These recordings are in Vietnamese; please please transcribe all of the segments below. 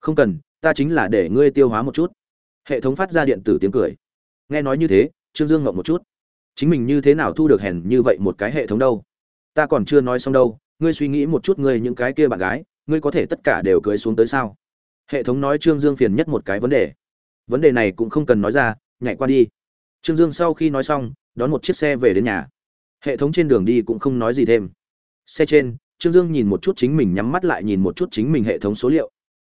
không cần, ta chính là để ngươi tiêu hóa một chút. Hệ thống phát ra điện tử tiếng cười. Nghe nói như thế, trương dương ngậm một chút. Chính mình như thế nào thu được hèn như vậy một cái hệ thống đâu? Ta còn chưa nói xong đâu, ngươi suy nghĩ một chút ngươi những cái kia bạn gái, ngươi có thể tất cả đều cưới xuống tới sao? Hệ thống nói trương dương phiền nhất một cái vấn đề. Vấn đề này cũng không cần nói ra, nhảy qua đi. Trương dương sau khi nói xong, đón một chiếc xe về đến nhà. Hệ thống trên đường đi cũng không nói gì thêm. Xe trên, trương dương nhìn một chút chính mình, nhắm mắt lại nhìn một chút chính mình hệ thống số liệu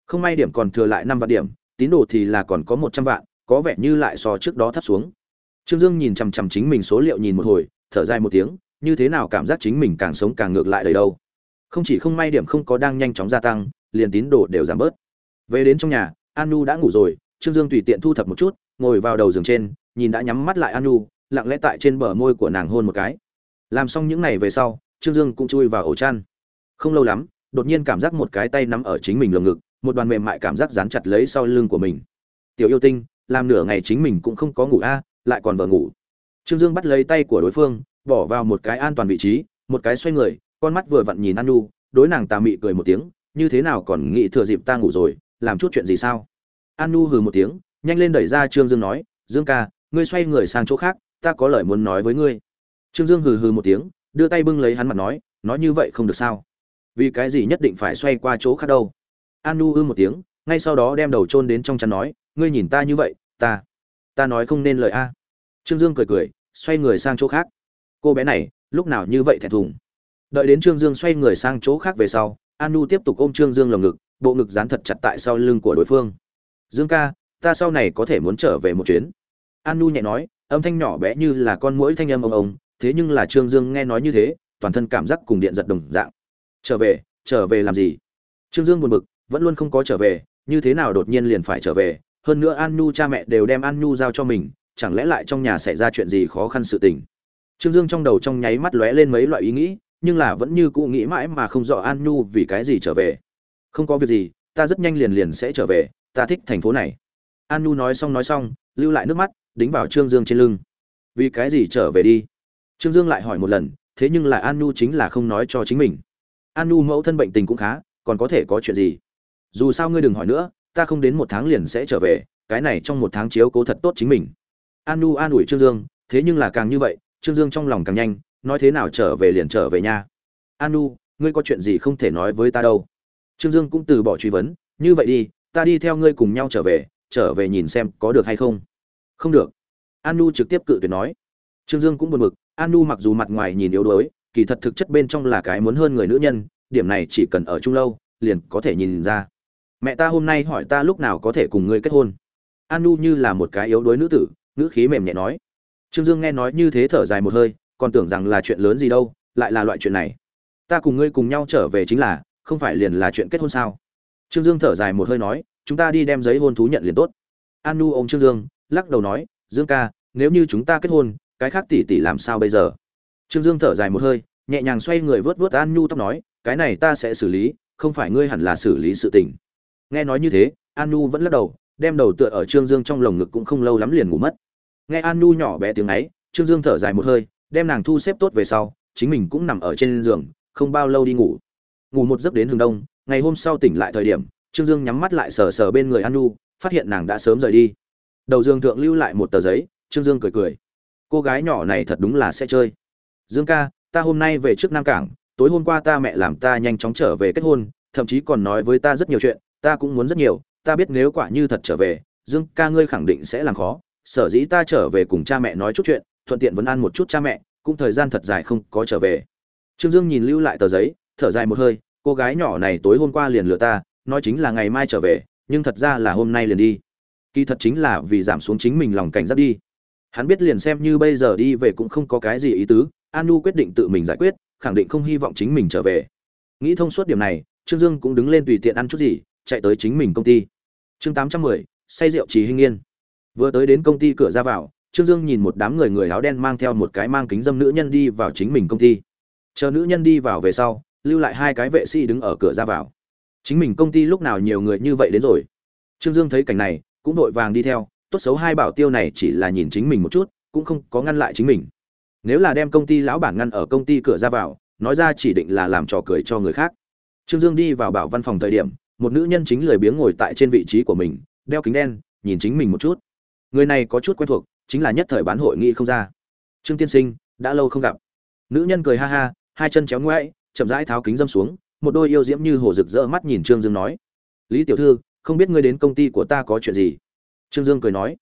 không may điểm còn thừa lại năm vạn điểm, tín đồ thì là còn có một trăm vạn, có vẻ như lại so trước đó thấp xuống. Trương dương nhìn chằm chằm chính mình số liệu nhìn một hồi, thở dài một tiếng, như thế nào cảm giác chính mình càng sống càng ngược lại đầy đâu. Không chỉ không may điểm không có đang nhanh chóng gia tăng, liền tín đồ đều giảm bớt. Về đến trong nhà, anu đã ngủ rồi, trương dương tùy tiện thu thập một chút, ngồi vào đầu giường trên, nhìn đã nhắm mắt lại anu, lặng lẽ tại trên bờ môi của nàng hôn một cái. Làm xong những này về sau, trương dương cũng chui vào ổ chăn. Không lâu lắm, đột nhiên cảm giác một cái tay nắm ở chính mình lồng ngực một đoàn mềm mại cảm giác dán chặt lấy sau lưng của mình. Tiểu yêu tinh, làm nửa ngày chính mình cũng không có ngủ a, lại còn vờ ngủ. Trương dương bắt lấy tay của đối phương, bỏ vào một cái an toàn vị trí, một cái xoay người, con mắt vừa vặn nhìn an nu, đối nàng tà mị cười một tiếng, như thế nào còn nghĩ thừa dịp ta ngủ rồi, làm chút chuyện gì sao? An nu hừ một tiếng, nhanh lên đẩy ra trương dương nói, dương ca, ngươi xoay người sang chỗ khác, ta có lời muốn nói với ngươi. Trương dương hừ hừ một tiếng, đưa tay bưng lấy hắn mặt nói nói như vậy không được sao? Vì cái gì nhất định phải xoay qua chỗ khác đâu? Anu ư một tiếng, ngay sau đó đem đầu chôn đến trong chăn nói, ngươi nhìn ta như vậy, ta ta nói không nên lời a. Trương dương cười cười, xoay người sang chỗ khác. Cô bé này, lúc nào như vậy thẹn thùng. Đợi đến trương dương xoay người sang chỗ khác về sau, anu tiếp tục ôm trương dương lồng ngực, bộ ngực dán thật chặt tại sau lưng của đối phương. Dương ca, ta sau này có thể muốn trở về một chuyến. Anu nhẹ nói, âm thanh nhỏ bé như là con mũi thanh âm ông ông, thế nhưng là trương dương nghe nói như thế, toàn thân cảm giác cùng điện giật đồng dạng. Trở về trở về làm gì? Trương dương buồn bực vẫn luôn không có trở về, như thế nào đột nhiên liền phải trở về? Hơn nữa an nhu cha mẹ đều đem an nhu giao cho mình, chẳng lẽ lại trong nhà xảy ra chuyện gì khó khăn sự tình? Trương dương trong đầu trong nháy mắt lóe lên mấy loại ý nghĩ, nhưng là vẫn như cụ nghĩ mãi mà không rõ an nhu vì cái gì trở về. Không có việc gì, ta rất nhanh liền liền sẽ trở về, ta thích thành phố này. An nhu nói xong nói xong, lưu lại nước mắt, đính vào trương dương trên lưng. Vì cái gì trở về đi? Trương dương lại hỏi một lần, thế nhưng là an nhu chính là không nói cho chính mình. An nhu mẫu thân bệnh tình cũng khá, còn có thể có chuyện gì? Dù sao ngươi đừng hỏi nữa, ta không đến một tháng liền sẽ trở về, cái này trong một tháng chiếu cố thật tốt chính mình. An nu an ủi trương dương, thế nhưng là càng như vậy, trương dương trong lòng càng nhanh, nói thế nào trở về liền trở về nha. An nu, ngươi có chuyện gì không thể nói với ta đâu. Trương dương cũng từ bỏ truy vấn, như vậy đi, ta đi theo ngươi cùng nhau trở về trở về nhìn xem có được hay không. Không được. An nu trực tiếp cự tuyệt nói. Trương dương cũng buồn bực, an nu mặc dù mặt ngoài nhìn yếu đuối, kỳ thật thực chất bên trong là cái muốn hơn người nữ nhân, điểm này chỉ cần ở chung lâu, liền có thể nhìn ra mẹ ta hôm nay hỏi ta lúc nào có thể cùng ngươi kết hôn. An nu như là một cái yếu đuối nữ tử nữ khí mềm nhẹ nói. Trương dương nghe nói như thế thở dài một hơi, còn tưởng rằng là chuyện lớn gì đâu, lại là loại chuyện này. Ta cùng ngươi cùng nhau trở về chính là, không phải liền là chuyện kết hôn sao? Trương dương thở dài một hơi nói, chúng ta đi đem giấy hôn thú nhận liền tốt. An nu ôm trương dương, lắc đầu nói, dương ca, nếu như chúng ta kết hôn, cái khác tỷ tỷ làm sao bây giờ? Trương dương thở dài một hơi, nhẹ nhàng xoay người vớt vớt an nu tóc nói, cái này ta sẽ xử lý, không phải ngươi hẳn là xử lý sự tình nghe nói như thế an nu vẫn lắc đầu, đem đầu tựa ở trương dương trong lồng ngực cũng không lâu lắm liền ngủ mất. Nghe an nu nhỏ bé tiếng ấy, trương dương thở dài một hơi, đem nàng thu xếp tốt về sau, chính mình cũng nằm ở trên giường, không bao lâu đi ngủ. Ngủ một giấc đến hướng đông, ngày hôm sau tỉnh lại thời điểm, trương dương nhắm mắt lại sờ sờ bên người an nu phát hiện nàng đã sớm rời đi. Đầu dương thượng lưu lại một tờ giấy, trương dương cười cười. Cô gái nhỏ này thật đúng là sẽ chơi. Dương ca, ta hôm nay về trước nam cảng, tối hôm qua ta mẹ làm ta nhanh chóng trở về kết hôn, thậm chí còn nói với ta rất nhiều chuyện ta cũng muốn rất nhiều, ta biết nếu quả như thật trở về, dương ca ngươi khẳng định sẽ làm khó. Sở dĩ ta trở về cùng cha mẹ nói chút chuyện, thuận tiện vấn an một chút cha mẹ, cũng thời gian thật dài không có trở về. Trương dương nhìn lưu lại tờ giấy, thở dài một hơi, cô gái nhỏ này tối hôm qua liền lừa ta, nói chính là ngày mai trở về, nhưng thật ra là hôm nay liền đi. Kỳ thật chính là vì giảm xuống chính mình lòng cảnh giác đi. Hắn biết liền xem như bây giờ đi về cũng không có cái gì ý tứ an nu quyết định tự mình giải quyết, khẳng định không hy vọng chính mình trở về. Nghĩ thông suốt điểm này, trương dương cũng đứng lên tùy tiện ăn chút gì chạy tới chính mình công ty. Chương tám trăm mười, say rượu trì hinh yên. Vừa tới đến công ty cửa ra vào, trương dương nhìn một đám người người áo đen mang theo một cái mang kính dâm nữ nhân đi vào chính mình công ty. Chờ nữ nhân đi vào về sau, lưu lại hai cái vệ sĩ đứng ở cửa ra vào. Chính mình công ty lúc nào nhiều người như vậy đến rồi? Trương dương thấy cảnh này, cũng vội vàng đi theo. Tốt xấu hai bảo tiêu này chỉ là nhìn chính mình một chút, cũng không có ngăn lại chính mình. Nếu là đem công ty lão bản ngăn ở công ty cửa ra vào, nói ra chỉ định là làm trò cười cho người khác. Trương dương đi vào bảo văn phòng thời điểm một nữ nhân chính lười biếng ngồi tại trên vị trí của mình, đeo kính đen, nhìn chính mình một chút. Người này có chút quen thuộc, chính là nhất thời bán hội nghị không ra. Trương tiên sinh, đã lâu không gặp. Nữ nhân cười ha ha, hai chân chéo ngoãi chậm rãi tháo kính dâm xuống, một đôi yêu diễm như hồ rực rỡ mắt nhìn trương dương nói. Lý tiểu thư, không biết ngươi đến công ty của ta có chuyện gì? Trương dương cười nói.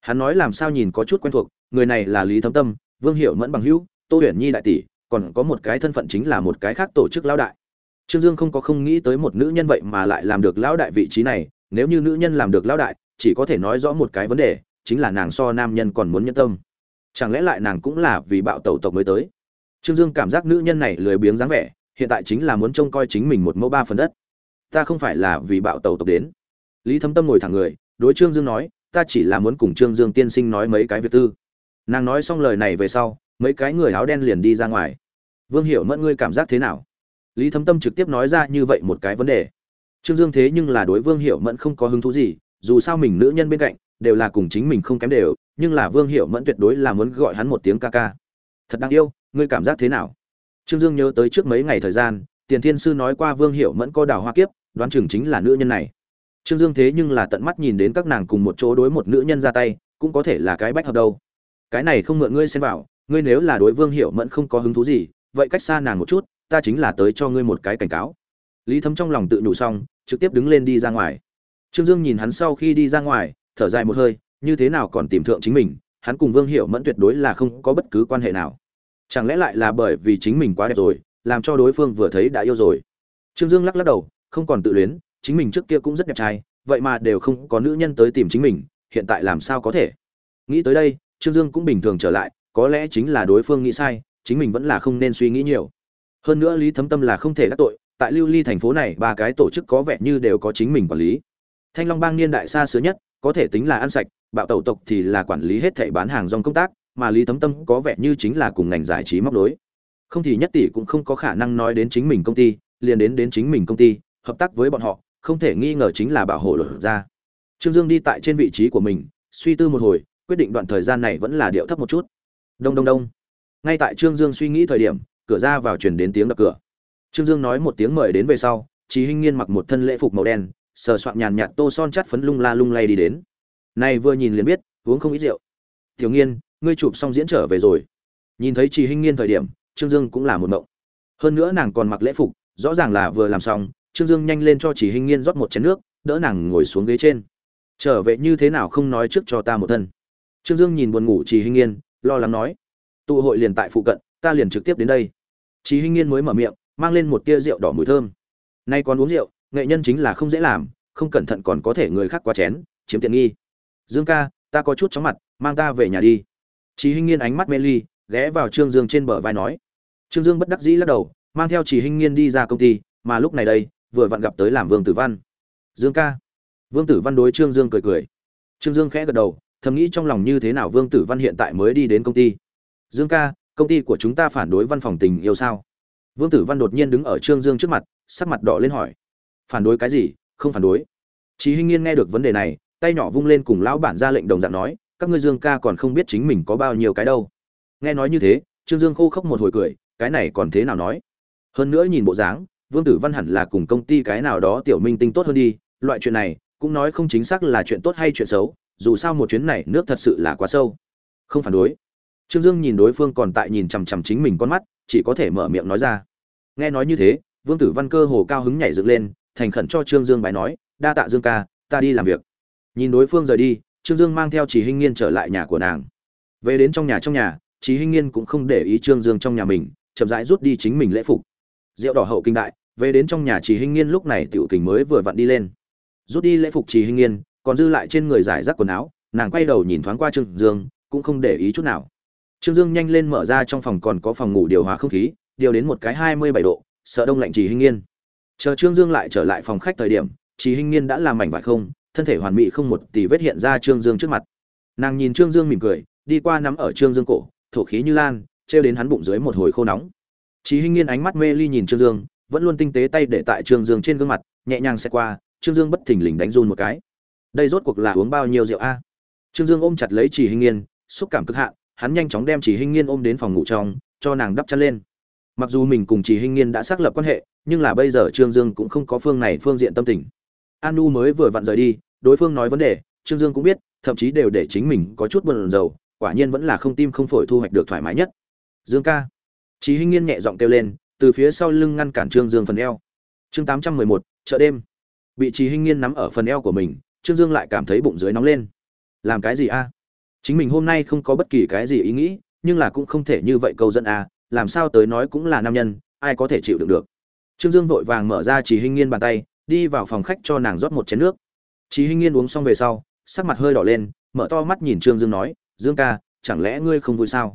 Hắn nói làm sao nhìn có chút quen thuộc, người này là lý thấm tâm, vương hiệu mẫn bằng hữu, tô huyền nhi đại tỷ, còn có một cái thân phận chính là một cái khác tổ chức lao đại trương dương không có không nghĩ tới một nữ nhân vậy mà lại làm được lão đại vị trí này, nếu như nữ nhân làm được lão đại, chỉ có thể nói rõ một cái vấn đề, chính là nàng so nam nhân còn muốn nhân tâm. Chẳng lẽ lại nàng cũng là vì bạo tẩu tộc mới tới? Trương dương cảm giác nữ nhân này lười biếng dáng vẻ, hiện tại chính là muốn trông coi chính mình một mẫu ba phần đất. Ta không phải là vì bạo tẩu tộc đến. Lý thâm tâm ngồi thẳng người, đối trương dương nói, ta chỉ là muốn cùng trương dương tiên sinh nói mấy cái việc tư. Nàng nói xong lời này về sau, mấy cái người áo đen liền đi ra ngoài. Vương hiểu mẫn, ngươi cảm giác thế nào? Lý thâm tâm trực tiếp nói ra như vậy một cái vấn đề. Trương dương thế nhưng là đối vương hiểu mẫn không có hứng thú gì, dù sao mình nữ nhân bên cạnh, đều là cùng chính mình không kém đều, nhưng là vương hiểu mẫn tuyệt đối là muốn gọi hắn một tiếng ca ca. Thật đáng yêu, ngươi cảm giác thế nào? Trương dương nhớ tới trước mấy ngày thời gian, tiền thiên sư nói qua vương hiểu mẫn có đào hoa kiếp, đoán chừng chính là nữ nhân này. Trương dương thế nhưng là tận mắt nhìn đến các nàng cùng một chỗ đối một nữ nhân ra tay, cũng có thể là cái bách hợp đâu. Cái này không mượn ngươi xem vào, ngươi nếu là đối vương hiểu mẫn không có hứng thú gì, vậy cách xa nàng một chút ta chính là tới cho ngươi một cái cảnh cáo. Lý thấm trong lòng tự nhủ xong, trực tiếp đứng lên đi ra ngoài. Trương dương nhìn hắn sau khi đi ra ngoài, thở dài một hơi, như thế nào còn tìm thượng chính mình, hắn cùng vương hiểu mẫn tuyệt đối là không có bất cứ quan hệ nào. Chẳng lẽ lại là bởi vì chính mình quá đẹp rồi, làm cho đối phương vừa thấy đã yêu rồi? Trương dương lắc lắc đầu, không còn tự luyến, chính mình trước kia cũng rất đẹp trai, vậy mà đều không có nữ nhân tới tìm chính mình, hiện tại làm sao có thể? Nghĩ tới đây, trương dương cũng bình thường trở lại, có lẽ chính là đối phương nghĩ sai, chính mình vẫn là không nên suy nghĩ nhiều hơn nữa lý thấm tâm là không thể đắc tội, tại lưu ly thành phố này, ba cái tổ chức có vẻ như đều có chính mình quản lý. Thanh long bang niên đại xa xứ nhất, có thể tính là ăn sạch, bạo tẩu tộc thì là quản lý hết thảy bán hàng rong công tác, mà lý thấm tâm có vẻ như chính là cùng ngành giải trí móc đối không thì nhất tỷ cũng không có khả năng nói đến chính mình công ty, liền đến đến chính mình công ty, hợp tác với bọn họ, không thể nghi ngờ chính là bảo hộ lột ra. Trương dương đi tại trên vị trí của mình, suy tư một hồi, quyết định đoạn thời gian này vẫn là điệu thấp một chút. Đông đông đông. Ngay tại trương dương suy nghĩ thời điểm cửa ra vào truyền đến tiếng đập cửa. Trương dương nói một tiếng mời đến về sau trí hinh nghiên mặc một thân lễ phục màu đen, sờ soạn nhàn nhạt tô son chắt phấn lung la lung lay đi đến. Này vừa nhìn liền biết, uống không ít rượu. Tiểu nghiên, ngươi chụp xong diễn trở về rồi. Nhìn thấy chị hinh nghiên thời điểm, trương dương cũng là một mộng. Hơn nữa nàng còn mặc lễ phục, rõ ràng là vừa làm xong, trương dương nhanh lên cho chị hinh nghiên rót một chén nước, đỡ nàng ngồi xuống ghế trên. Trở về như thế nào không nói trước cho ta một thân? Trương dương nhìn buồn ngủ chị hinh nghiên, lo lắng nói. Tụ hội liền tại phụ cận, ta liền trực tiếp đến đây. Chí hinh nghiên mới mở miệng, mang lên một tia rượu đỏ mùi thơm. Nay còn uống rượu, nghệ nhân chính là không dễ làm, không cẩn thận còn có thể người khác qua chén, chiếm tiện nghi. Dương ca, ta có chút chóng mặt, mang ta về nhà đi. Chí hinh nghiên ánh mắt mê ly, ghé vào trương dương trên bờ vai nói. Trương dương bất đắc dĩ lắc đầu, mang theo Chí hinh nghiên đi ra công ty, mà lúc này đây, vừa vặn gặp tới làm vương tử văn. Dương ca. Vương tử văn đối trương dương cười cười. Trương dương khẽ gật đầu, thầm nghĩ trong lòng như thế nào vương tử văn hiện tại mới đi đến công ty. Dương ca công ty của chúng ta phản đối văn phòng tình yêu sao vương tử văn đột nhiên đứng ở trương dương trước mặt sắc mặt đỏ lên hỏi phản đối cái gì không phản đối Chí Hinh Nghiên nghe được vấn đề này, tay nhỏ vung lên cùng lão bản ra lệnh đồng dạng nói, các ngươi Dương ca còn không biết chính mình có bao nhiêu cái đâu. Nghe nói như thế, Trương Dương khô khốc một hồi cười, cái này còn thế nào nói? Hơn nữa nhìn bộ dáng, Vương Tử Văn hẳn là cùng công ty cái nào đó tiểu minh tinh tốt hơn đi, loại chuyện này cũng nói không chính xác là chuyện tốt hay chuyện xấu, dù sao một chuyến này nước thật sự là quá sâu. Không phản đối. Trương Dương nhìn đối phương còn tại nhìn chằm chằm chính mình con mắt, chỉ có thể mở miệng nói ra. Nghe nói như thế, Vương Tử Văn cơ hồ cao hứng nhảy dựng lên, thành khẩn cho Trương Dương bài nói, đa tạ dương ca ta đi làm việc. Nhìn đối phương rời đi trương dương mang theo chỉ hinh nghiên trở lại nhà của nàng. Về đến trong nhà trong nhà chỉ hinh nghiên cũng không để ý trương dương trong nhà mình chậm rãi rút đi chính mình lễ phục. Rượu đỏ hậu kinh đại về đến trong nhà chỉ hinh nghiên lúc này tiểu kình mới vừa vặn đi lên. Rút đi lễ phục chỉ hinh nghiên còn dư lại trên người giải rác quần áo nàng quay đầu nhìn thoáng qua trương dương cũng không để ý chút nào trương dương nhanh lên mở ra trong phòng còn có phòng ngủ điều hòa không khí điều đến một cái hai mươi bảy độ sợ đông lạnh chỉ hinh nghiên chờ trương dương lại trở lại phòng khách thời điểm Chỉ Hinh Nghiên đã làm mảnh vải không, thân thể hoàn mỹ không một tì vết hiện ra Trương Dương trước mặt. Nàng nhìn Trương Dương mỉm cười, đi qua nắm ở Trương Dương cổ, thổ khí như lan, treo đến hắn bụng dưới một hồi khô nóng. Chỉ Hinh Nghiên ánh mắt mê ly nhìn Trương Dương, vẫn luôn tinh tế tay để tại Trương Dương trên gương mặt, nhẹ nhàng sẽ qua, Trương Dương bất thình lình đánh run một cái. Đây rốt cuộc là uống bao nhiêu rượu a? Trương Dương ôm chặt lấy Chỉ Hinh Nghiên, xúc cảm cực hạn, hắn nhanh chóng đem Chỉ Hinh Nghiên ôm đến phòng ngủ trong, cho nàng đắp chăn lên. Mặc dù mình cùng Chỉ Hinh Nghiên đã xác lập quan hệ, nhưng là bây giờ Trương Dương cũng không có phương này phương diện tâm tình anu mới vừa vặn rời đi đối phương nói vấn đề trương dương cũng biết thậm chí đều để chính mình có chút buồn rầu quả nhiên vẫn là không tim không phổi thu hoạch được thoải mái nhất dương ca chỉ Hinh Nghiên nhẹ giọng kêu lên, từ phía sau lưng ngăn cản Trương Dương phần eo. Chương 811, chợ đêm. Bị chỉ Hinh Nghiên nắm ở phần eo của mình, Trương Dương lại cảm thấy bụng dưới nóng lên. Làm cái gì a? Chính mình hôm nay không có bất kỳ cái gì ý nghĩ, nhưng là cũng không thể như vậy câu dẫn a, làm sao tới nói cũng là nam nhân, ai có thể chịu đựng được. Trương Dương vội vàng mở ra chỉ Hinh Nghiên bàn tay, đi vào phòng khách cho nàng rót một chén nước. Chỉ Hinh Nghiên uống xong về sau, sắc mặt hơi đỏ lên, mở to mắt nhìn Trương Dương nói, "Dương ca, chẳng lẽ ngươi không vui sao?"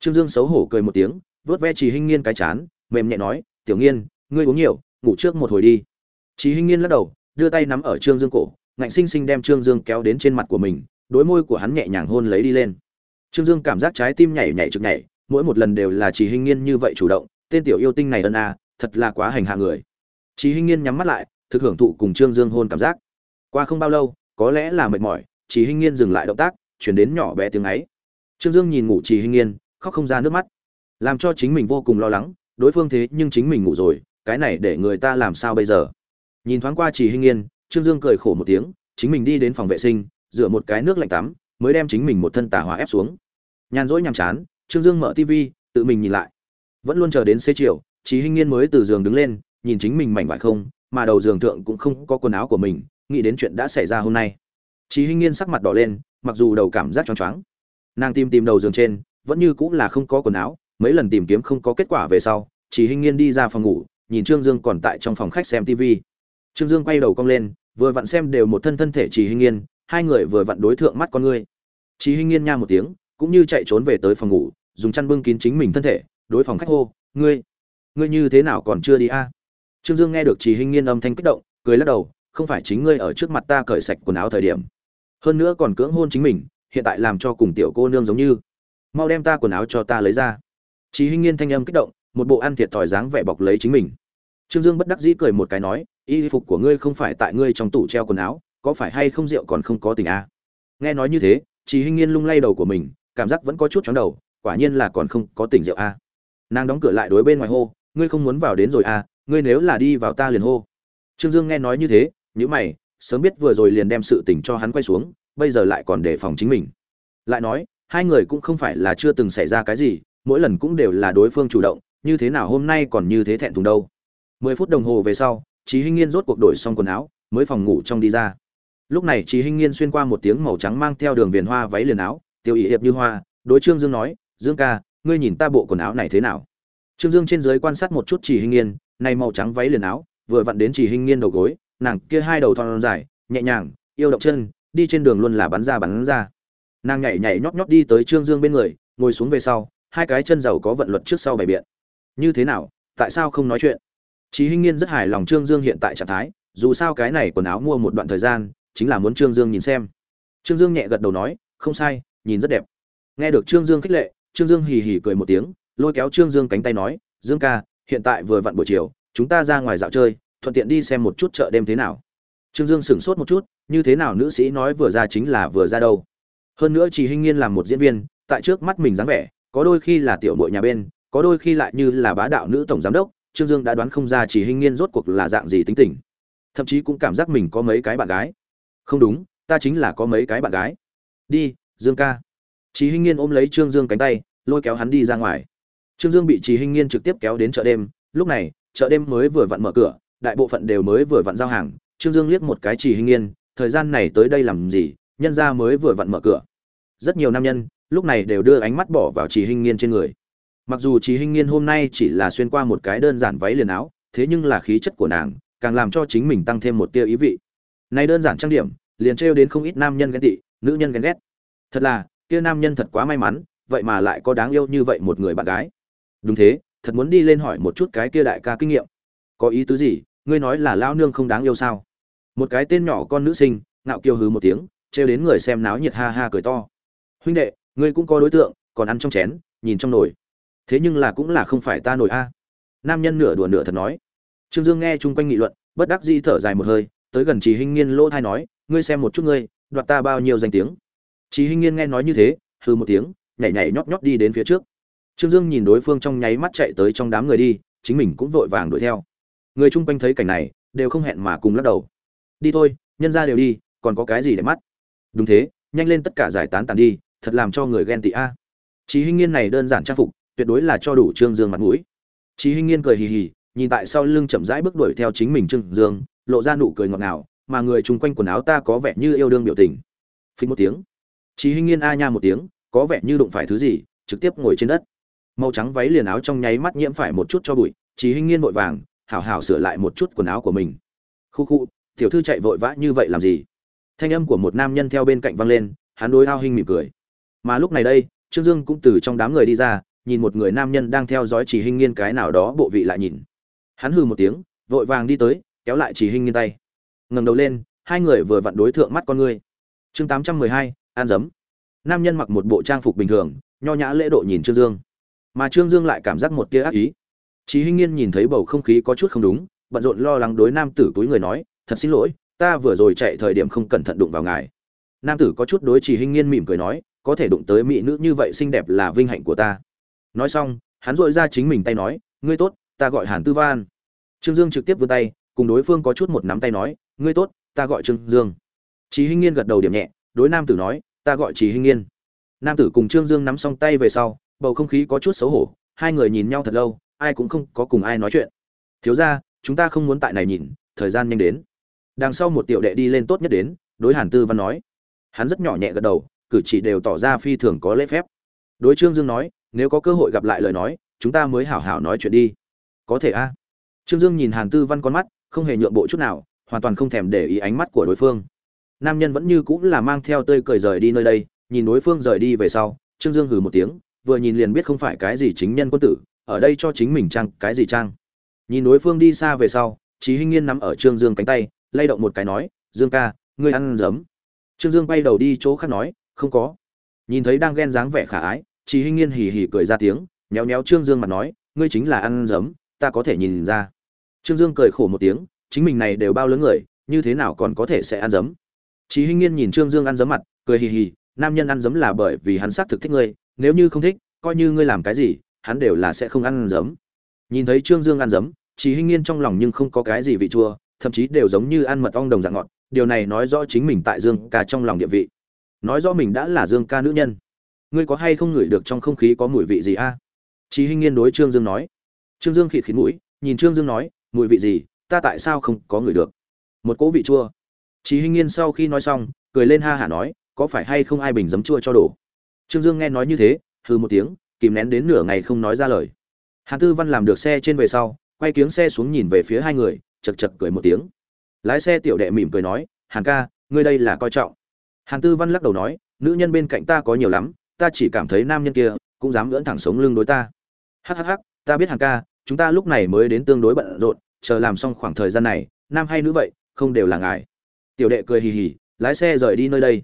Trương Dương xấu hổ cười một tiếng, vớt ve Chỉ Hinh Nghiên cái chán, mềm nhẹ nói, "Tiểu Nghiên, ngươi uống nhiều, ngủ trước một hồi đi." Chỉ Hinh Nghiên lắc đầu, đưa tay nắm ở Trương Dương cổ, ngạnh sinh sinh đem Trương Dương kéo đến trên mặt của mình, đối môi của hắn nhẹ nhàng hôn lấy đi lên. Trương Dương cảm giác trái tim nhảy nhảy trực nhảy, mỗi một lần đều là Trì Hinh Nghiên như vậy chủ động, tên tiểu yêu tinh này ân a, thật là quá hành hạ người. Trì Hinh Nghiên nhắm mắt lại, thực hưởng thụ cùng Trương Dương hôn cảm giác. Qua không bao lâu, có lẽ là mệt mỏi, Trì Hinh Nghiên dừng lại động tác, chuyển đến nhỏ bé tiếng ấy. Trương Dương nhìn ngủ Trì Hinh Nghiên, khóc không ra nước mắt làm cho chính mình vô cùng lo lắng đối phương thế nhưng chính mình ngủ rồi cái này để người ta làm sao bây giờ nhìn thoáng qua chỉ hinh nghiên trương dương cười khổ một tiếng chính mình đi đến phòng vệ sinh rửa một cái nước lạnh tắm, mới đem chính mình một thân tà hỏa ép xuống. Nhàn rỗi nhàm chán, trương dương mở tv tự mình nhìn lại. Vẫn luôn chờ đến xế chiều, chí hinh nghiên mới từ giường đứng lên, nhìn chính mình mảnh vải không, mà đầu giường thượng cũng không có quần áo của mình, nghĩ đến chuyện đã xảy ra hôm nay. Chí hinh nghiên sắc mặt đỏ lên, mặc dù đầu cảm giác choáng choáng. Nàng tìm tìm đầu giường trên, vẫn như cũng là không có quần áo, mấy lần tìm kiếm không có kết quả về sau chỉ hinh nghiên đi ra phòng ngủ, nhìn trương dương còn tại trong phòng khách xem tv trương dương quay đầu cong lên, vừa vặn xem đều một thân thân thể chỉ hinh nghiên hai người vừa vặn đối thượng mắt con ngươi. Chí huy nghiên nha một tiếng cũng như chạy trốn về tới phòng ngủ dùng chăn bưng kín chính mình thân thể đối phòng khách hô ngươi ngươi như thế nào còn chưa đi a? Trương dương nghe được chí huy nghiên âm thanh kích động cười lắc đầu không phải chính ngươi ở trước mặt ta cởi sạch quần áo thời điểm. Hơn nữa còn cưỡng hôn chính mình hiện tại làm cho cùng tiểu cô nương giống như. Mau đem ta quần áo cho ta lấy ra. Chí huy Nghiên thanh âm kích động, một bộ ăn thiệt thòi dáng vẻ bọc lấy chính mình. Trương Dương bất đắc dĩ cười một cái nói, y phục của ngươi không phải tại ngươi trong tủ treo quần áo, có phải hay không rượu còn không có tình a? À? Nghe nói như thế, Chí Hinh Nghiên lung lay đầu của mình, cảm giác vẫn có chút chóng đầu, quả nhiên là còn không có tình rượu a. À? Nàng đóng cửa lại đối bên ngoài hô, ngươi không muốn vào đến rồi a, à? ngươi nếu là đi vào ta liền hô. Trương Dương nghe nói như thế, nhữ mày, sớm biết vừa rồi liền đem sự tình cho hắn quay xuống, bây giờ lại còn đề phòng chính mình. Lại nói, hai người cũng không phải là chưa từng xảy ra cái gì, mỗi lần cũng đều là đối phương chủ động như thế nào hôm nay còn như thế thẹn thùng đâu mười phút đồng hồ về sau trí hinh nghiên rốt cuộc đổi xong quần áo mới phòng ngủ trong đi ra lúc này chị hinh nghiên xuyên qua một tiếng màu trắng mang theo đường viền hoa váy liền áo tiêu ý hiệp như hoa đối trương dương nói dương ca ngươi nhìn ta bộ quần áo này thế nào? Trương dương trên dưới quan sát một chút chỉ hinh nghiên này màu trắng váy liền áo vừa vặn đến chỉ hinh nghiên đầu gối nàng kia hai đầu thon dài nhẹ nhàng yêu động chân đi trên đường luôn là bắn ra bắn ra. Nàng nhảy nhảy nhót nhót đi tới trương dương bên người ngồi xuống về sau hai cái chân giàu có vận luật trước sau bày biện. Như thế nào tại sao không nói chuyện? Chị Hinh Nghiên rất hài lòng Trương Dương hiện tại trạng thái, dù sao cái này quần áo mua một đoạn thời gian, chính là muốn Trương Dương nhìn xem. Trương Dương nhẹ gật đầu nói, không sai, nhìn rất đẹp. Nghe được Trương Dương khích lệ, Trương Dương hì hì cười một tiếng, lôi kéo Trương Dương cánh tay nói, Dương ca, hiện tại vừa vặn buổi chiều, chúng ta ra ngoài dạo chơi, thuận tiện đi xem một chút chợ đêm thế nào. Trương Dương sững sốt một chút, như thế nào nữ sĩ nói vừa ra chính là vừa ra đâu. Hơn nữa Chỉ Hinh Nghiên làm một diễn viên, tại trước mắt mình dáng vẻ, có đôi khi là tiểu muội nhà bên, có đôi khi lại như là bá đạo nữ tổng giám đốc, Trương Dương đã đoán không ra chỉ hình nghiên rốt cuộc là dạng gì tính tình. Thậm chí cũng cảm giác mình có mấy cái bạn gái. Không đúng, ta chính là có mấy cái bạn gái. Đi, Dương ca. Chỉ Hinh nghiên ôm lấy Trương Dương cánh tay, lôi kéo hắn đi ra ngoài. Trương Dương bị Chỉ Hinh nghiên trực tiếp kéo đến chợ đêm, lúc này, chợ đêm mới vừa vặn mở cửa, đại bộ phận đều mới vừa vặn giao hàng, Trương Dương liếc một cái Chỉ Hinh nghiên, thời gian này tới đây làm gì, nhân gia mới vừa vặn mở cửa. Rất nhiều nam nhân, lúc này đều đưa ánh mắt bỏ vào Trì Hinh Nghiên trên người. Mặc dù Trì Hinh Nghiên hôm nay chỉ là xuyên qua một cái đơn giản váy liền áo, thế nhưng là khí chất của nàng, càng làm cho chính mình tăng thêm một tia ý vị. Này đơn giản trang điểm, liền trêu đến không ít nam nhân ghen tị, nữ nhân ghen ghét. Thật là, kia nam nhân thật quá may mắn, vậy mà lại có đáng yêu như vậy một người bạn gái. Đúng thế, thật muốn đi lên hỏi một chút cái kia đại ca kinh nghiệm. Có ý tứ gì, ngươi nói là lão nương không đáng yêu sao? Một cái tên nhỏ con nữ sinh, ngạo kiêu hừ một tiếng, trêu đến người xem náo nhiệt ha ha cười to. Huynh đệ, ngươi cũng có đối tượng còn ăn trong chén nhìn trong nồi thế nhưng là cũng là không phải ta nổi a nam nhân nửa đùa nửa thật nói trương dương nghe chung quanh nghị luận bất đắc dĩ thở dài một hơi tới gần chỉ hinh nghiên lỗ thai nói ngươi xem một chút ngươi đoạt ta bao nhiêu danh tiếng? Chỉ hinh nghiên nghe nói như thế hừ một tiếng nhảy nhảy nhót nhót đi đến phía trước. Trương dương nhìn đối phương trong nháy mắt chạy tới trong đám người đi chính mình cũng vội vàng đuổi theo. Người chung quanh thấy cảnh này đều không hẹn mà cùng lắc đầu. Đi thôi nhân ra đều đi còn có cái gì để mắt? Đúng thế nhanh lên tất cả giải tán tàn đi thật làm cho người ghen tị a. Chí Hinh Nghiên này đơn giản trang phục, tuyệt đối là cho đủ Trương Dương mặt mũi. Chí Hinh Nghiên cười hì hì, nhìn tại sau lưng chậm rãi bước đuổi theo chính mình Trương Dương, lộ ra nụ cười ngọt ngào, mà người chung quanh quần áo ta có vẻ như yêu đương biểu tình. Phí một tiếng. Chí Hinh Nghiên a nha một tiếng, có vẻ như đụng phải thứ gì, trực tiếp ngồi trên đất. Màu trắng váy liền áo trong nháy mắt nhiễm phải một chút cho bụi, Chí Hinh Nghiên vội vàng, hảo hảo sửa lại một chút quần áo của mình. Khu khu, tiểu thư chạy vội vã như vậy làm gì? Thanh âm của một nam nhân theo bên cạnh vang lên, hắn đối Ao Hinh mỉm cười. Mà lúc này đây, Trương Dương cũng từ trong đám người đi ra, nhìn một người nam nhân đang theo dõi Chỉ huy Nghiên cái nào đó bộ vị lại nhìn. Hắn hừ một tiếng, vội vàng đi tới, kéo lại Chỉ Hinh Nghiên tay. Ngẩng đầu lên, hai người vừa vặn đối thượng mắt con người. Chương 812, an dấm. Nam nhân mặc một bộ trang phục bình thường, nho nhã lễ độ nhìn Trương Dương. Mà Trương Dương lại cảm giác một tia ác ý. Chí Hinh Nghiên nhìn thấy bầu không khí có chút không đúng, bận rộn lo lắng đối nam tử túi người nói, "Thật xin lỗi, ta vừa rồi chạy thời điểm không cẩn thận đụng vào ngài." Nam tử có chút đối Chỉ Hinh Nghiên mỉm cười nói, có thể đụng tới mỹ nữ như vậy xinh đẹp là vinh hạnh của ta nói xong hắn dội ra chính mình tay nói ngươi tốt ta gọi hàn tư văn trương dương trực tiếp vươn tay cùng đối phương có chút một nắm tay nói ngươi tốt ta gọi trương dương Chí Hinh Nghiên gật đầu điểm nhẹ, đối nam tử nói, "Ta gọi Chí Hinh Nghiên." Nam tử cùng Trương Dương nắm xong tay về sau, bầu không khí có chút xấu hổ, hai người nhìn nhau thật lâu, ai cũng không có cùng ai nói chuyện. "Thiếu gia, chúng ta không muốn tại này nhìn, thời gian nhanh đến." Đằng sau một tiểu đệ đi lên tốt nhất đến, đối Hàn Tư Văn nói. Hắn rất nhỏ nhẹ gật đầu, cử chỉ đều tỏ ra phi thường có lễ phép đối trương dương nói nếu có cơ hội gặp lại lời nói chúng ta mới hảo hảo nói chuyện đi có thể a trương dương nhìn hàn tư văn con mắt không hề nhượng bộ chút nào, hoàn toàn không thèm để ý ánh mắt của đối phương. Nam nhân vẫn như cũng là mang theo tươi cười rời đi nơi đây, nhìn đối phương rời đi về sau, trương dương hừ một tiếng, vừa nhìn liền biết không phải cái gì chính nhân quân tử, ở đây cho chính mình trang cái gì trang. Nhìn đối phương đi xa về sau trí hinh nghiên nắm ở trương dương cánh tay, lay động một cái nói, dương ca, ngươi ăn giấm. Trương dương bay đầu đi chỗ khác nói, không có. Nhìn thấy đang ghen dáng vẻ khả ái chị hinh nghiên hì hì cười ra tiếng, nhéo nhéo trương dương mặt nói, ngươi chính là ăn giấm, ta có thể nhìn ra trương dương cười khổ một tiếng chính mình này đều bao lớn người như thế nào còn có thể sẽ ăn dấm. Chí hinh nghiên nhìn trương dương ăn dấm mặt cười hì hì nam nhân ăn dấm là bởi vì hắn xác thực thích ngươi nếu như không thích coi như ngươi làm cái gì hắn đều là sẽ không ăn dấm. nhìn thấy trương dương ăn dấm, Chí hinh nghiên trong lòng nhưng không có cái gì vị chua thậm chí đều giống như ăn mật ong đồng dạng ngọt điều này nói rõ chính mình tại dương ca trong lòng địa vị nói rõ mình đã là dương ca nữ nhân ngươi có hay không ngửi được trong không khí có mùi vị gì a à? chí hinh nghiên đối trương dương nói trương dương khịt khịt mũi nhìn trương dương nói mùi vị gì, ta tại sao không có người được? Một cỗ vị chua. Chí hinh nghiên sau khi nói xong, cười lên ha hả nói, có phải hay không ai bình giấm chua cho đổ trương dương nghe nói như thế, hừ một tiếng, kìm nén đến nửa ngày không nói ra lời. Hàn tư văn làm được xe trên về sau, quay kiếng xe xuống nhìn về phía hai người, chật chật cười một tiếng. Lái xe tiểu đệ mỉm cười nói, hàn ca, ngươi đây là coi trọng. Hàn tư văn lắc đầu nói, nữ nhân bên cạnh ta có nhiều lắm, ta chỉ cảm thấy nam nhân kia cũng dám lưỡn thẳng sống lưng đối ta. Hhh ta biết hàn ca chúng ta lúc này mới đến tương đối bận rộn, chờ làm xong khoảng thời gian này, nam hay nữ vậy, không đều là ngài. Tiểu đệ cười hì hì, lái xe rời đi nơi đây.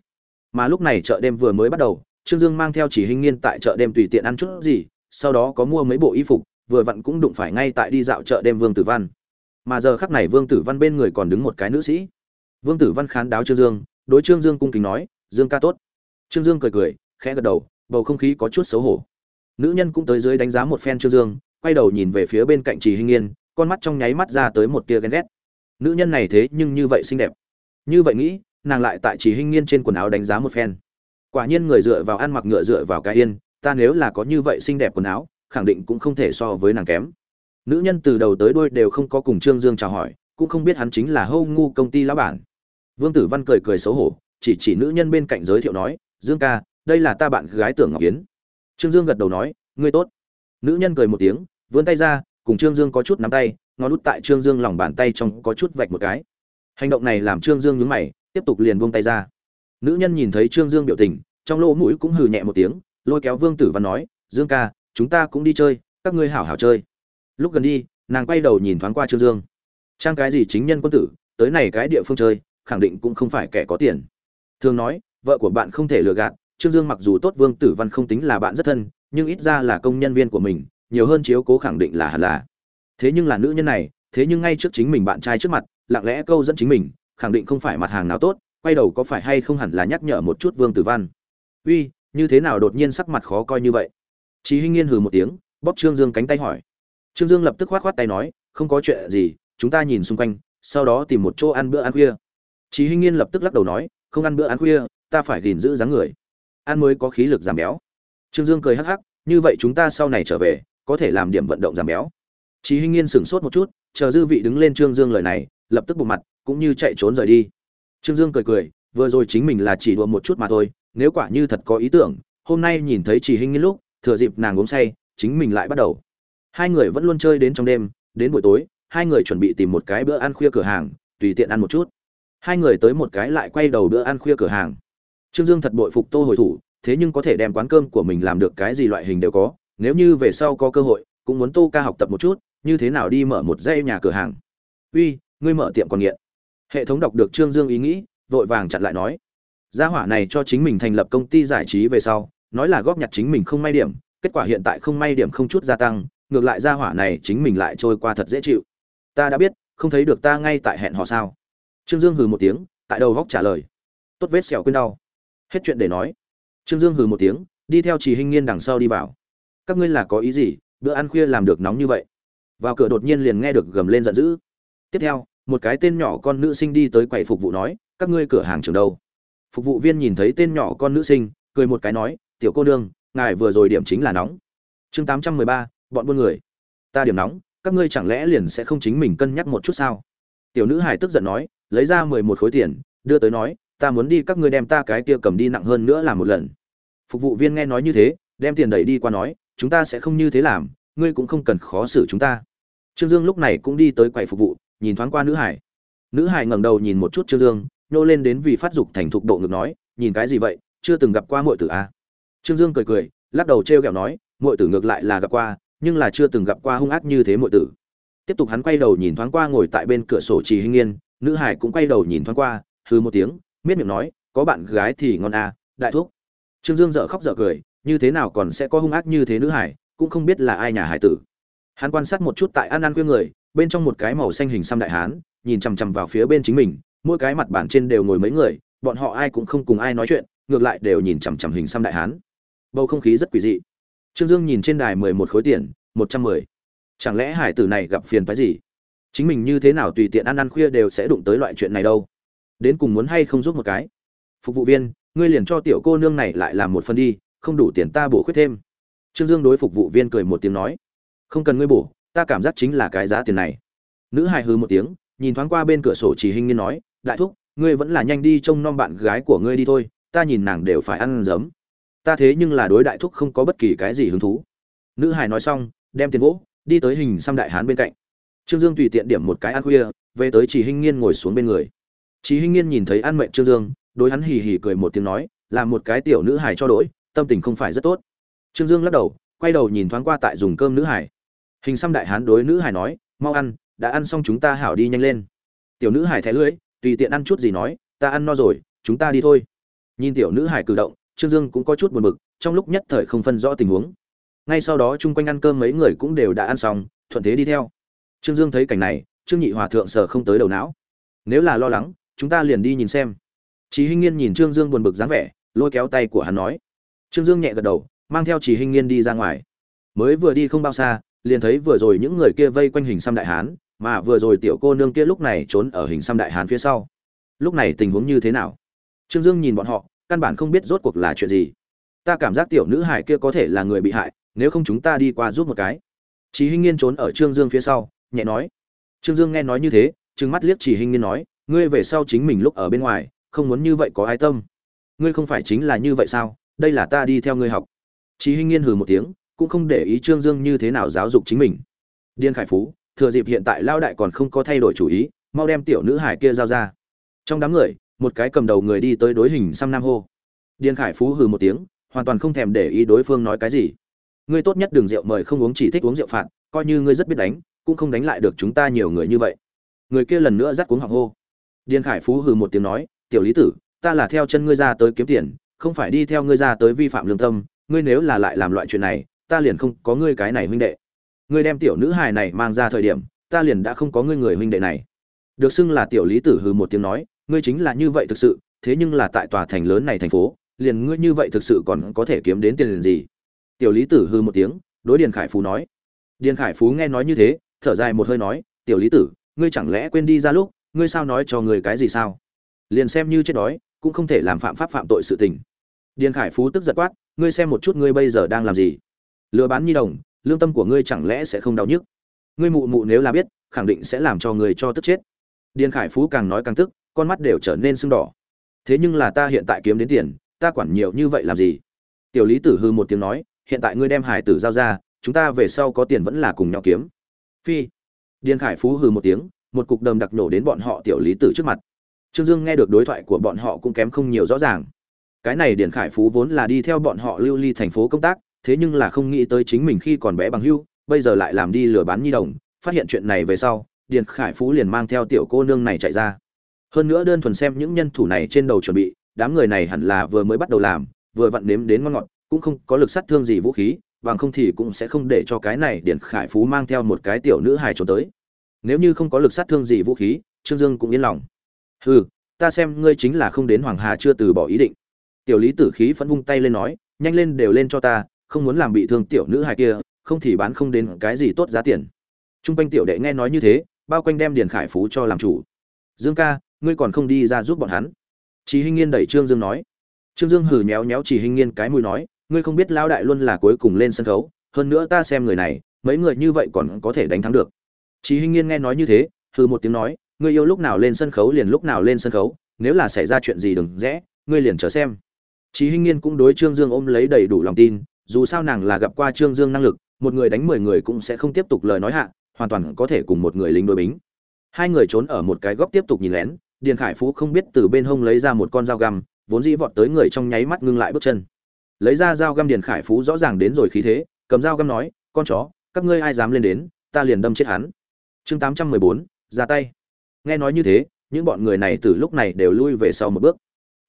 Mà lúc này chợ đêm vừa mới bắt đầu, trương dương mang theo chỉ hình nghiên tại chợ đêm tùy tiện ăn chút gì, sau đó có mua mấy bộ y phục, vừa vặn cũng đụng phải ngay tại đi dạo chợ đêm vương tử văn. Mà giờ khắc này vương tử văn bên người còn đứng một cái nữ sĩ. Vương tử văn khán đáo trương dương, đối trương dương cung kính nói, dương ca tốt. Trương dương cười cười, khẽ gật đầu, bầu không khí có chút xấu hổ. Nữ nhân cũng tới dưới đánh giá một phen trương dương quay đầu nhìn về phía bên cạnh trì hinh yên con mắt trong nháy mắt ra tới một tia ghen ghét. Nữ nhân này thế nhưng như vậy xinh đẹp. Như vậy nghĩ nàng lại tại trì hinh yên trên quần áo đánh giá một phen. Quả nhiên người dựa vào ăn mặc ngựa dựa vào cái yên ta nếu là có như vậy xinh đẹp quần áo khẳng định cũng không thể so với nàng kém. Nữ nhân từ đầu tới đuôi đều không có cùng trương dương chào hỏi cũng không biết hắn chính là hâu ngu công ty lão bản. Vương Tử Văn cười cười xấu hổ, chỉ chỉ nữ nhân bên cạnh giới thiệu nói, "Dương ca, đây là ta bạn gái Tưởng Ngọc Yến." Trương Dương gật đầu nói, "Ngươi tốt." Nữ nhân cười một tiếng, vươn tay ra, cùng Trương Dương có chút nắm tay, ngón út tại Trương Dương lòng bàn tay trong có chút vạch một cái. Hành động này làm Trương Dương nhướng mày, tiếp tục liền buông tay ra. Nữ nhân nhìn thấy Trương Dương biểu tình, trong lỗ mũi cũng hừ nhẹ một tiếng, lôi kéo Vương Tử Văn nói, "Dương ca, chúng ta cũng đi chơi, các ngươi hảo hảo chơi." Lúc gần đi, nàng quay đầu nhìn thoáng qua Trương Dương. Trang cái gì chính nhân quân tử, tới này cái địa phương chơi, khẳng định cũng không phải kẻ có tiền thường nói vợ của bạn không thể lừa gạt trương dương mặc dù tốt vương tử văn không tính là bạn rất thân nhưng ít ra là công nhân viên của mình nhiều hơn chiếu cố khẳng định là hẳn là. Thế nhưng là nữ nhân này thế nhưng ngay trước chính mình bạn trai trước mặt lặng lẽ câu dẫn chính mình khẳng định không phải mặt hàng nào tốt quay đầu có phải hay không hẳn là nhắc nhở một chút vương tử văn. Uy như thế nào đột nhiên sắc mặt khó coi như vậy? Chí Hinh Nghiên hừ một tiếng, bóp Trương Dương cánh tay hỏi. Trương Dương lập tức khoát khoát tay nói, không có chuyện gì, chúng ta nhìn xung quanh, sau đó tìm một chỗ ăn bữa ăn khuya. Chí Hinh Nghiên lập tức lắc đầu nói, không ăn bữa ăn khuya, ta phải gìn giữ dáng người, ăn mới có khí lực giảm béo. Trương Dương cười hắc hắc, như vậy chúng ta sau này trở về, có thể làm điểm vận động giảm béo. Chí Hinh Nghiên sững sốt một chút, chờ dư vị đứng lên Trương Dương lời này, lập tức bụm mặt, cũng như chạy trốn rời đi. Trương Dương cười cười, vừa rồi chính mình là chỉ đùa một chút mà thôi, nếu quả như thật có ý tưởng, hôm nay nhìn thấy Chỉ Hinh Nghiên lúc, thừa dịp nàng uống say, chính mình lại bắt đầu. Hai người vẫn luôn chơi đến trong đêm, đến buổi tối, hai người chuẩn bị tìm một cái bữa ăn khuya cửa hàng, tùy tiện ăn một chút. Hai người tới một cái lại quay đầu bữa ăn khuya cửa hàng. Trương Dương thật bội phục Tô hồi thủ, thế nhưng có thể đem quán cơm của mình làm được cái gì loại hình đều có, nếu như về sau có cơ hội, cũng muốn Tô ca học tập một chút, như thế nào đi mở một dây nhà cửa hàng. Uy, ngươi mở tiệm còn nghiện. Hệ thống đọc được Trương Dương ý nghĩ, vội vàng chặn lại nói. Gia hỏa này cho chính mình thành lập công ty giải trí về sau, nói là góp nhặt chính mình không may điểm, kết quả hiện tại không may điểm không chút gia tăng, ngược lại gia hỏa này chính mình lại trôi qua thật dễ chịu. Ta đã biết, không thấy được ta ngay tại hẹn họ sao? Trương Dương hừ một tiếng, tại đầu góc trả lời. Tốt vết sẹo quên đau. Hết chuyện để nói. Trương Dương hừ một tiếng, đi theo Trì Hinh Nghiên đằng sau đi vào. Các ngươi là có ý gì? Bữa ăn khuya làm được nóng như vậy? Vào cửa đột nhiên liền nghe được gầm lên giận dữ. Tiếp theo, một cái tên nhỏ con nữ sinh đi tới quầy phục vụ nói, các ngươi cửa hàng trường đâu? Phục vụ viên nhìn thấy tên nhỏ con nữ sinh, cười một cái nói, tiểu cô nương, ngài vừa rồi điểm chính là nóng. Chương 813, bọn buôn người. Ta điểm nóng, các ngươi chẳng lẽ liền sẽ không chính mình cân nhắc một chút sao? Tiểu nữ hải tức giận nói, lấy ra mười một khối tiền, đưa tới nói, ta muốn đi các ngươi đem ta cái kia cầm đi nặng hơn nữa làm một lần. Phục vụ viên nghe nói như thế, đem tiền đẩy đi qua nói, chúng ta sẽ không như thế làm, ngươi cũng không cần khó xử chúng ta. Trương Dương lúc này cũng đi tới quầy phục vụ, nhìn thoáng qua nữ hải. Nữ hải ngẩng đầu nhìn một chút Trương Dương, nhô lên đến vì phát dục thành thục độ ngực nói, nhìn cái gì vậy, chưa từng gặp qua muội tử à? Trương Dương cười cười, lắc đầu trêu kẹo nói, muội tử ngược lại là gặp qua, nhưng là chưa từng gặp qua hung ác như thế muội tử. Tiếp tục hắn quay đầu nhìn thoáng qua ngồi tại bên cửa sổ Trì Hinh yên, nữ hải cũng quay đầu nhìn thoáng qua, hư một tiếng, miết miệng nói, có bạn gái thì ngon à, đại thuốc. Trương Dương dở khóc dở cười, như thế nào còn sẽ có hung ác như thế nữ hải, cũng không biết là ai nhà hải tử. Hắn quan sát một chút tại ăn ăn quê người, bên trong một cái màu xanh hình xăm đại hán, nhìn chằm chằm vào phía bên chính mình, mỗi cái mặt bàn trên đều ngồi mấy người, bọn họ ai cũng không cùng ai nói chuyện, ngược lại đều nhìn chằm chằm hình xăm đại hán. Bầu không khí rất quỷ dị. Trương Dương nhìn trên đài mười một khối tiền, một trăm mười. Chẳng lẽ hải tử này gặp phiền phức gì? Chính mình như thế nào tùy tiện ăn ăn khuya đều sẽ đụng tới loại chuyện này đâu? Đến cùng muốn hay không giúp một cái? Phục vụ viên, ngươi liền cho tiểu cô nương này lại làm một phần đi, không đủ tiền ta bổ khuyết thêm. Trương Dương đối phục vụ viên cười một tiếng nói, không cần ngươi bổ, ta cảm giác chính là cái giá tiền này. Nữ hài hừ một tiếng, nhìn thoáng qua bên cửa sổ chỉ hình như nói, đại thúc, ngươi vẫn là nhanh đi trông nom bạn gái của ngươi đi thôi, ta nhìn nàng đều phải ăn giấm ta thế nhưng là đối đại thúc không có bất kỳ cái gì hứng thú nữ hải nói xong đem tiền vỗ đi tới hình xăm đại hán bên cạnh trương dương tùy tiện điểm một cái ăn khuya về tới chỉ hinh nghiên ngồi xuống bên người chỉ hinh nghiên nhìn thấy ăn mệnh trương dương đối hắn hì hì cười một tiếng nói là một cái tiểu nữ hải cho đỗi tâm tình không phải rất tốt trương dương lắc đầu quay đầu nhìn thoáng qua tại dùng cơm nữ hải hình xăm đại hán đối nữ hải nói mau ăn đã ăn xong chúng ta hảo đi nhanh lên tiểu nữ hải thẻ lưỡi tùy tiện ăn chút gì nói ta ăn no rồi chúng ta đi thôi nhìn tiểu nữ hải cử động Trương Dương cũng có chút buồn bực, trong lúc nhất thời không phân rõ tình huống. Ngay sau đó chung quanh ăn cơm mấy người cũng đều đã ăn xong, thuận thế đi theo. Trương Dương thấy cảnh này, Trương Nhị Hòa thượng sờ không tới đầu não. Nếu là lo lắng, chúng ta liền đi nhìn xem. Chí Hinh Nghiên nhìn Trương Dương buồn bực dáng vẻ, lôi kéo tay của hắn nói. Trương Dương nhẹ gật đầu, mang theo Chí Hinh Nghiên đi ra ngoài. Mới vừa đi không bao xa, liền thấy vừa rồi những người kia vây quanh hình xăm đại hán, mà vừa rồi tiểu cô nương kia lúc này trốn ở hình xăm đại hán phía sau. Lúc này tình huống như thế nào? Trương Dương nhìn bọn họ, căn bản không biết rốt cuộc là chuyện gì ta cảm giác tiểu nữ hải kia có thể là người bị hại nếu không chúng ta đi qua giúp một cái Chí Hinh Nghiên trốn ở Trương Dương phía sau, nhẹ nói. Trương Dương nghe nói như thế, trừng mắt liếc Chỉ Hinh Nghiên nói, ngươi về sau chính mình lúc ở bên ngoài, không muốn như vậy có ai tâm. Ngươi không phải chính là như vậy sao? Đây là ta đi theo ngươi học. Chí Hinh Nghiên hừ một tiếng, cũng không để ý Trương Dương như thế nào giáo dục chính mình. Điên Khải Phú, thừa dịp hiện tại lao đại còn không có thay đổi chủ ý, mau đem tiểu nữ hải kia giao ra. Trong đám người, một cái cầm đầu người đi tới đối hình xăm nam hô Điên khải phú hừ một tiếng hoàn toàn không thèm để ý đối phương nói cái gì ngươi tốt nhất đừng rượu mời không uống chỉ thích uống rượu phạt coi như ngươi rất biết đánh cũng không đánh lại được chúng ta nhiều người như vậy người kia lần nữa dắt cuống họng hô Điên khải phú hừ một tiếng nói tiểu lý tử, ta là theo chân ngươi ra tới kiếm tiền, không phải đi theo ngươi ra tới vi phạm lương tâm, ngươi nếu là lại làm loại chuyện này, ta liền không có ngươi cái này huynh đệ. Ngươi đem tiểu nữ hài này mang ra thời điểm, ta liền đã không có ngươi người huynh đệ này. Được xưng là tiểu lý tử hừ một tiếng nói, ngươi chính là như vậy thực sự, thế nhưng là tại tòa thành lớn này thành phố, liền ngươi như vậy thực sự còn có thể kiếm đến tiền liền gì? Tiểu lý tử hư một tiếng, đối điền khải phú nói. Điền khải phú nghe nói như thế, thở dài một hơi nói, tiểu lý tử, ngươi chẳng lẽ quên đi ra lúc, ngươi sao nói cho người cái gì sao? Liền xem như chết đói, cũng không thể làm phạm pháp phạm tội sự tình. Điền khải phú tức giật quát, ngươi xem một chút ngươi bây giờ đang làm gì? Lừa bán nhi đồng, lương tâm của ngươi chẳng lẽ sẽ không đau nhức? Ngươi mụ mụ nếu là biết, khẳng định sẽ làm cho người cho tức chết. Điền khải phú càng nói càng tức, con mắt đều trở nên sưng đỏ. Thế nhưng là ta hiện tại kiếm đến tiền, ta quản nhiều như vậy làm gì? Tiểu lý tử hư một tiếng nói, hiện tại ngươi đem hải tử giao ra, chúng ta về sau có tiền vẫn là cùng nhau kiếm. Phi. Điền khải phú hư một tiếng, một cục đầm đặc nổ đến bọn họ tiểu lý tử trước mặt trương dương nghe được đối thoại của bọn họ cũng kém không nhiều rõ ràng. Cái này điền khải phú vốn là đi theo bọn họ lưu ly thành phố công tác, thế nhưng là không nghĩ tới chính mình khi còn bé bằng hưu, bây giờ lại làm đi lừa bán nhi đồng, phát hiện chuyện này về sau, điền khải phú liền mang theo tiểu cô nương này chạy ra. Hơn nữa đơn thuần xem những nhân thủ này trên đầu chuẩn bị, đám người này hẳn là vừa mới bắt đầu làm, vừa vặn nếm đến ngon ngọt, cũng không có lực sát thương gì vũ khí, bằng không thì cũng sẽ không để cho cái này điền khải phú mang theo một cái tiểu nữ hài trốn tới. Nếu như không có lực sát thương gì vũ khí, trương dương cũng yên lòng hừ ta xem ngươi chính là không đến hoàng hà chưa từ bỏ ý định tiểu lý tử khí phẫn vung tay lên nói nhanh lên đều lên cho ta không muốn làm bị thương tiểu nữ hài kia không thì bán không đến cái gì tốt giá tiền Trung quanh tiểu đệ nghe nói như thế, bao quanh đem Điền Khải Phú cho làm chủ. Dương ca, ngươi còn không đi ra giúp bọn hắn? Chỉ Hinh Nghiên đẩy Trương Dương nói. Trương Dương hừ nhéo nhéo Chỉ Hinh Nghiên cái mũi nói, ngươi không biết lão đại luôn là cuối cùng lên sân khấu, hơn nữa ta xem người này, mấy người như vậy còn có thể đánh thắng được. Chỉ Hinh Nghiên nghe nói như thế, hừ một tiếng nói, ngươi yêu lúc nào lên sân khấu liền lúc nào lên sân khấu, nếu là xảy ra chuyện gì đừng rẽ, ngươi liền chờ xem. Chí Hinh Nghiên cũng đối Trương Dương ôm lấy đầy đủ lòng tin, dù sao nàng là gặp qua Trương Dương năng lực, một người đánh mười người cũng sẽ không tiếp tục lời nói hạ, hoàn toàn có thể cùng một người lính đối bính. Hai người trốn ở một cái góc tiếp tục nhìn lén điền khải phú không biết từ bên hông lấy ra một con dao găm vốn dĩ vọt tới người trong nháy mắt ngưng lại bước chân. Lấy ra dao găm điền khải phú rõ ràng đến rồi khí thế cầm dao găm nói con chó các ngươi ai dám lên đến ta liền đâm chết hắn. Chương tám trăm mười bốn ra tay nghe nói như thế, những bọn người này từ lúc này đều lui về sau một bước.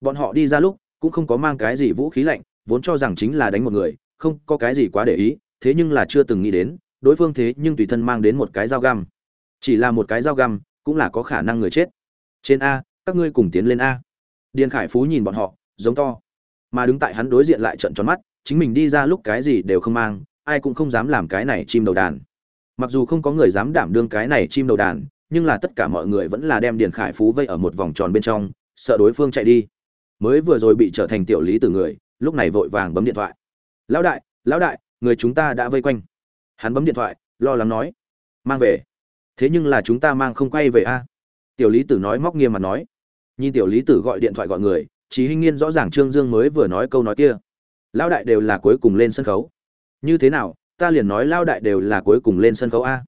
Bọn họ đi ra lúc, cũng không có mang cái gì vũ khí lạnh, vốn cho rằng chính là đánh một người, không có cái gì quá để ý, thế nhưng là chưa từng nghĩ đến, đối phương thế nhưng tùy thân mang đến một cái dao găm. Chỉ là một cái dao găm, cũng là có khả năng người chết. Trên a, các ngươi cùng tiến lên a. Điền khải phú nhìn bọn họ, giống to. Mà đứng tại hắn đối diện lại trận tròn mắt, chính mình đi ra lúc cái gì đều không mang, ai cũng không dám làm cái này chim đầu đàn. Mặc dù không có người dám đảm đương cái này chim đầu đàn nhưng là tất cả mọi người vẫn là đem điền khải phú vây ở một vòng tròn bên trong, sợ đối phương chạy đi. Mới vừa rồi bị trở thành tiểu lý từ người, lúc này vội vàng bấm điện thoại. Lão đại lão đại, người chúng ta đã vây quanh. Hắn bấm điện thoại, lo lắng nói. Mang về. Thế nhưng là chúng ta mang không quay về a? Tiểu lý tử nói móc nghiêm mặt nói. Nhìn tiểu lý tử gọi điện thoại gọi người chỉ hinh nghiên rõ ràng trương dương mới vừa nói câu nói kia. Lão đại đều là cuối cùng lên sân khấu. Như thế nào, ta liền nói Lão đại đều là cuối cùng lên sân khấu a?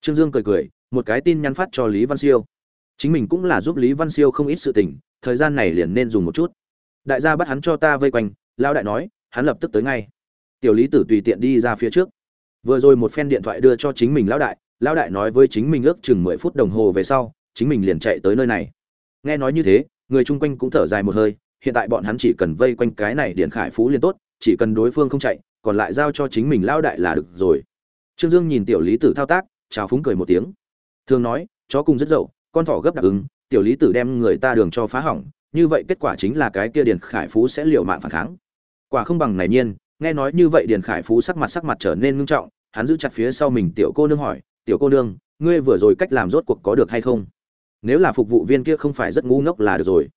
Trương dương cười cười một cái tin nhắn phát cho lý văn siêu. Chính mình cũng là giúp lý văn siêu không ít sự tình, thời gian này liền nên dùng một chút. Đại gia bắt hắn cho ta vây quanh lao đại nói, hắn lập tức tới ngay. Tiểu lý tử tùy tiện đi ra phía trước. Vừa rồi một phen điện thoại đưa cho chính mình lão đại lão đại nói với chính mình ước chừng mười phút đồng hồ về sau, chính mình liền chạy tới nơi này. Nghe nói như thế, người chung quanh cũng thở dài một hơi, hiện tại bọn hắn chỉ cần vây quanh cái này điện khải phú liền tốt, chỉ cần đối phương không chạy, còn lại giao cho chính mình lão đại là được rồi. Trương dương nhìn tiểu lý tử thao tác, chào phúng cười một tiếng thường nói, chó cùng rất dậu, con thỏ gấp đáp ứng, tiểu lý tử đem người ta đường cho phá hỏng, như vậy kết quả chính là cái kia điền khải phú sẽ liều mạng phản kháng. Quả không bằng này nhiên, nghe nói như vậy điền khải phú sắc mặt sắc mặt trở nên ngưng trọng, hắn giữ chặt phía sau mình tiểu cô nương hỏi, tiểu cô nương, ngươi vừa rồi cách làm rốt cuộc có được hay không? Nếu là phục vụ viên kia không phải rất ngu ngốc là được rồi.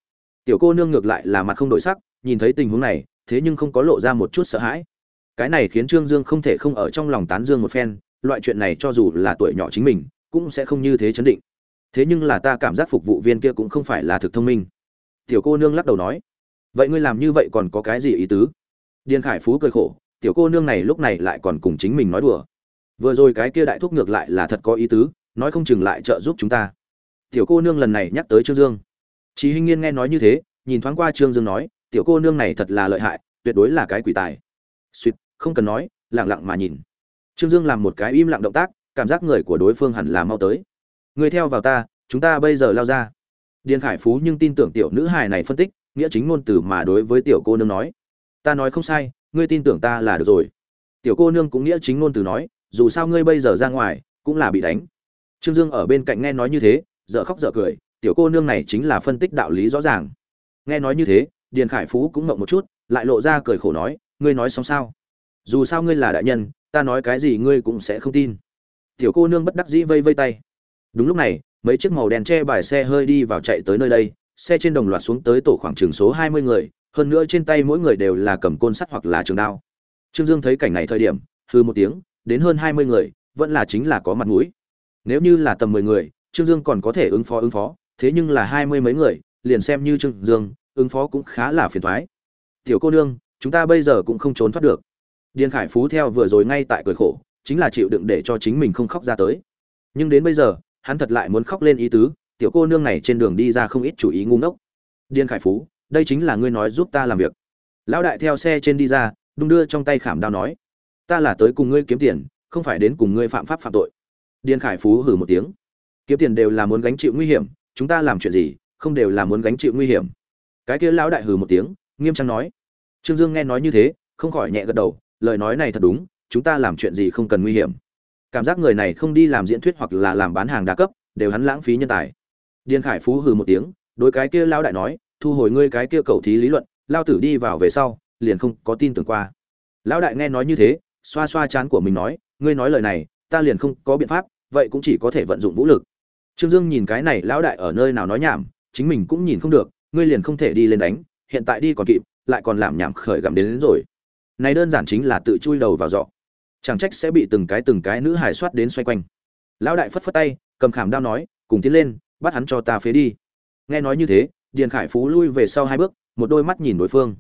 Tiểu cô nương ngược lại là mặt không đổi sắc, nhìn thấy tình huống này, thế nhưng không có lộ ra một chút sợ hãi. Cái này khiến trương dương không thể không ở trong lòng tán dương một phen, loại chuyện này cho dù là tuổi nhỏ chính mình cũng sẽ không như thế chấn định. Thế nhưng là ta cảm giác phục vụ viên kia cũng không phải là thực thông minh. Tiểu cô nương lắc đầu nói, vậy ngươi làm như vậy còn có cái gì ý tứ? Điền khải phú cười khổ, tiểu cô nương này lúc này lại còn cùng chính mình nói đùa. Vừa rồi cái kia đại thúc ngược lại là thật có ý tứ, nói không chừng lại trợ giúp chúng ta. Tiểu cô nương lần này nhắc tới trương dương. Chị hinh nghiên nghe nói như thế, nhìn thoáng qua trương dương nói, tiểu cô nương này thật là lợi hại, tuyệt đối là cái quỷ tài. Suýt không cần nói lẳng lặng mà nhìn. Trương dương làm một cái im lặng động tác cảm giác người của đối phương hẳn là mau tới. Người theo vào ta, chúng ta bây giờ lao ra. Điền khải phú nhưng tin tưởng tiểu nữ hài này phân tích, nghĩa chính ngôn từ mà đối với tiểu cô nương nói. Ta nói không sai, ngươi tin tưởng ta là được rồi. Tiểu cô nương cũng nghĩa chính ngôn từ nói, dù sao ngươi bây giờ ra ngoài, cũng là bị đánh. Trương dương ở bên cạnh nghe nói như thế, dở khóc dở cười, tiểu cô nương này chính là phân tích đạo lý rõ ràng. Nghe nói như thế, điền khải phú cũng ngậm một chút, lại lộ ra cười khổ nói, ngươi nói xong sao? Dù sao ngươi là đại nhân, ta nói cái gì ngươi cũng sẽ không tin tiểu cô nương bất đắc dĩ vây vây tay. Đúng lúc này, mấy chiếc màu đen che bài xe hơi đi vào chạy tới nơi đây, xe trên đồng loạt xuống tới tổ khoảng trường số hai mươi người, hơn nữa trên tay mỗi người đều là cầm côn sắt hoặc là trường đao. Trương dương thấy cảnh này thời điểm hư một tiếng, đến hơn hai mươi người, vẫn là chính là có mặt mũi. Nếu như là tầm mười người, trương dương còn có thể ứng phó ứng phó, thế nhưng là hai mươi mấy người, liền xem như trương dương, ứng phó cũng khá là phiền thoái tiểu cô nương, chúng ta bây giờ cũng không trốn thoát được. Điền khải phú theo vừa rồi ngay tại cười khổ chính là chịu đựng để cho chính mình không khóc ra tới. Nhưng đến bây giờ, hắn thật lại muốn khóc lên ý tứ, tiểu cô nương này trên đường đi ra không ít chủ ý ngu ngốc. Điền khải phú, đây chính là ngươi nói giúp ta làm việc. Lão đại theo xe trên đi ra, đung đưa trong tay khảm đao nói, ta là tới cùng ngươi kiếm tiền, không phải đến cùng ngươi phạm pháp phạm tội. Điền khải phú hử một tiếng, kiếm tiền đều là muốn gánh chịu nguy hiểm, chúng ta làm chuyện gì, không đều là muốn gánh chịu nguy hiểm. Cái kia lão đại hừ một tiếng, nghiêm trang nói, trương dương nghe nói như thế, không khỏi nhẹ gật đầu, lời nói này thật đúng chúng ta làm chuyện gì không cần nguy hiểm. Cảm giác người này không đi làm diễn thuyết hoặc là làm bán hàng đa cấp đều hắn lãng phí nhân tài. Điền khải phú hừ một tiếng đối cái kia lão đại nói thu hồi ngươi cái kia cầu thí lý luận lao tử đi vào về sau liền không có tin tưởng qua. Lão đại nghe nói như thế xoa xoa chán của mình nói ngươi nói lời này ta liền không có biện pháp vậy cũng chỉ có thể vận dụng vũ lực. Trương dương nhìn cái này lão đại ở nơi nào nói nhảm chính mình cũng nhìn không được ngươi liền không thể đi lên đánh hiện tại đi còn kịp lại còn làm nhảm khởi gặm đến, đến rồi. Này đơn giản chính là tự chui đầu vào giọ chẳng trách sẽ bị từng cái từng cái nữ hải soát đến xoay quanh. Lão đại phất phất tay, cầm khảm đao nói, cùng tiến lên, bắt hắn cho ta phế đi. Nghe nói như thế, điền khải phú lui về sau hai bước, một đôi mắt nhìn đối phương.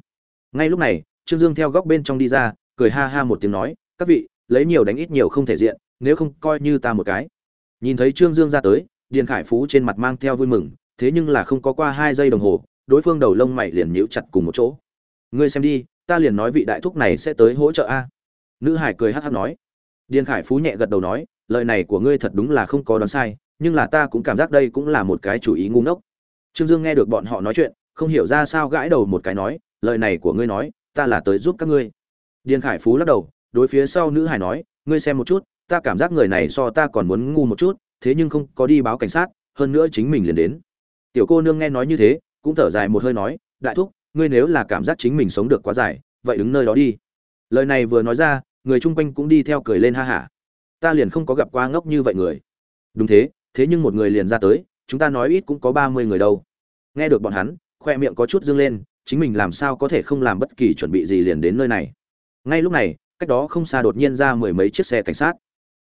Ngay lúc này, trương dương theo góc bên trong đi ra, cười ha ha một tiếng nói, các vị, lấy nhiều đánh ít nhiều không thể diện, nếu không coi như ta một cái. Nhìn thấy trương dương ra tới, điền khải phú trên mặt mang theo vui mừng, thế nhưng là không có qua hai giây đồng hồ, đối phương đầu lông mày liền nhíu chặt cùng một chỗ. Ngươi xem đi, ta liền nói vị đại thúc này sẽ tới hỗ trợ a nữ hải cười hắc hắc nói. Điền khải phú nhẹ gật đầu nói, lời này của ngươi thật đúng là không có đoán sai, nhưng là ta cũng cảm giác đây cũng là một cái chủ ý ngu ngốc. Trương dương nghe được bọn họ nói chuyện, không hiểu ra sao gãi đầu một cái nói, lời này của ngươi nói, ta là tới giúp các ngươi. Điền khải phú lắc đầu, đối phía sau nữ hải nói, ngươi xem một chút, ta cảm giác người này so ta còn muốn ngu một chút, thế nhưng không có đi báo cảnh sát, hơn nữa chính mình liền đến. Tiểu cô nương nghe nói như thế, cũng thở dài một hơi nói, đại thúc, ngươi nếu là cảm giác chính mình sống được quá dài, vậy đứng nơi đó đi lời này vừa nói ra, người chung quanh cũng đi theo cười lên ha hả. Ta liền không có gặp qua ngốc như vậy người. Đúng thế thế nhưng một người liền ra tới, chúng ta nói ít cũng có ba mươi người đâu. Nghe được bọn hắn, khoe miệng có chút dâng lên, chính mình làm sao có thể không làm bất kỳ chuẩn bị gì liền đến nơi này. Ngay lúc này, cách đó không xa đột nhiên ra mười mấy chiếc xe cảnh sát.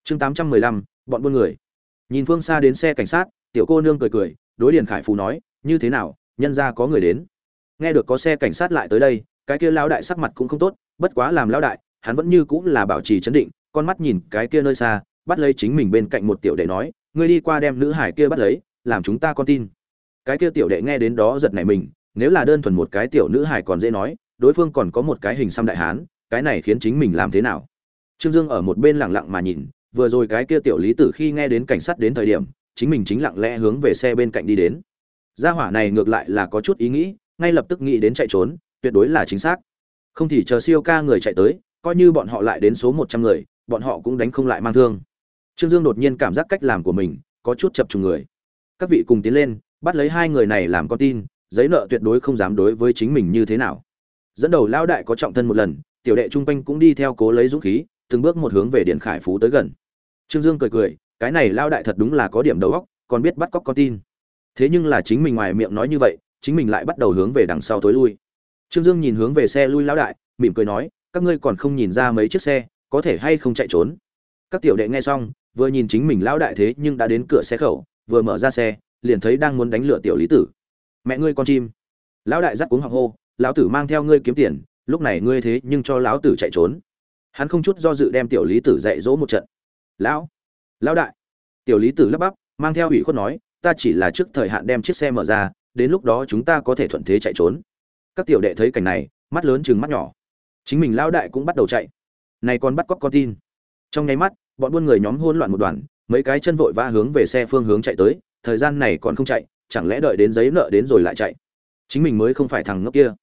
Chương tám trăm mười lăm, bọn buôn người. Nhìn phương xa đến xe cảnh sát, tiểu cô nương cười cười, đối điền khải phú nói, như thế nào, nhân ra có người đến? Nghe được có xe cảnh sát lại tới đây, cái kia lão đại sắc mặt cũng không tốt bất quá làm lão đại, hắn vẫn như cũng là bảo trì chấn định, con mắt nhìn cái kia nơi xa, bắt lấy chính mình bên cạnh một tiểu đệ nói, ngươi đi qua đem nữ hải kia bắt lấy, làm chúng ta con tin. Cái kia tiểu đệ nghe đến đó giật nảy mình, nếu là đơn thuần một cái tiểu nữ hải còn dễ nói, đối phương còn có một cái hình xăm đại hán, cái này khiến chính mình làm thế nào? Trương dương ở một bên lặng lặng mà nhìn, vừa rồi cái kia tiểu lý tử khi nghe đến cảnh sát đến thời điểm, chính mình chính lặng lẽ hướng về xe bên cạnh đi đến. Gia hỏa này ngược lại là có chút ý nghĩ, ngay lập tức nghĩ đến chạy trốn, tuyệt đối là chính xác không thì chờ siêu ca người chạy tới, coi như bọn họ lại đến số một trăm người, bọn họ cũng đánh không lại mang thương. Trương dương đột nhiên cảm giác cách làm của mình có chút chập trùng người. Các vị cùng tiến lên, bắt lấy hai người này làm con tin, giấy nợ tuyệt đối không dám đối với chính mình như thế nào. Dẫn đầu Lão đại có trọng thân một lần, tiểu đệ trung quanh cũng đi theo cố lấy dũng khí, từng bước một hướng về điện khải phú tới gần. Trương dương cười cười, cái này Lão đại thật đúng là có điểm đầu óc, còn biết bắt cóc con tin. Thế nhưng là chính mình ngoài miệng nói như vậy, chính mình lại bắt đầu hướng về đằng sau tối lui trương dương nhìn hướng về xe lui lão đại, mỉm cười nói, các ngươi còn không nhìn ra mấy chiếc xe, có thể hay không chạy trốn? Các tiểu đệ nghe xong, vừa nhìn chính mình lão đại thế nhưng đã đến cửa xe khẩu, vừa mở ra xe, liền thấy đang muốn đánh lửa tiểu lý tử. Mẹ ngươi con chim. Lão đại giắt cuống họng hô, lão tử mang theo ngươi kiếm tiền, lúc này ngươi thế nhưng cho lão tử chạy trốn. Hắn không chút do dự đem tiểu lý tử dạy dỗ một trận. Lão lão đại. Tiểu lý tử lắp bắp, mang theo ủy khuất nói, ta chỉ là trước thời hạn đem chiếc xe mở ra, đến lúc đó chúng ta có thể thuận thế chạy trốn các tiểu đệ thấy cảnh này, mắt lớn chừng mắt nhỏ. Chính mình lao đại cũng bắt đầu chạy. Này còn bắt cóc con tin. Trong nháy mắt, bọn buôn người nhóm hỗn loạn một đoàn, mấy cái chân vội vã hướng về xe phương hướng chạy tới, thời gian này còn không chạy, chẳng lẽ đợi đến giấy nợ đến rồi lại chạy? Chính mình mới không phải thằng ngốc kia.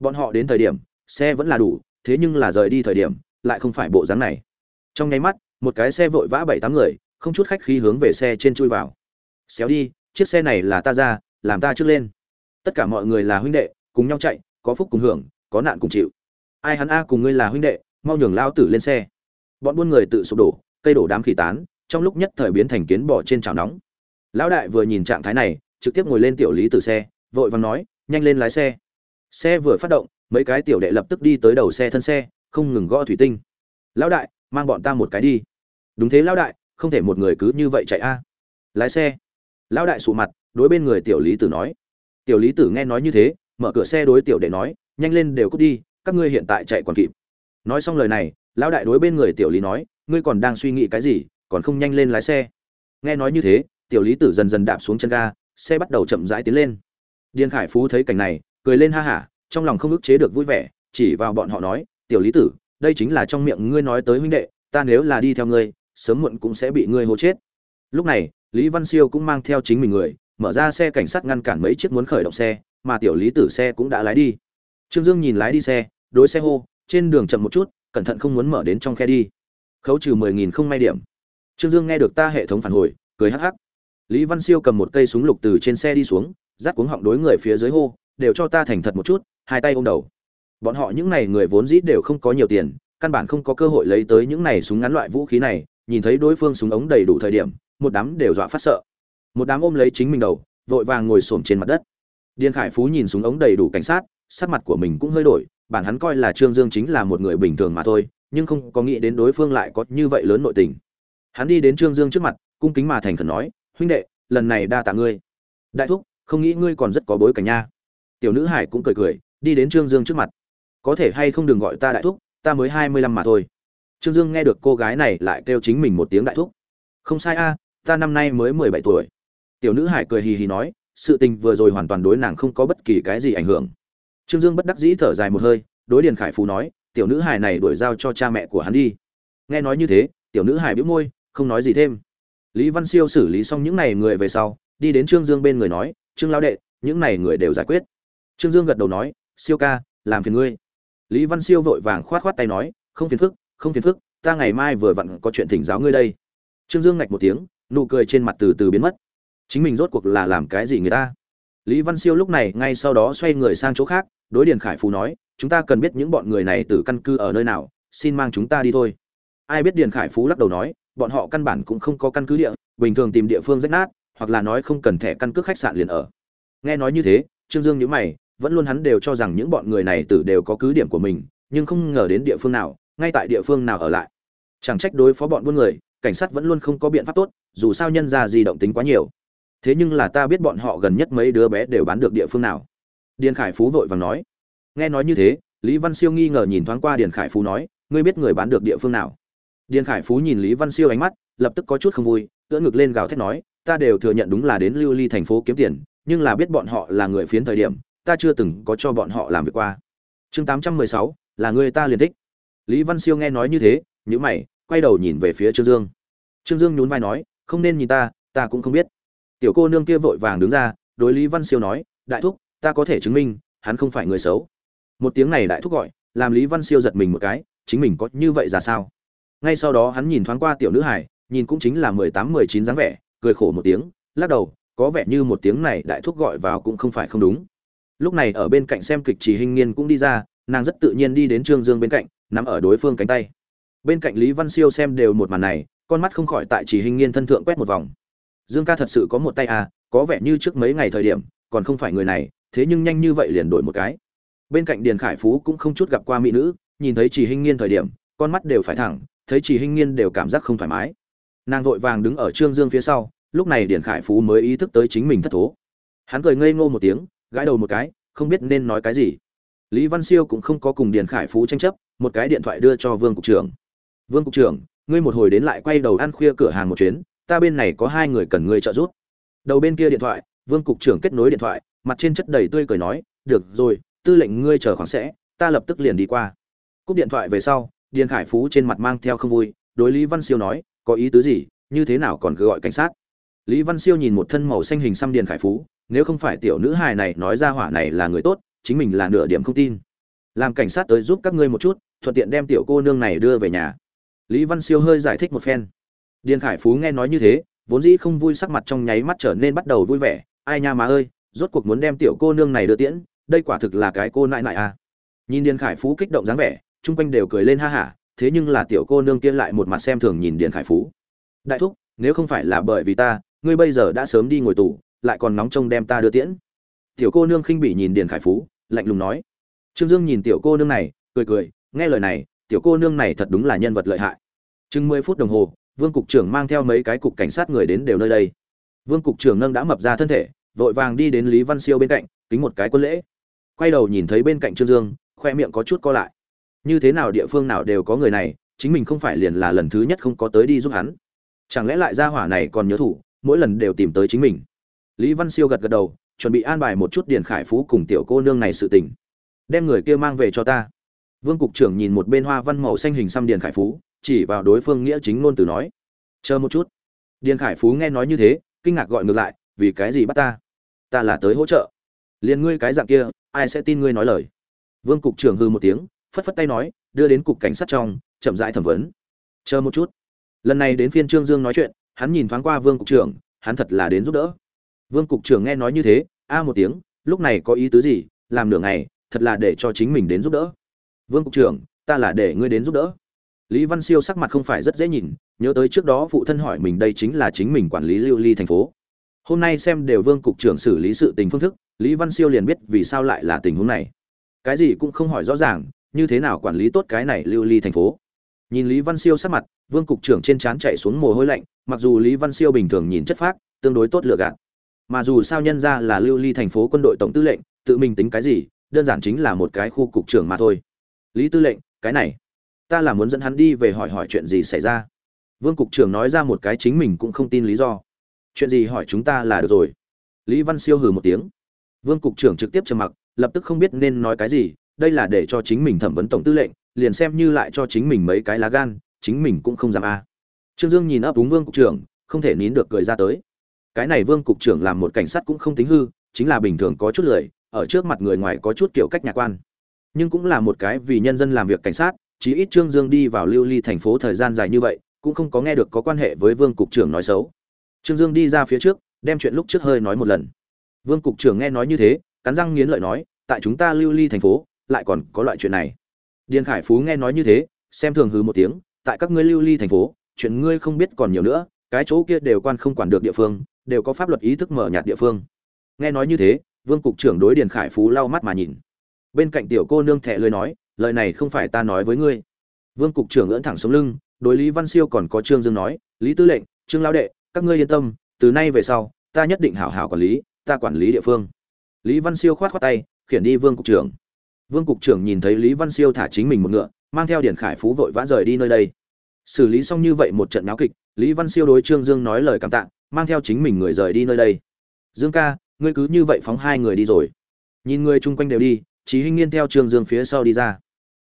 Bọn họ đến thời điểm, xe vẫn là đủ, thế nhưng là rời đi thời điểm, lại không phải bộ dáng này. Trong nháy mắt, một cái xe vội vã bảy tám người, không chút khách khí hướng về xe trên chui vào. Xéo đi, chiếc xe này là ta ra, làm ta trước lên. Tất cả mọi người là huynh đệ cùng nhau chạy, có phúc cùng hưởng, có nạn cùng chịu. Ai hắn a cùng ngươi là huynh đệ, mau nhường lao tử lên xe. Bọn buôn người tự sụp đổ, cây đổ đám khỉ tán, trong lúc nhất thời biến thành kiến bỏ trên chảo nóng. Lão đại vừa nhìn trạng thái này, trực tiếp ngồi lên tiểu lý từ xe, vội vàng nói, nhanh lên lái xe. Xe vừa phát động, mấy cái tiểu đệ lập tức đi tới đầu xe thân xe, không ngừng gõ thủy tinh. Lão đại, mang bọn ta một cái đi. Đúng thế lão đại, không thể một người cứ như vậy chạy a. Lái xe. Lão đại sụ mặt, đối bên người tiểu lý tử nói. Tiểu lý tử nghe nói như thế mở cửa xe đối tiểu đệ nói, nhanh lên đều cút đi, các ngươi hiện tại chạy còn kịp. Nói xong lời này, lão đại đối bên người tiểu lý nói, ngươi còn đang suy nghĩ cái gì, còn không nhanh lên lái xe? Nghe nói như thế, tiểu lý tử dần dần đạp xuống chân ga, xe bắt đầu chậm rãi tiến lên. Điền khải phú thấy cảnh này, cười lên ha hả, trong lòng không ức chế được vui vẻ, chỉ vào bọn họ nói, tiểu lý tử, đây chính là trong miệng ngươi nói tới huynh đệ, ta nếu là đi theo ngươi, sớm muộn cũng sẽ bị ngươi hố chết. Lúc này, lý văn siêu cũng mang theo chính mình người, mở ra xe cảnh sát ngăn cản mấy chiếc muốn khởi động xe mà tiểu lý tử xe cũng đã lái đi. Trương dương nhìn lái đi xe, đối xe hô, trên đường chậm một chút, cẩn thận không muốn mở đến trong khe đi. Khấu trừ mười nghìn không may điểm. Trương dương nghe được ta hệ thống phản hồi, cười hắc hắc. Lý văn siêu cầm một cây súng lục từ trên xe đi xuống rát cuống họng đối người phía dưới hô, đều cho ta thành thật một chút, hai tay ôm đầu. Bọn họ những này người vốn dĩ đều không có nhiều tiền, căn bản không có cơ hội lấy tới những này súng ngắn loại vũ khí này, nhìn thấy đối phương súng ống đầy đủ thời điểm, một đám đều dọa phát sợ. Một đám ôm lấy chính mình đầu, vội vàng ngồi xổm trên mặt đất điền khải phú nhìn súng ống đầy đủ cảnh sát, sắc mặt của mình cũng hơi đổi, bản hắn coi là trương dương chính là một người bình thường mà thôi, nhưng không có nghĩ đến đối phương lại có như vậy lớn nội tình. Hắn đi đến trương dương trước mặt, cung kính mà thành khẩn nói, huynh đệ, lần này đa tạ ngươi. Đại thúc, không nghĩ ngươi còn rất có bối cảnh nha. Tiểu nữ hải cũng cười cười, đi đến trương dương trước mặt. Có thể hay không đừng gọi ta đại thúc, ta mới hai mươi lăm mà thôi. Trương dương nghe được cô gái này lại kêu chính mình một tiếng đại thúc. Không sai a, ta năm nay mới mười bảy tuổi. Tiểu nữ hải cười hì hì nói sự tình vừa rồi hoàn toàn đối nàng không có bất kỳ cái gì ảnh hưởng. Trương dương bất đắc dĩ thở dài một hơi, đối điền khải phú nói, tiểu nữ hài này đuổi giao cho cha mẹ của hắn đi. Nghe nói như thế, tiểu nữ hài bĩu môi, không nói gì thêm. Lý văn siêu xử lý xong những n à y người về sau, đi đến trương dương bên người nói, trương lao đệ, những n à y người đều giải quyết. Trương dương gật đầu nói, siêu ca, làm phiền ngươi. Lý văn siêu vội vàng khoát khoát tay nói, không phiền phức, không phiền phức, ta ngày mai vừa vặn có chuyện thỉnh giáo ngươi đây. Trương dương ngạch một tiếng, nụ cười trên mặt từ từ biến mất chính mình rốt cuộc là làm cái gì người ta? Lý văn siêu lúc này ngay sau đó xoay người sang chỗ khác, đối điền khải phú nói, chúng ta cần biết những bọn người này từ căn cư ở nơi nào, xin mang chúng ta đi thôi. Ai biết điền khải phú lắc đầu nói, bọn họ căn bản cũng không có căn cứ địa, bình thường tìm địa phương rách nát, hoặc là nói không cần thẻ căn cước khách sạn liền ở. Nghe nói như thế, trương dương nhữ mày, vẫn luôn hắn đều cho rằng những bọn người này tử đều có cứ điểm của mình, nhưng không ngờ đến địa phương nào, ngay tại địa phương nào ở lại. Chẳng trách đối phó bọn buôn người, cảnh sát vẫn luôn không có biện pháp tốt, dù sao nhân ra di động tính quá nhiều thế nhưng là ta biết bọn họ gần nhất mấy đứa bé đều bán được địa phương nào. Điền khải phú vội vàng nói. Nghe nói như thế, lý văn siêu nghi ngờ nhìn thoáng qua điền khải phú nói, ngươi biết người bán được địa phương nào? Điền khải phú nhìn lý văn siêu ánh mắt, lập tức có chút không vui, ưỡn ngực lên gào thét nói, ta đều thừa nhận đúng là đến lưu ly thành phố kiếm tiền, nhưng là biết bọn họ là người phiến thời điểm, ta chưa từng có cho bọn họ làm việc qua. Chương tám trăm mười sáu, là người ta liền thích. Lý văn siêu nghe nói như thế nhữ mày, quay đầu nhìn về phía trương dương. Trương dương nhún vai nói, không nên nhìn ta ta cũng không biết tiểu cô nương kia vội vàng đứng ra, đối lý văn siêu nói, đại thúc, ta có thể chứng minh, hắn không phải người xấu. Một tiếng này đại thúc gọi, làm lý văn siêu giật mình một cái, chính mình có như vậy ra sao? Ngay sau đó hắn nhìn thoáng qua tiểu nữ hải nhìn cũng chính là mười tám, mười chín dáng vẻ, cười khổ một tiếng, lắc đầu, có vẻ như một tiếng này đại thúc gọi vào cũng không phải không đúng. Lúc này ở bên cạnh xem kịch chỉ hình nghiên cũng đi ra, nàng rất tự nhiên đi đến trương dương bên cạnh, nắm ở đối phương cánh tay. Bên cạnh lý văn siêu xem đều một màn này, con mắt không khỏi tại chỉ hình nghiên thân thượng quét một vòng dương ca thật sự có một tay à có vẻ như trước mấy ngày thời điểm, còn không phải người này, thế nhưng nhanh như vậy liền đổi một cái. Bên cạnh điền khải phú cũng không chút gặp qua mỹ nữ, nhìn thấy chỉ Hinh nghiên thời điểm, con mắt đều phải thẳng, thấy chỉ Hinh nghiên đều cảm giác không thoải mái. Nàng vội vàng đứng ở trương dương phía sau, lúc này điền khải phú mới ý thức tới chính mình thất thố. Hắn cười ngây ngô một tiếng, gãi đầu một cái, không biết nên nói cái gì. Lý văn siêu cũng không có cùng điền khải phú tranh chấp, một cái điện thoại đưa cho vương cục trưởng. Vương cục trưởng, ngươi một hồi đến lại quay đầu ăn khuya cửa hàng một chuyến ta bên này có hai người cần ngươi trợ giúp. Đầu bên kia điện thoại, vương cục trưởng kết nối điện thoại, mặt trên chất đầy tươi cười nói, được rồi, tư lệnh ngươi chờ khoảng sẽ, ta lập tức liền đi qua. Cúp điện thoại về sau, điền khải phú trên mặt mang theo không vui, đối lý văn siêu nói, có ý tứ gì, như thế nào còn cứ gọi cảnh sát? Lý văn siêu nhìn một thân màu xanh hình xăm điền khải phú, nếu không phải tiểu nữ hài này nói ra hỏa này là người tốt, chính mình là nửa điểm không tin. Làm cảnh sát tới giúp các ngươi một chút, thuận tiện đem tiểu cô nương này đưa về nhà. Lý văn siêu hơi giải thích một phen điền khải phú nghe nói như thế, vốn dĩ không vui sắc mặt trong nháy mắt trở nên bắt đầu vui vẻ. Ai nha má ơi, rốt cuộc muốn đem tiểu cô nương này đưa tiễn, đây quả thực là cái cô nại nại à. Nhìn điền khải phú kích động dáng vẻ, chung quanh đều cười lên ha hả, thế nhưng là tiểu cô nương kia lại một mặt xem thường nhìn điền khải phú. Đại thúc, nếu không phải là bởi vì ta, ngươi bây giờ đã sớm đi ngồi tù, lại còn nóng trông đem ta đưa tiễn. Tiểu cô nương khinh bỉ nhìn điền khải phú, lạnh lùng nói. Trương dương nhìn tiểu cô nương này, cười cười, nghe lời này, tiểu cô nương này thật đúng là nhân vật lợi hại. Chừng mười phút đồng hồ vương cục trưởng mang theo mấy cái cục cảnh sát người đến đều nơi đây. Vương cục trưởng nâng đã mập ra thân thể, vội vàng đi đến lý văn siêu bên cạnh, kính một cái quân lễ. Quay đầu nhìn thấy bên cạnh trương dương, khoe miệng có chút co lại. Như thế nào địa phương nào đều có người này, chính mình không phải liền là lần thứ nhất không có tới đi giúp hắn. Chẳng lẽ lại gia hỏa này còn nhớ thủ, mỗi lần đều tìm tới chính mình? Lý văn siêu gật gật đầu, chuẩn bị an bài một chút điền khải phú cùng tiểu cô nương này sự tình. Đem người kia mang về cho ta. Vương cục trưởng nhìn một bên hoa văn màu xanh hình xăm điền khải phú chỉ vào đối phương nghĩa chính ngôn từ nói. Chờ một chút. Điền khải phú nghe nói như thế, kinh ngạc gọi ngược lại, vì cái gì bắt ta? Ta là tới hỗ trợ. Liền ngươi cái dạng kia, ai sẽ tin ngươi nói lời? Vương cục trưởng hư một tiếng, phất phất tay nói, đưa đến cục cảnh sát trong, chậm rãi thẩm vấn. Chờ một chút. Lần này đến phiên trương dương nói chuyện, hắn nhìn thoáng qua vương cục trưởng, hắn thật là đến giúp đỡ. Vương cục trưởng nghe nói như thế, a một tiếng, lúc này có ý tứ gì, làm nửa ngày, thật là để cho chính mình đến giúp đỡ. Vương cục trưởng, ta là để ngươi đến giúp đỡ lý văn siêu sắc mặt không phải rất dễ nhìn, nhớ tới trước đó phụ thân hỏi mình đây chính là chính mình quản lý lưu ly thành phố. Hôm nay xem đều vương cục trưởng xử lý sự tình phương thức, lý văn siêu liền biết vì sao lại là tình huống này. Cái gì cũng không hỏi rõ ràng, như thế nào quản lý tốt cái này lưu ly thành phố. Nhìn lý văn siêu sắc mặt, vương cục trưởng trên trán chạy xuống mồ hôi lạnh, mặc dù lý văn siêu bình thường nhìn chất phác, tương đối tốt lựa gạt. Mà dù sao nhân ra là lưu ly thành phố quân đội tổng tư lệnh, tự mình tính cái gì, đơn giản chính là một cái khu cục trưởng mà thôi. Lý tư lệnh, cái này ta là muốn dẫn hắn đi về hỏi hỏi chuyện gì xảy ra. Vương cục trưởng nói ra một cái chính mình cũng không tin lý do. Chuyện gì hỏi chúng ta là được rồi. Lý văn siêu hừ một tiếng. Vương cục trưởng trực tiếp trầm mặc, lập tức không biết nên nói cái gì, đây là để cho chính mình thẩm vấn tổng tư lệnh, liền xem như lại cho chính mình mấy cái lá gan, chính mình cũng không dám a. Trương dương nhìn ấp úng vương cục trưởng, không thể nín được cười ra tới. Cái này vương cục trưởng làm một cảnh sát cũng không tính hư, chính là bình thường có chút lười, ở trước mặt người ngoài có chút kiểu cách nhạc quan. Nhưng cũng là một cái vì nhân dân làm việc cảnh sát chí ít trương dương đi vào lưu ly thành phố thời gian dài như vậy, cũng không có nghe được có quan hệ với vương cục trưởng nói xấu. Trương dương đi ra phía trước, đem chuyện lúc trước hơi nói một lần. Vương cục trưởng nghe nói như thế, cắn răng nghiến lợi nói, tại chúng ta lưu ly thành phố, lại còn có loại chuyện này. Điền khải phú nghe nói như thế, xem thường hừ một tiếng, tại các ngươi lưu ly thành phố, chuyện ngươi không biết còn nhiều nữa, cái chỗ kia đều quan không quản được địa phương, đều có pháp luật ý thức mở nhạt địa phương. Nghe nói như thế, vương cục trưởng đối điền khải phú lau mắt mà nhìn. Bên cạnh tiểu cô nương thẹ lưỡi nói lời này không phải ta nói với ngươi. Vương cục trưởng ưỡn thẳng sống lưng, đối lý văn siêu còn có trương dương nói, lý tư lệnh, trương lao đệ, các ngươi yên tâm, từ nay về sau, ta nhất định hảo hảo quản lý, ta quản lý địa phương. Lý văn siêu khoát khoát tay, khiển đi vương cục trưởng. Vương cục trưởng nhìn thấy lý văn siêu thả chính mình một ngựa, mang theo điển khải phú vội vã rời đi nơi đây. Xử lý xong như vậy một trận náo kịch, lý văn siêu đối trương dương nói lời cảm tạ, mang theo chính mình người rời đi nơi đây. Dương ca, ngươi cứ như vậy phóng hai người đi rồi. Nhìn người chung quanh đều đi chí hinh nghiên theo trương dương phía sau đi ra.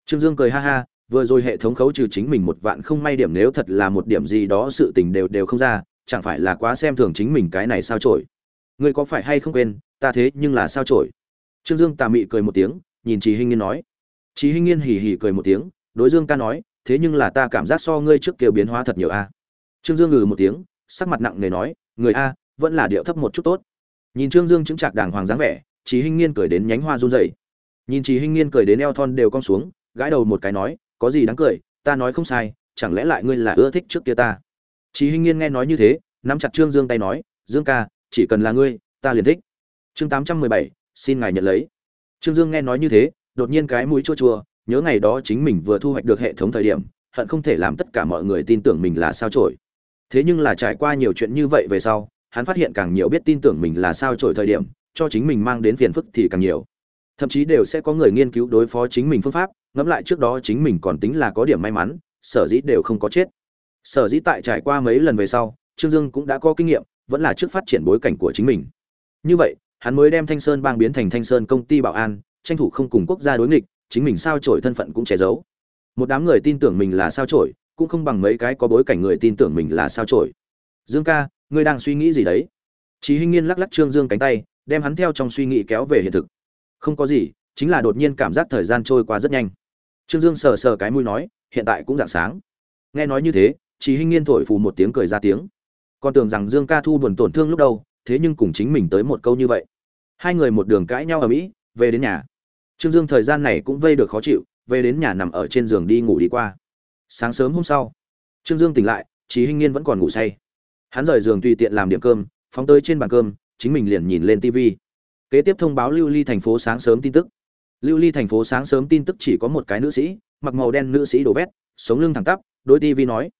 Trương dương cười ha ha, vừa rồi hệ thống khấu trừ chính mình một vạn không may điểm nếu thật là một điểm gì đó sự tình đều đều không ra, chẳng phải là quá xem thường chính mình cái này sao chổi? ngươi có phải hay không quên, ta thế nhưng là sao chổi. trương dương tà mị cười một tiếng, nhìn Chí hinh nghiên nói. Chí hinh nghiên hì hì cười một tiếng, đối dương ca nói, thế nhưng là ta cảm giác so ngươi trước kia biến hóa thật nhiều a. Trương dương ngừ một tiếng, sắc mặt nặng nề nói, người a, vẫn là điệu thấp một chút tốt. Nhìn trương dương chứng trạc đàng hoàng dáng vẻ, Chí hinh nghiên cười đến nhánh hoa run rẩy nhìn chị hinh nghiên cười đến eo thon đều cong xuống, gãi đầu một cái nói, có gì đáng cười, ta nói không sai, chẳng lẽ lại ngươi là ưa thích trước kia ta? Chị hinh nghiên nghe nói như thế, nắm chặt trương dương tay nói, dương ca, chỉ cần là ngươi, ta liền thích. Chương tám trăm mười bảy, xin ngài nhận lấy. Trương dương nghe nói như thế, đột nhiên cái mũi chua chua, nhớ ngày đó chính mình vừa thu hoạch được hệ thống thời điểm, hận không thể làm tất cả mọi người tin tưởng mình là sao trổi thế nhưng là trải qua nhiều chuyện như vậy về sau, hắn phát hiện càng nhiều biết tin tưởng mình là sao trổi thời điểm, cho chính mình mang đến phiền phức thì càng nhiều thậm chí đều sẽ có người nghiên cứu đối phó chính mình phương pháp ngẫm lại trước đó chính mình còn tính là có điểm may mắn sở dĩ đều không có chết. Sở dĩ tại trải qua mấy lần về sau trương dương cũng đã có kinh nghiệm vẫn là trước phát triển bối cảnh của chính mình. Như vậy hắn mới đem thanh sơn bang biến thành thanh sơn công ty bảo an tranh thủ không cùng quốc gia đối nghịch chính mình sao trổi thân phận cũng che giấu. Một đám người tin tưởng mình là sao trổi cũng không bằng mấy cái có bối cảnh người tin tưởng mình là sao trổi dương ca ngươi đang suy nghĩ gì đấy? Chí Hinh Nghiên lắc lắc Trương Dương cánh tay, đem hắn theo trong suy nghĩ kéo về hiện thực. Không có gì, chính là đột nhiên cảm giác thời gian trôi qua rất nhanh. Trương Dương sờ sờ cái mũi nói, hiện tại cũng dạng sáng. Nghe nói như thế, Chí Hinh Nghiên thổi phù một tiếng cười ra tiếng. Con tưởng rằng Dương ca thu buồn tổn thương lúc đầu, thế nhưng cùng chính mình tới một câu như vậy. Hai người một đường cãi nhau ở mỹ, về đến nhà. Trương Dương thời gian này cũng vây được khó chịu, về đến nhà nằm ở trên giường đi ngủ đi qua. Sáng sớm hôm sau, Trương Dương tỉnh lại, Chí Hinh Nghiên vẫn còn ngủ say. Hắn rời giường tùy tiện làm điểm cơm, phóng tới trên bàn cơm, chính mình liền nhìn lên tivi kế tiếp thông báo lưu ly thành phố sáng sớm tin tức. Lưu ly thành phố sáng sớm tin tức chỉ có một cái nữ sĩ, mặc màu đen nữ sĩ đổ vét, sống lưng thẳng tắp đôi tv nói.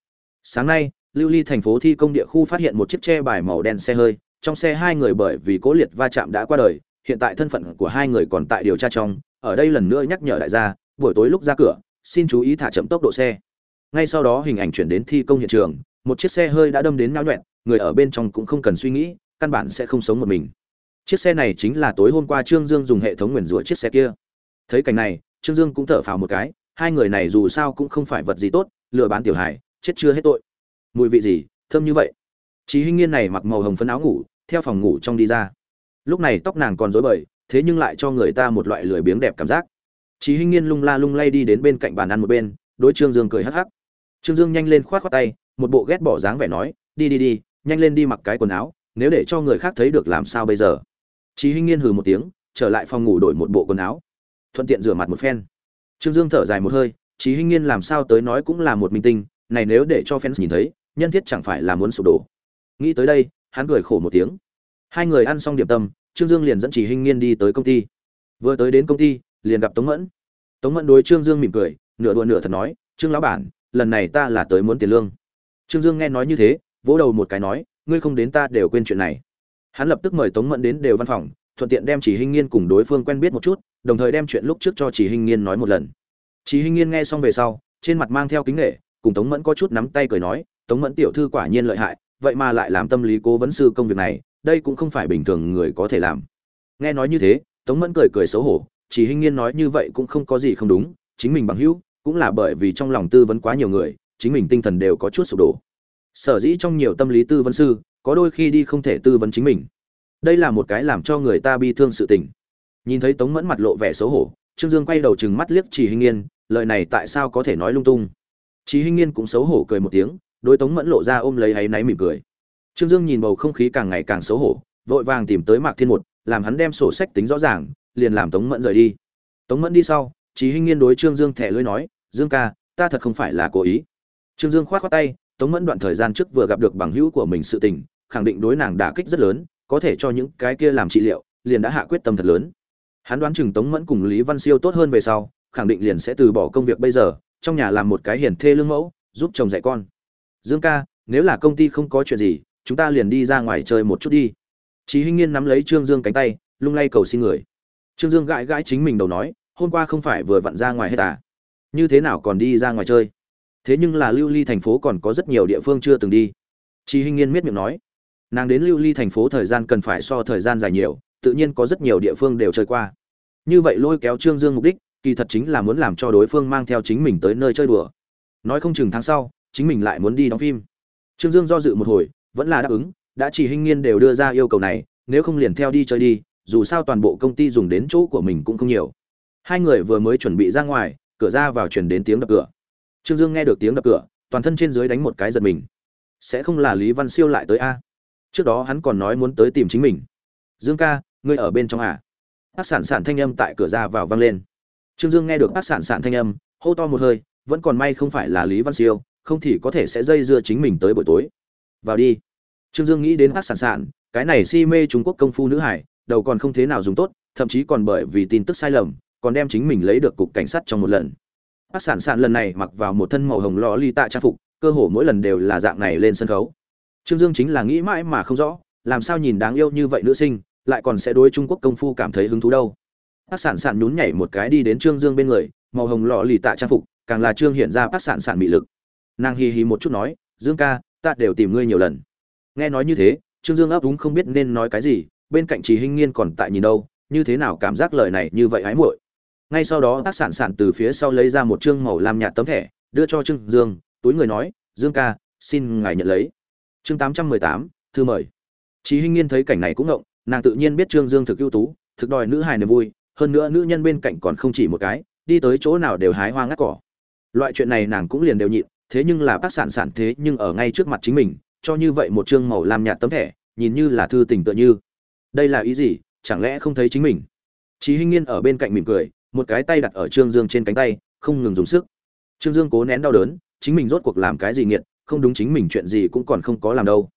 Sáng nay, lưu ly thành phố thi công địa khu phát hiện một chiếc tre bài màu đen xe hơi, trong xe hai người bởi vì cố liệt va chạm đã qua đời, hiện tại thân phận của hai người còn tại điều tra trong, ở đây lần nữa nhắc nhở đại gia, buổi tối lúc ra cửa, xin chú ý thả chậm tốc độ xe. Ngay sau đó hình ảnh chuyển đến thi công hiện trường, một chiếc xe hơi đã đâm đến náo nhuẹn người ở bên trong cũng không cần suy nghĩ, căn bản sẽ không sống một mình chiếc xe này chính là tối hôm qua trương dương dùng hệ thống nguyền rủa chiếc xe kia thấy cảnh này trương dương cũng thở phào một cái hai người này dù sao cũng không phải vật gì tốt lừa bán tiểu hải chết chưa hết tội mùi vị gì thơm như vậy Chí Hinh Nghiên này mặc màu hồng phấn áo ngủ, theo phòng ngủ trong đi ra. Lúc này tóc nàng còn rối bời, thế nhưng lại cho người ta một loại lười biếng đẹp cảm giác. Chí Hinh Nghiên lung la lung lay đi đến bên cạnh bàn ăn một bên, đối Trương Dương cười hắc hắc. Trương Dương nhanh lên khoát khoát tay, một bộ ghét bỏ dáng vẻ nói, "Đi đi đi, nhanh lên đi mặc cái quần áo, nếu để cho người khác thấy được làm sao bây giờ?" Chí Hinh Nghiên hừ một tiếng, trở lại phòng ngủ đổi một bộ quần áo, thuận tiện rửa mặt một phen. Trương Dương thở dài một hơi, Chí Hinh Nghiên làm sao tới nói cũng là một minh tinh, này nếu để cho fans nhìn thấy, nhân thiết chẳng phải là muốn sụp đổ. Nghĩ tới đây hắn cười khổ một tiếng. Hai người ăn xong điểm tâm trương dương liền dẫn Chí Hinh nghiên đi tới công ty. Vừa tới đến công ty liền gặp tống mẫn. Tống mẫn đối trương dương mỉm cười nửa đùa nửa thật nói trương lão bản lần này ta là tới muốn tiền lương. Trương dương nghe nói như thế vỗ đầu một cái nói ngươi không đến ta đều quên chuyện này hắn lập tức mời tống mẫn đến đều văn phòng, thuận tiện đem chỉ hình nghiên cùng đối phương quen biết một chút, đồng thời đem chuyện lúc trước cho chỉ hình nghiên nói một lần. Chỉ hình nghiên nghe xong về sau, trên mặt mang theo kính nghệ cùng tống mẫn có chút nắm tay cười nói, tống mẫn tiểu thư quả nhiên lợi hại, vậy mà lại làm tâm lý cố vấn sư công việc này, đây cũng không phải bình thường người có thể làm. Nghe nói như thế, tống mẫn cười cười xấu hổ, chỉ hình nghiên nói như vậy cũng không có gì không đúng, chính mình bằng hữu, cũng là bởi vì trong lòng tư vấn quá nhiều người, chính mình tinh thần đều có chút sụp đổ. Sở dĩ trong nhiều tâm lý tư vấn sư có đôi khi đi không thể tư vấn chính mình. Đây là một cái làm cho người ta bi thương sự tình. Nhìn thấy tống mẫn mặt lộ vẻ xấu hổ, trương dương quay đầu chừng mắt liếc chỉ hình nghiên, lời này tại sao có thể nói lung tung? Chỉ hình nghiên cũng xấu hổ cười một tiếng, đối tống mẫn lộ ra ôm lấy áy náy mỉm cười. Trương dương nhìn bầu không khí càng ngày càng xấu hổ, vội vàng tìm tới mạc thiên một, làm hắn đem sổ sách tính rõ ràng, liền làm tống mẫn rời đi. Tống mẫn đi sau trí hinh nghiên đối trương dương thẻ lưới nói, dương ca, ta thật không phải là cố ý. Trương dương k h o á t khoác tay, tống mẫn đoạn thời gian trước vừa gặp được bằng hữu của mình sự tình khẳng định đối nàng đả kích rất lớn có thể cho những cái kia làm trị liệu liền đã hạ quyết tâm thật lớn hắn đoán chừng tống mẫn cùng lý văn siêu tốt hơn về sau khẳng định liền sẽ từ bỏ công việc bây giờ trong nhà làm một cái hiền thê lương mẫu giúp chồng dạy con dương ca nếu là công ty không có chuyện gì chúng ta liền đi ra ngoài chơi một chút đi Chí Hinh Nghiên nắm lấy Trương Dương cánh tay, lung lay cầu xin người. Trương Dương gãi gãi chính mình đầu nói, hôm qua không phải vừa vặn ra ngoài hết à? Như thế nào còn đi ra ngoài chơi? Thế nhưng là Lưu Ly thành phố còn có rất nhiều địa phương chưa từng đi. Chí Hinh Nghiên miết miệng nói, nàng đến Lưu Ly thành phố thời gian cần phải so thời gian dài nhiều, tự nhiên có rất nhiều địa phương đều chơi qua. Như vậy lôi kéo Trương Dương mục đích, kỳ thật chính là muốn làm cho đối phương mang theo chính mình tới nơi chơi đùa. Nói không chừng tháng sau, chính mình lại muốn đi đóng phim. Trương dương do dự một hồi vẫn là đáp ứng đã chỉ hinh nghiên đều đưa ra yêu cầu này nếu không liền theo đi chơi đi dù sao toàn bộ công ty dùng đến chỗ của mình cũng không nhiều. Hai người vừa mới chuẩn bị ra ngoài cửa ra vào chuyển đến tiếng đập cửa. Trương dương nghe được tiếng đập cửa toàn thân trên dưới đánh một cái giật mình. Sẽ không là lý văn siêu lại tới a? Trước đó hắn còn nói muốn tới tìm chính mình. Dương ca, ngươi ở bên trong à? Bác sản sản thanh âm tại cửa ra vào vang lên. Trương dương nghe được bác sản sản thanh âm, hô to một hơi, vẫn còn may không phải là lý văn siêu, không thì có thể sẽ dây dưa chính mình tới buổi tối. Vào đi. Trương dương nghĩ đến Bác sản sản, cái này si mê trung quốc công phu nữ hải, đầu còn không thế nào dùng tốt, thậm chí còn bởi vì tin tức sai lầm, còn đem chính mình lấy được cục cảnh sát trong một lần. Bác sản sản lần này mặc vào một thân màu hồng lò ly tạ trang phục, cơ hồ mỗi lần đều là dạng này lên sân khấu trương dương chính là nghĩ mãi mà không rõ, làm sao nhìn đáng yêu như vậy nữ sinh, lại còn sẽ đối trung quốc công phu cảm thấy hứng thú đâu. Bác sản sản nhún nhảy một cái đi đến trương dương bên người, màu hồng lọ lì tạ trang phục, càng là trương hiện ra bác sản sản bị lực. Nàng hì hì một chút nói, dương ca, ta đều tìm ngươi nhiều lần. Nghe nói như thế, trương dương ấp úng không biết nên nói cái gì, bên cạnh trì hinh nghiên còn tại nhìn đâu, như thế nào cảm giác lời này như vậy hái muội. Ngay sau đó, Bác sản sản từ phía sau lấy ra một chương màu lam nhạt tấm thẻ, đưa cho trương dương, túi người nói, dương ca, xin ngài nhận lấy chương tám trăm mười tám thư mời Chí Hinh Nghiên thấy cảnh này cũng ngộng, nàng tự nhiên biết Trương Dương thực ưu tú, thực đòi nữ hài niềm vui, hơn nữa nữ nhân bên cạnh còn không chỉ một cái, đi tới chỗ nào đều hái hoa ngắt cỏ. Loại chuyện này nàng cũng liền đều nhịn, thế nhưng là bác sản sản thế nhưng ở ngay trước mặt chính mình cho như vậy một chương màu làm nhạt tấm thẻ nhìn như là thư tình tựa như đây là ý gì chẳng lẽ không thấy chính mình Chí Hinh Nghiên ở bên cạnh mỉm cười, một cái tay đặt ở Trương Dương trên cánh tay, không ngừng dùng sức. Trương Dương cố nén đau đớn, chính mình rốt cuộc làm cái gì nghiệt, không đúng chính mình chuyện gì cũng còn không có làm đâu.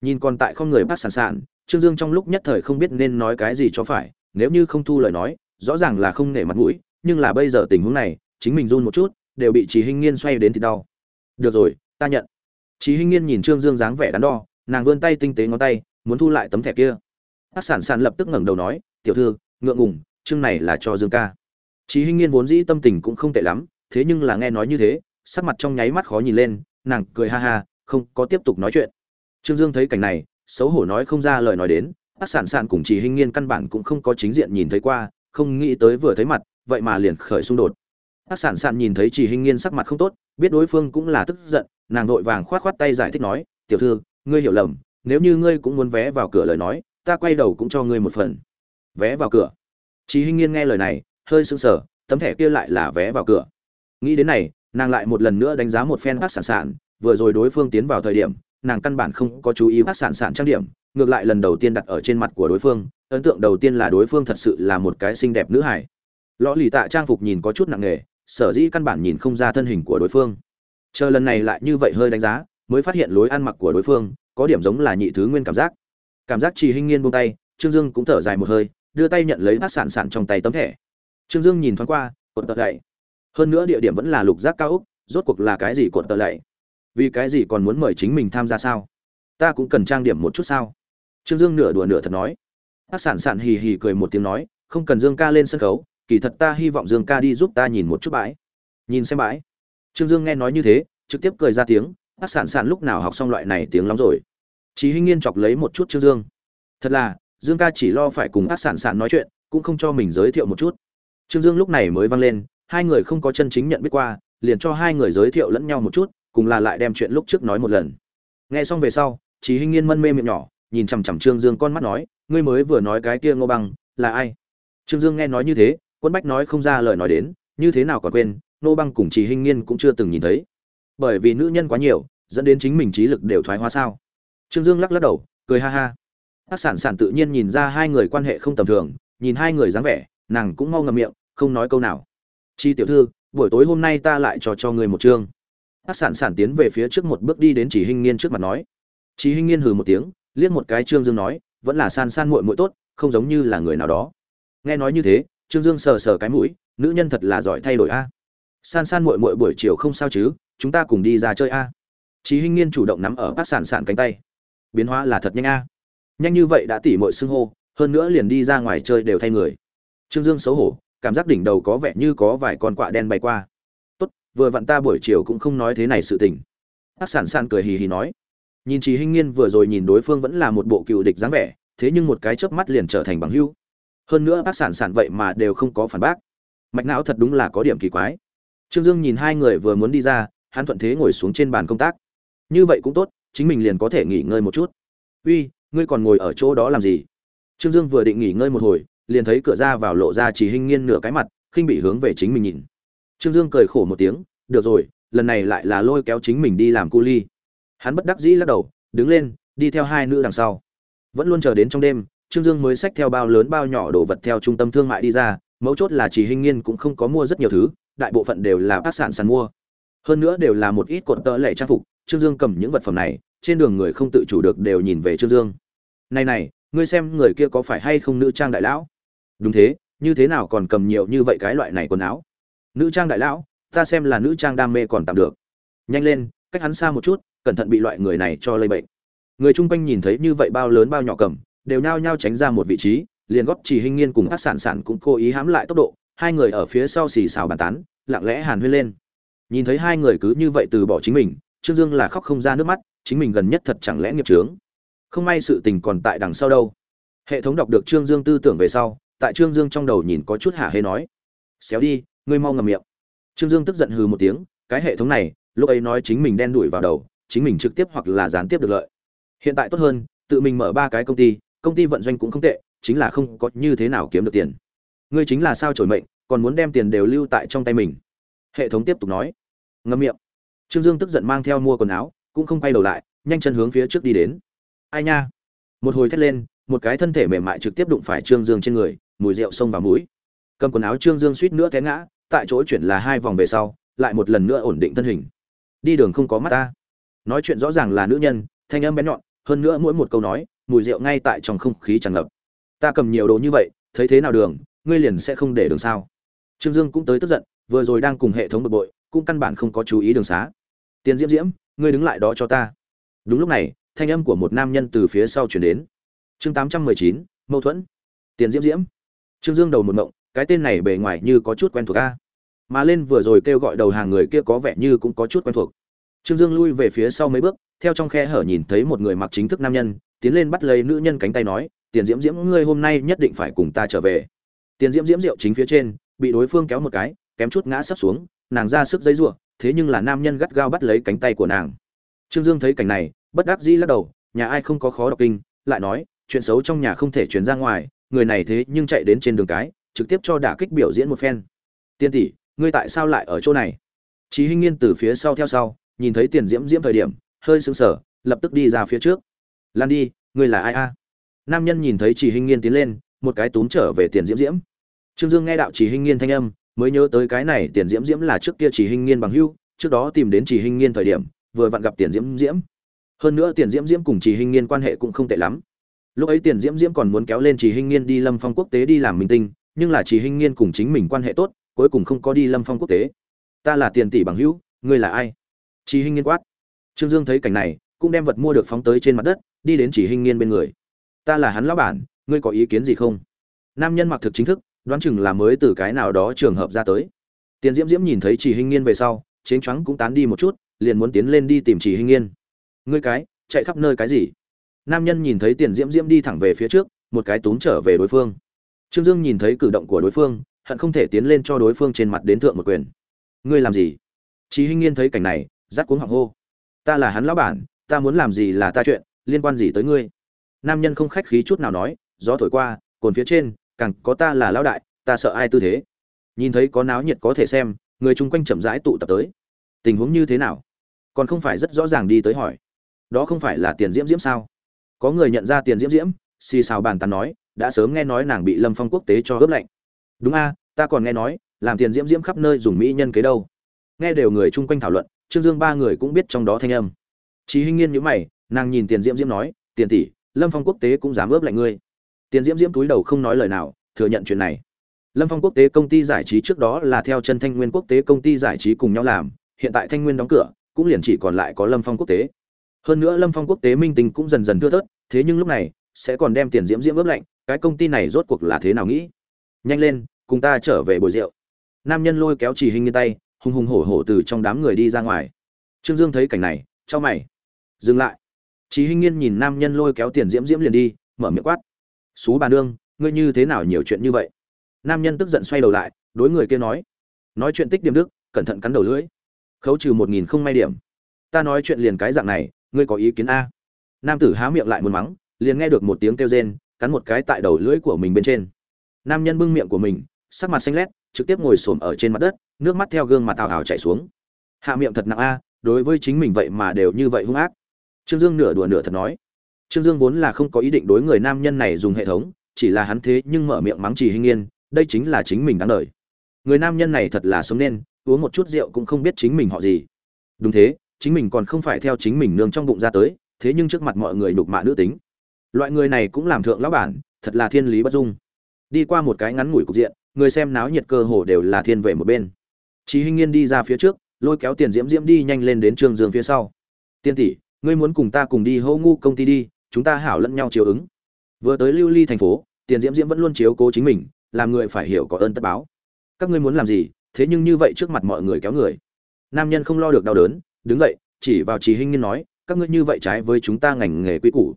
Nhìn còn tại không người bác sản sản, trương dương trong lúc nhất thời không biết nên nói cái gì cho phải nếu như không thu lời nói rõ ràng là không nể mặt mũi nhưng là bây giờ tình huống này chính mình run một chút đều bị chị hinh nghiên xoay đến thì đau. Được rồi ta nhận. Chị hinh nghiên nhìn trương dương dáng vẻ đắn đo nàng vươn tay tinh tế ngón tay muốn thu lại tấm thẻ kia. Bác sản sản lập tức ngẩng đầu nói tiểu thư ngượng ngùng chương này là cho dương ca. Chị hinh nghiên vốn dĩ tâm tình cũng không tệ lắm thế nhưng là nghe nói như thế sắc mặt trong nháy mắt khó nhìn lên nàng cười ha ha không có tiếp tục nói chuyện. Trương dương thấy cảnh này xấu hổ nói không ra lời nói đến ác sản sản cùng chỉ hinh nghiên căn bản cũng không có chính diện nhìn thấy qua không nghĩ tới vừa thấy mặt vậy mà liền khởi xung đột. Ác sản sản nhìn thấy chỉ hinh nghiên sắc mặt không tốt biết đối phương cũng là tức giận nàng vội vàng khoát khoát tay giải thích nói tiểu thư ngươi hiểu lầm nếu như ngươi cũng muốn vé vào cửa lời nói ta quay đầu cũng cho ngươi một phần. Vé vào cửa? Chỉ Hinh Nghiên nghe lời này, hơi sững sờ, tấm thẻ kia lại là vé vào cửa. Nghĩ đến này, nàng lại một lần nữa đánh giá một phen bác sản sản, vừa rồi đối phương tiến vào thời điểm, nàng căn bản không có chú ý bác sản sản trang điểm, ngược lại lần đầu tiên đặt ở trên mặt của đối phương, ấn tượng đầu tiên là đối phương thật sự là một cái xinh đẹp nữ hài. lõ lì tạ trang phục nhìn có chút nặng nề, sở dĩ căn bản nhìn không ra thân hình của đối phương. Chờ lần này lại như vậy hơi đánh giá, mới phát hiện lối ăn mặc của đối phương có điểm giống là nhị thứ nguyên cảm giác. Cảm giác Trì Hinh Nghiên buông tay, Trương Dương cũng thở dài một hơi, đưa tay nhận lấy bác sản sản trong tay tấm thẻ trương dương nhìn thoáng qua cột tật gậy hơn nữa địa điểm vẫn là lục giác cao úc rốt cuộc là cái gì cột tờ lạy? Vì cái gì còn muốn mời chính mình tham gia sao? Ta cũng cần trang điểm một chút sao? Trương dương nửa đùa nửa thật nói. Bác sản sản hì hì cười một tiếng nói không cần dương ca lên sân khấu kỳ thật ta hy vọng dương ca đi giúp ta nhìn một chút bãi. Nhìn xem bãi. Trương dương nghe nói như thế trực tiếp cười ra tiếng bác sản sản lúc nào học xong loại này tiếng lắm rồi? Chí Hinh Nghiên chọc lấy một chút Trương Dương. Thật là, dương ca chỉ lo phải cùng ác sản sản nói chuyện cũng không cho mình giới thiệu một chút. Trương dương lúc này mới vang lên hai người không có chân chính nhận biết qua liền cho hai người giới thiệu lẫn nhau một chút cùng là lại đem chuyện lúc trước nói một lần. Nghe xong về sau chỉ hinh nghiên mân mê miệng nhỏ nhìn chằm chằm trương dương con mắt nói ngươi mới vừa nói cái kia ngô băng là ai? Trương dương nghe nói như thế quân bách nói không ra lời nói đến như thế nào còn quên ngô băng cùng chỉ hinh nghiên cũng chưa từng nhìn thấy. Bởi vì nữ nhân quá nhiều dẫn đến chính mình trí lực đều thoái hóa sao. Trương dương lắc lắc đầu cười ha ha. Bác sản sản tự nhiên nhìn ra hai người quan hệ không tầm thường, nhìn hai người dáng vẻ, nàng cũng mau ngậm miệng, không nói câu nào. Chi tiểu thư, buổi tối hôm nay ta lại cho cho người một chương. hát sản sản tiến về phía trước một bước đi đến Chỉ Hinh Nghiên trước mặt nói. Chỉ Hinh Nghiên hừ một tiếng, liếc một cái Trương Dương nói, vẫn là san san muội muội tốt, không giống như là người nào đó. Nghe nói như thế, Trương Dương sờ sờ cái mũi, nữ nhân thật là giỏi thay đổi a. San san muội muội buổi chiều không sao chứ, chúng ta cùng đi ra chơi a. Chí Hinh Nghiên chủ động nắm ở bác sản sản cánh tay. Biến hóa là thật nhanh a nhanh như vậy đã tỉ mọi xưng hô hơn nữa liền đi ra ngoài chơi đều thay người trương dương xấu hổ cảm giác đỉnh đầu có vẻ như có vài con quạ đen bay qua. Tốt, vừa vặn ta buổi chiều cũng không nói thế này sự tình. Ác sản san cười hì hì nói. Nhìn chị hinh nghiên vừa rồi nhìn đối phương vẫn là một bộ cựu địch dáng vẻ, thế nhưng một cái chớp mắt liền trở thành bằng hưu hơn nữa bác sản sản vậy mà đều không có phản bác. Mạch não thật đúng là có điểm kỳ quái. Trương dương nhìn hai người vừa muốn đi ra, hắn thuận thế ngồi xuống trên bàn công tác. Như vậy cũng tốt, chính mình liền có thể nghỉ ngơi một chút. Uy, ngươi còn ngồi ở chỗ đó làm gì? Trương dương vừa định nghỉ ngơi một hồi liền thấy cửa ra vào lộ ra chỉ hình nghiên nửa cái mặt, khinh bị hướng về chính mình nhìn. Trương dương cười khổ một tiếng, được rồi, lần này lại là lôi kéo chính mình đi làm cu ly. Hắn bất đắc dĩ lắc đầu, đứng lên, đi theo hai nữ đằng sau. Vẫn luôn chờ đến trong đêm, trương dương mới xách theo bao lớn bao nhỏ đồ vật theo trung tâm thương mại đi ra, mấu chốt là chỉ hình nghiên cũng không có mua rất nhiều thứ, đại bộ phận đều là các sản sàn mua. Hơn nữa đều là một ít cột tợ lệ trang phục, trương dương cầm những vật phẩm này, trên đường người không tự chủ được đều nhìn về trương dương. Này này, ngươi xem người kia có phải hay không nữ trang đại lão? Đúng thế, như thế nào còn cầm nhiều như vậy cái loại này quần áo? Nữ trang đại lão, ta xem là nữ trang đam mê còn tạm được. Nhanh lên, cách hắn xa một chút, cẩn thận bị loại người này cho lây bệnh. Người chung quanh nhìn thấy như vậy bao lớn bao nhỏ cầm, đều nhao nhao tránh ra một vị trí, liền góp chỉ hình nghiên cùng các sản sản cũng cố ý hãm lại tốc độ, hai người ở phía sau xì xào bàn tán, lặng lẽ hàn huyên lên. Nhìn thấy hai người cứ như vậy từ bỏ chính mình, trương dương là khóc không ra nước mắt, chính mình gần nhất thật chẳng lẽ nghiệp trướng không may sự tình còn tại đằng sau đâu. Hệ thống đọc được trương dương tư tưởng về sau tại trương dương trong đầu nhìn có chút hả hê nói, xéo đi, ngươi mau ngầm miệng. Trương dương tức giận hừ một tiếng, cái hệ thống này, lúc ấy nói chính mình đen đuổi vào đầu, chính mình trực tiếp hoặc là gián tiếp được lợi. Hiện tại tốt hơn, tự mình mở ba cái công ty công ty vận doanh cũng không tệ, chính là không có như thế nào kiếm được tiền. Ngươi chính là sao trổi mệnh, còn muốn đem tiền đều lưu tại trong tay mình? Hệ thống tiếp tục nói ngâm miệng. Trương dương tức giận mang theo mua quần áo, cũng không quay đầu lại, nhanh chân hướng phía trước đi đến. Ai nha. Một hồi thét lên, một cái thân thể mềm mại trực tiếp đụng phải trương dương trên người mùi rượu xông vào mũi. Cầm quần áo trương dương suýt nữa té ngã, tại chỗ chuyển là hai vòng về sau, lại một lần nữa ổn định thân hình. Đi đường không có mắt ta. Nói chuyện rõ ràng là nữ nhân, thanh âm bén nhọn, hơn nữa mỗi một câu nói, mùi rượu ngay tại trong không khí tràn ngập. Ta cầm nhiều đồ như vậy, thấy thế nào đường, ngươi liền sẽ không để đường sao? Trương dương cũng tới tức giận, vừa rồi đang cùng hệ thống bực bội, cũng căn bản không có chú ý đường xá. Tiền diễm diễm, ngươi đứng lại đó cho ta. Đúng lúc này, thanh âm của một nam nhân từ phía sau chuyển đến. Chương tám trăm mười chín, mâu thuẫn. Tiền diễm diễm trương dương đầu một ngộng, cái tên này bề ngoài như có chút quen thuộc a. Mà lên vừa rồi kêu gọi đầu hàng người kia có vẻ như cũng có chút quen thuộc. Trương dương lui về phía sau mấy bước, theo trong khe hở nhìn thấy một người mặc chính thức nam nhân, tiến lên bắt lấy nữ nhân cánh tay nói, tiền diễm diễm, ngươi hôm nay nhất định phải cùng ta trở về. Tiền diễm diễm rượu chính phía trên, bị đối phương kéo một cái, kém chút ngã sấp xuống, nàng ra sức giấy giụa thế nhưng là nam nhân gắt gao bắt lấy cánh tay của nàng. Trương dương thấy cảnh này, bất đắc dĩ lắc đầu, nhà ai không có khó đọc kinh? Lại nói, chuyện xấu trong nhà không thể chuyển ra ngoài người này thế nhưng chạy đến trên đường cái trực tiếp cho đả kích biểu diễn một phen tiên tỷ ngươi tại sao lại ở chỗ này Chí Hinh Nghiên từ phía sau theo sau, nhìn thấy Tiền Diễm Diễm thời điểm, hơi sững sờ, lập tức đi ra phía trước. "Lan đi, ngươi là ai a?" Nam nhân nhìn thấy Chỉ Hinh Nghiên tiến lên, một cái túm trở về Tiền Diễm Diễm. Trương Dương nghe đạo Chỉ Hinh Nghiên thanh âm, mới nhớ tới cái này Tiền Diễm Diễm là trước kia Chỉ Hinh Nghiên bằng hữu, trước đó tìm đến Chỉ Hinh Nghiên thời điểm, vừa vặn gặp Tiền Diễm Diễm. Hơn nữa Tiền Diễm Diễm cùng Chỉ Hinh Nghiên quan hệ cũng không tệ lắm. Lúc ấy Tiền Diễm Diễm còn muốn kéo lên Chỉ Hinh Nghiên đi Lâm Phong quốc tế đi làm minh tinh, nhưng là Chỉ Hinh Nghiên cùng chính mình quan hệ tốt, cuối cùng không có đi Lâm Phong quốc tế. Ta là tiền tỷ bằng hữu ngươi là ai? Chỉ hinh nghiên quát. Trương dương thấy cảnh này cũng đem vật mua được phóng tới trên mặt đất đi đến chỉ hinh nghiên bên người. Ta là hắn lão bản ngươi có ý kiến gì không? Nam nhân mặc thực chính thức đoán chừng là mới từ cái nào đó trường hợp ra tới. Tiền diễm diễm nhìn thấy chỉ hinh nghiên về sau chến choáng cũng tán đi một chút liền muốn tiến lên đi tìm chỉ hinh nghiên. Ngươi cái chạy khắp nơi cái gì? Nam nhân nhìn thấy tiền diễm diễm đi thẳng về phía trước một cái túm trở về đối phương trương dương nhìn thấy cử động của đối phương hận không thể tiến lên cho đối phương trên mặt đến thượng một quyền ngươi làm gì Chí Hinh Nghiên thấy cảnh này, rát cuống họng hô: "Ta là hắn lão bản, ta muốn làm gì là ta chuyện, liên quan gì tới ngươi?" Nam nhân không khách khí chút nào nói: "Gió thổi qua, cồn phía trên, càng có ta là lão đại, ta sợ ai tư thế." Nhìn thấy có náo nhiệt có thể xem, người chung quanh chậm rãi tụ tập tới. Tình huống như thế nào? Còn không phải rất rõ ràng đi tới hỏi. Đó không phải là Tiền Diễm Diễm sao? Có người nhận ra Tiền Diễm Diễm, xì xào bàn tán nói, đã sớm nghe nói nàng bị Lâm Phong quốc tế cho ướp lạnh. Đúng a, ta còn nghe nói, làm Tiền Diễm Diễm khắp nơi dùng mỹ nhân kế đâu nghe đều người chung quanh thảo luận trương dương ba người cũng biết trong đó thanh âm Chí Hinh Nghiên nhữ mày, nàng nhìn Tiền Diễm Diễm nói, "Tiền tỷ, Lâm Phong quốc tế cũng dám ướp lạnh ngươi." Tiền Diễm Diễm túi đầu không nói lời nào, thừa nhận chuyện này. Lâm Phong quốc tế công ty giải trí trước đó là theo chân Thanh Nguyên quốc tế công ty giải trí cùng nhau làm, hiện tại Thanh Nguyên đóng cửa, cũng liền chỉ còn lại có Lâm Phong quốc tế. Hơn nữa Lâm Phong quốc tế minh tình cũng dần dần thưa thớt, thế nhưng lúc này sẽ còn đem Tiền Diễm Diễm ướp lạnh, cái công ty này rốt cuộc là thế nào nghĩ? Nhanh lên, cùng ta trở về bồi rượu. Nam nhân lôi kéo Chỉ Hinh như tay, hùng hùng hổ hổ từ trong đám người đi ra ngoài trương dương thấy cảnh này cho mày dừng lại Chỉ Hinh Nghiên nhìn nam nhân lôi kéo tiền diễm diễm liền đi, mở miệng quát: xú bà nương, ngươi như thế nào nhiều chuyện như vậy?" Nam nhân tức giận xoay đầu lại, đối người kia nói: "Nói chuyện tích điểm đức, cẩn thận cắn đầu lưỡi. Khấu trừ một nghìn không may điểm. Ta nói chuyện liền cái dạng này, ngươi có ý kiến a?" Nam tử há miệng lại muốn mắng, liền nghe được một tiếng kêu rên, cắn một cái tại đầu lưỡi của mình bên trên. Nam nhân bưng miệng của mình, sắc mặt xanh lét, trực tiếp ngồi xổm ở trên mặt đất, nước mắt theo gương mặt tào hào chảy xuống. Hạ miệng thật nặng a, đối với chính mình vậy mà đều như vậy hung ác. Trương Dương nửa đùa nửa thật nói. Trương Dương vốn là không có ý định đối người nam nhân này dùng hệ thống, chỉ là hắn thế nhưng mở miệng mắng trì hình yên, đây chính là chính mình đáng đời. Người nam nhân này thật là sống nên, uống một chút rượu cũng không biết chính mình họ gì. Đúng thế, chính mình còn không phải theo chính mình nương trong bụng ra tới, thế nhưng trước mặt mọi người đục mạ nữ tính. Loại người này cũng làm thượng lão bản, thật là thiên lý bất dung. Đi qua một cái ngắn ngủi cục diện, người xem náo nhiệt cơ hồ đều là thiên về một bên. Chí Hinh Nghiên đi ra phía trước, lôi kéo Tiền Diễm Diễm đi nhanh lên đến Trương Dương phía sau. "Tiên tỷ, ngươi muốn cùng ta cùng đi Hô ngu công ty đi, chúng ta hảo lẫn nhau chiếu ứng." Vừa tới Lưu Ly thành phố, Tiền Diễm Diễm vẫn luôn chiếu cố chính mình, làm người phải hiểu có ơn tất báo. "Các ngươi muốn làm gì, thế nhưng như vậy trước mặt mọi người kéo người." Nam nhân không lo được đau đớn, đứng dậy, chỉ vào Chí Hinh Nghiên nói, "Các ngươi như vậy trái với chúng ta ngành nghề quý củ."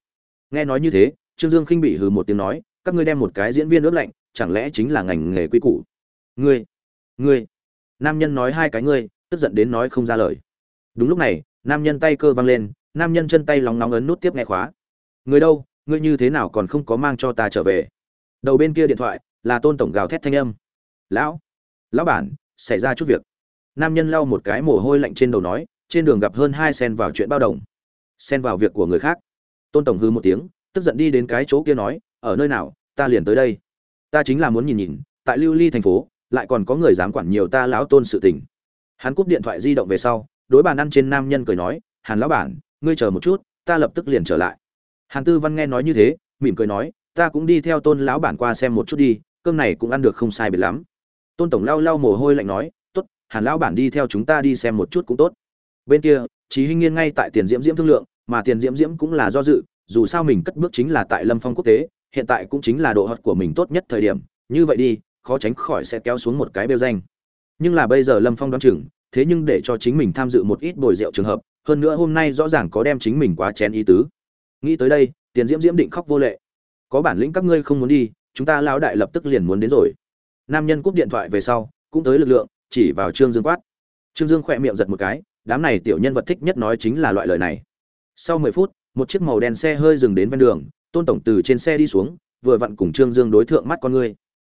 Nghe nói như thế, Trương Dương khinh bị hừ một tiếng nói, "Các ngươi đem một cái diễn viên ướp lạnh, chẳng lẽ chính là ngành nghề quý củ?" "Ngươi, ngươi" nam nhân nói hai cái ngươi tức giận đến nói không ra lời. Đúng lúc này nam nhân tay cơ văng lên nam nhân chân tay lóng nóng ấn nút tiếp nghe khóa. Người đâu ngươi như thế nào còn không có mang cho ta trở về? Đầu bên kia điện thoại là tôn tổng gào thét thanh âm. Lão lão bản xảy ra chút việc. Nam nhân lau một cái mồ hôi lạnh trên đầu nói trên đường gặp hơn hai sen vào chuyện bao đồng. Xen vào việc của người khác. Tôn tổng hư một tiếng, tức giận đi đến cái chỗ kia nói, ở nơi nào, ta liền tới đây. Ta chính là muốn nhìn nhìn, tại lưu ly thành phố, lại còn có người dám quản nhiều ta lão tôn sự tình. Hắn cúp điện thoại di động về sau, đối bàn ăn trên nam nhân cười nói, hàn lão bản, ngươi chờ một chút, ta lập tức liền trở lại. Hàn tư văn nghe nói như thế, mỉm cười nói, ta cũng đi theo tôn lão bản qua xem một chút đi, cơm này cũng ăn được không sai biệt lắm. Tôn tổng lau lau mồ hôi lạnh nói, tốt, hàn lão bản đi theo chúng ta đi xem một chút cũng tốt bên kia trí hinh nghiên ngay tại tiền diễm diễm thương lượng, mà tiền diễm diễm cũng là do dự, dù sao mình cất bước chính là tại lâm phong quốc tế, hiện tại cũng chính là độ hot của mình tốt nhất thời điểm, như vậy đi, khó tránh khỏi sẽ kéo xuống một cái bêu danh. Nhưng là bây giờ lâm phong đoán chừng, thế nhưng để cho chính mình tham dự một ít bồi rượu trường hợp, hơn nữa hôm nay rõ ràng có đem chính mình quá chén ý tứ. Nghĩ tới đây, tiền diễm diễm định khóc vô lệ. Có bản lĩnh các ngươi không muốn đi, chúng ta lão đại lập tức liền muốn đến rồi. Nam nhân cúp điện thoại về sau, cũng tới lực lượng, chỉ vào trương dương quát. Trương dương khỏe miệng giật một cái đám này tiểu nhân vật thích nhất nói chính là loại lời này. Sau mười phút, một chiếc màu đen xe hơi dừng đến ven đường, tôn tổng từ trên xe đi xuống, vừa vặn cùng trương dương đối thượng mắt con ngươi.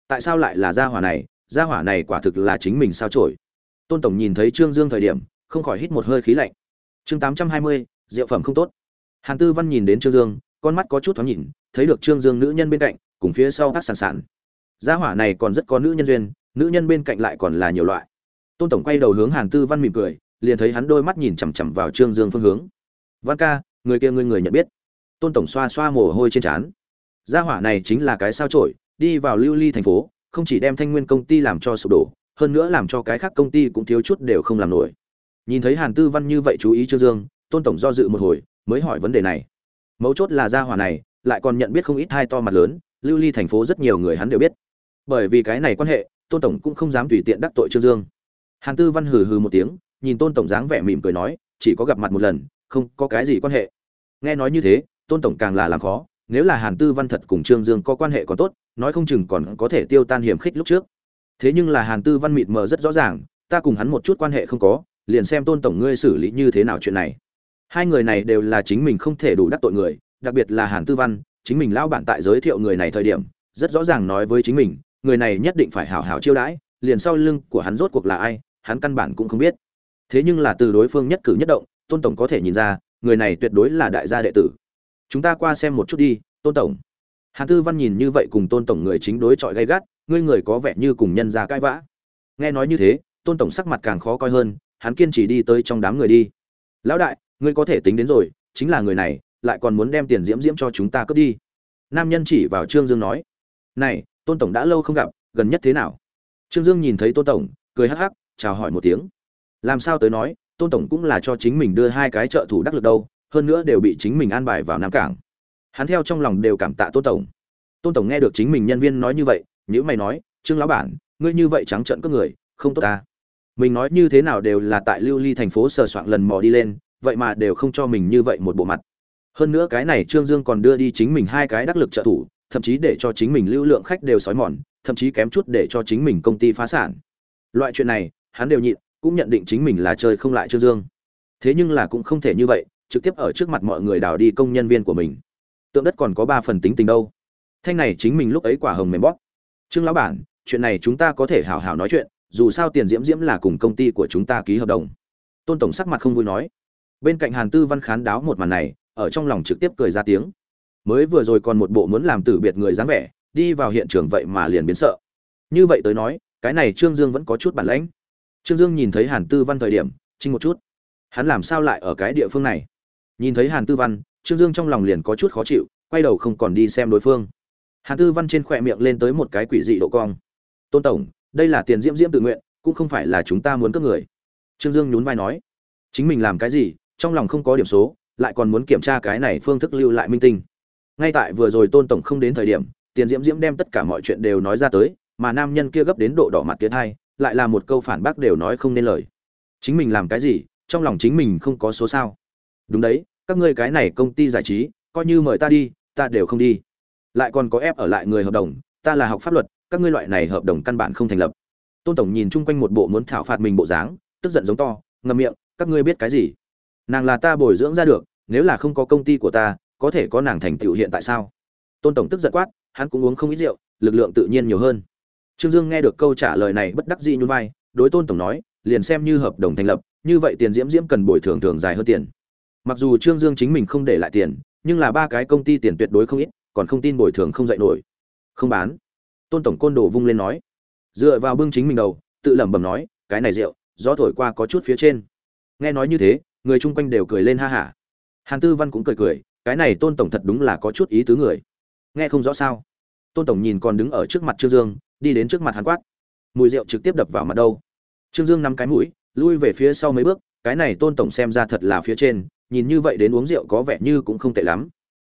Tại sao lại là gia hỏa này? Gia hỏa này quả thực là chính mình sao trổi tôn tổng nhìn thấy trương dương thời điểm, không khỏi hít một hơi khí lạnh. Chương tám trăm hai mươi, rượu phẩm không tốt. Hàn tư văn nhìn đến trương dương, con mắt có chút thoáng nhìn, thấy được trương dương nữ nhân bên cạnh, cùng phía sau các sản sản gia hỏa này còn rất có nữ nhân duyên, nữ nhân bên cạnh lại còn là nhiều loại. Tôn tổng quay đầu hướng hàn tư văn mỉm cười liền thấy hắn đôi mắt nhìn chằm chằm vào trương dương phương hướng. Văn ca, người kia ngươi người nhận biết. Tôn tổng xoa xoa mồ hôi trên trán. Gia hỏa này chính là cái sao chổi, đi vào lưu ly thành phố, không chỉ đem thanh nguyên công ty làm cho sụp đổ, hơn nữa làm cho cái khác công ty cũng thiếu chút đều không làm nổi. Nhìn thấy hàn tư văn như vậy chú ý trương dương, tôn tổng do dự một hồi, mới hỏi vấn đề này. Mấu chốt là gia hỏa này, lại còn nhận biết không ít hai to mặt lớn, lưu ly thành phố rất nhiều người hắn đều biết. Bởi vì cái này quan hệ, tôn tổng cũng không dám tùy tiện đắc tội trương dương. Hàn tư văn hừ hừ một tiếng nhìn tôn tổng dáng vẻ mỉm cười nói, chỉ có gặp mặt một lần, không có cái gì quan hệ. Nghe nói như thế, tôn tổng càng là làm khó, nếu là hàn tư văn thật cùng trương dương có quan hệ còn tốt, nói không chừng còn có thể tiêu tan hiểm khích lúc trước. Thế nhưng là hàn tư văn mịt mờ rất rõ ràng, ta cùng hắn một chút quan hệ không có, liền xem tôn tổng ngươi xử lý như thế nào chuyện này. Hai người này đều là chính mình không thể đủ đắc tội người, đặc biệt là hàn tư văn, chính mình lão bản tại giới thiệu người này thời điểm, rất rõ ràng nói với chính mình, người này nhất định phải hảo hảo chiêu đãi, liền sau lưng của hắn rốt cuộc là ai, hắn căn bản cũng không biết thế nhưng là từ đối phương nhất cử nhất động, tôn tổng có thể nhìn ra, người này tuyệt đối là đại gia đệ tử. Chúng ta qua xem một chút đi, tôn tổng. Hàn tư văn nhìn như vậy cùng tôn tổng người chính đối chọi gay gắt, ngươi người có vẻ như cùng nhân ra cãi vã. Nghe nói như thế, tôn tổng sắc mặt càng khó coi hơn, hắn kiên trì đi tới trong đám người đi. Lão đại, ngươi có thể tính đến rồi, chính là người này, lại còn muốn đem tiền diễm diễm cho chúng ta cướp đi. Nam nhân chỉ vào trương dương nói, này, tôn tổng đã lâu không gặp, gần nhất thế nào? Trương dương nhìn thấy tôn tổng, cười hắc hắc, chào hỏi một tiếng làm sao tới nói, tôn tổng cũng là cho chính mình đưa hai cái trợ thủ đắc lực đâu, hơn nữa đều bị chính mình an bài vào nam cảng. Hắn theo trong lòng đều cảm tạ tôn tổng. Tôn tổng nghe được chính mình nhân viên nói như vậy nhữ mày nói, trương lão bản, ngươi như vậy trắng trợn các người, không tốt ta. Mình nói như thế nào đều là tại lưu ly thành phố sờ soạn lần mò đi lên, vậy mà đều không cho mình như vậy một bộ mặt. Hơn nữa cái này trương dương còn đưa đi chính mình hai cái đắc lực trợ thủ, thậm chí để cho chính mình lưu lượng khách đều sói mòn, thậm chí kém chút để cho chính mình công ty phá sản. Loại chuyện này, hắn đều nhịn cũng nhận định chính mình là chơi không lại trương dương. Thế nhưng là cũng không thể như vậy, trực tiếp ở trước mặt mọi người đào đi công nhân viên của mình. Tượng đất còn có ba phần tính tình đâu. Thanh này chính mình lúc ấy quả hồng mềm bóp. Trương lão bản, chuyện này chúng ta có thể hào hào nói chuyện, dù sao tiền diễm diễm là cùng công ty của chúng ta ký hợp đồng. Tôn tổng sắc mặt không vui nói. Bên cạnh hàn tư văn khán đáo một màn này, ở trong lòng trực tiếp cười ra tiếng. Mới vừa rồi còn một bộ muốn làm tử biệt người dáng vẻ, đi vào hiện trường vậy mà liền biến sợ. Như vậy tới nói, cái này trương dương vẫn có chút bản lãnh trương dương nhìn thấy hàn tư văn thời điểm, chinh một chút. Hắn làm sao lại ở cái địa phương này? Nhìn thấy hàn tư văn, trương dương trong lòng liền có chút khó chịu, quay đầu không còn đi xem đối phương. Hàn tư văn trên khỏe miệng lên tới một cái quỷ dị độ cong. Tôn tổng, đây là tiền diễm diễm tự nguyện, cũng không phải là chúng ta muốn cướp người. Trương dương nhún vai nói. Chính mình làm cái gì, trong lòng không có điểm số, lại còn muốn kiểm tra cái này phương thức lưu lại minh tinh. Ngay tại vừa rồi tôn tổng không đến thời điểm, tiền diễm diễm đem tất cả mọi chuyện đều nói ra tới, mà nam nhân kia gấp đến độ đỏ mặt tiến hai lại là một câu phản bác đều nói không nên lời. Chính mình làm cái gì, trong lòng chính mình không có số sao. Đúng đấy, các ngươi cái này công ty giải trí, coi như mời ta đi, ta đều không đi. Lại còn có ép ở lại người hợp đồng, ta là học pháp luật, các ngươi loại này hợp đồng căn bản không thành lập. Tôn tổng nhìn chung quanh một bộ muốn thảo phạt mình bộ dáng, tức giận giống to, ngậm miệng, các ngươi biết cái gì? Nàng là ta bồi dưỡng ra được, nếu là không có công ty của ta, có thể có nàng thành tựu hiện tại sao? Tôn tổng tức giận quát, hắn cũng uống không ít rượu, lực lượng tự nhiên nhiều hơn trương dương nghe được câu trả lời này bất đắc dĩ nhún vai, đối tôn tổng nói, liền xem như hợp đồng thành lập, như vậy tiền diễm diễm cần bồi thường thường dài hơn tiền. Mặc dù trương dương chính mình không để lại tiền, nhưng là ba cái công ty tiền tuyệt đối không ít, còn không tin bồi thường không dậy nổi. Không bán. Tôn tổng côn đồ vung lên nói. Dựa vào bưng chính mình đầu, tự lẩm bẩm nói, cái này rượu, gió thổi qua có chút phía trên. Nghe nói như thế, người chung quanh đều cười lên ha hả. Hàn tư văn cũng cười cười, cái này tôn tổng thật đúng là có chút ý tứ người. Nghe không rõ sao. Tôn tổng nhìn còn đứng ở trước mặt trương dương đi đến trước mặt hắn quát. Mùi rượu trực tiếp đập vào mặt đâu. Trương dương nắm cái mũi, lui về phía sau mấy bước, cái này tôn tổng xem ra thật là phía trên, nhìn như vậy đến uống rượu có vẻ như cũng không tệ lắm.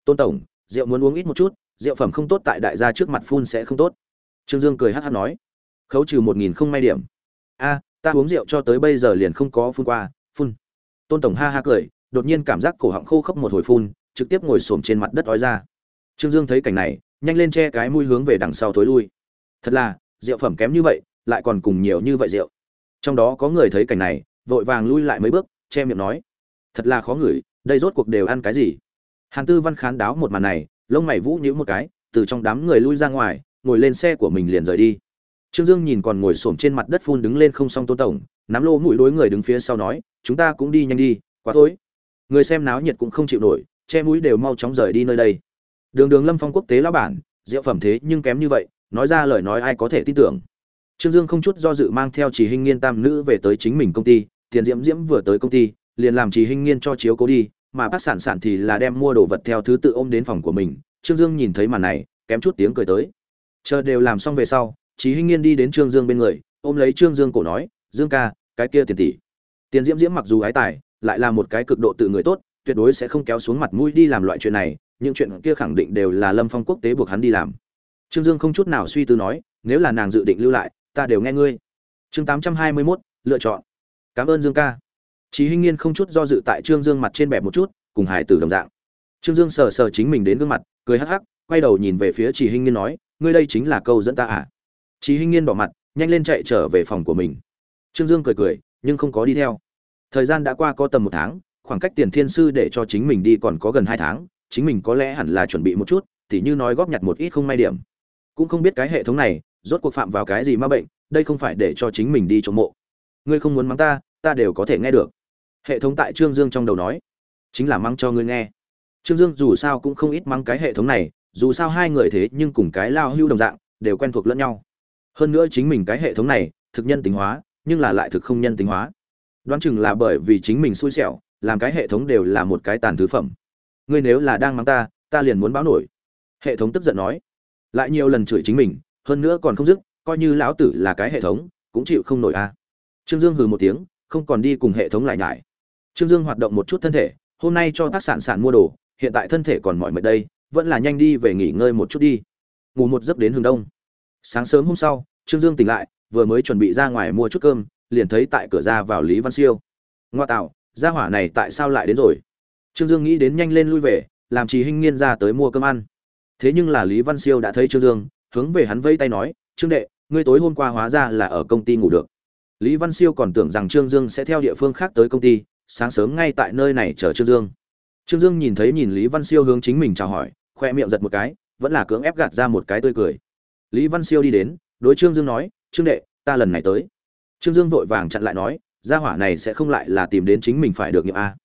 Tôn tổng, rượu muốn uống ít một chút, rượu phẩm không tốt tại đại gia trước mặt phun sẽ không tốt. Trương dương cười hát hát nói. Khấu trừ một nghìn không may điểm. A, ta uống rượu cho tới bây giờ liền không có phun qua, phun. Tôn tổng ha ha cười, đột nhiên cảm giác cổ họng khô khốc một hồi phun, trực tiếp ngồi xổm trên mặt đất ói ra. Trương dương thấy cảnh này, nhanh lên che cái mũi hướng về đằng sau thối lui thật là, rượu phẩm kém như vậy, lại còn cùng nhiều như vậy rượu. Trong đó có người thấy cảnh này, vội vàng lui lại mấy bước, che miệng nói. Thật là khó ngửi, đây rốt cuộc đều ăn cái gì? Hàn tư văn khán đáo một màn này, lông mày vũ nhíu một cái, từ trong đám người lui ra ngoài, ngồi lên xe của mình liền rời đi. Trương dương nhìn còn ngồi xổm trên mặt đất phun đứng lên không xong tôn tổng, nắm lô mũi đối người đứng phía sau nói, chúng ta cũng đi nhanh đi, quá tối người xem náo nhiệt cũng không chịu nổi, che mũi đều mau chóng rời đi nơi đây. Đường đường lâm phong quốc tế lão bản, rượu phẩm thế nhưng kém như vậy nói ra lời nói ai có thể tin tưởng. Trương dương không chút do dự mang theo chỉ hình nghiên tam nữ về tới chính mình công ty, tiền diễm diễm vừa tới công ty, liền làm chỉ hình nghiên cho chiếu cố đi, mà bác sản sản thì là đem mua đồ vật theo thứ tự ôm đến phòng của mình. Trương dương nhìn thấy màn này, kém chút tiếng cười tới. Chờ đều làm xong về sau chỉ hình nghiên đi đến trương dương bên người, ôm lấy trương dương cổ nói, dương ca, cái kia tiền tỷ. Tiền diễm diễm mặc dù ái tài, lại là một cái cực độ tự người tốt, tuyệt đối sẽ không kéo xuống mặt mũi đi làm loại chuyện này, những chuyện kia khẳng định đều là lâm phong quốc tế buộc hắn đi làm trương dương không chút nào suy tư nói nếu là nàng dự định lưu lại ta đều nghe ngươi chương tám trăm hai mươi mốt lựa chọn cảm ơn dương ca Chí Hinh Nghiên không chút do dự tại Trương Dương mặt trên bẹp một chút, cùng hải tử đồng dạng. Trương Dương sờ sờ chính mình đến gương mặt, cười hắc hắc, quay đầu nhìn về phía Chí Hinh Nghiên nói, ngươi đây chính là câu dẫn ta à? Chí Hinh Nghiên bỏ mặt, nhanh lên chạy trở về phòng của mình. Trương Dương cười cười, nhưng không có đi theo. Thời gian đã qua có tầm một tháng, khoảng cách Tiền Thiên sư để cho chính mình đi còn có gần hai tháng, chính mình có lẽ hẳn là chuẩn bị một chút, tỉ như nói góp nhặt một ít không may điểm. Cũng không biết cái hệ thống này rốt cuộc phạm vào cái gì ma bệnh, đây không phải để cho chính mình đi trộm mộ. Ngươi không muốn mắng ta, ta đều có thể nghe được. Hệ thống tại trương dương trong đầu nói. Chính là mắng cho ngươi nghe. Trương dương dù sao cũng không ít mắng cái hệ thống này dù sao hai người thế nhưng cùng cái lao hưu đồng dạng đều quen thuộc lẫn nhau. Hơn nữa chính mình cái hệ thống này thực nhân tính hóa nhưng là lại thực không nhân tính hóa. Đoán chừng là bởi vì chính mình xui xẻo làm cái hệ thống đều là một cái tàn thứ phẩm. Ngươi nếu là đang mắng ta ta liền muốn báo nổi. Hệ thống tức giận nói lại nhiều lần chửi chính mình hơn nữa còn không dứt coi như lão tử là cái hệ thống cũng chịu không nổi a à. trương dương hừ một tiếng không còn đi cùng hệ thống lại nhải Trương Dương hoạt động một chút thân thể, hôm nay cho tác sản sản mua đồ, hiện tại thân thể còn mỏi mệt đây, vẫn là nhanh đi về nghỉ ngơi một chút đi. Ngủ một giấc đến hướng đông. Sáng sớm hôm sau, Trương Dương tỉnh lại, vừa mới chuẩn bị ra ngoài mua chút cơm, liền thấy tại cửa ra vào Lý Văn Siêu. Ngoa tạo, gia hỏa này tại sao lại đến rồi? Trương Dương nghĩ đến nhanh lên lui về, làm Trì Hinh Nghiên ra tới mua cơm ăn. Thế nhưng là Lý Văn Siêu đã thấy Trương Dương, hướng về hắn vây tay nói, "Trương đệ, ngươi tối hôm qua hóa ra là ở công ty ngủ được." Lý Văn Siêu còn tưởng rằng Trương Dương sẽ theo địa phương khác tới công ty, sáng sớm ngay tại nơi này chờ Trương Dương. Trương Dương nhìn thấy nhìn Lý Văn Siêu hướng chính mình chào hỏi, khoe miệng giật một cái, vẫn là cưỡng ép gạt ra một cái tươi cười. Lý Văn Siêu đi đến, đối Trương Dương nói, "Trương đệ, ta lần này tới." Trương Dương vội vàng chặn lại nói, "Gia hỏa này sẽ không lại là tìm đến chính mình phải được nghiệm a.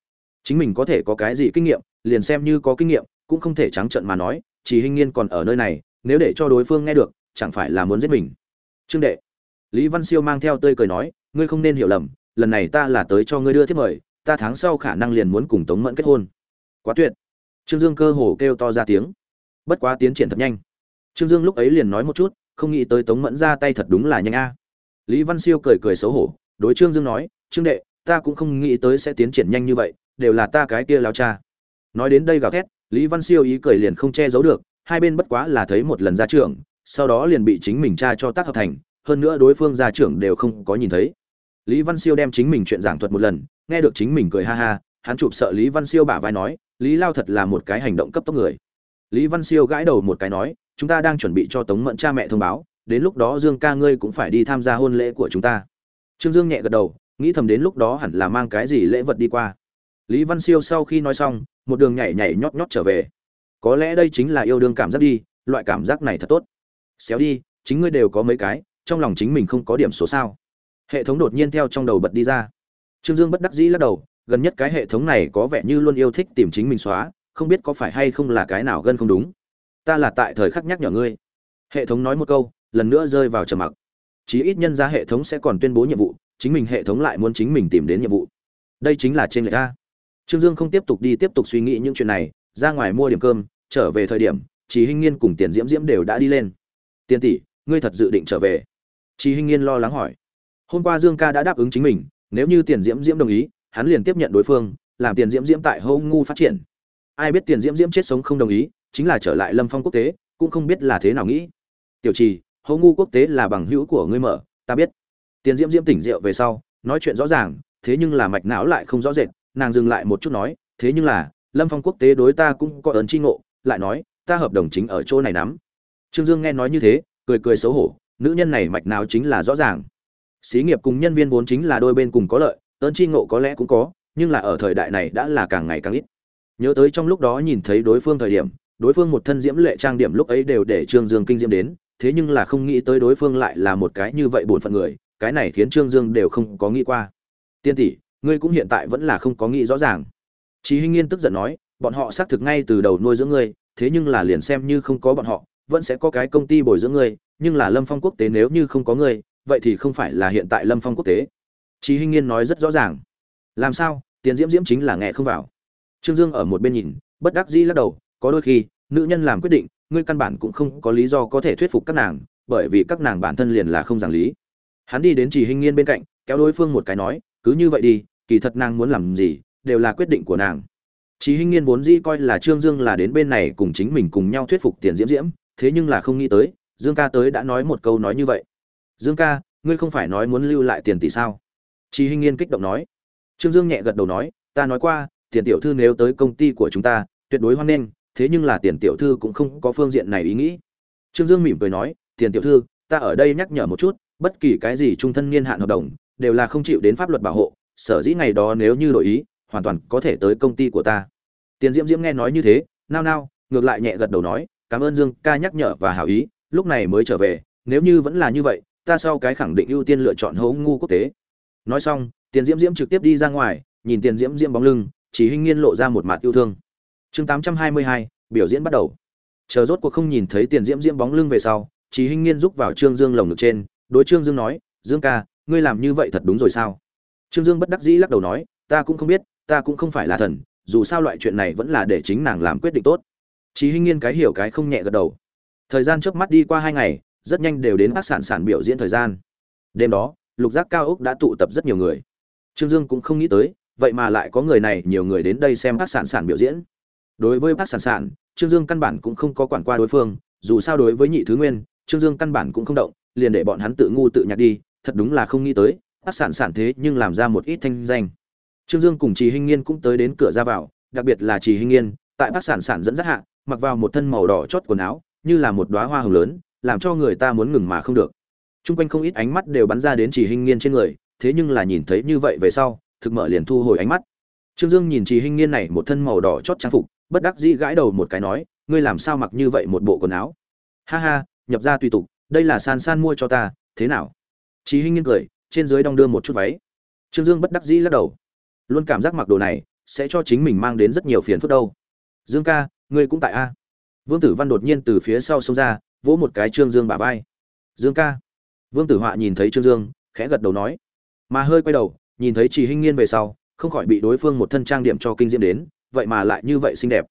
Chính mình có thể có cái gì kinh nghiệm, liền xem như có kinh nghiệm, cũng không thể trắng trợn mà nói, chỉ hình nghiên còn ở nơi này, nếu để cho đối phương nghe được, chẳng phải là muốn giết mình." Trương đệ. Lý Văn Siêu mang theo tươi cười nói, "Ngươi không nên hiểu lầm, lần này ta là tới cho ngươi đưa thiếp mời, ta tháng sau khả năng liền muốn cùng Tống Mẫn kết hôn. Quá tuyệt. Trương Dương cơ hồ kêu to ra tiếng. Bất quá tiến triển thật nhanh. Trương Dương lúc ấy liền nói một chút, không nghĩ tới Tống Mẫn ra tay thật đúng là nhanh a. Lý Văn Siêu cười cười xấu hổ, đối Trương Dương nói, "Trương đệ, ta cũng không nghĩ tới sẽ tiến triển nhanh như vậy, đều là ta cái kia lão cha." Nói đến đây gào thét, Lý Văn Siêu ý cười liền không che giấu được, hai bên bất quá là thấy một lần ra trưởng, sau đó liền bị chính mình cha cho tác hợp thành, hơn nữa đối phương gia trưởng đều không có nhìn thấy. Lý Văn Siêu đem chính mình chuyện giảng thuật một lần, nghe được chính mình cười ha ha, hắn chụp sợ Lý Văn Siêu bả vai nói, Lý Lao thật là một cái hành động cấp tốc người. Lý Văn Siêu gãi đầu một cái nói, chúng ta đang chuẩn bị cho Tống Mẫn cha mẹ thông báo, đến lúc đó Dương ca ngươi cũng phải đi tham gia hôn lễ của chúng ta. Trương Dương nhẹ gật đầu, nghĩ thầm đến lúc đó hẳn là mang cái gì lễ vật đi qua. Lý Văn Siêu sau khi nói xong, một đường nhảy nhảy nhót nhót trở về. Có lẽ đây chính là yêu đương cảm giác đi, loại cảm giác này thật tốt. Xéo đi, chính ngươi đều có mấy cái, trong lòng chính mình không có điểm số sao? Hệ thống đột nhiên theo trong đầu bật đi ra. Trương Dương bất đắc dĩ lắc đầu, gần nhất cái hệ thống này có vẻ như luôn yêu thích tìm chính mình xóa, không biết có phải hay không là cái nào gần không đúng. Ta là tại thời khắc nhắc nhở ngươi. Hệ thống nói một câu, lần nữa rơi vào trầm mặc. Chí ít nhân ra hệ thống sẽ còn tuyên bố nhiệm vụ, chính mình hệ thống lại muốn chính mình tìm đến nhiệm vụ. Đây chính là trên lệch a. Trương Dương không tiếp tục đi tiếp tục suy nghĩ những chuyện này, ra ngoài mua điểm cơm trở về thời điểm chỉ hinh nghiên cùng tiền diễm diễm đều đã đi lên. Tiền tỷ ngươi thật dự định trở về? Chỉ hinh nghiên lo lắng hỏi. Hôm qua dương ca đã đáp ứng chính mình nếu như tiền diễm diễm đồng ý hắn liền tiếp nhận đối phương làm tiền diễm diễm tại hô ngu phát triển. Ai biết tiền diễm diễm chết sống không đồng ý chính là trở lại lâm phong quốc tế cũng không biết là thế nào nghĩ. Tiểu trì hô ngu quốc tế là bằng hữu của ngươi mở ta biết. Tiền diễm diễm tỉnh rượu về sau nói chuyện rõ ràng thế nhưng là mạch não lại không rõ rệt nàng dừng lại một chút nói, thế nhưng là, lâm phong quốc tế đối ta cũng có ấn tri ngộ, lại nói, ta hợp đồng chính ở chỗ này nắm. Trương dương nghe nói như thế, cười cười xấu hổ, nữ nhân này mạch nào chính là rõ ràng. Xí nghiệp cùng nhân viên vốn chính là đôi bên cùng có lợi, ơn tri ngộ có lẽ cũng có, nhưng là ở thời đại này đã là càng ngày càng ít. Nhớ tới trong lúc đó nhìn thấy đối phương thời điểm, đối phương một thân diễm lệ trang điểm lúc ấy đều để trương dương kinh diễm đến, thế nhưng là không nghĩ tới đối phương lại là một cái như vậy bổn phận người, cái này khiến trương dương đều không có nghĩ qua. Tiên tỷ ngươi cũng hiện tại vẫn là không có nghĩ rõ ràng Chí Hinh Nghiên tức giận nói, bọn họ xác thực ngay từ đầu nuôi dưỡng ngươi, thế nhưng là liền xem như không có bọn họ, vẫn sẽ có cái công ty bồi dưỡng ngươi, nhưng là Lâm Phong quốc tế nếu như không có ngươi, vậy thì không phải là hiện tại Lâm Phong quốc tế. Chí Hinh Nghiên nói rất rõ ràng. Làm sao? Tiền Diễm Diễm chính là nghe không vào. Trương Dương ở một bên nhìn, bất đắc dĩ lắc đầu, có đôi khi, nữ nhân làm quyết định, ngươi căn bản cũng không có lý do có thể thuyết phục các nàng, bởi vì các nàng bản thân liền là không giảng lý. Hắn đi đến Chỉ Hinh Nghiên bên cạnh, kéo đối phương một cái nói, cứ như vậy đi, kỳ thật nàng muốn làm gì, đều là quyết định của nàng Chí Hinh Nghiên vốn dĩ coi là Trương Dương là đến bên này cùng chính mình cùng nhau thuyết phục Tiền Diễm Diễm, thế nhưng là không nghĩ tới, Dương ca tới đã nói một câu nói như vậy. "Dương ca, ngươi không phải nói muốn lưu lại tiền tỷ sao?" Chí Hinh Nghiên kích động nói. Trương Dương nhẹ gật đầu nói, "Ta nói qua, tiền tiểu thư nếu tới công ty của chúng ta, tuyệt đối hoan nghênh, thế nhưng là tiền tiểu thư cũng không có phương diện này ý nghĩ." Trương Dương mỉm cười nói, "Tiền tiểu thư, ta ở đây nhắc nhở một chút, bất kỳ cái gì trung thân niên hạn hợp đồng, đều là không chịu đến pháp luật bảo hộ, sở dĩ ngày đó nếu như đổi ý, hoàn toàn có thể tới công ty của ta. Tiền diễm diễm nghe nói như thế nao nao ngược lại nhẹ gật đầu nói cảm ơn dương ca nhắc nhở và hảo ý lúc này mới trở về nếu như vẫn là như vậy ta sau cái khẳng định ưu tiên lựa chọn hố ngu quốc tế. Nói xong tiền diễm diễm trực tiếp đi ra ngoài nhìn tiền diễm diễm bóng lưng chỉ hinh nghiên lộ ra một mặt yêu thương. Chương tám trăm hai mươi hai biểu diễn bắt đầu. Chờ rốt cuộc không nhìn thấy tiền diễm diễm bóng lưng về sau chỉ hinh nghiên rúc vào trương dương lồng ngực trên đối trương dương nói dương ca ngươi làm như vậy thật đúng rồi sao? Trương dương bất đắc dĩ lắc đầu nói, ta cũng không biết, ta cũng không phải là thần, dù sao loại chuyện này vẫn là để chính nàng làm quyết định tốt. Chí hinh nghiên cái hiểu cái không nhẹ gật đầu. Thời gian trước mắt đi qua hai ngày, rất nhanh đều đến các sản sản biểu diễn thời gian. Đêm đó, lục giác cao ốc đã tụ tập rất nhiều người. Trương dương cũng không nghĩ tới, vậy mà lại có người này nhiều người đến đây xem các sản sản biểu diễn. Đối với bác sản sản, trương dương căn bản cũng không có quản qua đối phương, dù sao đối với nhị thứ nguyên, trương dương căn bản cũng không động, liền để bọn hắn tự ngu tự nhặt đi thật đúng là không nghĩ tới bác sản sản thế nhưng làm ra một ít thanh danh Trương Dương cùng Trì Hinh Nghiên cũng tới đến cửa ra vào, đặc biệt là Trì Hinh Nghiên, tại Bắc Sản Sản dẫn dắt hạ, mặc vào một thân màu đỏ chót quần áo, như là một đóa hoa hồng lớn, làm cho người ta muốn ngừng mà không được. Trung quanh không ít ánh mắt đều bắn ra đến Trì Hinh Nghiên trên người, thế nhưng là nhìn thấy như vậy về sau, thực mở liền thu hồi ánh mắt. Trương Dương nhìn Trì Hinh Nghiên này một thân màu đỏ chót trang phục, bất đắc dĩ gãi đầu một cái nói, ngươi làm sao mặc như vậy một bộ quần áo? Ha ha, nhập ra tùy tục, đây là San San mua cho ta, thế nào? Chí Hinh nghiêng cười, trên dưới đong đưa một chút váy. Trương Dương bất đắc dĩ lắc đầu. Luôn cảm giác mặc đồ này sẽ cho chính mình mang đến rất nhiều phiền phức đâu. Dương ca ngươi cũng tại a. Vương tử văn đột nhiên từ phía sau xông ra vỗ một cái trương dương bả vai. Dương ca. Vương tử họa nhìn thấy trương dương khẽ gật đầu nói. Mà hơi quay đầu nhìn thấy Chỉ hinh nghiên về sau không khỏi bị đối phương một thân trang điểm cho kinh diễm đến vậy mà lại như vậy xinh đẹp.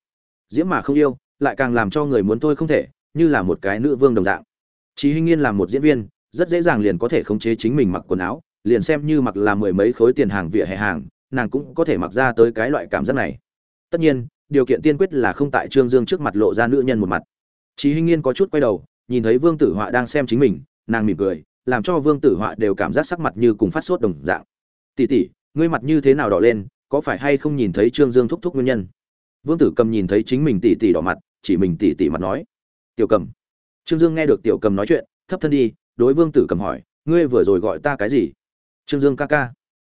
Diễm mà không yêu lại càng làm cho người muốn thôi không thể như là một cái nữ vương đồng dạng. Chỉ hinh nghiên làm một diễn viên rất dễ dàng liền có thể khống chế chính mình mặc quần áo liền xem như mặc là mười mấy khối tiền hàng vỉa hè hàng nàng cũng có thể mặc ra tới cái loại cảm giác này tất nhiên điều kiện tiên quyết là không tại trương dương trước mặt lộ ra nữ nhân một mặt Chí Hinh Nghiên có chút quay đầu, nhìn thấy Vương Tử Họa đang xem chính mình, nàng mỉm cười, làm cho Vương Tử Họa đều cảm giác sắc mặt như cùng phát sốt đồng dạng. "Tỷ tỷ, ngươi mặt như thế nào đỏ lên, có phải hay không nhìn thấy Trương Dương thúc thúc nguyên nhân?" Vương Tử Cầm nhìn thấy chính mình tỷ tỷ đỏ mặt, chỉ mình tỷ tỷ mặt nói. "Tiểu Cầm." Trương Dương nghe được Tiểu Cầm nói chuyện, thấp thân đi, đối Vương Tử Cầm hỏi, "Ngươi vừa rồi gọi ta cái gì?" "Trương Dương ca ca."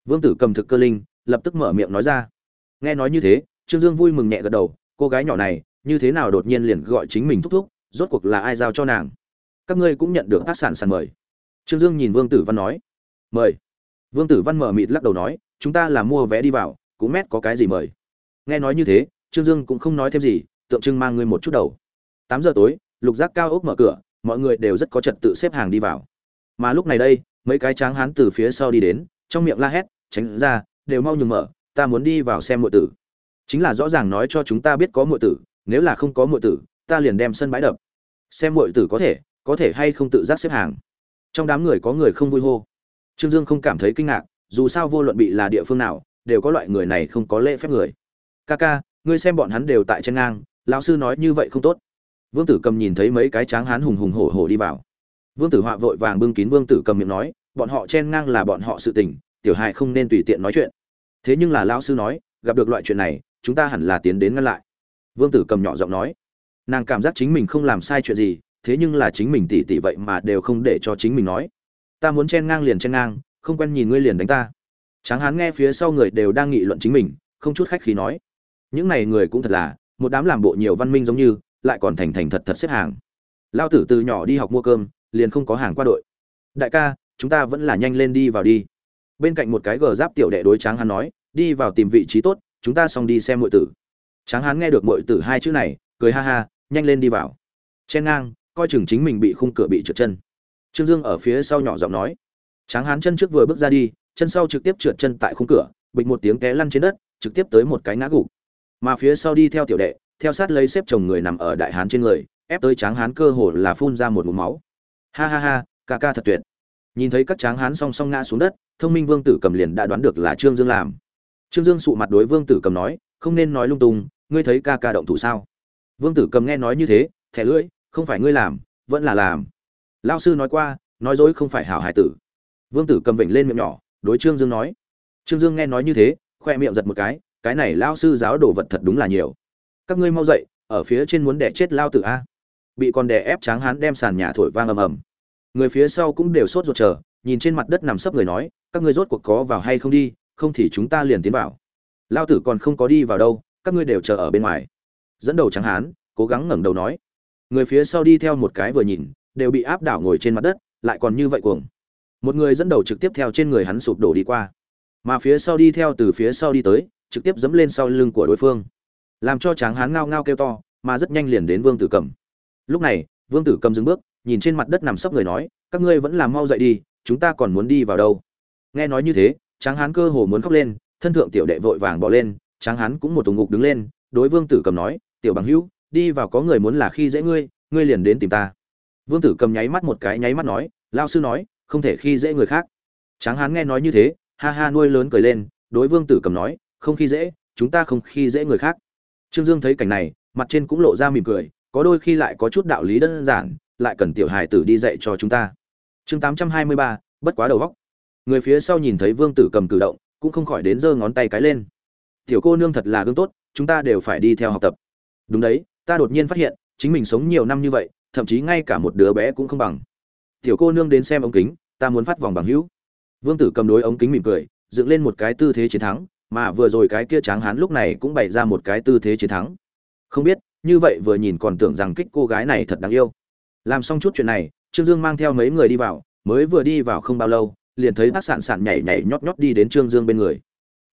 Vương Tử Cầm thực cơ linh, lập tức mở miệng nói ra. Nghe nói như thế trương dương vui mừng nhẹ gật đầu cô gái nhỏ này như thế nào đột nhiên liền gọi chính mình thúc thúc rốt cuộc là ai giao cho nàng? Các ngươi cũng nhận được tác sản sàn mời. Trương dương nhìn vương tử văn nói mời. Vương tử văn mở mịt lắc đầu nói chúng ta là mua vé đi vào cũng mét có cái gì mời? Nghe nói như thế trương dương cũng không nói thêm gì tượng trưng mang ngươi một chút đầu. Tám giờ tối lục giác cao ốc mở cửa mọi người đều rất có trật tự xếp hàng đi vào. Mà lúc này đây, mấy cái tráng hán từ phía sau đi đến, trong miệng la hét, tránh ra, đều mau nhường mở, ta muốn đi vào xem muội tử. Chính là rõ ràng nói cho chúng ta biết có muội tử, nếu là không có muội tử, ta liền đem sân bãi đập. Xem muội tử có thể có thể hay không tự giác xếp hàng. Trong đám người có người không vui hô. Trương dương không cảm thấy kinh ngạc, dù sao vô luận bị là địa phương nào, đều có loại người này không có lễ phép người. Ca ca, ngươi xem bọn hắn đều tại chân ngang, lão sư nói như vậy không tốt vương tử cầm nhìn thấy mấy cái tráng hán hùng hùng hổ hổ đi vào. Vương tử họa vội vàng bưng kín vương tử cầm miệng nói, bọn họ chen ngang là bọn họ sự tình, tiểu hài không nên tùy tiện nói chuyện. Thế nhưng là lão sư nói, gặp được loại chuyện này, chúng ta hẳn là tiến đến ngăn lại. Vương tử cầm nhỏ giọng nói, nàng cảm giác chính mình không làm sai chuyện gì, thế nhưng là chính mình tỉ tỉ vậy mà đều không để cho chính mình nói. Ta muốn chen ngang liền chen ngang, không quen nhìn ngươi liền đánh ta. Tráng hán nghe phía sau người đều đang nghị luận chính mình, không chút khách khí nói, những này người cũng thật là, một đám làm bộ nhiều văn minh giống như lại còn thành thành thật thật xếp hàng. Lao tử từ nhỏ đi học mua cơm, liền không có hàng qua đội. Đại ca, chúng ta vẫn là nhanh lên đi vào đi. Bên cạnh một cái gờ giáp tiểu đệ đối tráng hán nói, đi vào tìm vị trí tốt, chúng ta xong đi xem mọi tử. Tráng hán nghe được mọi tử hai chữ này, cười ha ha, nhanh lên đi vào. Chen ngang, coi chừng chính mình bị khung cửa bị trượt chân. Trương dương ở phía sau nhỏ giọng nói. Tráng hán chân trước vừa bước ra đi, chân sau trực tiếp trượt chân tại khung cửa, bịch một tiếng té lăn trên đất, trực tiếp tới một cái ngã gục. Mà phía sau đi theo tiểu đệ theo sát lấy xếp chồng người nằm ở đại hán trên người, ép tới tráng hán cơ hồ là phun ra một mụm máu. Ha ha ha, ca ca thật tuyệt. Nhìn thấy các tráng hán song song ngã xuống đất, thông minh vương tử cầm liền đã đoán được là trương dương làm. Trương dương sụ mặt đối vương tử cầm nói, không nên nói lung tung, ngươi thấy ca ca động thủ sao? Vương tử cầm nghe nói như thế, thẻ lưỡi, không phải ngươi làm, vẫn là làm. Lao sư nói qua, nói dối không phải hảo hải tử. Vương tử cầm vểnh lên miệng nhỏ, đối trương dương nói. Trương dương nghe nói như thế, khoe miệng giật một cái cái này lao sư giáo đồ vật thật đúng là nhiều các ngươi mau dậy, ở phía trên muốn đẻ chết lao tử a. Bị con đẻ ép tráng hán đem sàn nhà thổi vang ầm ầm. Người phía sau cũng đều sốt ruột chờ, nhìn trên mặt đất nằm sấp người nói, các ngươi rốt cuộc có vào hay không đi, không thì chúng ta liền tiến vào. Lao tử còn không có đi vào đâu, các ngươi đều chờ ở bên ngoài. Dẫn đầu tráng hán, cố gắng ngẩng đầu nói. Người phía sau đi theo một cái vừa nhìn, đều bị áp đảo ngồi trên mặt đất, lại còn như vậy cuồng. Một người dẫn đầu trực tiếp theo trên người hắn sụp đổ đi qua. Mà phía sau đi theo từ phía sau đi tới, trực tiếp dẫm lên sau lưng của đối phương làm cho tráng hán ngao ngao kêu to, mà rất nhanh liền đến vương tử cầm. Lúc này, vương tử cầm dừng bước, nhìn trên mặt đất nằm sấp người nói, các ngươi vẫn làm mau dậy đi, chúng ta còn muốn đi vào đâu? Nghe nói như thế, tráng hán cơ hồ muốn khóc lên, thân thượng tiểu đệ vội vàng bỏ lên, tráng hán cũng một tùng ngục đứng lên, đối vương tử cầm nói, tiểu bằng hữu, đi vào có người muốn là khi dễ ngươi ngươi liền đến tìm ta. Vương tử cầm nháy mắt một cái nháy mắt nói lao sư nói, không thể khi dễ người khác. Tráng hán nghe nói như thế, ha ha nuôi lớn cười lên, đối vương tử cầm nói, không khi dễ, chúng ta không khi dễ người khác trương dương thấy cảnh này, mặt trên cũng lộ ra mỉm cười, có đôi khi lại có chút đạo lý đơn giản, lại cần tiểu hài tử đi dạy cho chúng ta. Chương tám trăm hai mươi ba, bất quá đầu vóc người phía sau nhìn thấy vương tử cầm cử động, cũng không khỏi đến giơ ngón tay cái lên. Tiểu cô nương thật là gương tốt, chúng ta đều phải đi theo học tập. Đúng đấy, ta đột nhiên phát hiện, chính mình sống nhiều năm như vậy, thậm chí ngay cả một đứa bé cũng không bằng. Tiểu cô nương đến xem ống kính, ta muốn phát vòng bằng hữu. Vương tử cầm đối ống kính mỉm cười, dựng lên một cái tư thế chiến thắng mà vừa rồi cái kia tráng hán lúc này cũng bày ra một cái tư thế chiến thắng. Không biết, như vậy vừa nhìn còn tưởng rằng kích cô gái này thật đáng yêu. Làm xong chút chuyện này, trương dương mang theo mấy người đi vào, mới vừa đi vào không bao lâu, liền thấy bác sản sản nhảy nhảy nhót nhót đi đến trương dương bên người.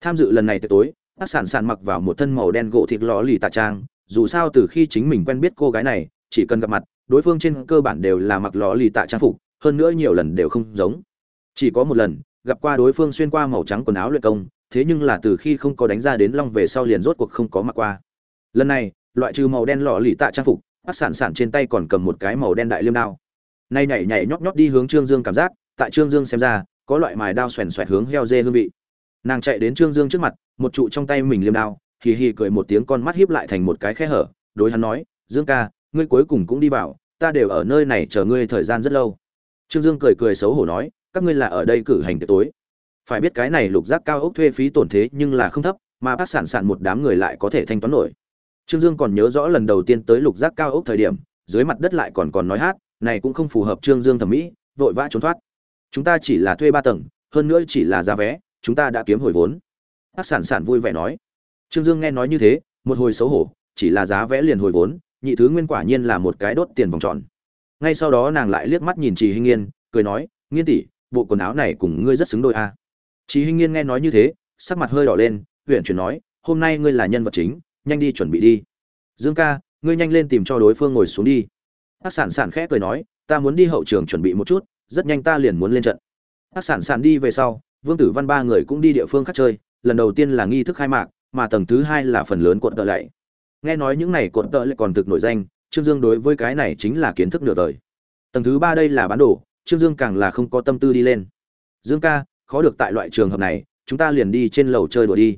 Tham dự lần này tới tối, bác sản sản mặc vào một thân màu đen gỗ thịt lò lì tạ trang, dù sao từ khi chính mình quen biết cô gái này, chỉ cần gặp mặt, đối phương trên cơ bản đều là mặc lò lì tạ trang phục, hơn nữa nhiều lần đều không giống. Chỉ có một lần gặp qua đối phương xuyên qua màu trắng quần áo luyện công, thế nhưng là từ khi không có đánh ra đến long về sau liền rốt cuộc không có mặc qua. Lần này, loại trừ màu đen lọ lì tạ trang phục bác sản sản trên tay còn cầm một cái màu đen đại liêm đao. Nay nhảy nhảy nhót nhót đi hướng trương dương cảm giác, tại trương dương xem ra, có loại mài đao xoèn xoẹt hướng heo dê hương vị. Nàng chạy đến trương dương trước mặt, một trụ trong tay mình liêm đao, hì hì cười một tiếng con mắt hiếp lại thành một cái khe hở, đối hắn nói, dương ca, ngươi cuối cùng cũng đi vào, ta đều ở nơi này chờ ngươi thời gian rất lâu. Trương dương cười cười xấu hổ nói các ngươi là ở đây cử hành tiệc tối. Phải biết cái này lục giác cao ốc thuê phí tổn thế nhưng là không thấp, mà bác sản sản một đám người lại có thể thanh toán nổi. Trương dương còn nhớ rõ lần đầu tiên tới lục giác cao ốc thời điểm, dưới mặt đất lại còn còn nói hát, này cũng không phù hợp trương dương thẩm mỹ, vội vã trốn thoát. Chúng ta chỉ là thuê ba tầng, hơn nữa chỉ là giá vé, chúng ta đã kiếm hồi vốn. Bác sản sản vui vẻ nói. Trương dương nghe nói như thế, một hồi xấu hổ, chỉ là giá vé liền hồi vốn, nhị thứ nguyên quả nhiên là một cái đốt tiền vòng tròn. Ngay sau đó nàng lại liếc mắt nhìn trì hinh nghiên cười nói, nghiên tỷ bộ quần áo này cùng ngươi rất xứng đôi a. À. chị hinh nghiên nghe nói như thế, sắc mặt hơi đỏ lên, huyện chuyển nói, hôm nay ngươi là nhân vật chính, nhanh đi chuẩn bị đi. Dương ca, ngươi nhanh lên tìm cho đối phương ngồi xuống đi. Bác sản sản khẽ cười nói, ta muốn đi hậu trường chuẩn bị một chút, rất nhanh ta liền muốn lên trận. Bác sản sản đi về sau, vương tử văn ba người cũng đi địa phương khác chơi, lần đầu tiên là nghi thức khai mạc, mà tầng thứ hai là phần lớn cuộn tợ lạy. Nghe nói những này cuộn tợ lạy còn thực nổi danh, trương dương đối với cái này chính là kiến thức nửa đời. Tầng thứ ba đây là bán đồ trương dương càng là không có tâm tư đi lên dương ca khó được tại loại trường hợp này chúng ta liền đi trên lầu chơi đùa đi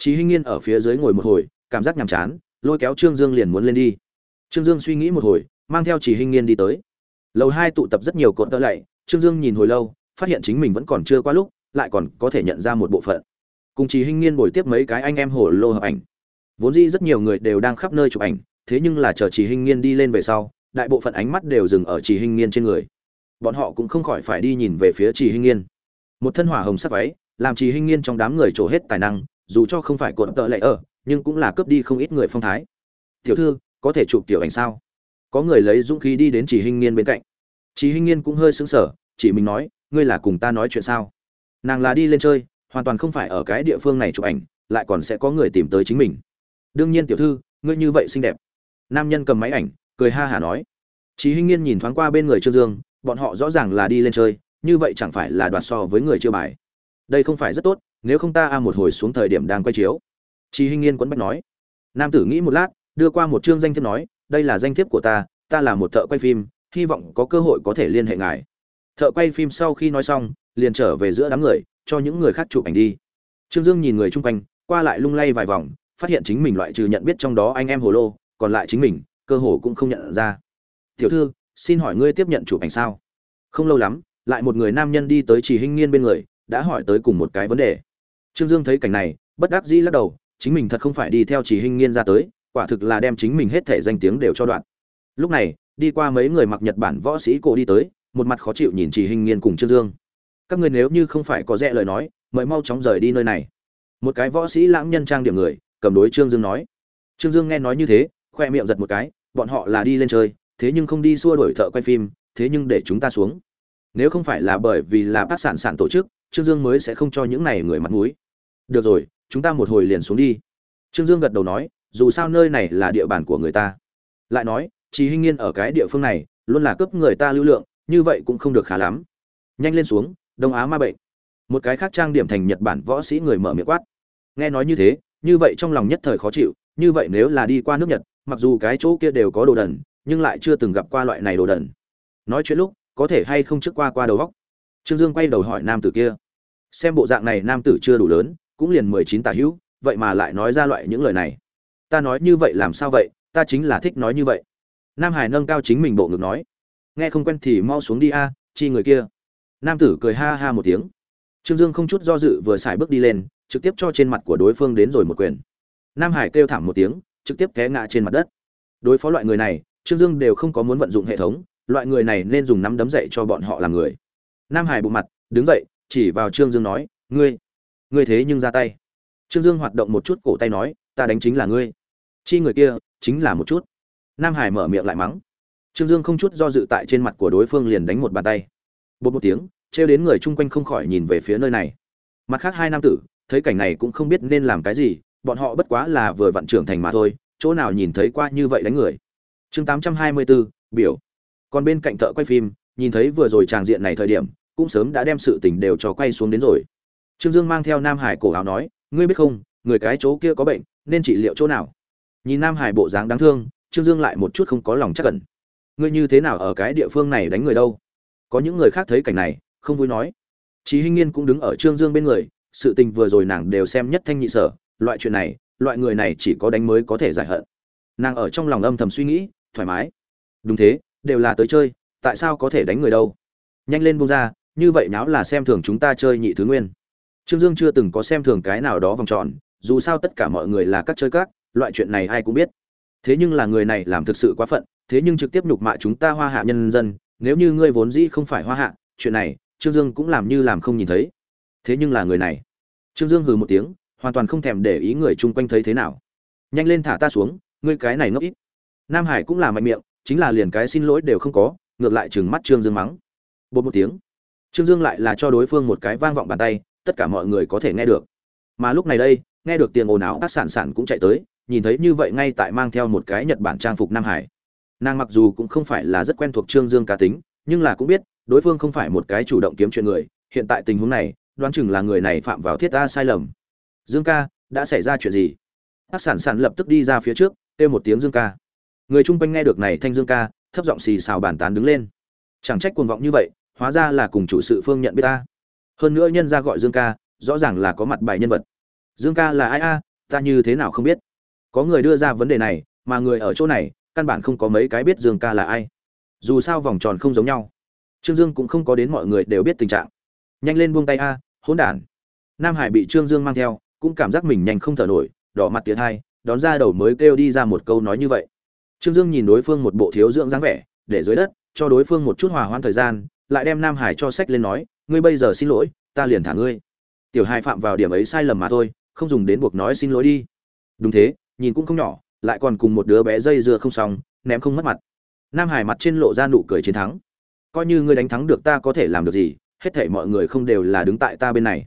Chí Hinh Nghiên ở phía dưới ngồi một hồi, cảm giác nhàm chán, lôi kéo Trương Dương liền muốn lên đi. Trương Dương suy nghĩ một hồi, mang theo Chỉ Hinh Nghiên đi tới. Lầu hai tụ tập rất nhiều cột tơ lạy, Trương Dương nhìn hồi lâu, phát hiện chính mình vẫn còn chưa qua lúc, lại còn có thể nhận ra một bộ phận. Cùng Chỉ Hinh Nghiên bồi tiếp mấy cái anh em hồ lô hợp ảnh. Vốn dĩ rất nhiều người đều đang khắp nơi chụp ảnh, thế nhưng là chờ Chỉ Hinh Nghiên đi lên về sau, đại bộ phận ánh mắt đều dừng ở Chỉ Hinh Nghiên trên người. Bọn họ cũng không khỏi phải đi nhìn về phía trì Hinh Nghiên. Một thân hỏa hồng sắc váy, làm trì Hinh Nghiên trong đám người trổ hết tài năng, dù cho không phải cột tợ lệ ở nhưng cũng là cướp đi không ít người phong thái. Tiểu thư có thể chụp tiểu ảnh sao? Có người lấy dũng khí đi đến Trì Hinh nghiên bên cạnh. Trì Hinh nghiên cũng hơi sững sờ chỉ mình nói ngươi là cùng ta nói chuyện sao? Nàng là đi lên chơi hoàn toàn không phải ở cái địa phương này chụp ảnh lại còn sẽ có người tìm tới chính mình. Đương nhiên tiểu thư ngươi như vậy xinh đẹp. Nam nhân cầm máy ảnh cười ha hả nói. Chỉ Hinh nghiên nhìn thoáng qua bên người trương dương bọn họ rõ ràng là đi lên chơi, như vậy chẳng phải là đoạt so với người chưa bài. Đây không phải rất tốt, nếu không ta a một hồi xuống thời điểm đang quay chiếu. Chị hinh nghiên quấn bách nói. Nam tử nghĩ một lát, đưa qua một chương danh thiếp nói, đây là danh thiếp của ta ta là một thợ quay phim, hy vọng có cơ hội có thể liên hệ ngài. Thợ quay phim sau khi nói xong, liền trở về giữa đám người, cho những người khác chụp ảnh đi. Trương dương nhìn người chung quanh, qua lại lung lay vài vòng, phát hiện chính mình loại trừ nhận biết trong đó anh em hồ lô, còn lại chính mình, cơ hồ cũng không nhận ra. Tiểu thư xin hỏi ngươi tiếp nhận chụp ảnh sao không lâu lắm lại một người nam nhân đi tới chỉ hinh nghiên bên người đã hỏi tới cùng một cái vấn đề Trương Dương thấy cảnh này, bất đắc dĩ lắc đầu, chính mình thật không phải đi theo Chỉ hinh Nghiên ra tới, quả thực là đem chính mình hết thể danh tiếng đều cho đoạn. Lúc này, đi qua mấy người mặc Nhật Bản võ sĩ cổ đi tới, một mặt khó chịu nhìn Chỉ Hình Nghiên cùng Trương Dương. Các ngươi nếu như không phải có rẽ lời nói, mời mau chóng rời đi nơi này. Một cái võ sĩ lãng nhân trang điểm người, cầm đối Trương Dương nói. Trương Dương nghe nói như thế, khoe miệng giật một cái, bọn họ là đi lên chơi, thế nhưng không đi xua đuổi thợ quay phim, thế nhưng để chúng ta xuống. Nếu không phải là bởi vì là bác sản sản tổ chức, Trương Dương mới sẽ không cho những này người mặt mũi. Được rồi, chúng ta một hồi liền xuống đi. Trương Dương gật đầu nói, dù sao nơi này là địa bàn của người ta. Lại nói, chỉ Hinh Nghiên ở cái địa phương này, luôn là cướp người ta lưu lượng, như vậy cũng không được khá lắm. Nhanh lên xuống, Đông Á ma bệnh. Một cái khác trang điểm thành Nhật Bản võ sĩ người mở miệng quát. Nghe nói như thế, như vậy trong lòng nhất thời khó chịu, như vậy nếu là đi qua nước Nhật, mặc dù cái chỗ kia đều có đồ đần, nhưng lại chưa từng gặp qua loại này đồ đần. Nói chuyện lúc, có thể hay không trước qua qua đầu góc. Trương Dương quay đầu hỏi nam tử kia. Xem bộ dạng này nam tử chưa đủ lớn, cũng liền mười chín tả hữu, vậy mà lại nói ra loại những lời này. Ta nói như vậy làm sao vậy, ta chính là thích nói như vậy. Nam Hải nâng cao chính mình bộ ngực nói. Nghe không quen thì mau xuống đi a, chi người kia. Nam tử cười ha ha một tiếng. Trương Dương không chút do dự vừa xài bước đi lên, trực tiếp cho trên mặt của đối phương đến rồi một quyền. Nam Hải kêu thảm một tiếng, trực tiếp té ngã trên mặt đất. Đối phó loại người này, Trương Dương đều không có muốn vận dụng hệ thống, loại người này nên dùng nắm đấm dậy cho bọn họ làm người. Nam hải bụng mặt đứng dậy chỉ vào trương dương nói ngươi ngươi thế nhưng ra tay. Trương dương hoạt động một chút cổ tay nói ta đánh chính là ngươi. Chi người kia chính là một chút. Nam hải mở miệng lại mắng. Trương dương không chút do dự tại trên mặt của đối phương liền đánh một bàn tay. Bột một tiếng trêu đến người chung quanh không khỏi nhìn về phía nơi này. Mặt khác hai nam tử thấy cảnh này cũng không biết nên làm cái gì bọn họ bất quá là vừa vặn trưởng thành mà thôi chỗ nào nhìn thấy qua như vậy đánh người chương tám trăm hai mươi bốn biểu. Còn bên cạnh thợ quay phim nhìn thấy vừa rồi tràng diện này thời điểm cũng sớm đã đem sự tình đều cho quay xuống đến rồi. Trương dương mang theo nam hải cổ áo nói ngươi biết không người cái chỗ kia có bệnh nên trị liệu chỗ nào? Nhìn nam hải bộ dáng đáng thương trương dương lại một chút không có lòng chắc cẩn ngươi như thế nào ở cái địa phương này đánh người đâu? Có những người khác thấy cảnh này không vui nói. Chí Hinh Nghiên cũng đứng ở Trương Dương bên người, sự tình vừa rồi nàng đều xem nhất thanh nhị sở, loại chuyện này, loại người này chỉ có đánh mới có thể giải hận. Nàng ở trong lòng âm thầm suy nghĩ, thoải mái. Đúng thế, đều là tới chơi, tại sao có thể đánh người đâu? Nhanh lên buông ra, như vậy náo là xem thường chúng ta chơi nhị thứ nguyên. Trương dương chưa từng có xem thường cái nào đó vòng tròn dù sao tất cả mọi người là các chơi các loại chuyện này ai cũng biết. Thế nhưng là người này làm thực sự quá phận thế nhưng trực tiếp nhục mạ chúng ta hoa hạ nhân dân nếu như ngươi vốn dĩ không phải hoa hạ chuyện này trương dương cũng làm như làm không nhìn thấy. Thế nhưng là người này. Trương dương hừ một tiếng hoàn toàn không thèm để ý người chung quanh thấy thế nào. Nhanh lên thả ta xuống ngươi cái này ngốc ít nam hải cũng là mạnh miệng chính là liền cái xin lỗi đều không có ngược lại trừng mắt trương dương mắng bột một tiếng Trương Dương lại là cho đối phương một cái vang vọng bàn tay, tất cả mọi người có thể nghe được. Mà lúc này đây, nghe được tiếng ồn ào, các sản sản cũng chạy tới, nhìn thấy như vậy ngay tại mang theo một cái Nhật Bản trang phục Nam Hải. Nàng mặc dù cũng không phải là rất quen thuộc Trương Dương cá tính, nhưng là cũng biết, đối phương không phải một cái chủ động kiếm chuyện người, hiện tại tình huống này, đoán chừng là người này phạm vào thiết ta sai lầm. Dương ca, đã xảy ra chuyện gì các sản sản lập tức đi ra phía trước kêu một tiếng dương ca người chung quanh nghe được này thanh dương ca, thấp giọng xì xào bàn tán đứng lên. Chẳng trách cuồng vọng như vậy, hóa ra là cùng chủ sự phương nhận biết ta. Hơn nữa nhân ra gọi dương ca, rõ ràng là có mặt bài nhân vật. Dương ca là ai a, ta như thế nào không biết. Có người đưa ra vấn đề này, mà người ở chỗ này, căn bản không có mấy cái biết dương ca là ai. Dù sao vòng tròn không giống nhau. Trương dương cũng không có đến mọi người đều biết tình trạng. Nhanh lên buông tay a, hỗn đản. Nam hải bị trương dương mang theo, cũng cảm giác mình nhanh không thở nổi, đỏ mặt tiến hai, đón ra đầu mới kêu đi ra một câu nói như vậy trương dương nhìn đối phương một bộ thiếu dưỡng dáng vẻ, để dưới đất, cho đối phương một chút hòa hoãn thời gian, lại đem nam hải cho sách lên nói, ngươi bây giờ xin lỗi, ta liền thả ngươi. Tiểu Hải phạm vào điểm ấy sai lầm mà thôi, không dùng đến buộc nói xin lỗi đi. Đúng thế, nhìn cũng không nhỏ, lại còn cùng một đứa bé dây dưa không xong, ném không mất mặt. Nam hải mặt trên lộ ra nụ cười chiến thắng. Coi như ngươi đánh thắng được ta có thể làm được gì, hết thảy mọi người không đều là đứng tại ta bên này.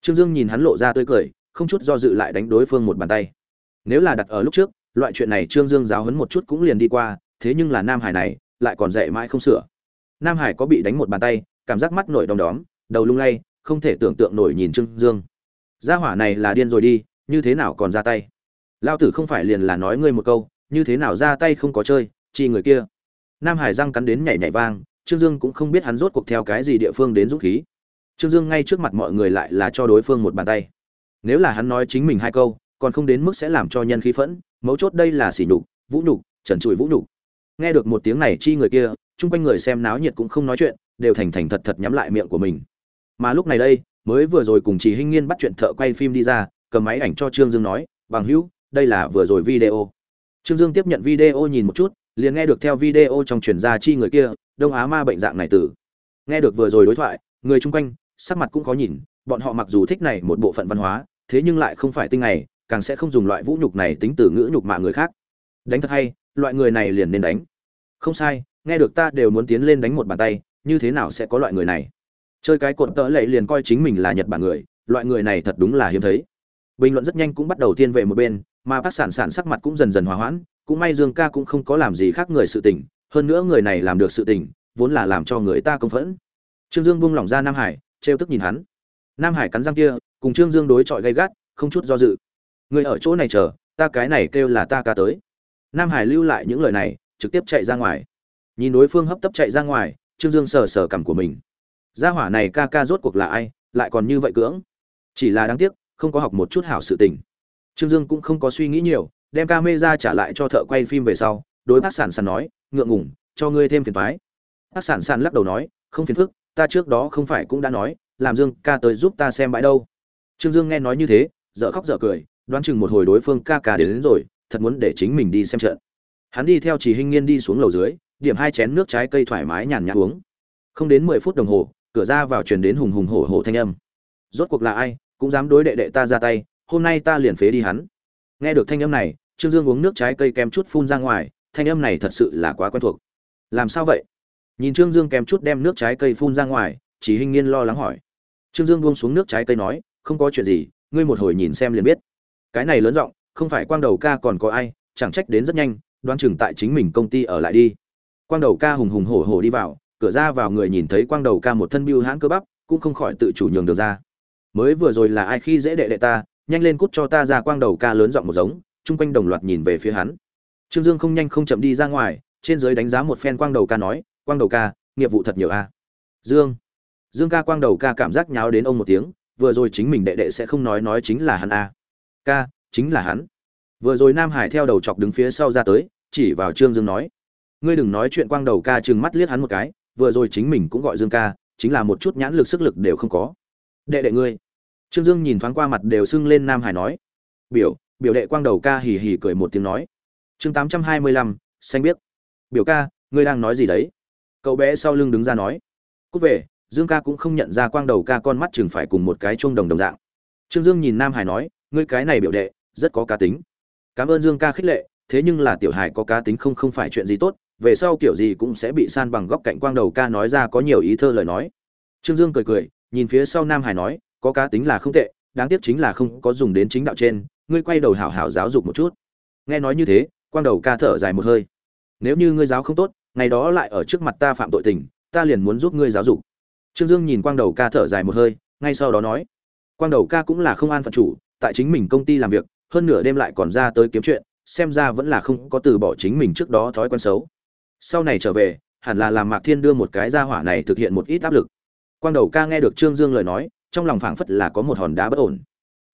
Trương dương nhìn hắn lộ ra tươi cười, không chút do dự lại đánh đối phương một bàn tay. Nếu là đặt ở lúc trước loại chuyện này trương dương giáo hấn một chút cũng liền đi qua, thế nhưng là nam hải này, lại còn dạy mãi không sửa. Nam hải có bị đánh một bàn tay, cảm giác mắt nổi đom đóm, đầu lung lay, không thể tưởng tượng nổi nhìn trương dương. Gia hỏa này là điên rồi đi, như thế nào còn ra tay? Lao tử không phải liền là nói ngươi một câu, như thế nào ra tay không có chơi, chi người kia. Nam hải răng cắn đến nhảy nhảy vang, trương dương cũng không biết hắn rốt cuộc theo cái gì địa phương đến dũng khí. Trương dương ngay trước mặt mọi người lại là cho đối phương một bàn tay. Nếu là hắn nói chính mình hai câu, còn không đến mức sẽ làm cho nhân khí phẫn mấu chốt đây là sỉ nhục, vũ nhục, trần trụi vũ nhục. Nghe được một tiếng này chi người kia, chung quanh người xem náo nhiệt cũng không nói chuyện, đều thành thành thật thật nhắm lại miệng của mình. Mà lúc này đây, mới vừa rồi cùng chị hinh nghiên bắt chuyện thợ quay phim đi ra, cầm máy ảnh cho trương dương nói, bằng hữu, đây là vừa rồi video. Trương dương tiếp nhận video nhìn một chút, liền nghe được theo video trong truyền ra chi người kia, đông á ma bệnh dạng này tử. Nghe được vừa rồi đối thoại, người chung quanh, sắc mặt cũng khó nhìn, bọn họ mặc dù thích này một bộ phận văn hóa, thế nhưng lại không phải tinh này càng sẽ không dùng loại vũ nhục này tính từ ngữ nhục mạ người khác. Đánh thật hay, loại người này liền nên đánh. Không sai, nghe được ta đều muốn tiến lên đánh một bàn tay, như thế nào sẽ có loại người này? Chơi cái cột tợ lệ liền coi chính mình là nhật bản người, loại người này thật đúng là hiếm thấy. Bình luận rất nhanh cũng bắt đầu thiên về một bên, mà bác sản sản sắc mặt cũng dần dần hòa hoãn, cũng may dương ca cũng không có làm gì khác người sự tình, hơn nữa người này làm được sự tình, vốn là làm cho người ta công phẫn. Trương dương buông lỏng ra nam hải, trêu tức nhìn hắn. Nam hải cắn răng kia, cùng trương dương đối chọi gay gắt, không chút do dự người ở chỗ này chờ, ta cái này kêu là ta ca tới. Nam hải lưu lại những lời này, trực tiếp chạy ra ngoài. Nhìn đối phương hấp tấp chạy ra ngoài, trương dương sờ sờ cằm của mình. Gia hỏa này ca ca rốt cuộc là ai, lại còn như vậy cưỡng? Chỉ là đáng tiếc, không có học một chút hảo sự tình. Trương dương cũng không có suy nghĩ nhiều, đem ca mê ra trả lại cho thợ quay phim về sau, đối bác sản sản nói, ngượng ngủng cho ngươi thêm phiền thoái bác sản sản lắc đầu nói, không phiền phức, ta trước đó không phải cũng đã nói, làm dương ca tới giúp ta xem bãi đâu. Trương dương nghe nói như thế, dở khóc dở cười đoán chừng một hồi đối phương ca ca đến, đến rồi thật muốn để chính mình đi xem trận. Hắn đi theo chỉ hinh nghiên đi xuống lầu dưới điểm hai chén nước trái cây thoải mái nhàn nhã uống. Không đến mười phút đồng hồ cửa ra vào truyền đến hùng hùng hổ hổ thanh âm. Rốt cuộc là ai cũng dám đối đệ đệ ta ra tay hôm nay ta liền phế đi hắn. Nghe được thanh âm này trương dương uống nước trái cây kem chút phun ra ngoài thanh âm này thật sự là quá quen thuộc. Làm sao vậy? Nhìn trương dương kem chút đem nước trái cây phun ra ngoài chỉ hinh nghiên lo lắng hỏi. Trương dương buông xuống nước trái cây nói không có chuyện gì ngươi một hồi nhìn xem liền biết cái này lớn giọng, không phải quang đầu ca còn có ai, chẳng trách đến rất nhanh đoan chừng tại chính mình công ty ở lại đi. Quang đầu ca hùng hùng hổ hổ đi vào, cửa ra vào người nhìn thấy quang đầu ca một thân biêu hãn cơ bắp, cũng không khỏi tự chủ nhường được ra. Mới vừa rồi là ai khi dễ đệ đệ ta, nhanh lên cút cho ta ra quang đầu ca lớn giọng một giống, chung quanh đồng loạt nhìn về phía hắn. Trương dương không nhanh không chậm đi ra ngoài, trên dưới đánh giá một phen quang đầu ca nói, quang đầu ca, nghiệp vụ thật nhiều a. Dương. Dương ca quang đầu ca cảm giác nháo đến ông một tiếng, vừa rồi chính mình đệ đệ sẽ không nói nói chính là hắn a ca, chính là hắn. Vừa rồi nam hải theo đầu chọc đứng phía sau ra tới, chỉ vào trương dương nói. Ngươi đừng nói chuyện quang đầu ca chừng mắt liếc hắn một cái, vừa rồi chính mình cũng gọi dương ca, chính là một chút nhãn lực sức lực đều không có. Đệ đệ ngươi. Trương dương nhìn thoáng qua mặt đều sưng lên nam hải nói. Biểu biểu đệ quang đầu ca hì hì cười một tiếng nói. Chương tám trăm hai mươi lăm, xanh biết biểu ca, ngươi đang nói gì đấy? Cậu bé sau lưng đứng ra nói. Cúc về, dương ca cũng không nhận ra quang đầu ca con mắt chừng phải cùng một cái chuông đồng đồng dạng. Trương dương nhìn nam hải nói ngươi cái này biểu đệ, rất có cá tính. Cảm ơn dương ca khích lệ, thế nhưng là tiểu hải có cá tính không không phải chuyện gì tốt, về sau kiểu gì cũng sẽ bị san bằng góc cạnh quang đầu ca nói ra có nhiều ý thơ lời nói. Trương dương cười cười, nhìn phía sau nam hải nói, có cá tính là không tệ, đáng tiếc chính là không có dùng đến chính đạo trên, ngươi quay đầu hảo hảo giáo dục một chút. Nghe nói như thế, quang đầu ca thở dài một hơi. Nếu như ngươi giáo không tốt, ngày đó lại ở trước mặt ta phạm tội tình, ta liền muốn giúp ngươi giáo dục. Trương dương nhìn quang đầu ca thở dài một hơi, ngay sau đó nói, quang đầu ca cũng là không an phận chủ tại chính mình công ty làm việc, hơn nửa đêm lại còn ra tới kiếm chuyện, xem ra vẫn là không có từ bỏ chính mình trước đó thói quen xấu. Sau này trở về, hẳn là làm mạc thiên đưa một cái ra hỏa này thực hiện một ít áp lực. Quang đầu ca nghe được trương dương lời nói, trong lòng phảng phất là có một hòn đá bất ổn.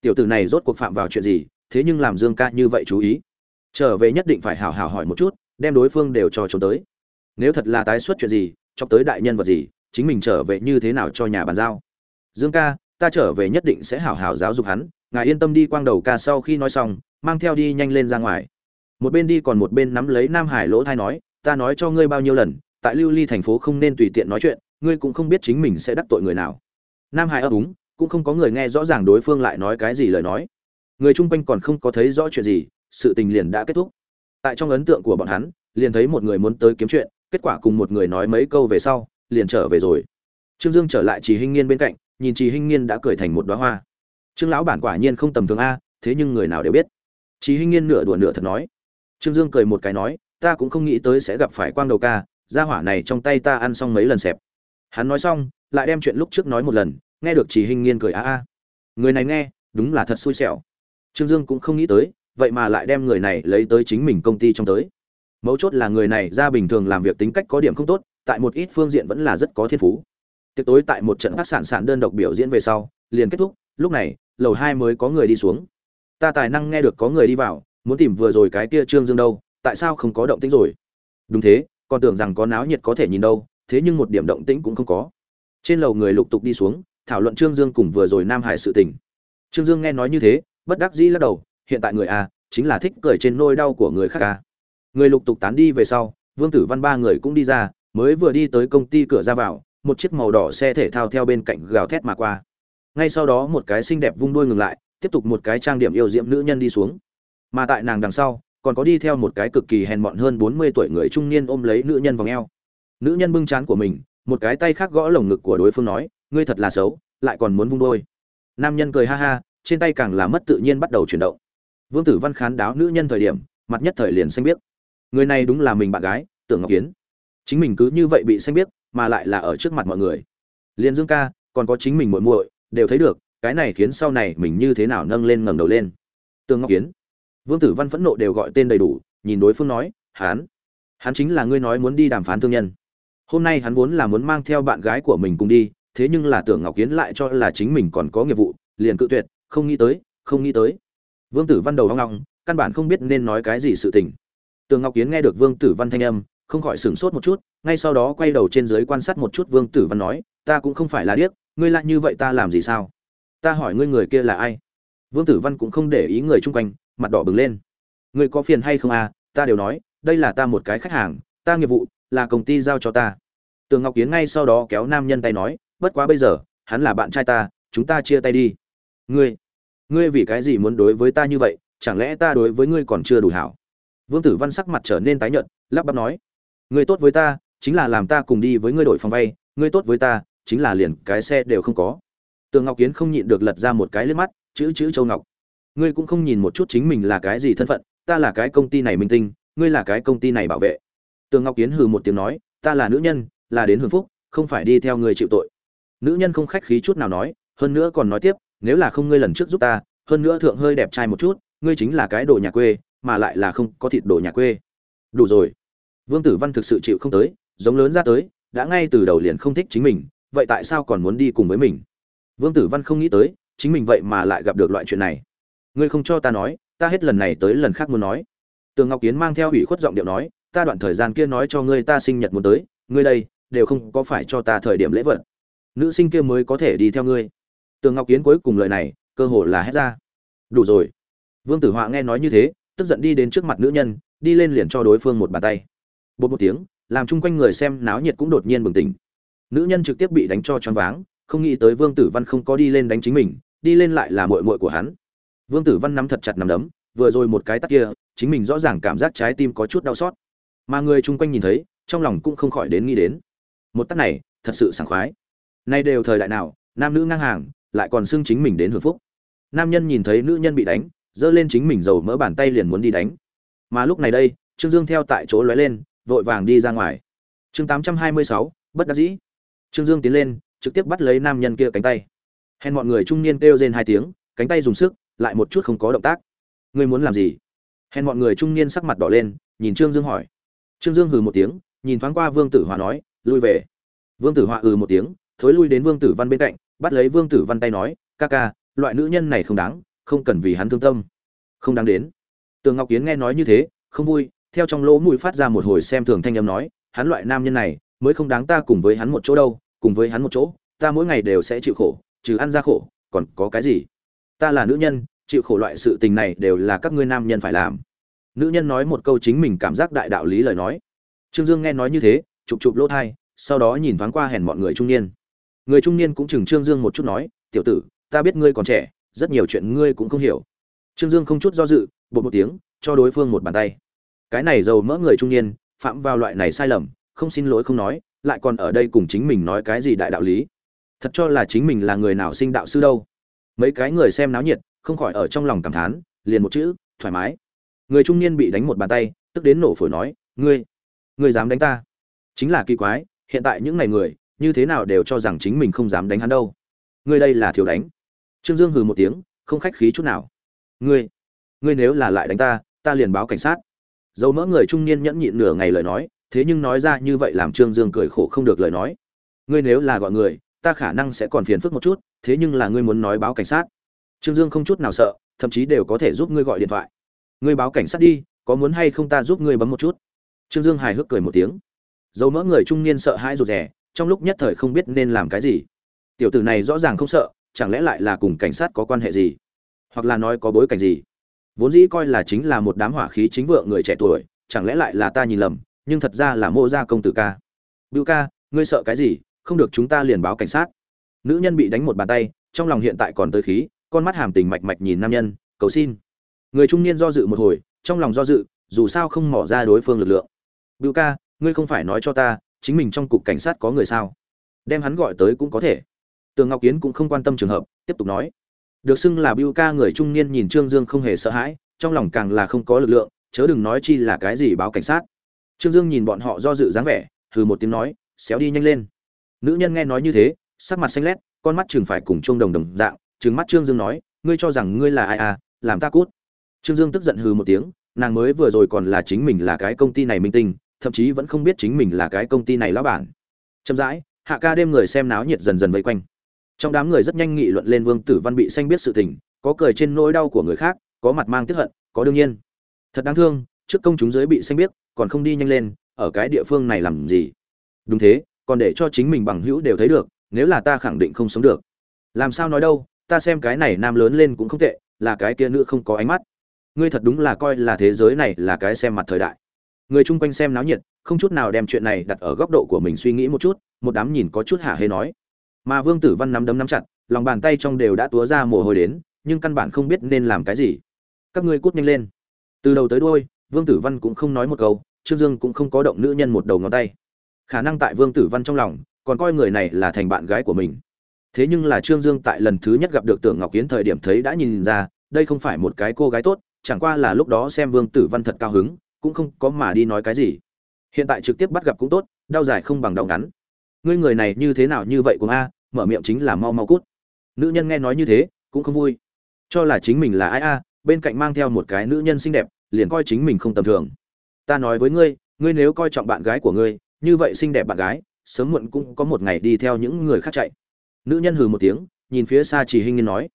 Tiểu tử này rốt cuộc phạm vào chuyện gì, thế nhưng làm dương ca như vậy chú ý. Trở về nhất định phải hào hào hỏi một chút, đem đối phương đều cho trốn tới. Nếu thật là tái xuất chuyện gì, chọc tới đại nhân vật gì, chính mình trở về như thế nào cho nhà bàn giao. Dương ca, ta trở về nhất định sẽ hảo hảo giáo dục hắn ngài yên tâm đi, quang đầu ca sau khi nói xong, mang theo đi nhanh lên ra ngoài. Một bên đi còn một bên nắm lấy nam hải lỗ thai nói, ta nói cho ngươi bao nhiêu lần, tại lưu ly thành phố không nên tùy tiện nói chuyện, ngươi cũng không biết chính mình sẽ đắc tội người nào. Nam hải ấp úng, cũng không có người nghe rõ ràng đối phương lại nói cái gì lời nói. Người chung quanh còn không có thấy rõ chuyện gì, sự tình liền đã kết thúc. Tại trong ấn tượng của bọn hắn, liền thấy một người muốn tới kiếm chuyện, kết quả cùng một người nói mấy câu về sau, liền trở về rồi. Trương dương trở lại Chỉ hinh nghiên bên cạnh, nhìn Chỉ hinh nghiên đã cười thành một đoá hoa trương lão bản quả nhiên không tầm thường a, thế nhưng người nào đều biết. Chí hinh nghiên nửa đùa nửa thật nói. Trương dương cười một cái nói, ta cũng không nghĩ tới sẽ gặp phải quang đầu ca, gia hỏa này trong tay ta ăn xong mấy lần xẹp. Hắn nói xong, lại đem chuyện lúc trước nói một lần, nghe được chỉ huy nghiên cười a a người này nghe, đúng là thật xui xẻo. Trương dương cũng không nghĩ tới, vậy mà lại đem người này lấy tới chính mình công ty trong tới. Mấu chốt là người này ra bình thường làm việc tính cách có điểm không tốt, tại một ít phương diện vẫn là rất có thiên phú. Tiệc tối tại một trận hát sản sản đơn độc biểu diễn về sau, liền kết thúc, lúc này lầu hai mới có người đi xuống. Ta tài năng nghe được có người đi vào, muốn tìm vừa rồi cái kia trương dương đâu, tại sao không có động tĩnh rồi? Đúng thế, còn tưởng rằng có náo nhiệt có thể nhìn đâu, thế nhưng một điểm động tĩnh cũng không có. Trên lầu người lục tục đi xuống, thảo luận trương dương cùng vừa rồi nam hải sự tình. Trương dương nghe nói như thế, bất đắc dĩ lắc đầu, hiện tại người a, chính là thích cười trên nôi đau của người khác a. Người lục tục tán đi về sau, vương tử văn ba người cũng đi ra, mới vừa đi tới công ty cửa ra vào, một chiếc màu đỏ xe thể thao theo bên cạnh gào thét mà qua ngay sau đó một cái xinh đẹp vung đuôi ngừng lại, tiếp tục một cái trang điểm yêu diễm nữ nhân đi xuống. Mà tại nàng đằng sau, còn có đi theo một cái cực kỳ hèn mọn hơn bốn mươi tuổi người trung niên ôm lấy nữ nhân vòng eo. Nữ nhân bưng chán của mình, một cái tay khác gõ lồng ngực của đối phương nói, ngươi thật là xấu, lại còn muốn vung đôi nam nhân cười ha ha, trên tay càng là mất tự nhiên bắt đầu chuyển động. Vương tử văn khán đáo nữ nhân thời điểm, mặt nhất thời liền xanh biết người này đúng là mình bạn gái, tưởng ngọc kiến chính mình cứ như vậy bị xanh biết mà lại là ở trước mặt mọi người. Liền dương ca, còn có chính mình muội muội đều thấy được, cái này khiến sau này mình như thế nào nâng lên ngẩng đầu lên. Tương ngọc kiến vương tử văn phẫn nộ đều gọi tên đầy đủ, nhìn đối phương nói hắn hắn chính là ngươi nói muốn đi đàm phán thương nhân. Hôm nay hắn vốn là muốn mang theo bạn gái của mình cùng đi, thế nhưng là tưởng ngọc kiến lại cho là chính mình còn có nghiệp vụ, liền cự tuyệt, không nghĩ tới, không nghĩ tới. Vương tử văn đầu hoang ngọng căn bản không biết nên nói cái gì sự tình. Tường ngọc kiến nghe được vương tử văn thanh âm, không khỏi sửng sốt một chút, ngay sau đó quay đầu trên dưới quan sát một chút vương tử văn nói, ta cũng không phải là điếc ngươi lại như vậy ta làm gì sao? Ta hỏi ngươi người kia là ai? Vương tử văn cũng không để ý người chung quanh, mặt đỏ bừng lên. Ngươi có phiền hay không à? Ta đều nói, đây là ta một cái khách hàng, ta nghiệp vụ, là công ty giao cho ta. Tường ngọc kiến ngay sau đó kéo nam nhân tay nói, bất quá bây giờ, hắn là bạn trai ta, chúng ta chia tay đi. Ngươi ngươi vì cái gì muốn đối với ta như vậy? Chẳng lẽ ta đối với ngươi còn chưa đủ hảo? Vương tử văn sắc mặt trở nên tái nhợt, lắp bắp nói, ngươi tốt với ta, chính là làm ta cùng đi với ngươi đổi phòng vay ngươi tốt với ta chính là liền cái xe đều không có. Tường ngọc kiến không nhịn được lật ra một cái liếc mắt, chữ chữ châu ngọc, ngươi cũng không nhìn một chút chính mình là cái gì thân phận, ta là cái công ty này minh tinh, ngươi là cái công ty này bảo vệ. Tường ngọc kiến hừ một tiếng nói, ta là nữ nhân, là đến hưởng phúc, không phải đi theo người chịu tội. Nữ nhân không khách khí chút nào nói, hơn nữa còn nói tiếp, nếu là không ngươi lần trước giúp ta, hơn nữa thượng hơi đẹp trai một chút, ngươi chính là cái đồ nhà quê, mà lại là không có thịt đồ nhà quê. Đủ rồi. Vương tử văn thực sự chịu không tới, giống lớn ra tới, đã ngay từ đầu liền không thích chính mình vậy tại sao còn muốn đi cùng với mình? Vương tử văn không nghĩ tới, chính mình vậy mà lại gặp được loại chuyện này. Ngươi không cho ta nói, ta hết lần này tới lần khác muốn nói. Tường ngọc kiến mang theo ủy khuất giọng điệu nói, ta đoạn thời gian kia nói cho ngươi ta sinh nhật muốn tới, ngươi đây, đều không có phải cho ta thời điểm lễ vật. Nữ sinh kia mới có thể đi theo ngươi. Tường ngọc kiến cuối cùng lời này, cơ hồ là hết ra. Đủ rồi. Vương tử họa nghe nói như thế, tức giận đi đến trước mặt nữ nhân, đi lên liền cho đối phương một bàn tay. Bột một tiếng, làm chung quanh người xem náo nhiệt cũng đột nhiên bừng tỉnh nữ nhân trực tiếp bị đánh cho choáng váng, không nghĩ tới vương tử văn không có đi lên đánh chính mình, đi lên lại là mội mội của hắn. Vương tử văn nắm thật chặt nắm đấm, vừa rồi một cái tắt kia, chính mình rõ ràng cảm giác trái tim có chút đau xót. Mà người chung quanh nhìn thấy, trong lòng cũng không khỏi đến nghĩ đến. Một tắt này, thật sự sảng khoái. Nay đều thời đại nào, nam nữ ngang hàng, lại còn xưng chính mình đến hưởng phúc. Nam nhân nhìn thấy nữ nhân bị đánh, giơ lên chính mình dầu mỡ bàn tay liền muốn đi đánh. Mà lúc này đây, trương dương theo tại chỗ lóe lên, vội vàng đi ra ngoài. Chương tám trăm hai mươi sáu, bất đắc dĩ trương dương tiến lên, trực tiếp bắt lấy nam nhân kia cánh tay. Hèn mọi người trung niên kêu rên hai tiếng, cánh tay dùng sức, lại một chút không có động tác. Ngươi muốn làm gì? Hèn mọi người trung niên sắc mặt đỏ lên, nhìn trương dương hỏi. Trương dương hừ một tiếng, nhìn thoáng qua vương tử hòa nói, lui về. Vương tử hòa ừ một tiếng, thối lui đến vương tử văn bên cạnh, bắt lấy vương tử văn tay nói, ca ca, loại nữ nhân này không đáng, không cần vì hắn thương tâm. Không đáng đến. Tường ngọc kiến nghe nói như thế, không vui, theo trong lỗ mũi phát ra một hồi xem thường thanh âm nói, hắn loại nam nhân này mới không đáng ta cùng với hắn một chỗ đâu, cùng với hắn một chỗ, ta mỗi ngày đều sẽ chịu khổ, trừ ăn ra khổ, còn có cái gì? Ta là nữ nhân, chịu khổ loại sự tình này đều là các ngươi nam nhân phải làm. Nữ nhân nói một câu chính mình cảm giác đại đạo lý lời nói. Trương dương nghe nói như thế, chụp chụp lỗ thai sau đó nhìn thoáng qua hèn mọi người trung niên. Người trung niên cũng chừng trương dương một chút nói, tiểu tử, ta biết ngươi còn trẻ, rất nhiều chuyện ngươi cũng không hiểu. Trương dương không chút do dự, bột một tiếng, cho đối phương một bàn tay. Cái này giàu mỡ người trung niên, phạm vào loại này sai lầm không xin lỗi không nói, lại còn ở đây cùng chính mình nói cái gì đại đạo lý. Thật cho là chính mình là người nào sinh đạo sư đâu. Mấy cái người xem náo nhiệt, không khỏi ở trong lòng cảm thán, liền một chữ, thoải mái. Người trung niên bị đánh một bàn tay, tức đến nổ phổi nói, ngươi ngươi dám đánh ta? Chính là kỳ quái, hiện tại những ngày người, như thế nào đều cho rằng chính mình không dám đánh hắn đâu. Ngươi đây là thiếu đánh. Trương dương hừ một tiếng, không khách khí chút nào. Ngươi ngươi nếu là lại đánh ta ta liền báo cảnh sát. Dấu mỡ người trung niên nhẫn nhịn nửa ngày lời nói thế nhưng nói ra như vậy làm trương dương cười khổ không được lời nói. Ngươi nếu là gọi người, ta khả năng sẽ còn phiền phức một chút, thế nhưng là ngươi muốn nói báo cảnh sát. Trương dương không chút nào sợ, thậm chí đều có thể giúp ngươi gọi điện thoại. Ngươi báo cảnh sát đi, có muốn hay không ta giúp ngươi bấm một chút? Trương dương hài hước cười một tiếng. Dấu mỡ người trung niên sợ hãi rụt rè, trong lúc nhất thời không biết nên làm cái gì. Tiểu tử này rõ ràng không sợ, chẳng lẽ lại là cùng cảnh sát có quan hệ gì? Hoặc là nói có bối cảnh gì? Vốn dĩ coi là chính là một đám hỏa khí chính vượng người trẻ tuổi, chẳng lẽ lại là ta nhìn lầm nhưng thật ra là mô gia công tử ca. Bưu ca, ngươi sợ cái gì? Không được chúng ta liền báo cảnh sát. Nữ nhân bị đánh một bàn tay, trong lòng hiện tại còn tới khí, con mắt hàm tình mạch mạch nhìn nam nhân, cầu xin. Người trung niên do dự một hồi, trong lòng do dự, dù sao không mỏ ra đối phương lực lượng. Bưu ca, ngươi không phải nói cho ta, chính mình trong cục cảnh sát có người sao? Đem hắn gọi tới cũng có thể. Tường ngọc kiến cũng không quan tâm trường hợp, tiếp tục nói. Được xưng là bưu ca, người trung niên nhìn trương dương không hề sợ hãi, trong lòng càng là không có lực lượng, chớ đừng nói chi là cái gì báo cảnh sát trương dương nhìn bọn họ do dự dáng vẻ, hừ một tiếng nói, xéo đi nhanh lên. Nữ nhân nghe nói như thế, sắc mặt xanh lét, con mắt chừng phải cùng chuông đồng đồng dạng, trừng mắt trương dương nói, ngươi cho rằng ngươi là ai à làm ta cút. Trương dương tức giận hừ một tiếng, nàng mới vừa rồi còn là chính mình là cái công ty này minh tinh, thậm chí vẫn không biết chính mình là cái công ty này lão bản. Chậm rãi, hạ ca đêm người xem náo nhiệt dần dần vây quanh. Trong đám người rất nhanh nghị luận lên vương tử văn bị xanh biết sự tình, có cười trên nỗi đau của người khác, có mặt mang tiếc hận, có đương nhiên. Thật đáng thương, trước công chúng dưới bị xanh biết còn không đi nhanh lên, ở cái địa phương này làm gì? Đúng thế, còn để cho chính mình bằng hữu đều thấy được, nếu là ta khẳng định không sống được. Làm sao nói đâu, ta xem cái này nam lớn lên cũng không tệ, là cái kia nữ không có ánh mắt. Ngươi thật đúng là coi là thế giới này là cái xem mặt thời đại. Người chung quanh xem náo nhiệt, không chút nào đem chuyện này đặt ở góc độ của mình suy nghĩ một chút, một đám nhìn có chút hả hê nói. Mà vương tử văn nắm đấm nắm chặt, lòng bàn tay trong đều đã túa ra mồ hôi đến, nhưng căn bản không biết nên làm cái gì. Các ngươi cút nhanh lên. Từ đầu tới đôi vương tử văn cũng không nói một câu trương dương cũng không có động nữ nhân một đầu ngón tay. Khả năng tại vương tử văn trong lòng, còn coi người này là thành bạn gái của mình. Thế nhưng là trương dương tại lần thứ nhất gặp được tưởng ngọc kiến thời điểm thấy đã nhìn ra, đây không phải một cái cô gái tốt, chẳng qua là lúc đó xem vương tử văn thật cao hứng, cũng không có mà đi nói cái gì. Hiện tại trực tiếp bắt gặp cũng tốt, đau dài không bằng đau ngắn. Ngươi người này như thế nào như vậy cũng a, mở miệng chính là mau mau cút. Nữ nhân nghe nói như thế, cũng không vui. Cho là chính mình là ai a, bên cạnh mang theo một cái nữ nhân xinh đẹp, liền coi chính mình không tầm thường ta nói với ngươi ngươi nếu coi trọng bạn gái của ngươi, như vậy xinh đẹp bạn gái, sớm muộn cũng có một ngày đi theo những người khác chạy. Nữ nhân hừ một tiếng, nhìn phía xa chỉ hinh nghiên nói.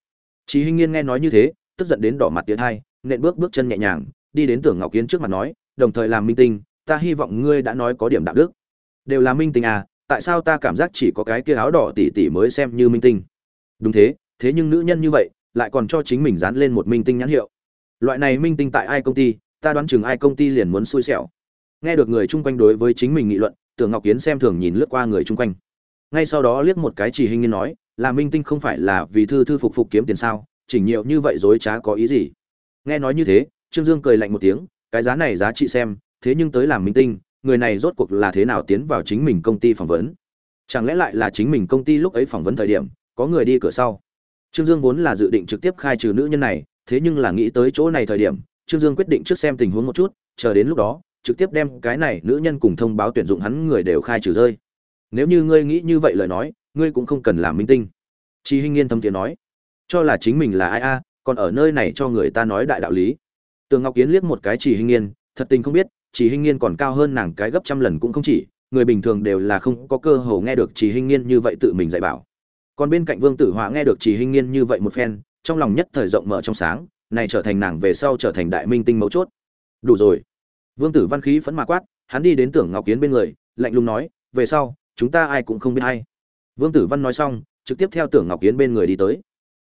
Chỉ hinh nghiên nghe nói như thế, tức giận đến đỏ mặt tiến thai, nện bước bước chân nhẹ nhàng, đi đến tưởng ngọc kiến trước mặt nói, đồng thời làm minh tinh, ta hy vọng ngươi đã nói có điểm đạo đức. Đều là minh tinh à tại sao ta cảm giác chỉ có cái kia áo đỏ tỉ tỉ mới xem như minh tinh? Đúng thế thế nhưng nữ nhân như vậy, lại còn cho chính mình dán lên một minh tinh nhãn hiệu. Loại này minh tinh tại ai công ty ta đoán chừng ai công ty liền muốn xui xẻo. Nghe được người chung quanh đối với chính mình nghị luận, tưởng ngọc kiến xem thường nhìn lướt qua người chung quanh. Ngay sau đó liếc một cái chỉ hình như nói, là minh tinh không phải là vì thư thư phục phục kiếm tiền sao, chỉnh nhiều như vậy dối trá có ý gì? Nghe nói như thế, trương dương cười lạnh một tiếng, cái giá này giá trị xem, thế nhưng tới làm minh tinh, người này rốt cuộc là thế nào tiến vào chính mình công ty phỏng vấn? Chẳng lẽ lại là chính mình công ty lúc ấy phỏng vấn thời điểm, có người đi cửa sau? Trương dương vốn là dự định trực tiếp khai trừ nữ nhân này, thế nhưng là nghĩ tới chỗ này thời điểm trương dương quyết định trước xem tình huống một chút, chờ đến lúc đó, trực tiếp đem cái này nữ nhân cùng thông báo tuyển dụng hắn người đều khai trừ rơi. Nếu như ngươi nghĩ như vậy lời nói, ngươi cũng không cần làm minh tinh. Chị hinh nghiên thâm tiếng nói, cho là chính mình là ai a, còn ở nơi này cho người ta nói đại đạo lý. Tường ngọc kiến liếc một cái chỉ Hinh nghiên, thật tình không biết chỉ Hinh nghiên còn cao hơn nàng cái gấp trăm lần cũng không chỉ, người bình thường đều là không có cơ hội nghe được chỉ Hinh nghiên như vậy tự mình dạy bảo. Còn bên cạnh vương tử họa nghe được chỉ Hinh nghiên như vậy một phen, trong lòng nhất thời rộng mở trong sáng này trở thành nàng về sau trở thành đại minh tinh mấu chốt. Đủ rồi. Vương tử văn khí phẫn mà quát, hắn đi đến tưởng ngọc kiến bên người, lạnh lùng nói, về sau, chúng ta ai cũng không biết hay vương tử văn nói xong, trực tiếp theo tưởng ngọc kiến bên người đi tới.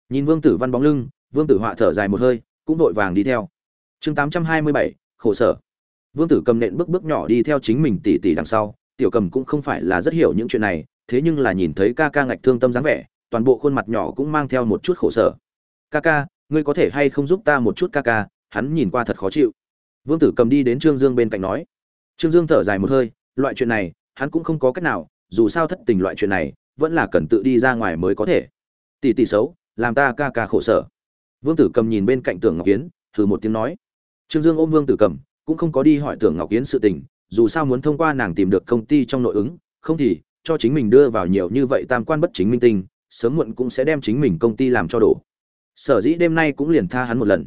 Nhìn vương tử văn bóng lưng, vương tử họa thở dài một hơi, cũng vội vàng đi theo. Chương tám trăm hai mươi bảy, khổ sở. Vương tử cầm nện bước bước nhỏ đi theo chính mình tỉ tỉ đằng sau, tiểu cầm cũng không phải là rất hiểu những chuyện này, thế nhưng là nhìn thấy ca ca ngạch thương tâm dáng vẻ, toàn bộ khuôn mặt nhỏ cũng mang theo một chút khổ sở. Ca ca ngươi có thể hay không giúp ta một chút ca ca, hắn nhìn qua thật khó chịu. Vương tử cầm đi đến trương dương bên cạnh nói. Trương dương thở dài một hơi, loại chuyện này, hắn cũng không có cách nào, dù sao thất tình loại chuyện này, vẫn là cần tự đi ra ngoài mới có thể. Tỷ tỷ xấu, làm ta ca ca khổ sở. Vương tử cầm nhìn bên cạnh tưởng ngọc kiến thử một tiếng nói. Trương dương ôm vương tử cầm, cũng không có đi hỏi tưởng ngọc kiến sự tình, dù sao muốn thông qua nàng tìm được công ty trong nội ứng, không thì, cho chính mình đưa vào nhiều như vậy tam quan bất chính minh tinh, sớm muộn cũng sẽ đem chính mình công ty làm cho đổ sở dĩ đêm nay cũng liền tha hắn một lần.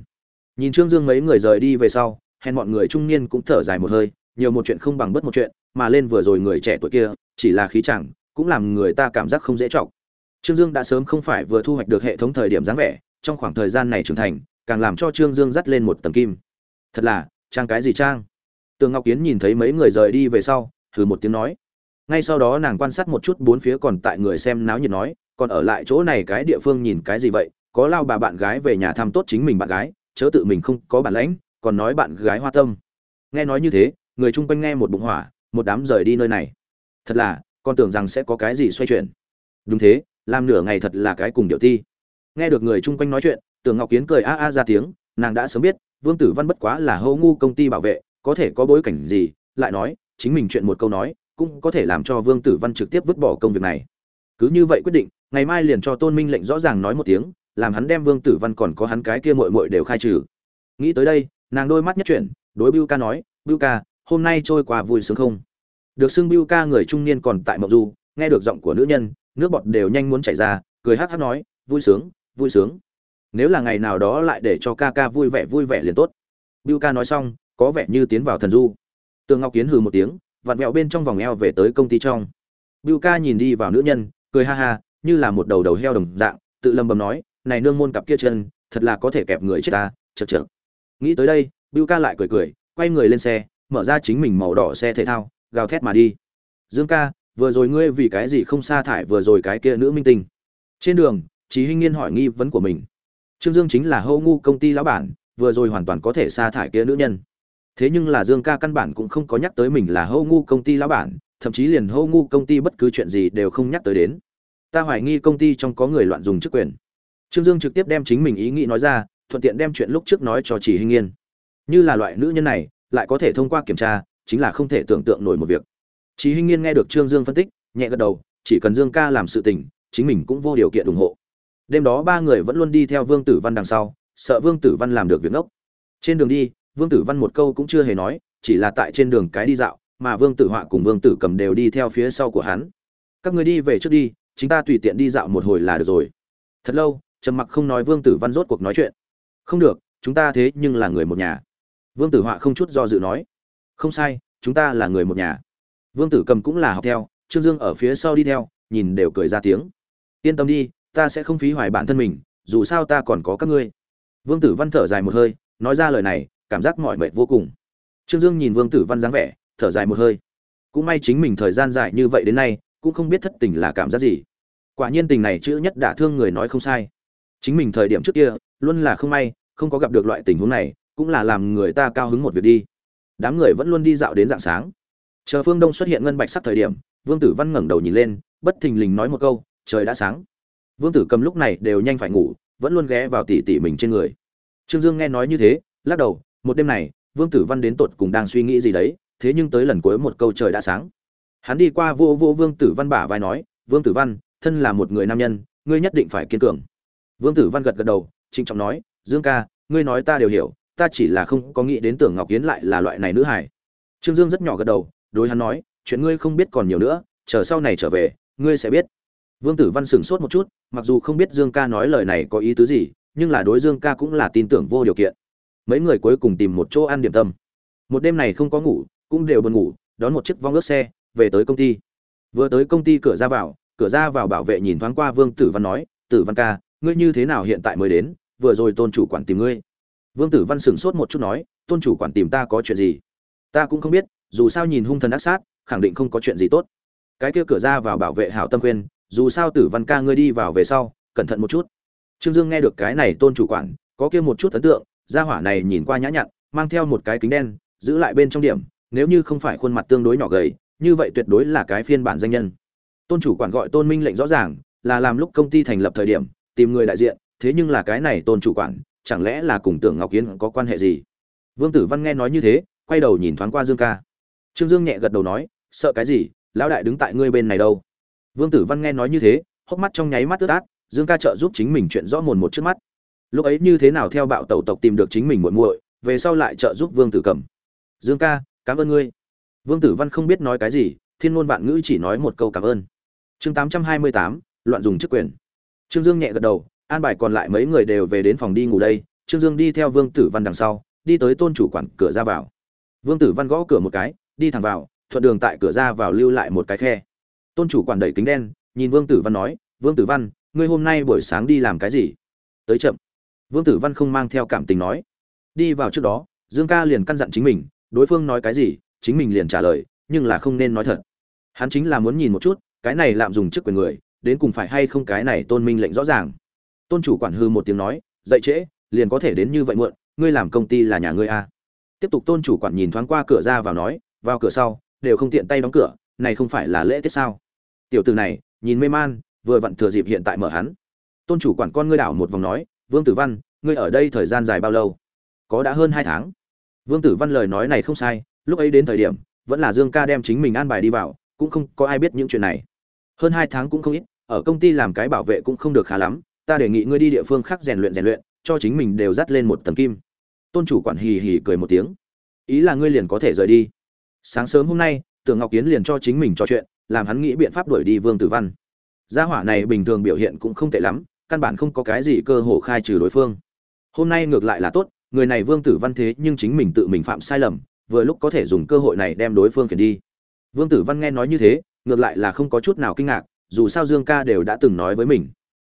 Nhìn trương dương mấy người rời đi về sau, hèn mọi người trung niên cũng thở dài một hơi, nhiều một chuyện không bằng bất một chuyện, mà lên vừa rồi người trẻ tuổi kia, chỉ là khí chẳng, cũng làm người ta cảm giác không dễ chọc. trương dương đã sớm không phải vừa thu hoạch được hệ thống thời điểm dáng vẻ, trong khoảng thời gian này trưởng thành, càng làm cho trương dương dắt lên một tầng kim. Thật là, trang cái gì trang? Tường ngọc kiến nhìn thấy mấy người rời đi về sau thử một tiếng nói. Ngay sau đó nàng quan sát một chút bốn phía còn tại người xem náo nhiệt nói, còn ở lại chỗ này cái địa phương nhìn cái gì vậy? Có lao bà bạn gái về nhà thăm tốt chính mình bạn gái, chớ tự mình không có bản lãnh, còn nói bạn gái hoa tâm. Nghe nói như thế, người chung quanh nghe một bụng hỏa, một đám rời đi nơi này. Thật là, con tưởng rằng sẽ có cái gì xoay chuyển. Đúng thế, làm nửa ngày thật là cái cùng điệu thi. nghe được người chung quanh nói chuyện, tưởng ngọc kiến cười a a ra tiếng, nàng đã sớm biết, vương tử văn bất quá là hâu ngu công ty bảo vệ, có thể có bối cảnh gì, lại nói, chính mình chuyện một câu nói, cũng có thể làm cho vương tử văn trực tiếp vứt bỏ công việc này. Cứ như vậy quyết định, ngày mai liền cho tôn minh lệnh rõ ràng nói một tiếng làm hắn đem vương tử văn còn có hắn cái kia muội muội đều khai trừ. Nghĩ tới đây, nàng đôi mắt nhất chuyển, đối bưu ca nói, bưu ca, hôm nay trôi qua vui sướng không? Được xưng bưu ca người trung niên còn tại mộng du, nghe được giọng của nữ nhân, nước bọt đều nhanh muốn chảy ra, cười hắc hắc nói, vui sướng vui sướng. Nếu là ngày nào đó lại để cho ca ca vui vẻ vui vẻ liền tốt. Bưu ca nói xong, có vẻ như tiến vào thần du. Tường ngọc kiến hừ một tiếng, vặn vẹo bên trong vòng eo về tới công ty trong. Bưu ca nhìn đi vào nữ nhân, cười ha ha, như là một đầu đầu heo đồng dạng, tự lầm bầm nói này nương môn cặp kia chân, thật là có thể kẹp người chết ta chật chật nghĩ tới đây, bưu ca lại cười cười, quay người lên xe, mở ra chính mình màu đỏ xe thể thao, gào thét mà đi. Dương ca, vừa rồi ngươi vì cái gì không sa thải vừa rồi cái kia nữ minh tinh? Trên đường, Chí hinh nghiên hỏi nghi vấn của mình. Trương dương chính là hâu ngu công ty lão bản, vừa rồi hoàn toàn có thể sa thải kia nữ nhân. Thế nhưng là dương ca căn bản cũng không có nhắc tới mình là hâu ngu công ty lão bản, thậm chí liền hâu ngu công ty bất cứ chuyện gì đều không nhắc tới đến. Ta hoài nghi công ty trong có người loạn dùng chức quyền trương dương trực tiếp đem chính mình ý nghĩ nói ra, thuận tiện đem chuyện lúc trước nói cho chỉ hinh nghiên như là loại nữ nhân này, lại có thể thông qua kiểm tra, chính là không thể tưởng tượng nổi một việc. Chỉ hinh nghiên nghe được trương dương phân tích, nhẹ gật đầu, chỉ cần dương ca làm sự tình, chính mình cũng vô điều kiện ủng hộ. Đêm đó ba người vẫn luôn đi theo vương tử văn đằng sau, sợ vương tử văn làm được việc ngốc. Trên đường đi, vương tử văn một câu cũng chưa hề nói, chỉ là tại trên đường cái đi dạo, mà vương tử họa cùng vương tử cầm đều đi theo phía sau của hắn. Các người đi về trước đi, chúng ta tùy tiện đi dạo một hồi là được rồi. Thật lâu trầm mặc không nói vương tử văn rốt cuộc nói chuyện. Không được, chúng ta thế nhưng là người một nhà. Vương tử họa không chút do dự nói. Không sai, chúng ta là người một nhà. Vương tử cầm cũng là học theo, trương dương ở phía sau đi theo, nhìn đều cười ra tiếng. Yên tâm đi, ta sẽ không phí hoài bản thân mình, dù sao ta còn có các ngươi. Vương tử văn thở dài một hơi, nói ra lời này, cảm giác mỏi mệt vô cùng. Trương dương nhìn vương tử văn dáng vẻ, thở dài một hơi. Cũng may chính mình thời gian dài như vậy đến nay, cũng không biết thất tình là cảm giác gì. Quả nhiên tình này chữ nhất đả thương người nói không sai chính mình thời điểm trước kia, luôn là không may, không có gặp được loại tình huống này, cũng là làm người ta cao hứng một việc đi. Đám người vẫn luôn đi dạo đến dạng sáng. Chờ phương đông xuất hiện ngân bạch sắc thời điểm, vương tử văn ngẩng đầu nhìn lên, bất thình lình nói một câu, trời đã sáng. Vương tử cầm lúc này đều nhanh phải ngủ, vẫn luôn ghé vào tỉ tỉ mình trên người. Trương dương nghe nói như thế, lắc đầu, một đêm này, vương tử văn đến tột cùng đang suy nghĩ gì đấy, thế nhưng tới lần cuối một câu trời đã sáng. Hắn đi qua vô vô vương tử văn bả vai nói, vương tử văn, thân là một người nam nhân, ngươi nhất định phải kiên cường vương tử văn gật gật đầu, trịnh trọng nói, dương ca, ngươi nói ta đều hiểu, ta chỉ là không có nghĩ đến tưởng ngọc kiến lại là loại này nữ hải trương dương rất nhỏ gật đầu, đối hắn nói, chuyện ngươi không biết còn nhiều nữa, chờ sau này trở về, ngươi sẽ biết. Vương tử văn sửng sốt một chút, mặc dù không biết dương ca nói lời này có ý tứ gì, nhưng là đối dương ca cũng là tin tưởng vô điều kiện. Mấy người cuối cùng tìm một chỗ ăn điểm tâm. Một đêm này không có ngủ, cũng đều buồn ngủ, đón một chiếc vong ước xe, về tới công ty. Vừa tới công ty cửa ra vào, cửa ra vào bảo vệ nhìn thoáng qua vương tử văn nói, tử văn ca ngươi như thế nào hiện tại mới đến, vừa rồi tôn chủ quản tìm ngươi. Vương tử văn sửng sốt một chút nói, tôn chủ quản tìm ta có chuyện gì? Ta cũng không biết, dù sao nhìn hung thần ác sát, khẳng định không có chuyện gì tốt. Cái kia cửa ra vào bảo vệ hảo tâm khuyên, dù sao tử văn ca ngươi đi vào về sau, cẩn thận một chút. Trương dương nghe được cái này tôn chủ quản, có kia một chút ấn tượng, gia hỏa này nhìn qua nhã nhặn, mang theo một cái kính đen, giữ lại bên trong điểm, nếu như không phải khuôn mặt tương đối nhỏ gầy, như vậy tuyệt đối là cái phiên bản danh nhân. Tôn chủ quản gọi tôn minh lệnh rõ ràng, là làm lúc công ty thành lập thời điểm tìm người đại diện, thế nhưng là cái này tôn chủ quản, chẳng lẽ là cùng tưởng ngọc kiến có quan hệ gì? Vương tử văn nghe nói như thế, quay đầu nhìn thoáng qua dương ca. Trương dương nhẹ gật đầu nói, sợ cái gì, lão đại đứng tại ngươi bên này đâu? Vương tử văn nghe nói như thế, hốc mắt trong nháy mắt ướt át, dương ca trợ giúp chính mình chuyện rõ mồn một trước mắt. Lúc ấy như thế nào theo bạo tẩu tộc tìm được chính mình muội muội, về sau lại trợ giúp vương tử cầm. Dương ca, cảm ơn ngươi. Vương tử văn không biết nói cái gì, thiên ngôn vạn ngữ chỉ nói một câu cảm ơn. Chương tám trăm hai mươi tám, loạn dùng chức quyền trương dương nhẹ gật đầu, an bài còn lại mấy người đều về đến phòng đi ngủ đây. Trương dương đi theo vương tử văn đằng sau, đi tới tôn chủ quản cửa ra vào. Vương tử văn gõ cửa một cái, đi thẳng vào, thuận đường tại cửa ra vào lưu lại một cái khe. Tôn chủ quản đẩy kính đen, nhìn vương tử văn nói, vương tử văn, ngươi hôm nay buổi sáng đi làm cái gì? Tới chậm. Vương tử văn không mang theo cảm tình nói. Đi vào trước đó, dương ca liền căn dặn chính mình, đối phương nói cái gì, chính mình liền trả lời, nhưng là không nên nói thật. Hắn chính là muốn nhìn một chút, cái này lạm dụng chức quyền người đến cùng phải hay không cái này tôn minh lệnh rõ ràng. Tôn chủ quản hư một tiếng nói, dậy trễ, liền có thể đến như vậy muộn, ngươi làm công ty là nhà ngươi à. tiếp tục tôn chủ quản nhìn thoáng qua cửa ra vào nói, vào cửa sau, đều không tiện tay đóng cửa, này không phải là lễ tiết sao? Tiểu từ này, nhìn mê man, vừa vặn thừa dịp hiện tại mở hắn. Tôn chủ quản con ngươi đảo một vòng nói, vương tử văn, ngươi ở đây thời gian dài bao lâu? Có đã hơn hai tháng. Vương tử văn lời nói này không sai, lúc ấy đến thời điểm, vẫn là dương ca đem chính mình an bài đi vào, cũng không có ai biết những chuyện này. Hơn hai tháng cũng không ít ở công ty làm cái bảo vệ cũng không được khá lắm, ta đề nghị ngươi đi địa phương khác rèn luyện rèn luyện, cho chính mình đều dắt lên một tầng kim. Tôn chủ quản hì hì cười một tiếng. Ý là ngươi liền có thể rời đi. Sáng sớm hôm nay, tưởng ngọc kiến liền cho chính mình trò chuyện, làm hắn nghĩ biện pháp đuổi đi vương tử văn. Gia hỏa này bình thường biểu hiện cũng không tệ lắm, căn bản không có cái gì cơ hồ khai trừ đối phương. Hôm nay ngược lại là tốt, người này vương tử văn thế nhưng chính mình tự mình phạm sai lầm, vừa lúc có thể dùng cơ hội này đem đối phương khiển đi. Vương tử văn nghe nói như thế, ngược lại là không có chút nào kinh ngạc dù sao dương ca đều đã từng nói với mình.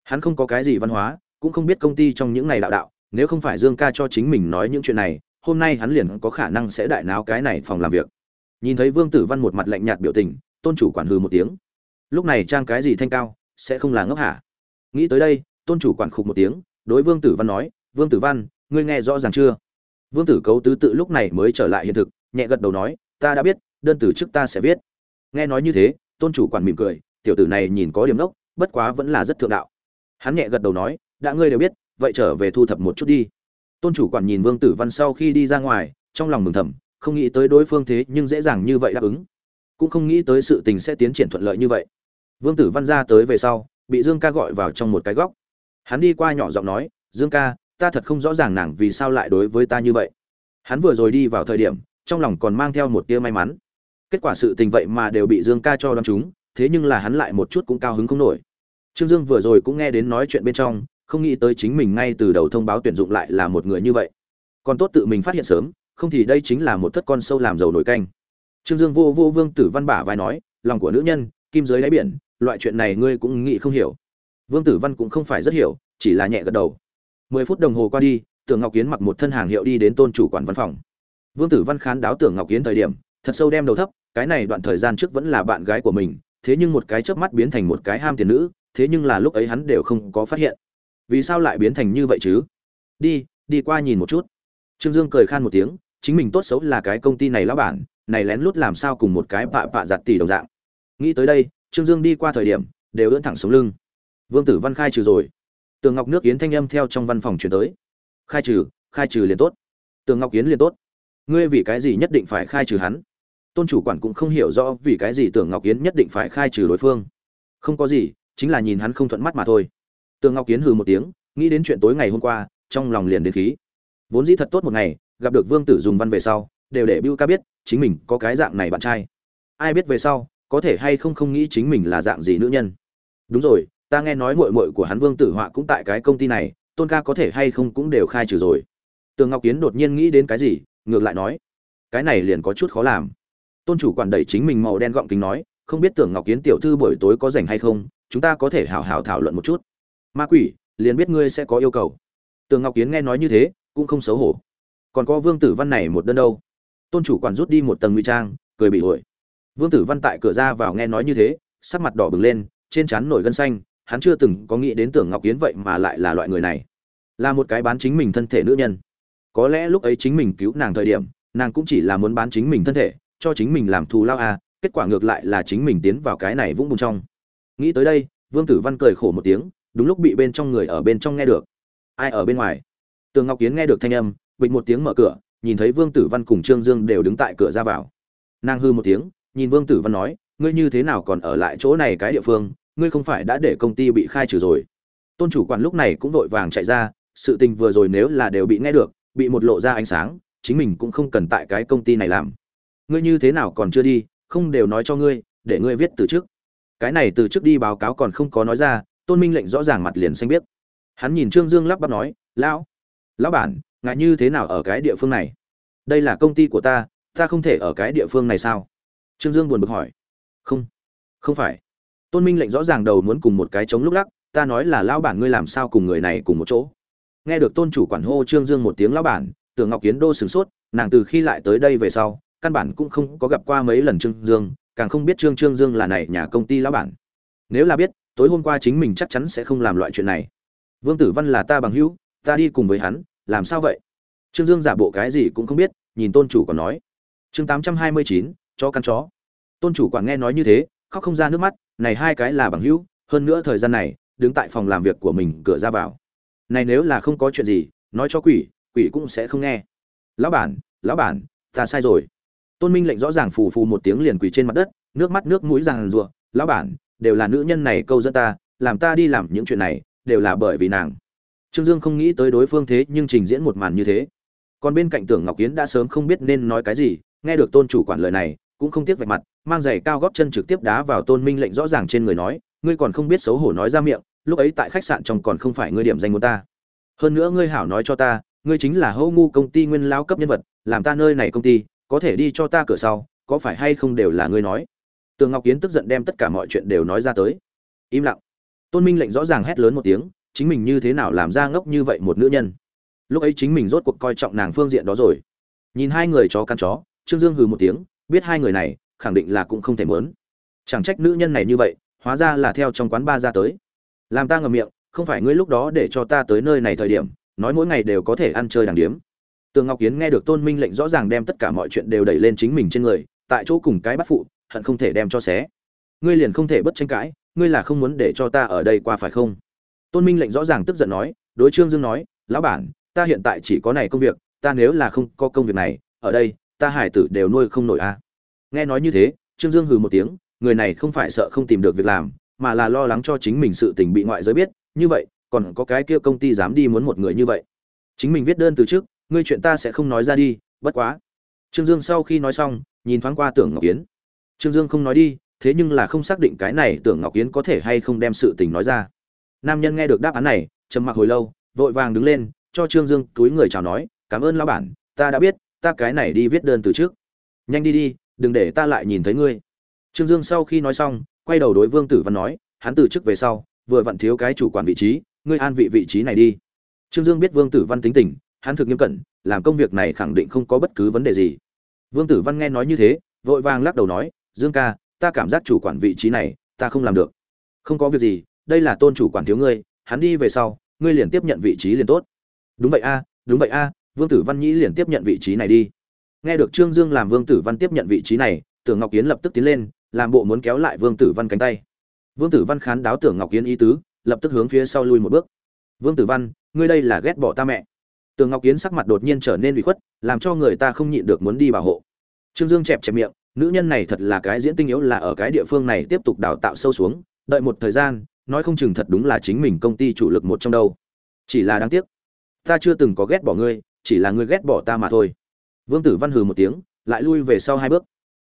Hắn không có cái gì văn hóa, cũng không biết công ty trong những ngày đạo đạo, nếu không phải dương ca cho chính mình nói những chuyện này, hôm nay hắn liền có khả năng sẽ đại náo cái này phòng làm việc. Nhìn thấy vương tử văn một mặt lạnh nhạt biểu tình, tôn chủ quản hừ một tiếng. Lúc này trang cái gì thanh cao, sẽ không là ngốc hả? Nghĩ tới đây, tôn chủ quản khục một tiếng, đối vương tử văn nói, vương tử văn, ngươi nghe rõ ràng chưa? Vương tử cấu tứ tự lúc này mới trở lại hiện thực, nhẹ gật đầu nói, ta đã biết, đơn từ trước ta sẽ viết. Nghe nói như thế, tôn chủ quản mỉm cười tiểu tử này nhìn có điểm đốc, bất quá vẫn là rất thượng đạo. Hắn nhẹ gật đầu nói, đã ngươi đều biết, vậy trở về thu thập một chút đi. Tôn chủ quản nhìn vương tử văn sau khi đi ra ngoài, trong lòng mừng thầm, không nghĩ tới đối phương thế nhưng dễ dàng như vậy đáp ứng. Cũng không nghĩ tới sự tình sẽ tiến triển thuận lợi như vậy. Vương tử văn ra tới về sau, bị dương ca gọi vào trong một cái góc. Hắn đi qua nhỏ giọng nói, dương ca, ta thật không rõ ràng nàng vì sao lại đối với ta như vậy. Hắn vừa rồi đi vào thời điểm, trong lòng còn mang theo một tia may mắn. Kết quả sự tình vậy mà đều bị dương ca cho đ o chúng thế nhưng là hắn lại một chút cũng cao hứng không nổi. Trương dương vừa rồi cũng nghe đến nói chuyện bên trong, không nghĩ tới chính mình ngay từ đầu thông báo tuyển dụng lại là một người như vậy. Còn tốt tự mình phát hiện sớm, không thì đây chính là một thất con sâu làm dầu nổi canh. Trương dương vô vô vương tử văn bả vai nói, lòng của nữ nhân, kim giới đáy biển, loại chuyện này ngươi cũng nghĩ không hiểu. Vương tử văn cũng không phải rất hiểu, chỉ là nhẹ gật đầu. Mười phút đồng hồ qua đi, tưởng ngọc kiến mặc một thân hàng hiệu đi đến tôn chủ quản văn phòng. Vương tử văn khán đáo tưởng ngọc kiến thời điểm, thật sâu đem đầu thấp, cái này đoạn thời gian trước vẫn là bạn gái của mình thế nhưng một cái chớp mắt biến thành một cái ham tiền nữ, thế nhưng là lúc ấy hắn đều không có phát hiện. Vì sao lại biến thành như vậy chứ? Đi đi qua nhìn một chút. Trương dương cười khan một tiếng, chính mình tốt xấu là cái công ty này lão bản, này lén lút làm sao cùng một cái bạ bạ giặt tỷ đồng dạng. Nghĩ tới đây, trương dương đi qua thời điểm, đều ưỡn thẳng sống lưng. Vương tử văn khai trừ rồi. Tường ngọc nước yến thanh âm theo trong văn phòng chuyển tới. Khai trừ khai trừ liền tốt. Tường ngọc yến liền tốt. Ngươi vì cái gì nhất định phải khai trừ hắn? Tôn chủ quản cũng không hiểu rõ vì cái gì tưởng ngọc kiến nhất định phải khai trừ đối phương. Không có gì, chính là nhìn hắn không thuận mắt mà thôi. Tường ngọc kiến hừ một tiếng, nghĩ đến chuyện tối ngày hôm qua, trong lòng liền đến khí. Vốn dĩ thật tốt một ngày, gặp được vương tử dùng văn về sau, đều để bưu ca biết, chính mình có cái dạng này bạn trai. Ai biết về sau, có thể hay không không nghĩ chính mình là dạng gì nữ nhân. Đúng rồi, ta nghe nói mội mội của hắn vương tử họa cũng tại cái công ty này, tôn ca có thể hay không cũng đều khai trừ rồi. Tường ngọc kiến đột nhiên nghĩ đến cái gì, ngược lại nói, cái này liền có chút khó làm tôn chủ quản đẩy chính mình màu đen gọng kính nói, không biết tưởng ngọc kiến tiểu thư buổi tối có rảnh hay không, chúng ta có thể hào hào thảo luận một chút. Ma quỷ, liền biết ngươi sẽ có yêu cầu. Tưởng ngọc kiến nghe nói như thế, cũng không xấu hổ. Còn có vương tử văn này một đơn đâu? Tôn chủ quản rút đi một tầng ngụy trang, cười bị ổi. Vương tử văn tại cửa ra vào nghe nói như thế, sắc mặt đỏ bừng lên, trên trán nổi gân xanh, hắn chưa từng có nghĩ đến tưởng ngọc kiến vậy mà lại là loại người này. Là một cái bán chính mình thân thể nữ nhân. Có lẽ lúc ấy chính mình cứu nàng thời điểm, nàng cũng chỉ là muốn bán chính mình thân thể cho chính mình làm thù lao à kết quả ngược lại là chính mình tiến vào cái này vũng bùn trong. Nghĩ tới đây, vương tử văn cười khổ một tiếng, đúng lúc bị bên trong người ở bên trong nghe được. Ai ở bên ngoài? Tường ngọc kiến nghe được thanh âm, bịch một tiếng mở cửa, nhìn thấy vương tử văn cùng trương dương đều đứng tại cửa ra vào. Nàng hư một tiếng, nhìn vương tử văn nói, ngươi như thế nào còn ở lại chỗ này cái địa phương? Ngươi không phải đã để công ty bị khai trừ rồi? Tôn chủ quản lúc này cũng vội vàng chạy ra, sự tình vừa rồi nếu là đều bị nghe được, bị một lộ ra ánh sáng, chính mình cũng không cần tại cái công ty này làm ngươi như thế nào còn chưa đi, không đều nói cho ngươi, để ngươi viết từ trước. Cái này từ trước đi báo cáo còn không có nói ra, tôn minh lệnh rõ ràng mặt liền xanh biết hắn nhìn trương dương lắp bắp nói, lão lão bản ngại như thế nào ở cái địa phương này? Đây là công ty của ta ta không thể ở cái địa phương này sao? Trương dương buồn bực hỏi. Không không phải. Tôn minh lệnh rõ ràng đầu muốn cùng một cái chống lúc lắc, ta nói là lão bản ngươi làm sao cùng người này cùng một chỗ? Nghe được tôn chủ quản hô trương dương một tiếng lão bản, tưởng ngọc kiến đô sửng sốt, nàng từ khi lại tới đây về sau căn bản cũng không có gặp qua mấy lần trương dương, càng không biết trương trương dương là này nhà công ty lão bản. Nếu là biết, tối hôm qua chính mình chắc chắn sẽ không làm loại chuyện này. Vương tử văn là ta bằng hữu, ta đi cùng với hắn, làm sao vậy? Trương dương giả bộ cái gì cũng không biết, nhìn tôn chủ còn nói. Chương tám trăm hai mươi chín cho căn chó. Tôn chủ quản nghe nói như thế, khóc không ra nước mắt, này hai cái là bằng hữu, hơn nữa thời gian này, đứng tại phòng làm việc của mình, cửa ra vào. Này nếu là không có chuyện gì, nói cho quỷ quỷ cũng sẽ không nghe. Lão bản lão bản, ta sai rồi tôn minh lệnh rõ ràng phù phù một tiếng liền quỳ trên mặt đất, nước mắt nước mũi ràng rụa, lão bản, đều là nữ nhân này câu dẫn ta, làm ta đi làm những chuyện này, đều là bởi vì nàng. Trương dương không nghĩ tới đối phương thế nhưng trình diễn một màn như thế. Còn bên cạnh tưởng ngọc kiến đã sớm không biết nên nói cái gì, nghe được tôn chủ quản lời này, cũng không tiếc vạch mặt, mang giày cao góp chân trực tiếp đá vào tôn minh lệnh rõ ràng trên người nói, ngươi còn không biết xấu hổ nói ra miệng, lúc ấy tại khách sạn trong còn không phải ngươi điểm danh muốn ta. Hơn nữa ngươi hảo nói cho ta, ngươi chính là hô ngu công ty nguyên lao cấp nhân vật, làm ta nơi này công ty có thể đi cho ta cửa sau, có phải hay không đều là ngươi nói? Tường ngọc kiến tức giận đem tất cả mọi chuyện đều nói ra tới. Im lặng. Tôn minh lệnh rõ ràng hét lớn một tiếng, chính mình như thế nào làm ra ngốc như vậy một nữ nhân? Lúc ấy chính mình rốt cuộc coi trọng nàng phương diện đó rồi. Nhìn hai người chó căn chó, trương dương hừ một tiếng, biết hai người này, khẳng định là cũng không thể mớn. Chẳng trách nữ nhân này như vậy, hóa ra là theo trong quán ba ra tới. Làm ta ngầm miệng, không phải ngươi lúc đó để cho ta tới nơi này thời điểm, nói mỗi ngày đều có thể ăn chơi đàng điếm tường ngọc kiến nghe được tôn minh lệnh rõ ràng đem tất cả mọi chuyện đều đẩy lên chính mình trên người, tại chỗ cùng cái bắt phụ, hận không thể đem cho xé. Ngươi liền không thể bất tranh cãi, ngươi là không muốn để cho ta ở đây qua phải không? Tôn minh lệnh rõ ràng tức giận nói, đối trương dương nói, lão bản, ta hiện tại chỉ có này công việc, ta nếu là không có công việc này, ở đây, ta hải tử đều nuôi không nổi a. À. nghe nói như thế, trương dương hừ một tiếng, người này không phải sợ không tìm được việc làm, mà là lo lắng cho chính mình sự tình bị ngoại giới biết, như vậy, còn có cái kia công ty dám đi muốn một người như vậy. Chính mình viết đơn từ trước ngươi chuyện ta sẽ không nói ra đi, bất quá. Trương dương sau khi nói xong, nhìn thoáng qua tưởng ngọc yến. Trương dương không nói đi, thế nhưng là không xác định cái này tưởng ngọc yến có thể hay không đem sự tình nói ra. Nam nhân nghe được đáp án này, trầm mặc hồi lâu, vội vàng đứng lên, cho trương dương túi người chào nói, cảm ơn lão bản, ta đã biết, ta cái này đi viết đơn từ trước. Nhanh đi đi, đừng để ta lại nhìn thấy ngươi. Trương dương sau khi nói xong, quay đầu đối vương tử văn nói, hắn từ chức về sau, vừa vặn thiếu cái chủ quản vị trí, ngươi an vị vị trí này đi. Trương dương biết vương tử văn tính tình hắn thực nghiêm cẩn, làm công việc này khẳng định không có bất cứ vấn đề gì. Vương tử văn nghe nói như thế, vội vàng lắc đầu nói, dương ca, ta cảm giác chủ quản vị trí này, ta không làm được. Không có việc gì, đây là tôn chủ quản thiếu ngươi, hắn đi về sau, ngươi liền tiếp nhận vị trí liền tốt. Đúng vậy a, đúng vậy a, vương tử văn nhĩ liền tiếp nhận vị trí này đi. Nghe được trương dương làm vương tử văn tiếp nhận vị trí này, tưởng ngọc kiến lập tức tiến lên, làm bộ muốn kéo lại vương tử văn cánh tay. Vương tử văn khán đáo tưởng ngọc kiến ý tứ, lập tức hướng phía sau lui một bước. Vương tử văn, ngươi đây là ghét bỏ ta mẹ tường ngọc kiến sắc mặt đột nhiên trở nên bị khuất, làm cho người ta không nhịn được muốn đi bảo hộ. Trương dương chẹp chẹp miệng, nữ nhân này thật là cái diễn tinh yếu là ở cái địa phương này tiếp tục đào tạo sâu xuống, đợi một thời gian, nói không chừng thật đúng là chính mình công ty chủ lực một trong đâu. Chỉ là đáng tiếc, ta chưa từng có ghét bỏ ngươi, chỉ là ngươi ghét bỏ ta mà thôi. Vương tử văn hừ một tiếng, lại lui về sau hai bước.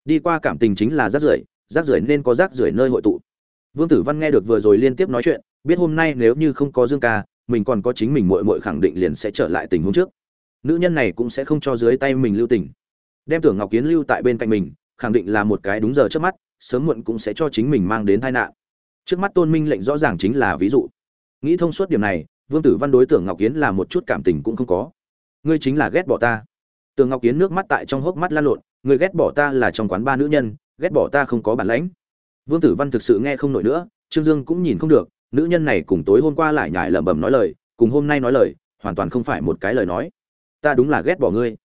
Đi qua cảm tình chính là rác rưởi rác rưởi nên có rác rưởi nơi hội tụ. Vương tử văn nghe được vừa rồi liên tiếp nói chuyện, biết hôm nay nếu như không có dương ca mình còn có chính mình muội muội khẳng định liền sẽ trở lại tình huống trước. Nữ nhân này cũng sẽ không cho dưới tay mình lưu tình. Đem tưởng ngọc kiến lưu tại bên cạnh mình, khẳng định là một cái đúng giờ trước mắt, sớm muộn cũng sẽ cho chính mình mang đến tai nạn. Trước mắt tôn minh lệnh rõ ràng chính là ví dụ. Nghĩ thông suốt điểm này, vương tử văn đối tưởng ngọc kiến là một chút cảm tình cũng không có. Ngươi chính là ghét bỏ ta. Tưởng ngọc kiến nước mắt tại trong hốc mắt lan lộn, ngươi ghét bỏ ta là trong quán ba nữ nhân, ghét bỏ ta không có bản lãnh. Vương tử văn thực sự nghe không nổi nữa, trương dương cũng nhìn không được nữ nhân này cùng tối hôm qua lại nhải lẩm bẩm nói lời, cùng hôm nay nói lời, hoàn toàn không phải một cái lời nói. Ta đúng là ghét bỏ ngươi.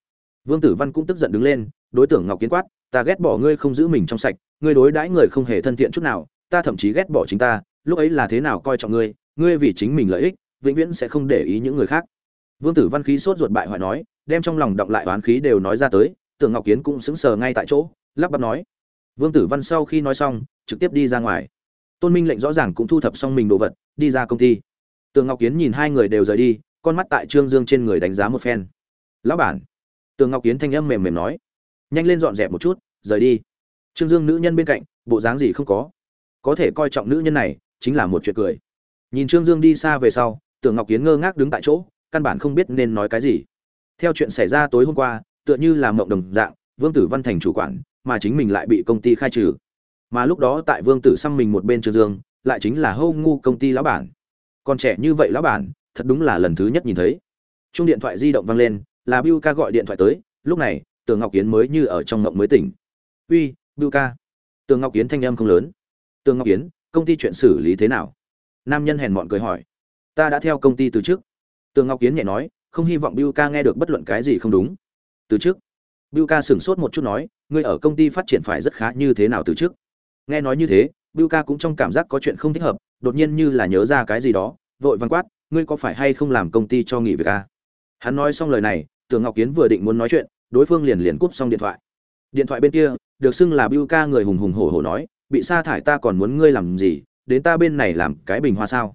Vương tử văn cũng tức giận đứng lên, đối tượng ngọc kiến quát, ta ghét bỏ ngươi không giữ mình trong sạch, ngươi đối đãi người không hề thân thiện chút nào, ta thậm chí ghét bỏ chính ta, lúc ấy là thế nào coi trọng ngươi ngươi vì chính mình lợi ích, vĩnh viễn sẽ không để ý những người khác. Vương tử văn khí sốt ruột bại hoại nói, đem trong lòng động lại oán khí đều nói ra tới tưởng ngọc kiến cũng sững sờ ngay tại chỗ, lắp bắp nói. Vương tử văn sau khi nói xong, trực tiếp đi ra ngoài tôn minh lệnh rõ ràng cũng thu thập xong mình đồ vật, đi ra công ty. Tường ngọc kiến nhìn hai người đều rời đi, con mắt tại trương dương trên người đánh giá một phen. Lão bản. Tường ngọc kiến thanh âm mềm mềm nói. Nhanh lên dọn dẹp một chút, rời đi. Trương dương nữ nhân bên cạnh, bộ dáng gì không có. Có thể coi trọng nữ nhân này, chính là một chuyện cười. Nhìn trương dương đi xa về sau tưởng ngọc kiến ngơ ngác đứng tại chỗ, căn bản không biết nên nói cái gì. Theo chuyện xảy ra tối hôm qua, tựa như là mộng đồng dạng, vương tử văn thành chủ quản, mà chính mình lại bị công ty khai trừ mà lúc đó tại vương tử xăm mình một bên trương dương, lại chính là hâu ngu công ty lão bản. Còn trẻ như vậy lão bản, thật đúng là lần thứ nhất nhìn thấy. Chung điện thoại di động vang lên, là Biu ca gọi điện thoại tới, lúc này, tường ngọc kiến mới như ở trong ngộng mới tỉnh. Uy, Biu ca. Tường ngọc kiến thanh âm không lớn. Tường ngọc kiến công ty chuyện xử lý thế nào? Nam nhân hèn mọn cười hỏi. Ta đã theo công ty từ trước. Tường ngọc kiến nhẹ nói, không hy vọng Biu ca nghe được bất luận cái gì không đúng. Từ trước? Biu ca sửng sốt một chút nói, ngươi ở công ty phát triển phải rất khá, như thế nào từ trước? Nghe nói như thế Biu ca cũng trong cảm giác có chuyện không thích hợp, đột nhiên như là nhớ ra cái gì đó, vội văn quát, ngươi có phải hay không làm công ty cho nghỉ việc à? hắn nói xong lời này, Tưởng ngọc kiến vừa định muốn nói chuyện, đối phương liền liền cúp xong điện thoại. Điện thoại bên kia, được xưng là Biu ca người hùng hùng hổ hổ nói, bị sa thải ta còn muốn ngươi làm gì, đến ta bên này làm cái bình hoa sao?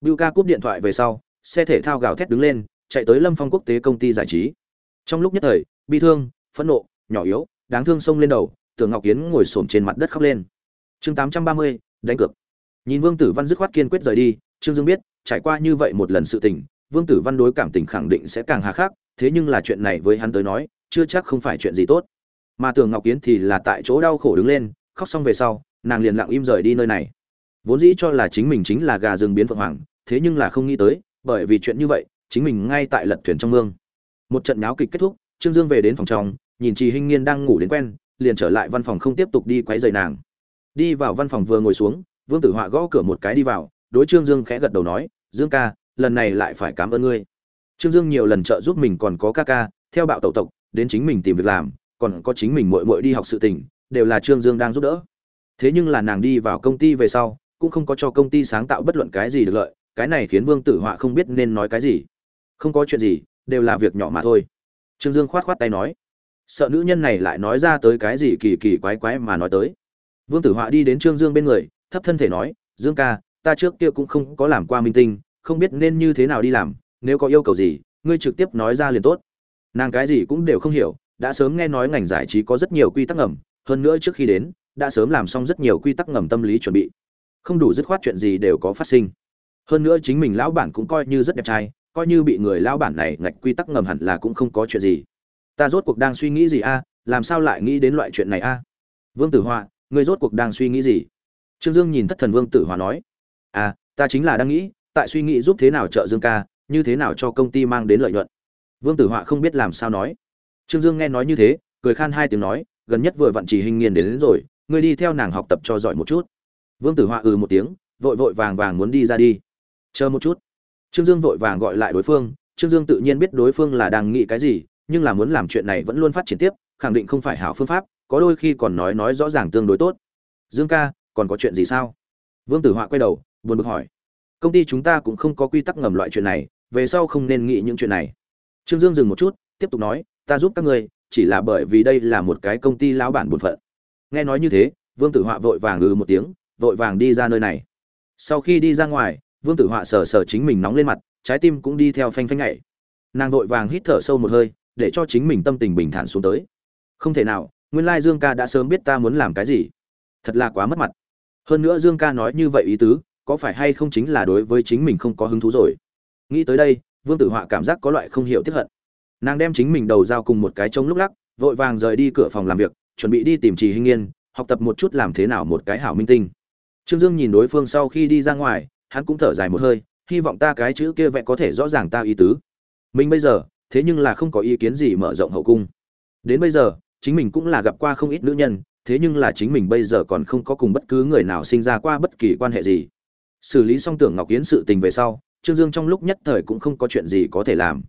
Biu ca cúp điện thoại về sau, xe thể thao gào thét đứng lên, chạy tới lâm phong quốc tế công ty giải trí. Trong lúc nhất thời, bi thương, phẫn nộ, nhỏ yếu, đáng thương xông lên đầu, tưởng ngọc kiến ngồi xổm trên mặt đất khóc lên chương tám trăm ba mươi, đánh cược. Nhìn vương tử văn dứt khoát kiên quyết rời đi, trương dương biết, trải qua như vậy một lần sự tình, vương tử văn đối cảm tình khẳng định sẽ càng hà khắc, thế nhưng là chuyện này với hắn tới nói, chưa chắc không phải chuyện gì tốt. Mà Tưởng ngọc kiến thì là tại chỗ đau khổ đứng lên, khóc xong về sau, nàng liền lặng im rời đi nơi này. Vốn dĩ cho là chính mình chính là gà rừng biến phượng hoàng, thế nhưng là không nghĩ tới, bởi vì chuyện như vậy, chính mình ngay tại lật thuyền trong mương. Một trận náo kịch kết thúc, trương dương về đến phòng trong, nhìn chị hinh nghiên đang ngủ đến quen, liền trở lại văn phòng không tiếp tục đi quấy rầy nàng đi vào văn phòng vừa ngồi xuống vương tử họa gõ cửa một cái đi vào đối trương dương khẽ gật đầu nói dương ca lần này lại phải cảm ơn ngươi. Trương dương nhiều lần trợ giúp mình còn có ca ca theo bạo tẩu tộc đến chính mình tìm việc làm còn có chính mình muội muội đi học sự tỉnh, đều là trương dương đang giúp đỡ. Thế nhưng là nàng đi vào công ty về sau cũng không có cho công ty sáng tạo bất luận cái gì được lợi cái này khiến vương tử họa không biết nên nói cái gì. Không có chuyện gì đều là việc nhỏ mà thôi. Trương dương khoát khoát tay nói. Sợ nữ nhân này lại nói ra tới cái gì kỳ kỳ quái quái mà nói tới vương tử họa đi đến trương dương bên người, thấp thân thể nói, dương ca, ta trước kia cũng không có làm qua minh tinh, không biết nên như thế nào đi làm, nếu có yêu cầu gì, ngươi trực tiếp nói ra liền tốt. Nàng cái gì cũng đều không hiểu, đã sớm nghe nói ngành giải trí có rất nhiều quy tắc ngầm, hơn nữa trước khi đến, đã sớm làm xong rất nhiều quy tắc ngầm tâm lý chuẩn bị. Không đủ dứt khoát chuyện gì đều có phát sinh. Hơn nữa chính mình lão bản cũng coi như rất đẹp trai, coi như bị người lão bản này ngạch quy tắc ngầm hẳn là cũng không có chuyện gì. Ta rốt cuộc đang suy nghĩ gì a, làm sao lại nghĩ đến loại chuyện này a? Vương tử hoa ngươi rốt cuộc đang suy nghĩ gì? Trương dương nhìn thất thần vương tử hòa nói à ta chính là đang nghĩ tại suy nghĩ giúp thế nào trợ dương ca như thế nào cho công ty mang đến lợi nhuận. Vương tử họa không biết làm sao nói. Trương dương nghe nói như thế cười khan hai tiếng nói gần nhất vừa vặn chỉ hình nghiền đến, đến rồi ngươi đi theo nàng học tập cho giỏi một chút. Vương tử họa ừ một tiếng vội vội vàng vàng muốn đi ra đi. Chờ một chút. Trương dương vội vàng gọi lại đối phương trương dương tự nhiên biết đối phương là đang nghĩ cái gì nhưng là muốn làm chuyện này vẫn luôn phát triển tiếp khẳng định không phải hảo phương pháp có đôi khi còn nói nói rõ ràng tương đối tốt. Dương ca, còn có chuyện gì sao? Vương tử họa quay đầu, buồn bực hỏi. Công ty chúng ta cũng không có quy tắc ngầm loại chuyện này, về sau không nên nghĩ những chuyện này. Trương dương dừng một chút, tiếp tục nói, ta giúp các ngươi, chỉ là bởi vì đây là một cái công ty lão bản bổn phận. Nghe nói như thế, vương tử họa vội vàng ừ một tiếng, vội vàng đi ra nơi này. Sau khi đi ra ngoài, vương tử họa sờ sờ chính mình nóng lên mặt, trái tim cũng đi theo phanh phanh nhảy. Nàng vội vàng hít thở sâu một hơi, để cho chính mình tâm tình bình thản xuống tới. Không thể nào nguyên lai dương ca đã sớm biết ta muốn làm cái gì. Thật là quá mất mặt. Hơn nữa dương ca nói như vậy ý tứ, có phải hay không chính là đối với chính mình không có hứng thú rồi? Nghĩ tới đây, vương tử họa cảm giác có loại không hiểu tiếp hận. Nàng đem chính mình đầu giao cùng một cái trống lúc lắc, vội vàng rời đi cửa phòng làm việc, chuẩn bị đi tìm trì hinh nghiên học tập một chút làm thế nào một cái hảo minh tinh. Trương dương nhìn đối phương sau khi đi ra ngoài, hắn cũng thở dài một hơi, hy vọng ta cái chữ kia vẽ có thể rõ ràng ta ý tứ. Mình bây giờ, thế nhưng là không có ý kiến gì mở rộng hậu cung. Đến bây giờ chính mình cũng là gặp qua không ít nữ nhân, thế nhưng là chính mình bây giờ còn không có cùng bất cứ người nào sinh ra qua bất kỳ quan hệ gì. Xử lý xong tưởng ngọc kiến sự tình về sau, trương dương trong lúc nhất thời cũng không có chuyện gì có thể làm.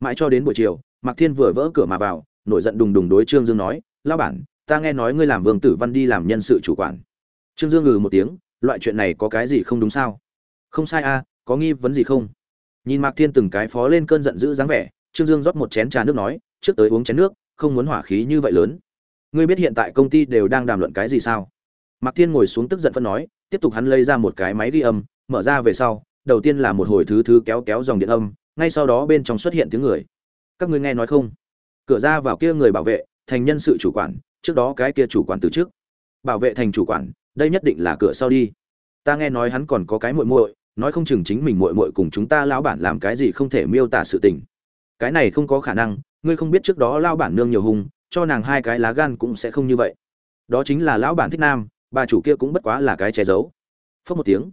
Mãi cho đến buổi chiều, mạc thiên vừa vỡ cửa mà vào, nổi giận đùng đùng đối trương dương nói lao bản, ta nghe nói ngươi làm vương tử văn đi làm nhân sự chủ quản. Trương dương ngừ một tiếng, loại chuyện này có cái gì không đúng sao? Không sai a, có nghi vấn gì không? Nhìn mạc thiên từng cái phó lên cơn giận dữ dáng vẻ, trương dương rót một chén trà nước nói, trước tới uống chén nước không muốn hỏa khí như vậy lớn. Ngươi biết hiện tại công ty đều đang đàm luận cái gì sao? Mạc thiên ngồi xuống tức giận phân nói, tiếp tục hắn lấy ra một cái máy ghi âm, mở ra về sau, đầu tiên là một hồi thứ thứ kéo kéo dòng điện âm, ngay sau đó bên trong xuất hiện tiếng người. Các ngươi nghe nói không? Cửa ra vào kia người bảo vệ, thành nhân sự chủ quản, trước đó cái kia chủ quản từ trước. Bảo vệ thành chủ quản, đây nhất định là cửa sau đi. Ta nghe nói hắn còn có cái muội muội, nói không chừng chính mình muội muội cùng chúng ta lão bản làm cái gì không thể miêu tả sự tình. Cái này không có khả năng ngươi không biết trước đó lão bản nương nhiều hùng, cho nàng hai cái lá gan cũng sẽ không như vậy. Đó chính là lão bản thích nam bà chủ kia cũng bất quá là cái che giấu. Phớt một tiếng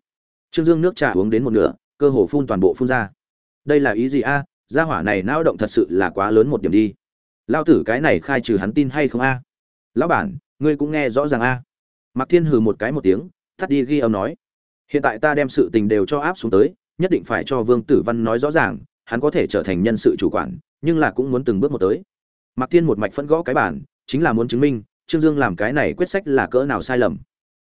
trương dương nước trà uống đến một nửa cơ hồ phun toàn bộ phun ra. Đây là ý gì a? Gia hỏa này não động thật sự là quá lớn một điểm đi. Lao tử cái này khai trừ hắn tin hay không a? Lão bản ngươi cũng nghe rõ ràng a. Mạc thiên hừ một cái một tiếng thắt đi ghi âm nói hiện tại ta đem sự tình đều cho áp xuống tới nhất định phải cho vương tử văn nói rõ ràng hắn có thể trở thành nhân sự chủ quản nhưng là cũng muốn từng bước một tới. Mạc thiên một mạch phân gõ cái bản chính là muốn chứng minh trương dương làm cái này quyết sách là cỡ nào sai lầm.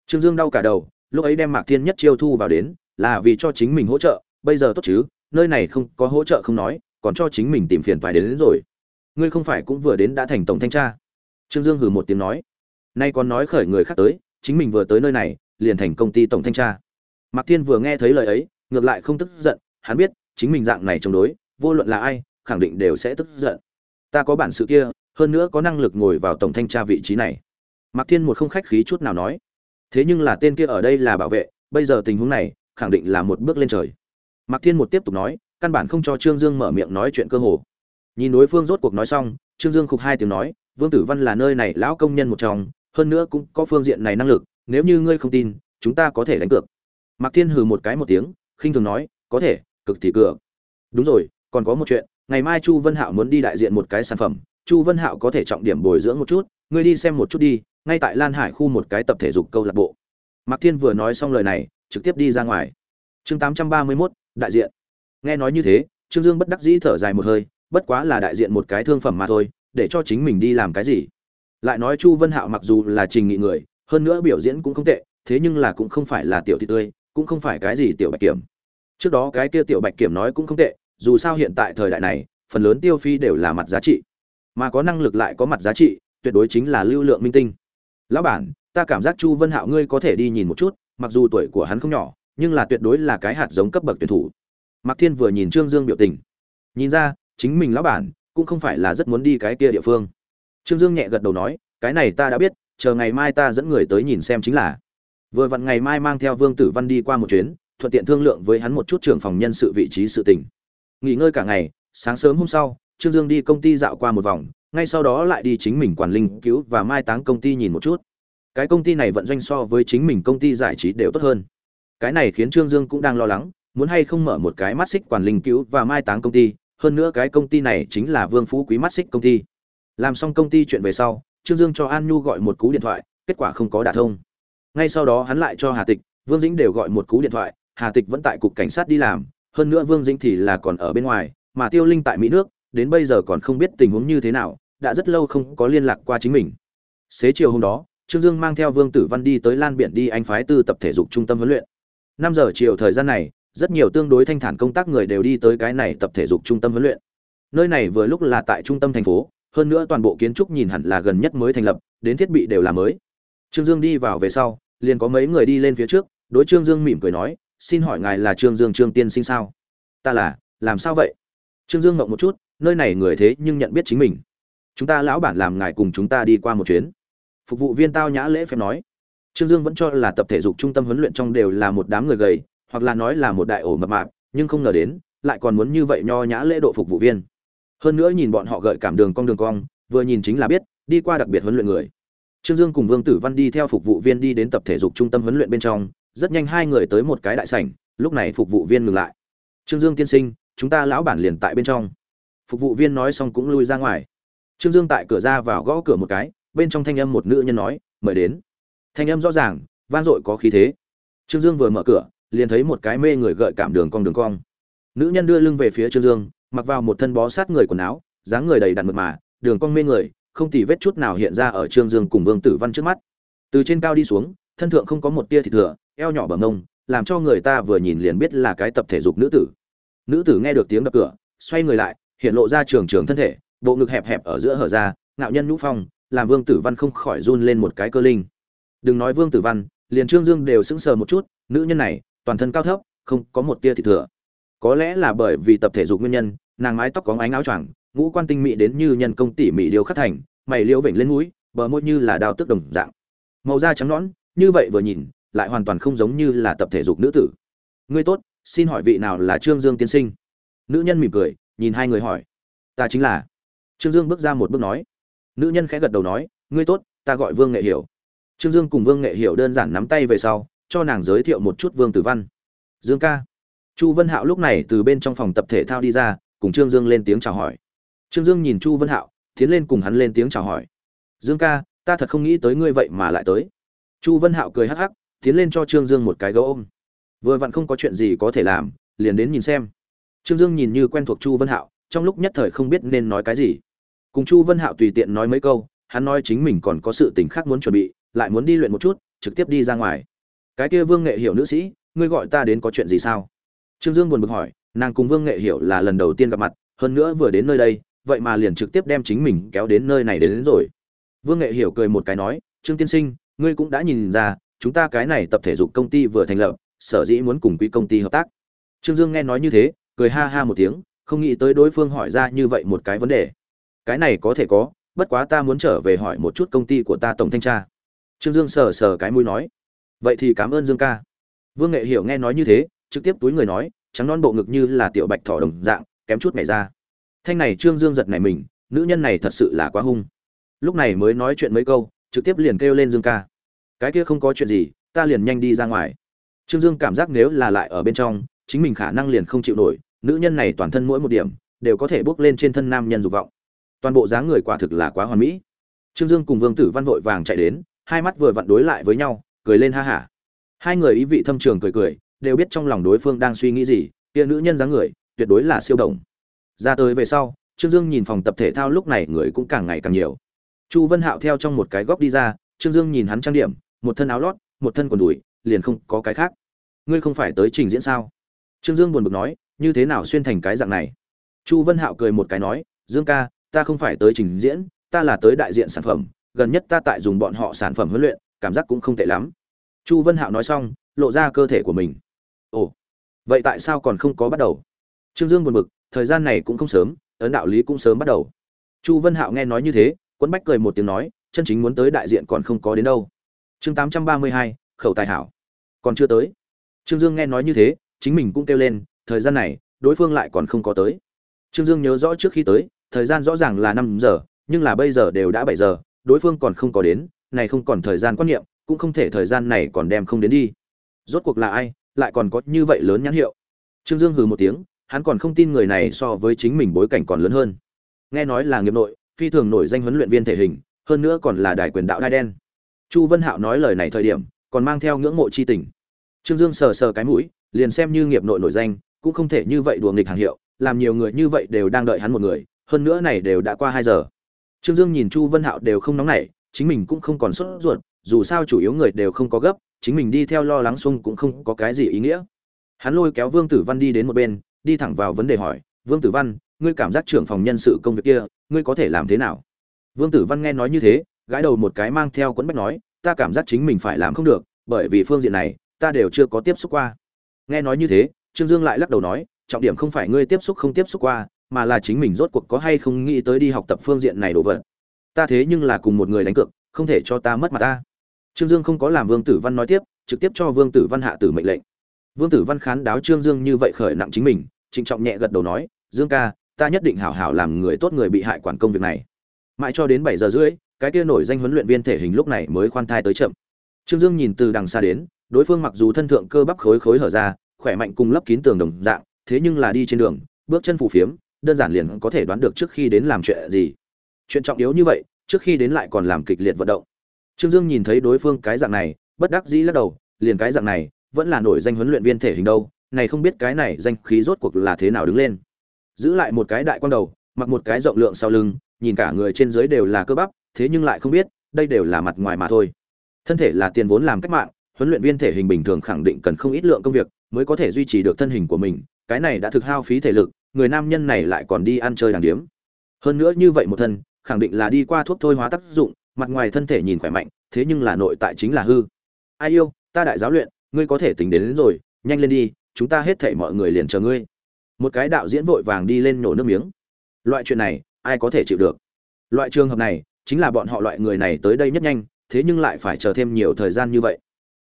Trương dương đau cả đầu lúc ấy đem mạc thiên nhất chiêu thu vào đến là vì cho chính mình hỗ trợ bây giờ tốt chứ nơi này không có hỗ trợ không nói còn cho chính mình tìm phiền phải đến, đến rồi. Ngươi không phải cũng vừa đến đã thành tổng thanh tra. Trương dương hừ một tiếng nói. Nay còn nói khởi người khác tới chính mình vừa tới nơi này liền thành công ty tổng thanh tra. Mạc thiên vừa nghe thấy lời ấy ngược lại không tức giận hắn biết chính mình dạng này chống đối vô luận là ai khẳng định đều sẽ tức giận. Ta có bản sự kia, hơn nữa có năng lực ngồi vào tổng thanh tra vị trí này. Mạc thiên một không khách khí chút nào nói. Thế nhưng là tên kia ở đây là bảo vệ, bây giờ tình huống này, khẳng định là một bước lên trời. Mạc thiên một tiếp tục nói, căn bản không cho trương dương mở miệng nói chuyện cơ hồ. Nhìn đối phương rốt cuộc nói xong, trương dương khục hai tiếng nói, vương tử văn là nơi này lão công nhân một trong, hơn nữa cũng có phương diện này năng lực, nếu như ngươi không tin, chúng ta có thể đánh cược. Mạc thiên hừ một cái một tiếng, khinh thường nói, có thể, cực thì cược. Đúng rồi, còn có một chuyện ngày mai chu vân hạo muốn đi đại diện một cái sản phẩm chu vân hạo có thể trọng điểm bồi dưỡng một chút ngươi đi xem một chút đi ngay tại lan hải khu một cái tập thể dục câu lạc bộ. Mạc thiên vừa nói xong lời này trực tiếp đi ra ngoài. Chương tám trăm ba mươi 831, đại diện. Nghe nói như thế trương dương bất đắc dĩ thở dài một hơi bất quá là đại diện một cái thương phẩm mà thôi để cho chính mình đi làm cái gì? Lại nói chu vân hạo mặc dù là trình nghị người hơn nữa biểu diễn cũng không tệ thế nhưng là cũng không phải là tiểu thị tươi cũng không phải cái gì tiểu bạch kiểm. Trước đó cái kia tiểu bạch kiểm nói cũng không tệ dù sao hiện tại thời đại này, phần lớn tiêu phi đều là mặt giá trị. Mà có năng lực lại có mặt giá trị, tuyệt đối chính là lưu lượng minh tinh. Lão bản, ta cảm giác chu vân hạo ngươi có thể đi nhìn một chút, mặc dù tuổi của hắn không nhỏ, nhưng là tuyệt đối là cái hạt giống cấp bậc tuyển thủ. Mạc thiên vừa nhìn trương dương biểu tình. Nhìn ra, chính mình lão bản, cũng không phải là rất muốn đi cái kia địa phương. Trương dương nhẹ gật đầu nói, cái này ta đã biết, chờ ngày mai ta dẫn người tới nhìn xem chính là. Vừa vặn ngày mai mang theo vương tử văn đi qua một chuyến, thuận tiện thương lượng với hắn một chút trưởng phòng nhân sự vị trí sự tình nghỉ ngơi cả ngày, sáng sớm hôm sau, trương dương đi công ty dạo qua một vòng, ngay sau đó lại đi chính mình quản linh cứu và mai táng công ty nhìn một chút. Cái công ty này vận doanh so với chính mình công ty giải trí đều tốt hơn. Cái này khiến trương dương cũng đang lo lắng, muốn hay không mở một cái mắt xích quản linh cứu và mai táng công ty, hơn nữa cái công ty này chính là vương phú quý mắt xích công ty. Làm xong công ty chuyện về sau, trương dương cho an nhu gọi một cú điện thoại, kết quả không có đả thông. Ngay sau đó hắn lại cho hà tịch, vương dĩnh đều gọi một cú điện thoại, hà tịch vẫn tại cục cảnh sát đi làm hơn nữa vương dĩnh thì là còn ở bên ngoài, mà tiêu linh tại mỹ nước, đến bây giờ còn không biết tình huống như thế nào, đã rất lâu không có liên lạc qua chính mình. Xế chiều hôm đó, trương dương mang theo vương tử văn đi tới lan biển đi anh phái tư tập thể dục trung tâm huấn luyện. Năm giờ chiều thời gian này, rất nhiều tương đối thanh thản công tác người đều đi tới cái này tập thể dục trung tâm huấn luyện. Nơi này vừa lúc là tại trung tâm thành phố, hơn nữa toàn bộ kiến trúc nhìn hẳn là gần nhất mới thành lập, đến thiết bị đều là mới. Trương dương đi vào về sau, liền có mấy người đi lên phía trước, đối trương dương mỉm cười nói xin hỏi ngài là trương dương trương tiên sinh sao? Ta là, làm sao vậy? Trương dương ngậm một chút, nơi này người thế nhưng nhận biết chính mình. Chúng ta lão bản làm ngài cùng chúng ta đi qua một chuyến. Phục vụ viên tao nhã lễ phép nói. Trương dương vẫn cho là tập thể dục trung tâm huấn luyện trong đều là một đám người gầy, hoặc là nói là một đại ổ mập mạp, nhưng không ngờ đến, lại còn muốn như vậy nho nhã lễ độ phục vụ viên. Hơn nữa nhìn bọn họ gợi cảm đường cong đường cong, vừa nhìn chính là biết, đi qua đặc biệt huấn luyện người. Trương dương cùng vương tử văn đi theo phục vụ viên đi đến tập thể dục trung tâm huấn luyện bên trong rất nhanh hai người tới một cái đại sảnh, lúc này phục vụ viên ngừng lại. Trương dương tiên sinh, chúng ta lão bản liền tại bên trong. Phục vụ viên nói xong cũng lui ra ngoài. Trương dương tại cửa ra vào gõ cửa một cái, bên trong thanh âm một nữ nhân nói, mời đến. Thanh âm rõ ràng, vang dội có khí thế. Trương dương vừa mở cửa, liền thấy một cái mê người gợi cảm đường cong đường cong. Nữ nhân đưa lưng về phía trương dương, mặc vào một thân bó sát người quần áo, dáng người đầy đặn mượt mà, đường cong mê người, không tì vết chút nào hiện ra ở trương dương cùng vương tử văn trước mắt. Từ trên cao đi xuống, thân thượng không có một tia thịt thừa eo nhỏ bằng ngông, làm cho người ta vừa nhìn liền biết là cái tập thể dục nữ tử. Nữ tử nghe được tiếng đập cửa, xoay người lại, hiện lộ ra trường trường thân thể, bộ ngực hẹp hẹp ở giữa hở ra, ngạo nhân nhũ phong, làm vương tử văn không khỏi run lên một cái cơ linh. Đừng nói vương tử văn, liền trương dương đều sững sờ một chút, nữ nhân này, toàn thân cao thấp, không có một tia thị thừa. Có lẽ là bởi vì tập thể dục nguyên nhân, nàng mái tóc có ánh áo choàng, ngũ quan tinh mỹ đến như nhân công tỉ mỉ điều khắc thành, mày liễu vểnh lên mũi, bờ môi như là đao tức đồng dạng. Màu da trắng nõn, như vậy vừa nhìn lại hoàn toàn không giống như là tập thể dục nữ tử. Ngươi tốt, xin hỏi vị nào là trương dương tiên sinh? Nữ nhân mỉm cười, nhìn hai người hỏi. Ta chính là. Trương dương bước ra một bước nói. Nữ nhân khẽ gật đầu nói, ngươi tốt, ta gọi vương nghệ hiểu. Trương dương cùng vương nghệ hiểu đơn giản nắm tay về sau, cho nàng giới thiệu một chút vương tử văn. Dương ca. Chu vân hạo lúc này từ bên trong phòng tập thể thao đi ra, cùng trương dương lên tiếng chào hỏi. Trương dương nhìn chu vân hạo, tiến lên cùng hắn lên tiếng chào hỏi. Dương ca, ta thật không nghĩ tới ngươi vậy mà lại tới. Chu vân hạo cười hắc hắc tiến lên cho trương dương một cái gấu ôm. Vừa vặn không có chuyện gì có thể làm liền đến nhìn xem. Trương dương nhìn như quen thuộc chu vân hạo trong lúc nhất thời không biết nên nói cái gì. Cùng chu vân hạo tùy tiện nói mấy câu hắn nói chính mình còn có sự tình khác muốn chuẩn bị lại muốn đi luyện một chút trực tiếp đi ra ngoài. Cái kia vương nghệ hiểu nữ sĩ ngươi gọi ta đến có chuyện gì sao? Trương dương buồn bực hỏi nàng cùng vương nghệ hiểu là lần đầu tiên gặp mặt hơn nữa vừa đến nơi đây vậy mà liền trực tiếp đem chính mình kéo đến nơi này đến, đến rồi. Vương nghệ hiểu cười một cái nói trương tiên sinh ngươi cũng đã nhìn ra chúng ta cái này tập thể dục công ty vừa thành lập, sở dĩ muốn cùng quỹ công ty hợp tác. Trương dương nghe nói như thế, cười ha ha một tiếng, không nghĩ tới đối phương hỏi ra như vậy một cái vấn đề. Cái này có thể có, bất quá ta muốn trở về hỏi một chút công ty của ta tổng thanh tra. Trương dương sờ sờ cái mũi nói, vậy thì cảm ơn dương ca. Vương nghệ hiểu nghe nói như thế, trực tiếp túi người nói, trắng non bộ ngực như là tiểu bạch thỏ đồng dạng, kém chút nhảy ra. Thanh này trương dương giật này mình, nữ nhân này thật sự là quá hung. Lúc này mới nói chuyện mấy câu, trực tiếp liền kêu lên dương ca cái kia không có chuyện gì, ta liền nhanh đi ra ngoài. Trương dương cảm giác nếu là lại ở bên trong, chính mình khả năng liền không chịu nổi, nữ nhân này toàn thân mỗi một điểm, đều có thể bước lên trên thân nam nhân dục vọng. Toàn bộ dáng người quả thực là quá hoàn mỹ. Trương dương cùng vương tử văn vội vàng chạy đến, hai mắt vừa vặn đối lại với nhau, cười lên ha hả. Hai người ý vị thâm trường cười cười, đều biết trong lòng đối phương đang suy nghĩ gì, kia nữ nhân dáng người, tuyệt đối là siêu đồng ra tới về sau, trương dương nhìn phòng tập thể thao lúc này người cũng càng ngày càng nhiều. Chu vân hạo theo trong một cái góc đi ra, trương dương nhìn hắn trang điểm một thân áo lót, một thân quần đùi, liền không có cái khác. Ngươi không phải tới trình diễn sao? Trương dương buồn bực nói, như thế nào xuyên thành cái dạng này? Chu vân hạo cười một cái nói, dương ca, ta không phải tới trình diễn, ta là tới đại diện sản phẩm, gần nhất ta tại dùng bọn họ sản phẩm huấn luyện, cảm giác cũng không tệ lắm. Chu vân hạo nói xong, lộ ra cơ thể của mình. Ồ, vậy tại sao còn không có bắt đầu? Trương dương buồn bực, thời gian này cũng không sớm, ấn đạo lý cũng sớm bắt đầu. Chu vân hạo nghe nói như thế, quấn bách cười một tiếng nói, chân chính muốn tới đại diện còn không có đến đâu chương tám trăm ba mươi hai, khẩu tài hảo. Còn chưa tới. Trương dương nghe nói như thế, chính mình cũng kêu lên, thời gian này, đối phương lại còn không có tới. Trương dương nhớ rõ trước khi tới, thời gian rõ ràng là năm giờ, nhưng là bây giờ đều đã bảy giờ, đối phương còn không có đến, này không còn thời gian quan niệm, cũng không thể thời gian này còn đem không đến đi. Rốt cuộc là ai, lại còn có như vậy lớn nhãn hiệu? Trương dương hừ một tiếng, hắn còn không tin người này so với chính mình bối cảnh còn lớn hơn. Nghe nói là nghiệp nội, phi thường nổi danh huấn luyện viên thể hình, hơn nữa còn là đại quyền đạo đai đen chu vân hạo nói lời này thời điểm, còn mang theo ngưỡng mộ chi tình. Trương dương sờ sờ cái mũi, liền xem như nghiệp nội nổi danh, cũng không thể như vậy đùa nghịch hàng hiệu, làm nhiều người như vậy đều đang đợi hắn một người, hơn nữa này đều đã qua hai giờ. Trương dương nhìn chu vân hạo đều không nóng nảy, chính mình cũng không còn sốt ruột, dù sao chủ yếu người đều không có gấp, chính mình đi theo lo lắng xung cũng không có cái gì ý nghĩa. Hắn lôi kéo vương tử văn đi đến một bên, đi thẳng vào vấn đề hỏi, vương tử văn, ngươi cảm giác trưởng phòng nhân sự công việc kia, ngươi có thể làm thế nào? Vương tử văn nghe nói như thế gãi đầu một cái mang theo quấn bách nói, ta cảm giác chính mình phải làm không được, bởi vì phương diện này, ta đều chưa có tiếp xúc qua. Nghe nói như thế, trương dương lại lắc đầu nói, trọng điểm không phải ngươi tiếp xúc không tiếp xúc qua, mà là chính mình rốt cuộc có hay không nghĩ tới đi học tập phương diện này đồ vật. Ta thế nhưng là cùng một người đánh cược, không thể cho ta mất mặt ta. Trương dương không có làm vương tử văn nói tiếp, trực tiếp cho vương tử văn hạ tử mệnh lệnh. Vương tử văn khán đáo trương dương như vậy khởi nặng chính mình, trịnh trọng nhẹ gật đầu nói, dương ca, ta nhất định hảo hảo làm người tốt người bị hại quản công việc này. Mãi cho đến bảy giờ rưỡi cái kia nổi danh huấn luyện viên thể hình lúc này mới khoan thai tới chậm. Trương dương nhìn từ đằng xa đến, đối phương mặc dù thân thượng cơ bắp khối khối hở ra, khỏe mạnh cùng lấp kín tường đồng dạng, thế nhưng là đi trên đường, bước chân phù phiếm, đơn giản liền có thể đoán được trước khi đến làm chuyện gì. Chuyện trọng yếu như vậy, trước khi đến lại còn làm kịch liệt vận động. Trương dương nhìn thấy đối phương cái dạng này, bất đắc dĩ lắc đầu, liền cái dạng này, vẫn là nổi danh huấn luyện viên thể hình đâu, này không biết cái này danh khí rốt cuộc là thế nào đứng lên. Giữ lại một cái đại quan đầu, mặc một cái rộng lượng sau lưng, nhìn cả người trên dưới đều là cơ bắp thế nhưng lại không biết đây đều là mặt ngoài mà thôi. Thân thể là tiền vốn làm cách mạng huấn luyện viên thể hình bình thường khẳng định cần không ít lượng công việc mới có thể duy trì được thân hình của mình cái này đã thực hao phí thể lực người nam nhân này lại còn đi ăn chơi đàng điếm. Hơn nữa như vậy một thân khẳng định là đi qua thuốc thôi hóa tác dụng mặt ngoài thân thể nhìn khỏe mạnh thế nhưng là nội tại chính là hư. Ai yêu ta đại giáo luyện ngươi có thể tính đến, đến rồi nhanh lên đi chúng ta hết thảy mọi người liền chờ ngươi. Một cái đạo diễn vội vàng đi lên nổ nước miếng. Loại chuyện này ai có thể chịu được? Loại trường hợp này chính là bọn họ loại người này tới đây nhất nhanh, thế nhưng lại phải chờ thêm nhiều thời gian như vậy.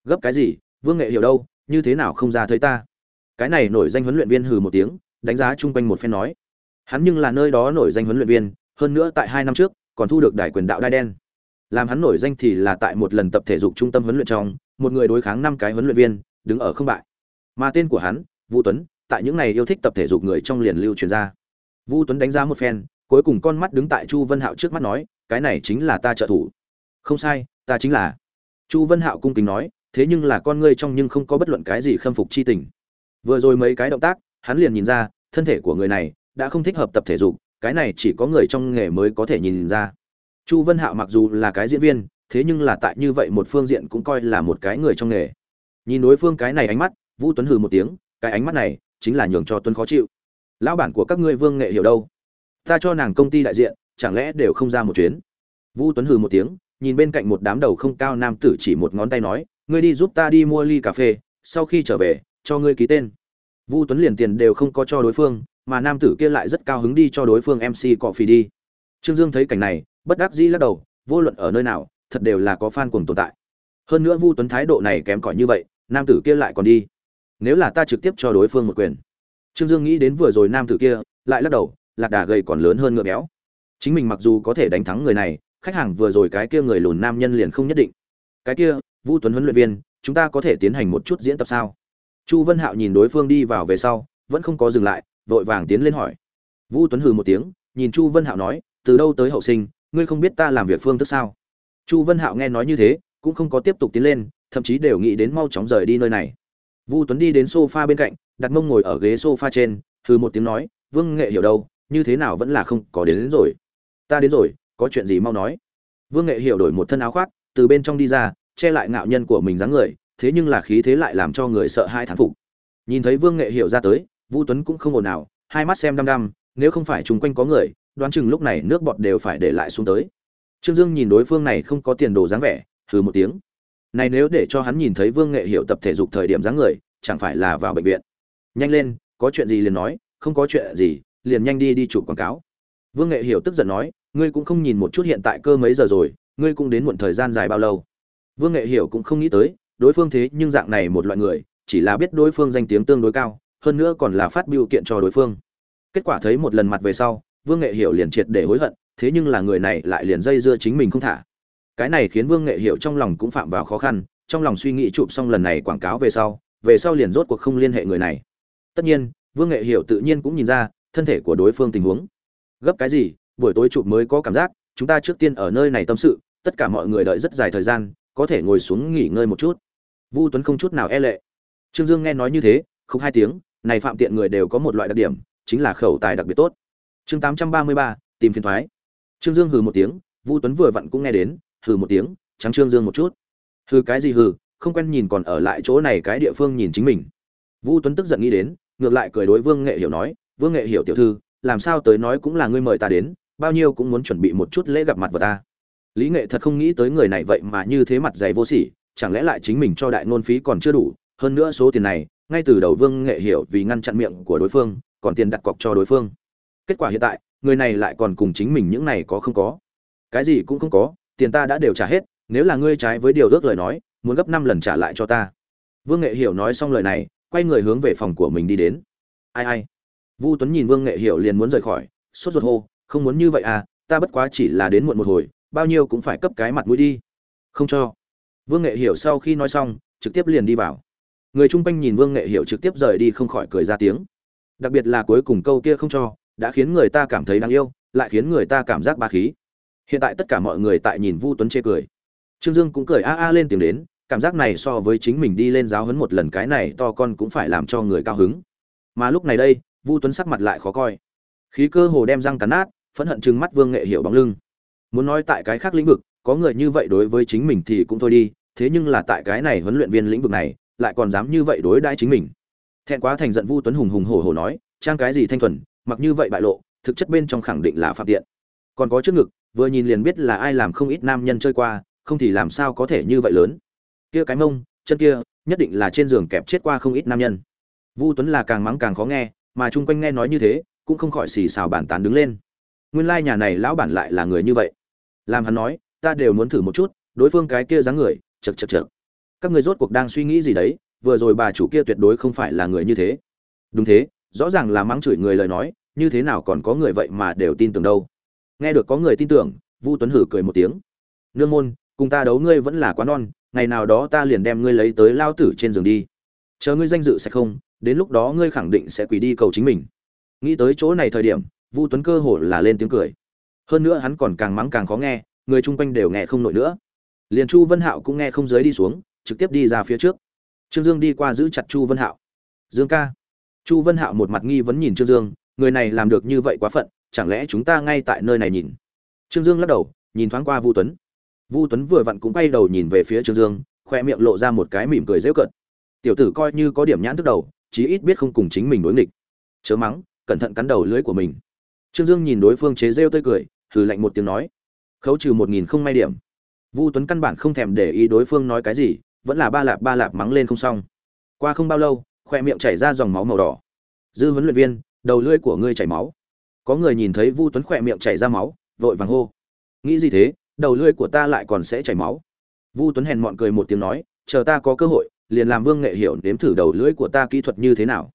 Gấp cái gì, vương nghệ hiểu đâu, như thế nào không ra thấy ta? Cái này nổi danh huấn luyện viên hừ một tiếng, đánh giá chung quanh một phen nói. Hắn nhưng là nơi đó nổi danh huấn luyện viên, hơn nữa tại hai năm trước, còn thu được đài quyền đạo đai đen. Làm hắn nổi danh thì là tại một lần tập thể dục trung tâm huấn luyện trong, một người đối kháng năm cái huấn luyện viên, đứng ở không bại. Mà tên của hắn vũ tuấn, tại những này yêu thích tập thể dục người trong liền lưu truyền ra. Vũ tuấn đánh giá một phen cuối cùng con mắt đứng tại chu vân hạo trước mắt nói, cái này chính là ta trợ thủ. Không sai, ta chính là. Chu vân hạo cung kính nói, thế nhưng là con ngươi trong nhưng không có bất luận cái gì khâm phục chi tình. Vừa rồi mấy cái động tác, hắn liền nhìn ra, thân thể của người này đã không thích hợp tập thể dục, cái này chỉ có người trong nghề mới có thể nhìn ra. Chu vân hạo mặc dù là cái diễn viên, thế nhưng là tại như vậy một phương diện cũng coi là một cái người trong nghề. Nhìn đối phương cái này ánh mắt, vũ tuấn hừ một tiếng, cái ánh mắt này chính là nhường cho tuấn khó chịu. Lão bản của các ngươi vương nghệ hiểu đâu? Ta cho nàng công ty đại diện chẳng lẽ đều không ra một chuyến Vu tuấn hừ một tiếng nhìn bên cạnh một đám đầu không cao nam tử chỉ một ngón tay nói ngươi đi giúp ta đi mua ly cà phê sau khi trở về cho ngươi ký tên Vu Tuấn liền tiền đều không có cho đối phương, mà nam tử kia lại rất cao hứng đi cho đối phương MC cọ phì đi. Trương Dương thấy cảnh này, bất đắc dĩ lắc đầu, vô luận ở nơi nào, thật đều là có fan cuồng tồn tại. Hơn nữa Vu Tuấn thái độ này kém cỏi như vậy, nam tử kia lại còn đi. Nếu là ta trực tiếp cho đối phương một quyền. Trương Dương nghĩ đến vừa rồi nam tử kia, lại lắc đầu, lạc đà gầy còn lớn hơn ngựa béo. Chính mình mặc dù có thể đánh thắng người này, khách hàng vừa rồi cái kia người lùn nam nhân liền không nhất định. Cái kia, Vu Tuấn huấn luyện viên, chúng ta có thể tiến hành một chút diễn tập sao? chu vân hạo nhìn đối phương đi vào về sau vẫn không có dừng lại vội vàng tiến lên hỏi vũ tuấn hừ một tiếng nhìn chu vân hạo nói từ đâu tới hậu sinh ngươi không biết ta làm việc phương thức sao chu vân hạo nghe nói như thế cũng không có tiếp tục tiến lên thậm chí đều nghĩ đến mau chóng rời đi nơi này vu tuấn đi đến sofa bên cạnh đặt mông ngồi ở ghế sofa trên hừ một tiếng nói vương nghệ hiểu đâu như thế nào vẫn là không có đến, đến rồi. Ta đến rồi có chuyện gì mau nói. Vương nghệ hiểu đổi một thân áo khoác từ bên trong đi ra che lại ngạo nhân của mình dáng người thế nhưng là khí thế lại làm cho người sợ hai thán phục. Nhìn thấy vương nghệ hiểu ra tới vu tuấn cũng không ồn nào hai mắt xem đăm đăm nếu không phải chung quanh có người đoán chừng lúc này nước bọt đều phải để lại xuống tới. Trương dương nhìn đối phương này không có tiền đồ dáng vẻ hừ một tiếng. Này nếu để cho hắn nhìn thấy vương nghệ hiểu tập thể dục thời điểm dáng người chẳng phải là vào bệnh viện. Nhanh lên có chuyện gì liền nói không có chuyện gì liền nhanh đi đi chụp quảng cáo. Vương nghệ hiểu tức giận nói, ngươi cũng không nhìn một chút hiện tại cơ mấy giờ rồi, ngươi cũng đến muộn thời gian dài bao lâu? Vương nghệ hiểu cũng không nghĩ tới, đối phương thế nhưng dạng này một loại người, chỉ là biết đối phương danh tiếng tương đối cao, hơn nữa còn là phát biểu kiện cho đối phương. Kết quả thấy một lần mặt về sau, vương nghệ hiểu liền triệt để hối hận, thế nhưng là người này lại liền dây dưa chính mình không thả. Cái này khiến vương nghệ hiểu trong lòng cũng phạm vào khó khăn, trong lòng suy nghĩ chụp xong lần này quảng cáo về sau về sau liền rốt cuộc không liên hệ người này. Tất nhiên, vương nghệ hiểu tự nhiên cũng nhìn ra thân thể của đối phương tình huống gấp cái gì buổi tối chụp mới có cảm giác chúng ta trước tiên ở nơi này tâm sự tất cả mọi người đợi rất dài thời gian có thể ngồi xuống nghỉ ngơi một chút Vu Tuấn không chút nào e lệ. Trương Dương nghe nói như thế, không hai tiếng, này phạm tiện người đều có một loại đặc điểm, chính là khẩu tài đặc biệt tốt. Chương 833, tìm phiền toái. Trương Dương hừ một tiếng, Vu Tuấn vừa vặn cũng nghe đến, hừ một tiếng, trắng Trương Dương một chút. Hừ cái gì hừ, không quen nhìn còn ở lại chỗ này cái địa phương nhìn chính mình. Vu Tuấn tức giận nghĩ đến, ngược lại cười đối Vương Nghệ Hiểu nói, "Vương Nghệ Hiểu tiểu thư, làm sao tới nói cũng là ngươi mời ta đến, bao nhiêu cũng muốn chuẩn bị một chút lễ gặp mặt vào ta." Lý Nghệ thật không nghĩ tới người này vậy mà như thế mặt dày vô sỉ, chẳng lẽ lại chính mình cho đại ngôn phí còn chưa đủ hơn nữa số tiền này ngay từ đầu vương nghệ hiểu vì ngăn chặn miệng của đối phương còn tiền đặt cọc cho đối phương. Kết quả hiện tại người này lại còn cùng chính mình những này có không có. Cái gì cũng không có tiền ta đã đều trả hết nếu là ngươi trái với điều ước lời nói muốn gấp năm lần trả lại cho ta. Vương nghệ hiểu nói xong lời này quay người hướng về phòng của mình đi đến. Ai ai? Vu tuấn nhìn vương nghệ hiểu liền muốn rời khỏi, sốt ruột hô, không muốn như vậy à ta bất quá chỉ là đến muộn một hồi, bao nhiêu cũng phải cấp cái mặt mũi đi. Không cho. Vương nghệ hiểu sau khi nói xong, trực tiếp liền đi vào. Người chung quanh nhìn vương nghệ hiểu trực tiếp rời đi không khỏi cười ra tiếng. Đặc biệt là cuối cùng câu kia không cho, đã khiến người ta cảm thấy đáng yêu, lại khiến người ta cảm giác ba khí. Hiện tại tất cả mọi người tại nhìn vu tuấn chê cười. Trương dương cũng cười a a lên tiếng đến, cảm giác này so với chính mình đi lên giáo huấn một lần cái này to con cũng phải làm cho người cao hứng. Mà lúc này đây vu tuấn sắc mặt lại khó coi. Khí cơ hồ đem răng cắn nát, phẫn hận trừng mắt vương nghệ hiểu bóng lưng. Muốn nói tại cái khác lĩnh vực, có người như vậy đối với chính mình thì cũng thôi đi, thế nhưng là tại cái này huấn luyện viên lĩnh vực này, lại còn dám như vậy đối đãi chính mình. Thẹn quá thành giận vu tuấn hùng hùng hổ hổ nói, trang cái gì thanh thuần, mặc như vậy bại lộ, thực chất bên trong khẳng định là phạm tiện. Còn có trước ngực, vừa nhìn liền biết là ai làm không ít nam nhân chơi qua, không thì làm sao có thể như vậy lớn. Kia cái mông, chân kia, nhất định là trên giường kẹp chết qua không ít nam nhân. Vu tuấn là càng mắng càng khó nghe mà chung quanh nghe nói như thế, cũng không khỏi xì xào bản tán đứng lên. Nguyên lai nhà này lão bản lại là người như vậy. Làm hắn nói, ta đều muốn thử một chút, đối phương cái kia dáng người, chật chật chật. Các người rốt cuộc đang suy nghĩ gì đấy, vừa rồi bà chủ kia tuyệt đối không phải là người như thế. Đúng thế, rõ ràng là mắng chửi người lời nói, như thế nào còn có người vậy mà đều tin tưởng đâu. Nghe được có người tin tưởng, vu tuấn hử cười một tiếng. Nương môn, cùng ta đấu ngươi vẫn là quá non, ngày nào đó ta liền đem ngươi lấy tới lao tử trên giường đi. Chờ ngươi danh dự sẽ không đến lúc đó ngươi khẳng định sẽ quỳ đi cầu chính mình. Nghĩ tới chỗ này thời điểm, vu tuấn cơ hồ là lên tiếng cười. Hơn nữa hắn còn càng mắng càng khó nghe, người chung quanh đều nghe không nổi nữa. Liền chu vân hạo cũng nghe không giới đi xuống, trực tiếp đi ra phía trước. Trương dương đi qua giữ chặt chu vân hạo. Dương ca. Chu vân hạo một mặt nghi vấn nhìn trương dương, người này làm được như vậy quá phận, chẳng lẽ chúng ta ngay tại nơi này nhìn? Trương dương lắc đầu, nhìn thoáng qua vu tuấn. Vu tuấn vừa vặn cũng quay đầu nhìn về phía trương dương, khoe miệng lộ ra một cái mỉm cười dễ cận tiểu tử coi như có điểm nhãn thức đầu chí ít biết không cùng chính mình đối nghịch. Chớ mắng, cẩn thận cắn đầu lưới của mình. Trương dương nhìn đối phương chế rêu tươi cười, hừ lạnh một tiếng nói, khấu trừ một nghìn không may điểm. Vu tuấn căn bản không thèm để ý đối phương nói cái gì, vẫn là ba lạp ba lạp mắng lên không xong. Qua không bao lâu, khoe miệng chảy ra dòng máu màu đỏ. Dư huấn luyện viên, đầu lưỡi của ngươi chảy máu. Có người nhìn thấy vu tuấn khoe miệng chảy ra máu, vội vàng hô, nghĩ gì thế? Đầu lưỡi của ta lại còn sẽ chảy máu. Vu tuấn hèn mọn cười một tiếng nói, chờ ta có cơ hội liền làm vương nghệ hiểu nếm thử đầu lưỡi của ta kỹ thuật như thế nào.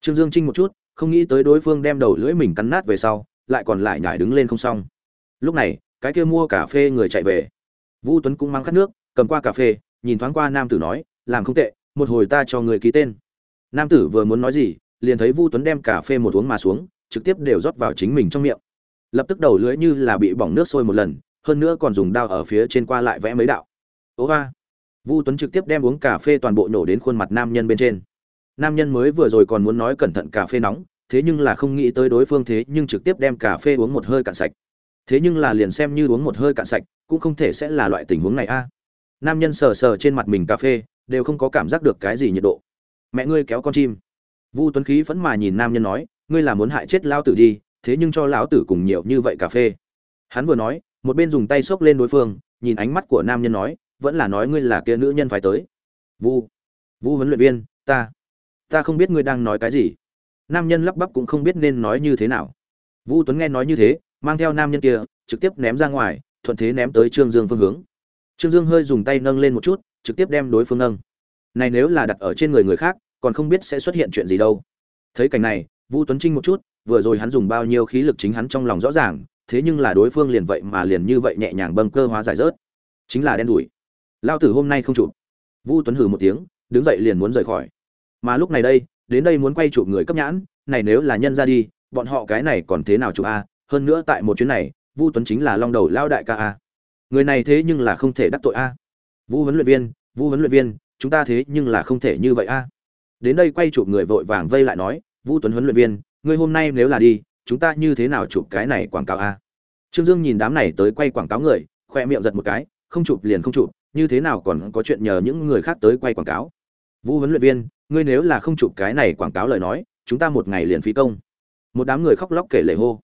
Trương dương trinh một chút, không nghĩ tới đối phương đem đầu lưỡi mình cắn nát về sau, lại còn lại nhảy đứng lên không xong. Lúc này, cái kia mua cà phê người chạy về. Vu tuấn cũng mang khát nước, cầm qua cà phê, nhìn thoáng qua nam tử nói, làm không tệ, một hồi ta cho người ký tên. Nam tử vừa muốn nói gì, liền thấy vu tuấn đem cà phê một uống mà xuống, trực tiếp đều rót vào chính mình trong miệng. Lập tức đầu lưỡi như là bị bỏng nước sôi một lần, hơn nữa còn dùng dao ở phía trên qua lại vẽ mấy đạo. Ô ba vu tuấn trực tiếp đem uống cà phê toàn bộ nổ đến khuôn mặt nam nhân bên trên. Nam nhân mới vừa rồi còn muốn nói cẩn thận cà phê nóng, thế nhưng là không nghĩ tới đối phương thế nhưng trực tiếp đem cà phê uống một hơi cạn sạch. Thế nhưng là liền xem như uống một hơi cạn sạch, cũng không thể sẽ là loại tình huống này a. Nam nhân sờ sờ trên mặt mình cà phê, đều không có cảm giác được cái gì nhiệt độ. Mẹ ngươi kéo con chim. Vu tuấn khí phẫn mà nhìn nam nhân nói, ngươi là muốn hại chết lão tử đi, thế nhưng cho lão tử cùng nhiều như vậy cà phê. Hắn vừa nói, một bên dùng tay xốc lên đối phương, nhìn ánh mắt của nam nhân nói vẫn là nói ngươi là kia nữ nhân phải tới. Vu vu huấn luyện viên, ta ta không biết ngươi đang nói cái gì. Nam nhân lắp bắp cũng không biết nên nói như thế nào. Vu tuấn nghe nói như thế, mang theo nam nhân kia, trực tiếp ném ra ngoài, thuận thế ném tới trương dương phương hướng. Trương dương hơi dùng tay nâng lên một chút, trực tiếp đem đối phương nâng. Này nếu là đặt ở trên người người khác, còn không biết sẽ xuất hiện chuyện gì đâu. Thấy cảnh này, vu tuấn trinh một chút, vừa rồi hắn dùng bao nhiêu khí lực chính hắn trong lòng rõ ràng, thế nhưng là đối phương liền vậy mà liền như vậy nhẹ nhàng bâng cơ hóa giải rớt. Chính là đen đủi lao tử hôm nay không chụp. Vu tuấn hừ một tiếng, đứng dậy liền muốn rời khỏi. Mà lúc này đây, đến đây muốn quay chụp người cấp nhãn, này nếu là nhân ra đi, bọn họ cái này còn thế nào chụp a? Hơn nữa tại một chuyến này, vu tuấn chính là long đầu lao đại ca a. Người này thế nhưng là không thể đắc tội a. Vu huấn luyện viên, vu huấn luyện viên, chúng ta thế nhưng là không thể như vậy a. Đến đây quay chụp người vội vàng vây lại nói, vu tuấn huấn luyện viên, ngươi hôm nay nếu là đi, chúng ta như thế nào chụp cái này quảng cáo a? Trương dương nhìn đám này tới quay quảng cáo người khoe miệng giật một cái, không chụp liền không chụp như thế nào còn có chuyện nhờ những người khác tới quay quảng cáo? Vu huấn luyện viên, ngươi nếu là không chụp cái này quảng cáo lời nói, chúng ta một ngày liền phí công. Một đám người khóc lóc kể lể hô.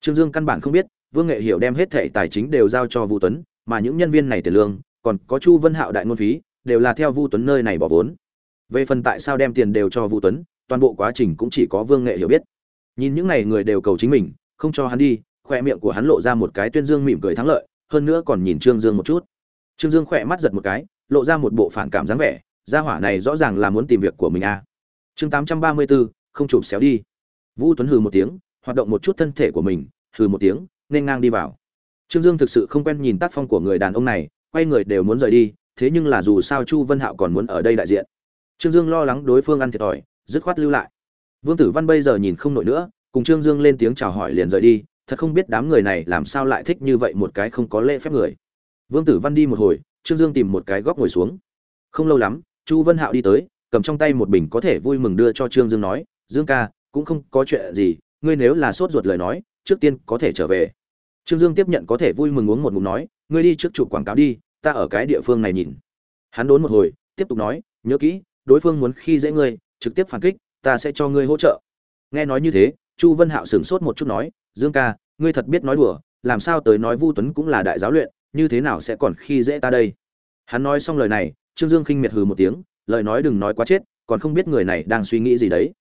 Trương dương căn bản không biết, vương nghệ hiểu đem hết thẻ tài chính đều giao cho vu tuấn, mà những nhân viên này tiền lương, còn có chu vân hạo đại ngôn phí, đều là theo vu tuấn nơi này bỏ vốn. Về phần tại sao đem tiền đều cho vu tuấn, toàn bộ quá trình cũng chỉ có vương nghệ hiểu biết. Nhìn những n à y người đều cầu chính mình, không cho hắn đi, khoe miệng của hắn lộ ra một cái tuyên dương mỉm cười thắng lợi, hơn nữa còn nhìn trương dương một chút trương dương khỏe mắt giật một cái lộ ra một bộ phản cảm dáng vẻ gia hỏa này rõ ràng là muốn tìm việc của mình à. chương tám trăm ba mươi bốn không chụp xéo đi Vu Tuấn hừ một tiếng, hoạt động một chút thân thể của mình, hừ một tiếng, nên ngang đi vào. Trương Dương thực sự không quen nhìn tác phong của người đàn ông này, quay người đều muốn rời đi, thế nhưng là dù sao Chu Vân Hạo còn muốn ở đây đại diện. Trương Dương lo lắng đối phương ăn thiệt thòi, dứt khoát lưu lại. Vương Tử Văn bây giờ nhìn không nổi nữa, cùng Trương Dương lên tiếng chào hỏi liền rời đi, thật không biết đám người này làm sao lại thích như vậy một cái không có lễ phép người. Vương Tử Văn đi một hồi, Trương Dương tìm một cái góc ngồi xuống. Không lâu lắm, Chu Vân Hạo đi tới, cầm trong tay một bình có thể vui mừng đưa cho Trương Dương nói, "Dương ca, cũng không có chuyện gì, ngươi nếu là sốt ruột lời nói, trước tiên có thể trở về." Trương Dương tiếp nhận có thể vui mừng uống một ngụm nói, "Ngươi đi trước chụp quảng cáo đi, ta ở cái địa phương này nhìn." Hắn đốn một hồi, tiếp tục nói, "Nhớ kỹ, đối phương muốn khi dễ ngươi, trực tiếp phản kích, ta sẽ cho ngươi hỗ trợ." Nghe nói như thế, Chu Vân Hạo sửng sốt một chút nói, "Dương ca, ngươi thật biết nói đùa, làm sao tới nói Vu Tuấn cũng là đại giáo luyện, như thế nào sẽ còn khi dễ ta đây?" Hắn nói xong lời này, Trương Dương khinh miệt hừ một tiếng, lời nói đừng nói quá chết, còn không biết người này đang suy nghĩ gì đấy.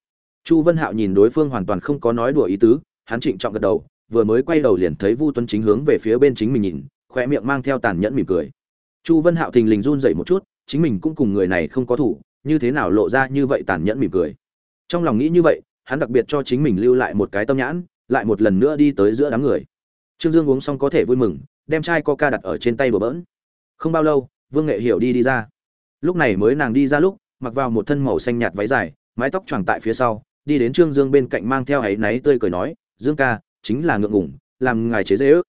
Chu Vân Hạo nhìn đối phương hoàn toàn không có nói đùa ý tứ, hắn trịnh trọng gật đầu, vừa mới quay đầu liền thấy Vu Tuấn chính hướng về phía bên chính mình nhìn, khoe miệng mang theo tàn nhẫn mỉm cười. Chu Vân Hạo thình lình run rẩy một chút, chính mình cũng cùng người này không có thủ, như thế nào lộ ra như vậy tàn nhẫn mỉm cười. Trong lòng nghĩ như vậy, hắn đặc biệt cho chính mình lưu lại một cái tâm nhãn, lại một lần nữa đi tới giữa đám người. Trương Dương uống xong có thể vui mừng, đem chai coca đặt ở trên tay bờ bỡn. Không bao lâu, Vương Nghệ Hiểu đi đi ra. Lúc này mới nàng đi ra lúc, mặc vào một thân màu xanh nhạt váy dài, mái tóc choàng tại phía sau, đi đến Trương Dương bên cạnh mang theo ấy náy tươi cười nói, "Dương ca, chính là ngượng ngùng, làm ngài chế giễu."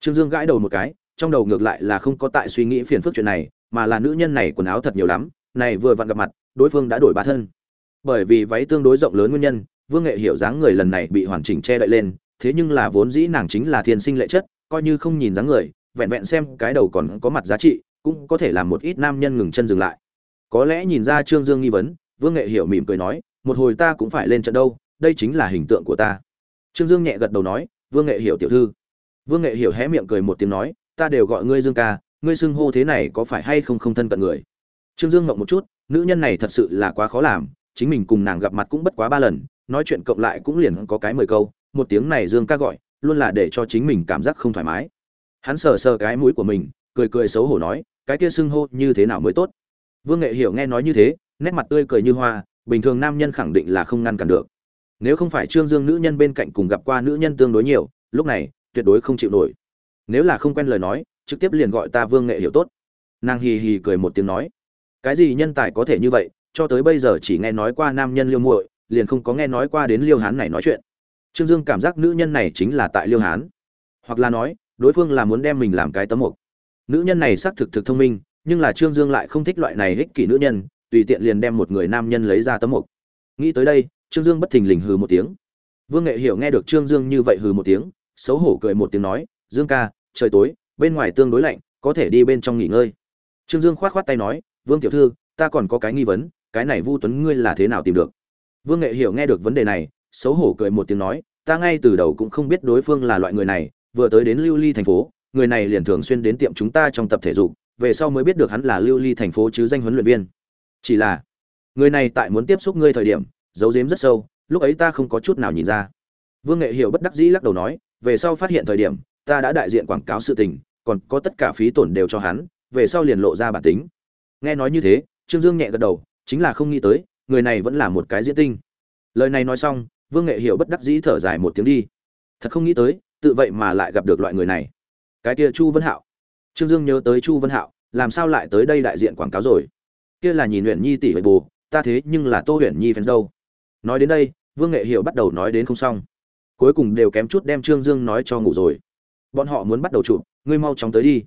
Trương Dương gãi đầu một cái, trong đầu ngược lại là không có tại suy nghĩ phiền phức chuyện này, mà là nữ nhân này quần áo thật nhiều lắm, này vừa vặn gặp mặt, đối phương đã đổi ba thân. Bởi vì váy tương đối rộng lớn nguyên nhân, Vương Nghệ hiểu dáng người lần này bị hoàn chỉnh che đậy lên, thế nhưng là vốn dĩ nàng chính là thiên sinh lệ chất, coi như không nhìn dáng người, vẹn vẹn xem cái đầu còn có mặt giá trị, cũng có thể làm một ít nam nhân ngừng chân dừng lại. Có lẽ nhìn ra Trương Dương nghi vấn, Vương Nghệ hiểu mỉm cười nói, một hồi ta cũng phải lên trận đâu, đây chính là hình tượng của ta. Trương Dương nhẹ gật đầu nói, Vương Nghệ hiểu tiểu thư. Vương Nghệ hiểu hé miệng cười một tiếng nói, ta đều gọi ngươi Dương ca, ngươi xưng hô thế này có phải hay không không thân cận người. Trương Dương ngậm một chút, nữ nhân này thật sự là quá khó làm, chính mình cùng nàng gặp mặt cũng bất quá ba lần, nói chuyện cộng lại cũng liền có cái mười câu, một tiếng này Dương ca gọi, luôn là để cho chính mình cảm giác không thoải mái. Hắn sờ sờ cái mũi của mình, cười cười xấu hổ nói, cái kia xưng hô như thế nào mới tốt. Vương Nghệ Hiểu nghe nói như thế, nét mặt tươi cười như hoa, bình thường nam nhân khẳng định là không ngăn cản được. Nếu không phải Trương Dương nữ nhân bên cạnh cùng gặp qua nữ nhân tương đối nhiều, lúc này tuyệt đối không chịu nổi. Nếu là không quen lời nói, trực tiếp liền gọi ta Vương Nghệ Hiểu tốt. Nàng hì hì cười một tiếng nói, cái gì nhân tài có thể như vậy, cho tới bây giờ chỉ nghe nói qua nam nhân liêu muội, liền không có nghe nói qua đến liêu hán này nói chuyện. Trương Dương cảm giác nữ nhân này chính là tại liêu hán, hoặc là nói, đối phương là muốn đem mình làm cái tấm mục. Nữ nhân này xác thực thực thông minh, nhưng là Trương Dương lại không thích loại này ích kỷ nữ nhân, tùy tiện liền đem một người nam nhân lấy ra tấm mục. Nghĩ tới đây, Trương Dương bất thình lình hừ một tiếng. Vương Nghệ Hiểu nghe được Trương Dương như vậy hừ một tiếng, xấu hổ cười một tiếng nói, "Dương ca, trời tối, bên ngoài tương đối lạnh, có thể đi bên trong nghỉ ngơi." Trương Dương khoát khoát tay nói, "Vương tiểu thư, ta còn có cái nghi vấn, cái này Vu Tuấn ngươi là thế nào tìm được?" Vương Nghệ Hiểu nghe được vấn đề này, xấu hổ cười một tiếng nói, "Ta ngay từ đầu cũng không biết đối phương là loại người này, vừa tới đến Lưu Ly thành phố, người này liền thường xuyên đến tiệm chúng ta trong tập thể dục, về sau mới biết được hắn là lưu ly thành phố chứ danh huấn luyện viên. Chỉ là người này tại muốn tiếp xúc ngươi thời điểm giấu giếm rất sâu lúc ấy ta không có chút nào nhìn ra. Vương nghệ hiểu bất đắc dĩ lắc đầu nói về sau phát hiện thời điểm ta đã đại diện quảng cáo sự tình còn có tất cả phí tổn đều cho hắn về sau liền lộ ra bản tính. Nghe nói như thế trương dương nhẹ gật đầu chính là không nghĩ tới người này vẫn là một cái diễn tinh. Lời này nói xong vương nghệ hiểu bất đắc dĩ thở dài một tiếng đi thật không nghĩ tới tự vậy mà lại gặp được loại người này cái kia chu vân hạo Trương Dương nhớ tới Chu Vân Hạo, làm sao lại tới đây đại diện quảng cáo rồi? Kia là nhìn huyện Nhi tỷ huệ bù, ta thế nhưng là Tô Huyền Nhi phen đâu. Nói đến đây, Vương Nghệ Hiểu bắt đầu nói đến không xong. Cuối cùng đều kém chút đem Trương Dương nói cho ngủ rồi. Bọn họ muốn bắt đầu chụp, ngươi mau chóng tới đi.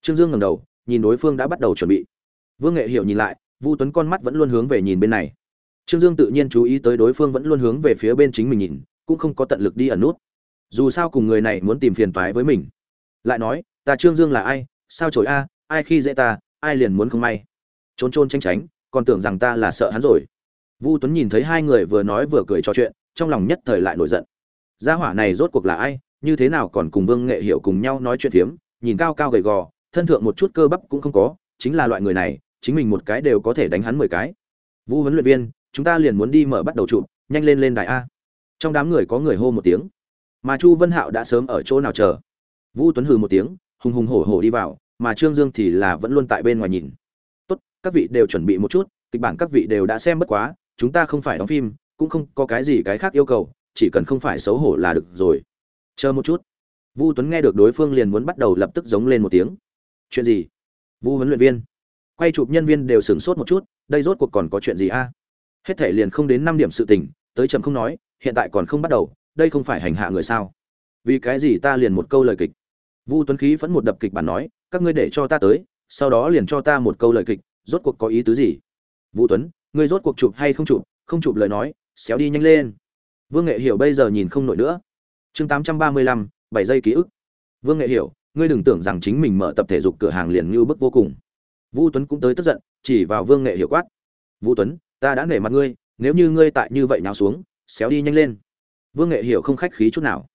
Trương Dương ngẩng đầu, nhìn đối phương đã bắt đầu chuẩn bị. Vương Nghệ Hiểu nhìn lại, Vu Tuấn con mắt vẫn luôn hướng về nhìn bên này. Trương Dương tự nhiên chú ý tới đối phương vẫn luôn hướng về phía bên chính mình nhìn, cũng không có tận lực đi ẩn nút. Dù sao cùng người này muốn tìm phiền toái với mình. Lại nói, ta Trương Dương là ai, sao chổi a? Ai khi dễ ta? Ai liền muốn không may? Trốn trôn tránh tránh còn tưởng rằng ta là sợ hắn rồi. Vu tuấn nhìn thấy hai người vừa nói vừa cười trò chuyện trong lòng nhất thời lại nổi giận. Gia hỏa này rốt cuộc là ai? Như thế nào còn cùng vương nghệ hiểu cùng nhau nói chuyện thiếm, nhìn cao cao gầy gò thân thượng một chút cơ bắp cũng không có chính là loại người này chính mình một cái đều có thể đánh hắn mười cái. Vu huấn luyện viên chúng ta liền muốn đi mở bắt đầu chụp nhanh lên lên đài a. Trong đám người có người hô một tiếng. Mà chu vân hạo đã sớm ở chỗ nào chờ? Vu tuấn hừ một tiếng hùng hùng hổ hổ đi vào mà Trương Dương thì là vẫn luôn tại bên ngoài nhìn. "Tốt, các vị đều chuẩn bị một chút, kịch bản các vị đều đã xem bất quá, chúng ta không phải đóng phim, cũng không có cái gì cái khác yêu cầu, chỉ cần không phải xấu hổ là được rồi. Chờ một chút. Vu tuấn nghe được đối phương liền muốn bắt đầu lập tức giống lên một tiếng. Chuyện gì? Vu huấn luyện viên. Quay chụp nhân viên đều sửng sốt một chút đây rốt cuộc còn có chuyện gì a? Hết thể liền không đến năm điểm sự tình, tới chậm không nói, hiện tại còn không bắt đầu, đây không phải hành hạ người sao? Vì cái gì ta liền một câu lời kịch? Vu tuấn khí vẫn một đập kịch bản nói, các ngươi để cho ta tới, sau đó liền cho ta một câu lời kịch, rốt cuộc có ý tứ gì? Vũ tuấn, ngươi rốt cuộc chụp hay không chụp? Không chụp lời nói, xéo đi nhanh lên. Vương nghệ hiểu bây giờ nhìn không nổi nữa. Chương tám trăm ba mươi lăm, bảy giây ký ức. Vương nghệ hiểu, ngươi đừng tưởng rằng chính mình mở tập thể dục cửa hàng liền như bức vô cùng. Vũ tuấn cũng tới tức giận, chỉ vào vương nghệ hiểu quát. Vũ tuấn ta đã nể mặt ngươi, nếu như ngươi tại như vậy nào xuống, xéo đi nhanh lên. Vương nghệ hiểu không khách khí chút nào.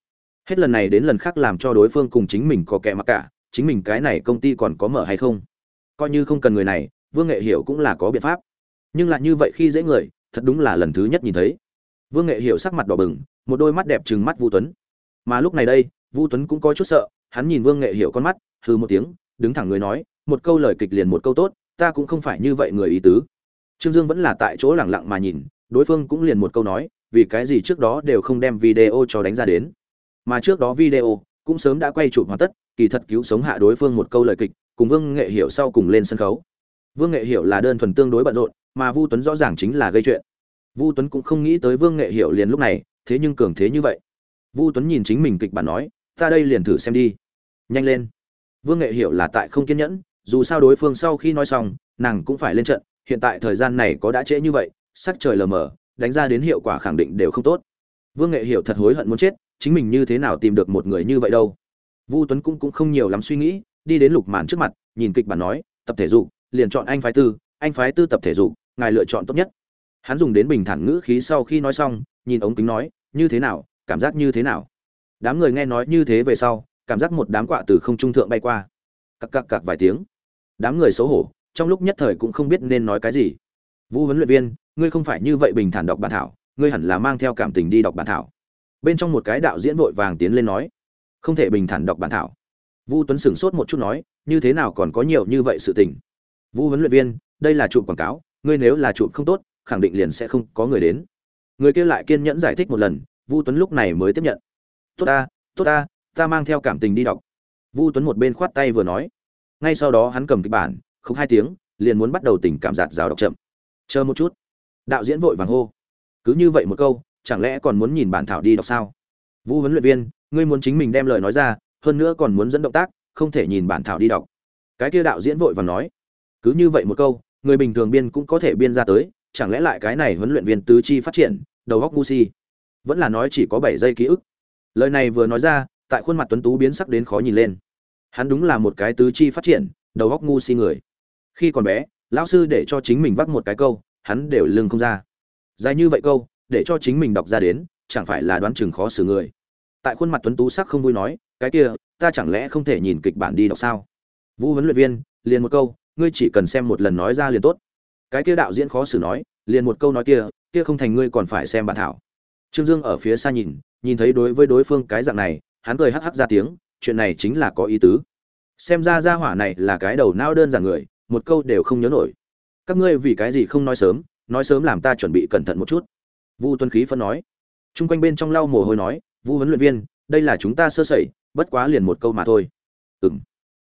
Hết lần này đến lần khác làm cho đối phương cùng chính mình có kẻ mặc cả, chính mình cái này công ty còn có mở hay không? Coi như không cần người này, vương nghệ hiểu cũng là có biện pháp. Nhưng lại như vậy khi dễ người, thật đúng là lần thứ nhất nhìn thấy. Vương nghệ hiểu sắc mặt đỏ bừng, một đôi mắt đẹp trừng mắt vu tuấn. Mà lúc này đây, vu tuấn cũng có chút sợ, hắn nhìn vương nghệ hiểu con mắt hư một tiếng, đứng thẳng người nói, một câu lời kịch liền một câu tốt, ta cũng không phải như vậy người ý tứ trương dương vẫn là tại chỗ lẳng lặng mà nhìn, đối phương cũng liền một câu nói, vì cái gì trước đó đều không đem video cho đánh ra đến. Mà trước đó video cũng sớm đã quay chụp hoàn tất, kỳ thật cứu sống hạ đối phương một câu lời kịch, cùng vương nghệ hiểu sau cùng lên sân khấu. Vương nghệ hiểu là đơn thuần tương đối bận rộn, mà vu tuấn rõ ràng chính là gây chuyện. Vu tuấn cũng không nghĩ tới vương nghệ hiểu liền lúc này, thế nhưng cường thế như vậy. Vu tuấn nhìn chính mình kịch bản nói, ta đây liền thử xem đi. Nhanh lên. Vương nghệ hiểu là tại không kiên nhẫn, dù sao đối phương sau khi nói xong, nàng cũng phải lên trận hiện tại thời gian này có đã trễ như vậy, sắc trời lờ mờ, đánh ra đến hiệu quả khẳng định đều không tốt. Vương nghệ hiểu thật hối hận muốn chết, chính mình như thế nào tìm được một người như vậy đâu? Vu tuấn cũng cũng không nhiều lắm suy nghĩ, đi đến lục màn trước mặt, nhìn kịch bản nói, tập thể dục, liền chọn anh phái tư, anh phái tư tập thể dục, ngài lựa chọn tốt nhất. Hắn dùng đến bình thản ngữ khí sau khi nói xong, nhìn ống kính nói, như thế nào, cảm giác như thế nào? Đám người nghe nói như thế về sau, cảm giác một đám quạ từ không trung thượng bay qua. Cặc cặc cặc vài tiếng. Đám người xấu hổ trong lúc nhất thời cũng không biết nên nói cái gì. Vu huấn luyện viên, ngươi không phải như vậy bình thản đọc bản thảo, ngươi hẳn là mang theo cảm tình đi đọc bản thảo. Bên trong một cái đạo diễn vội vàng tiến lên nói, không thể bình thản đọc bản thảo. Vu tuấn sửng sốt một chút nói, như thế nào còn có nhiều như vậy sự tình. Vu huấn luyện viên, đây là chụp quảng cáo, ngươi nếu là chụp không tốt, khẳng định liền sẽ không có người đến. Người kia lại kiên nhẫn giải thích một lần, vu tuấn lúc này mới tiếp nhận. Tốt ta tốt ta ta mang theo cảm tình đi đọc. Vu tuấn một bên khoát tay vừa nói. Ngay sau đó hắn cầm kịch bản không hai tiếng, liền muốn bắt đầu tình cảm giạt rào đọc chậm. Chờ một chút. Đạo diễn vội vàng hô. Cứ như vậy một câu, chẳng lẽ còn muốn nhìn bản thảo đi đọc sao? Vũ huấn luyện viên, ngươi muốn chính mình đem lời nói ra, hơn nữa còn muốn dẫn động tác, không thể nhìn bản thảo đi đọc. Cái kia đạo diễn vội vàng nói. Cứ như vậy một câu, người bình thường biên cũng có thể biên ra tới, chẳng lẽ lại cái này huấn luyện viên tứ chi phát triển, đầu góc ngu si? Vẫn là nói chỉ có bảy giây ký ức. Lời này vừa nói ra, tại khuôn mặt tuấn tú biến sắc đến khó nhìn lên. Hắn đúng là một cái tứ chi phát triển đầu góc ngu si người. Khi còn bé, lão sư để cho chính mình vắt một cái câu, hắn đều lưng không ra. Dài như vậy câu, để cho chính mình đọc ra đến, chẳng phải là đoán chừng khó xử người. Tại khuôn mặt tuấn tú sắc không vui nói, cái kia, ta chẳng lẽ không thể nhìn kịch bản đi đọc sao? Vũ huấn luyện viên, liền một câu, ngươi chỉ cần xem một lần nói ra liền tốt. Cái kia đạo diễn khó xử nói, liền một câu nói kia kia không thành ngươi còn phải xem bản thảo. Trương dương ở phía xa nhìn nhìn thấy đối với đối phương cái dạng này, hắn cười hắc hắc ra tiếng, chuyện này chính là có ý tứ xem ra gia hỏa này là cái đầu não đơn giản người, một câu đều không nhớ nổi. Các ngươi vì cái gì không nói sớm nói sớm làm ta chuẩn bị cẩn thận một chút. Vu tuân khí phân nói. Chung quanh bên trong lau mồ hôi nói, vu huấn luyện viên, đây là chúng ta sơ sẩy, bất quá liền một câu mà thôi. Ừ m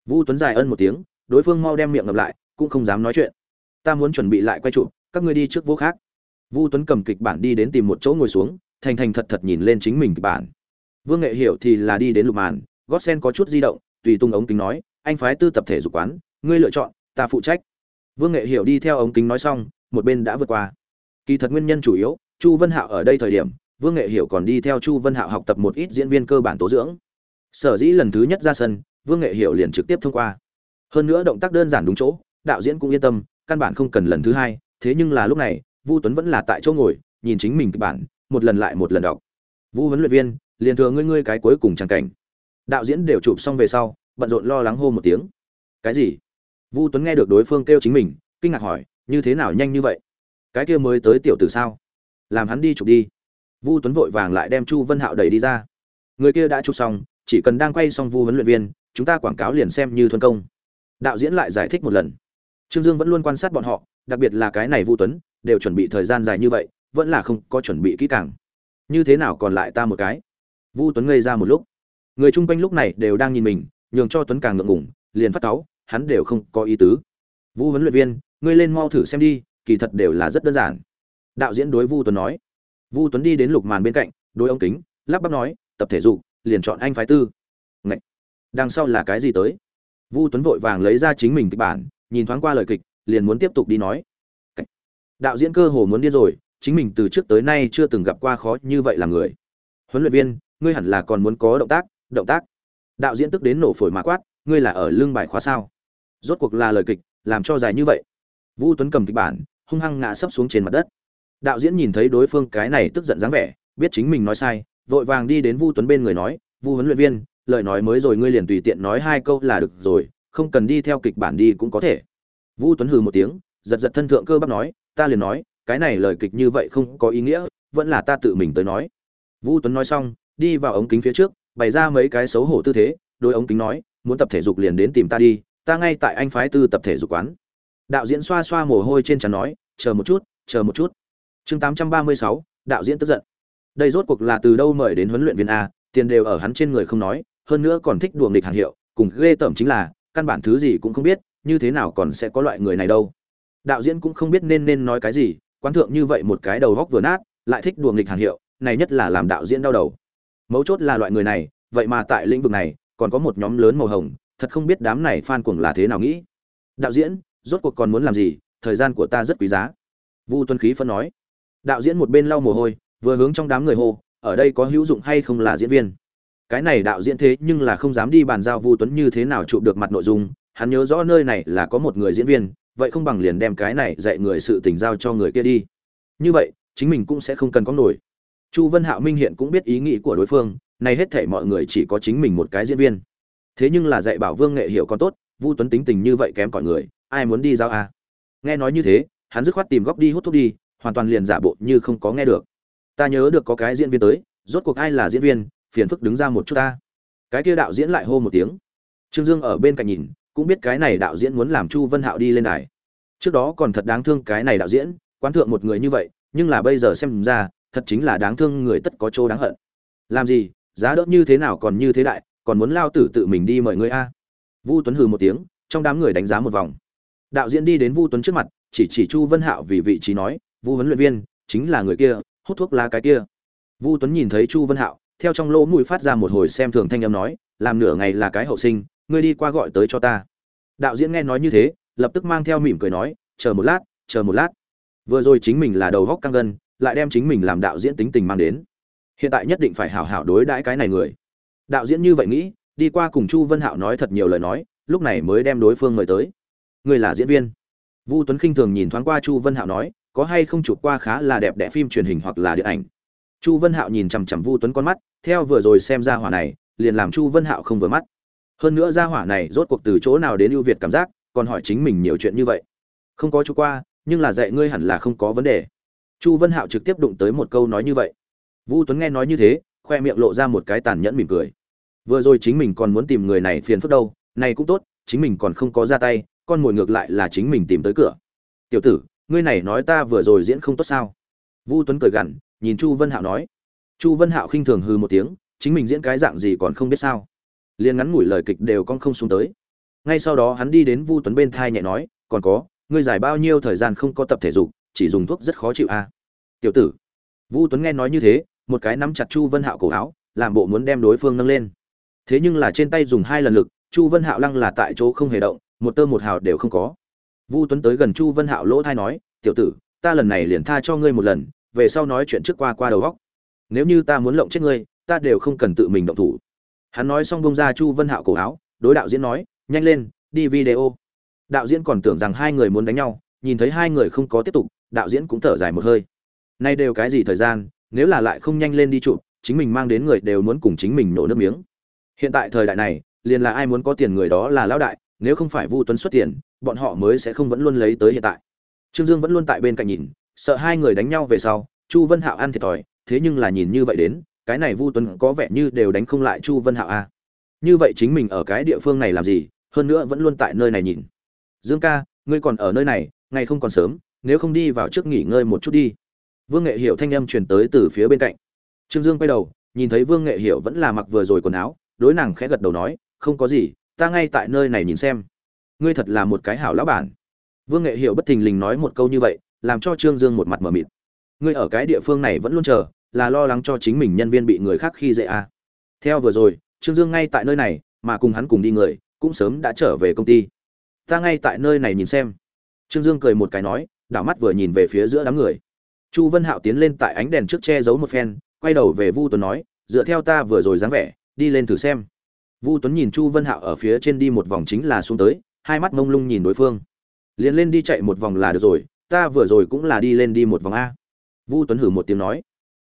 vu tuấn dài ân một tiếng, đối phương mau đem miệng ngập lại, cũng không dám nói chuyện. Ta muốn chuẩn bị lại quay trụ, các ngươi đi trước vô khác. Vu tuấn cầm kịch bản đi đến tìm một chỗ ngồi xuống, thành thành thật thật nhìn lên chính mình kịch bản. Vương nghệ hiểu thì là đi đến lục màn gót sen có chút di động tùy tung ống kính nói, anh phái tư tập thể dục quán, ngươi lựa chọn, ta phụ trách. Vương nghệ hiểu đi theo ống kính nói xong, một bên đã vượt qua. Kỳ thật nguyên nhân chủ yếu, chu vân hạo ở đây thời điểm, vương nghệ hiểu còn đi theo chu vân hạo học tập một ít diễn viên cơ bản tố dưỡng. Sở dĩ lần thứ nhất ra sân, vương nghệ hiểu liền trực tiếp thông qua. Hơn nữa động tác đơn giản đúng chỗ, đạo diễn cũng yên tâm, căn bản không cần lần thứ hai, thế nhưng là lúc này, vu tuấn vẫn là tại chỗ ngồi, nhìn chính mình kịch bản, một lần lại một lần đọc. Vu huấn luyện viên, liền thừa ngươi ngươi cái cuối cùng trang cảnh đạo diễn đều chụp xong về sau, bận rộn lo lắng hô một tiếng. Cái gì? Vu tuấn nghe được đối phương kêu chính mình, kinh ngạc hỏi, như thế nào nhanh như vậy? Cái kia mới tới tiểu tử sao? Làm hắn đi chụp đi. Vu tuấn vội vàng lại đem chu vân hạo đẩy đi ra. Người kia đã chụp xong, chỉ cần đang quay xong vu huấn luyện viên, chúng ta quảng cáo liền xem như thuần công. Đạo diễn lại giải thích một lần. Trương dương vẫn luôn quan sát bọn họ, đặc biệt là cái này vu tuấn, đều chuẩn bị thời gian dài như vậy, vẫn là không có chuẩn bị kỹ càng. Như thế nào còn lại ta một cái? Vu tuấn ngây ra một lúc người chung quanh lúc này đều đang nhìn mình, nhường cho tuấn càng ngượng ngủng liền phát cáu, hắn đều không có ý tứ. Vu huấn luyện viên, ngươi lên mau thử xem đi, kỳ thật đều là rất đơn giản. Đạo diễn đối vu tuấn nói. Vu tuấn đi đến lục màn bên cạnh, đối ống kính, lắp bắp nói, tập thể dục, liền chọn anh phái tư. Ngậy! đằng sau là cái gì tới? Vu tuấn vội vàng lấy ra chính mình kịch bản, nhìn thoáng qua lời kịch, liền muốn tiếp tục đi nói. Đạo diễn cơ hồ muốn điên rồi, chính mình từ trước tới nay chưa từng gặp qua khó như vậy là người. Huấn luyện viên, ngươi hẳn là còn muốn có động tác động tác. Đạo diễn tức đến nổ phổi mà quát, ngươi là ở lương bài khóa sao? Rốt cuộc là lời kịch, làm cho dài như vậy. Vu tuấn cầm kịch bản, hung hăng ngã sấp xuống trên mặt đất. Đạo diễn nhìn thấy đối phương cái này tức giận dáng vẻ, biết chính mình nói sai, vội vàng đi đến vu tuấn bên người nói vu huấn luyện viên, lời nói mới rồi ngươi liền tùy tiện nói hai câu là được rồi, không cần đi theo kịch bản đi cũng có thể. Vu tuấn hừ một tiếng, giật giật thân thượng cơ bắp nói, ta liền nói, cái này lời kịch như vậy không có ý nghĩa, vẫn là ta tự mình tới nói. Vu tuấn nói xong, đi vào ống kính phía trước bày ra mấy cái xấu hổ tư thế, đôi ống kính nói, muốn tập thể dục liền đến tìm ta đi, ta ngay tại anh phái tư tập thể dục quán. Đạo diễn xoa xoa mồ hôi trên trán nói, chờ một chút, chờ một chút. Chương tám trăm ba mươi sáu, đạo diễn tức giận. Đây rốt cuộc là từ đâu mời đến huấn luyện viên a, tiền đều ở hắn trên người không nói, hơn nữa còn thích đùa nghịch hàng hiệu, cùng ghê tởm chính là, căn bản thứ gì cũng không biết, như thế nào còn sẽ có loại người này đâu. Đạo diễn cũng không biết nên nên nói cái gì, quán thượng như vậy một cái đầu góc vừa nát, lại thích đùa nghịch hàng hiệu, này nhất là làm đạo diễn đau đầu mấu chốt là loại người này, vậy mà tại lĩnh vực này, còn có một nhóm lớn màu hồng, thật không biết đám này fan cuồng là thế nào nghĩ. Đạo diễn, rốt cuộc còn muốn làm gì? Thời gian của ta rất quý giá. Vu tuân khí phân nói. Đạo diễn một bên lau mồ hôi, vừa hướng trong đám người hô, ở đây có hữu dụng hay không là diễn viên? Cái này đạo diễn thế nhưng là không dám đi bàn giao vu tuấn như thế nào chụp được mặt nội dung, hắn nhớ rõ nơi này là có một người diễn viên, vậy không bằng liền đem cái này dạy người sự tình giao cho người kia đi. Như vậy, chính mình cũng sẽ không cần có nổi chu vân hạo minh hiện cũng biết ý nghĩ của đối phương, này hết thể mọi người chỉ có chính mình một cái diễn viên. Thế nhưng là dạy bảo vương nghệ hiểu còn tốt, vu tuấn tính tình như vậy kém cỏi người, ai muốn đi giao a nghe nói như thế, hắn dứt khoát tìm góc đi hút thuốc đi, hoàn toàn liền giả bộ như không có nghe được. Ta nhớ được có cái diễn viên tới, rốt cuộc ai là diễn viên, phiền phức đứng ra một chút ta. Cái kia đạo diễn lại hô một tiếng. Trương dương ở bên cạnh nhìn, cũng biết cái này đạo diễn muốn làm chu vân hạo đi lên đài. Trước đó còn thật đáng thương cái này đạo diễn, quán thượng một người như vậy, nhưng là bây giờ xem ra thật chính là đáng thương người tất có chỗ đáng hận. Làm gì, giá đỡ như thế nào còn như thế đại, còn muốn lao tử tự mình đi mời người a? Vu tuấn hừ một tiếng, trong đám người đánh giá một vòng. Đạo diễn đi đến vu tuấn trước mặt, chỉ chỉ chu vân hạo vì vị trí nói, vu huấn luyện viên, chính là người kia, hút thuốc lá cái kia. Vu tuấn nhìn thấy chu vân hạo, theo trong lỗ mũi phát ra một hồi xem thường thanh âm nói, làm nửa ngày là cái hậu sinh, ngươi đi qua gọi tới cho ta. Đạo diễn nghe nói như thế, lập tức mang theo mỉm cười nói, chờ một lát, chờ một lát. Vừa rồi chính mình là đầu góc căng gân lại đem chính mình làm đạo diễn tính tình mang đến. Hiện tại nhất định phải hảo hảo đối đãi cái này người. Đạo diễn như vậy nghĩ, đi qua cùng chu vân hạo nói thật nhiều lời nói, lúc này mới đem đối phương mời tới. Người là diễn viên. Vu tuấn khinh thường nhìn thoáng qua chu vân hạo nói, có hay không chụp qua khá là đẹp đẽ phim truyền hình hoặc là điện ảnh. Chu vân hạo nhìn chằm chằm vu tuấn con mắt, theo vừa rồi xem ra hỏa này, liền làm chu vân hạo không vừa mắt. Hơn nữa ra hỏa này rốt cuộc từ chỗ nào đến ưu việt cảm giác, còn hỏi chính mình nhiều chuyện như vậy. Không có chú qua, nhưng là dạy ngươi hẳn là không có vấn đề chu vân hạo trực tiếp đụng tới một câu nói như vậy. Vu tuấn nghe nói như thế, khoe miệng lộ ra một cái tàn nhẫn mỉm cười. Vừa rồi chính mình còn muốn tìm người này phiền phức đâu, này cũng tốt, chính mình còn không có ra tay, con mồi ngược lại là chính mình tìm tới cửa. Tiểu tử, ngươi này nói ta vừa rồi diễn không tốt sao? Vu tuấn cười gằn, nhìn chu vân hạo nói. Chu vân hạo khinh thường hư một tiếng, chính mình diễn cái dạng gì còn không biết sao? Liền ngắn ngủi lời kịch đều con không xuống tới. Ngay sau đó hắn đi đến vu tuấn bên thai nhẹ nói, còn có, ngươi giải bao nhiêu thời gian không có tập thể dục chỉ dùng thuốc rất khó chịu à. tiểu tử, vu tuấn nghe nói như thế, một cái nắm chặt chu vân hạo cổ áo, làm bộ muốn đem đối phương nâng lên. Thế nhưng là trên tay dùng hai lần lực, chu vân hạo lăng là tại chỗ không hề động, một tơ một hào đều không có. Vu tuấn tới gần chu vân hạo lỗ thai nói, tiểu tử, ta lần này liền tha cho ngươi một lần, về sau nói chuyện trước qua qua đầu góc nếu như ta muốn lộng chết ngươi, ta đều không cần tự mình động thủ. Hắn nói xong bông ra chu vân hạo cổ áo, đối đạo diễn nói, nhanh lên, đi video. Đạo diễn còn tưởng rằng hai người muốn đánh nhau, nhìn thấy hai người không có tiếp tục đạo diễn cũng thở dài một hơi. Nay đều cái gì thời gian, nếu là lại không nhanh lên đi chụp, chính mình mang đến người đều muốn cùng chính mình nổ nước miếng. Hiện tại thời đại này, liền là ai muốn có tiền người đó là lão đại, nếu không phải vu tuấn xuất tiền, bọn họ mới sẽ không vẫn luôn lấy tới hiện tại. Trương dương vẫn luôn tại bên cạnh nhìn, sợ hai người đánh nhau về sau, chu vân hạo ăn thiệt thòi, thế nhưng là nhìn như vậy đến, cái này vu tuấn có vẻ như đều đánh không lại chu vân hạo a như vậy chính mình ở cái địa phương này làm gì, hơn nữa vẫn luôn tại nơi này nhìn. Dương ca, ngươi còn ở nơi này, ngày không còn sớm nếu không đi vào trước nghỉ ngơi một chút đi. Vương nghệ hiểu thanh âm truyền tới từ phía bên cạnh. Trương dương quay đầu, nhìn thấy vương nghệ hiểu vẫn là mặc vừa rồi quần áo, đối nàng khẽ gật đầu nói, không có gì, ta ngay tại nơi này nhìn xem. Ngươi thật là một cái hảo lão bản. Vương nghệ hiểu bất thình lình nói một câu như vậy, làm cho trương dương một mặt mờ mịt. Ngươi ở cái địa phương này vẫn luôn chờ, là lo lắng cho chính mình nhân viên bị người khác khi dễ à. theo vừa rồi, trương dương ngay tại nơi này, mà cùng hắn cùng đi người, cũng sớm đã trở về công ty. Ta ngay tại nơi này nhìn xem. Trương dương cười một cái nói đảo mắt vừa nhìn về phía giữa đám người. Chu vân hạo tiến lên tại ánh đèn trước che giấu một phen, quay đầu về vu tuấn nói, dựa theo ta vừa rồi dáng vẻ, đi lên thử xem. Vu tuấn nhìn chu vân hạo ở phía trên đi một vòng chính là xuống tới, hai mắt mông lung nhìn đối phương. Liền lên đi chạy một vòng là được rồi, ta vừa rồi cũng là đi lên đi một vòng a. Vu tuấn hử một tiếng nói.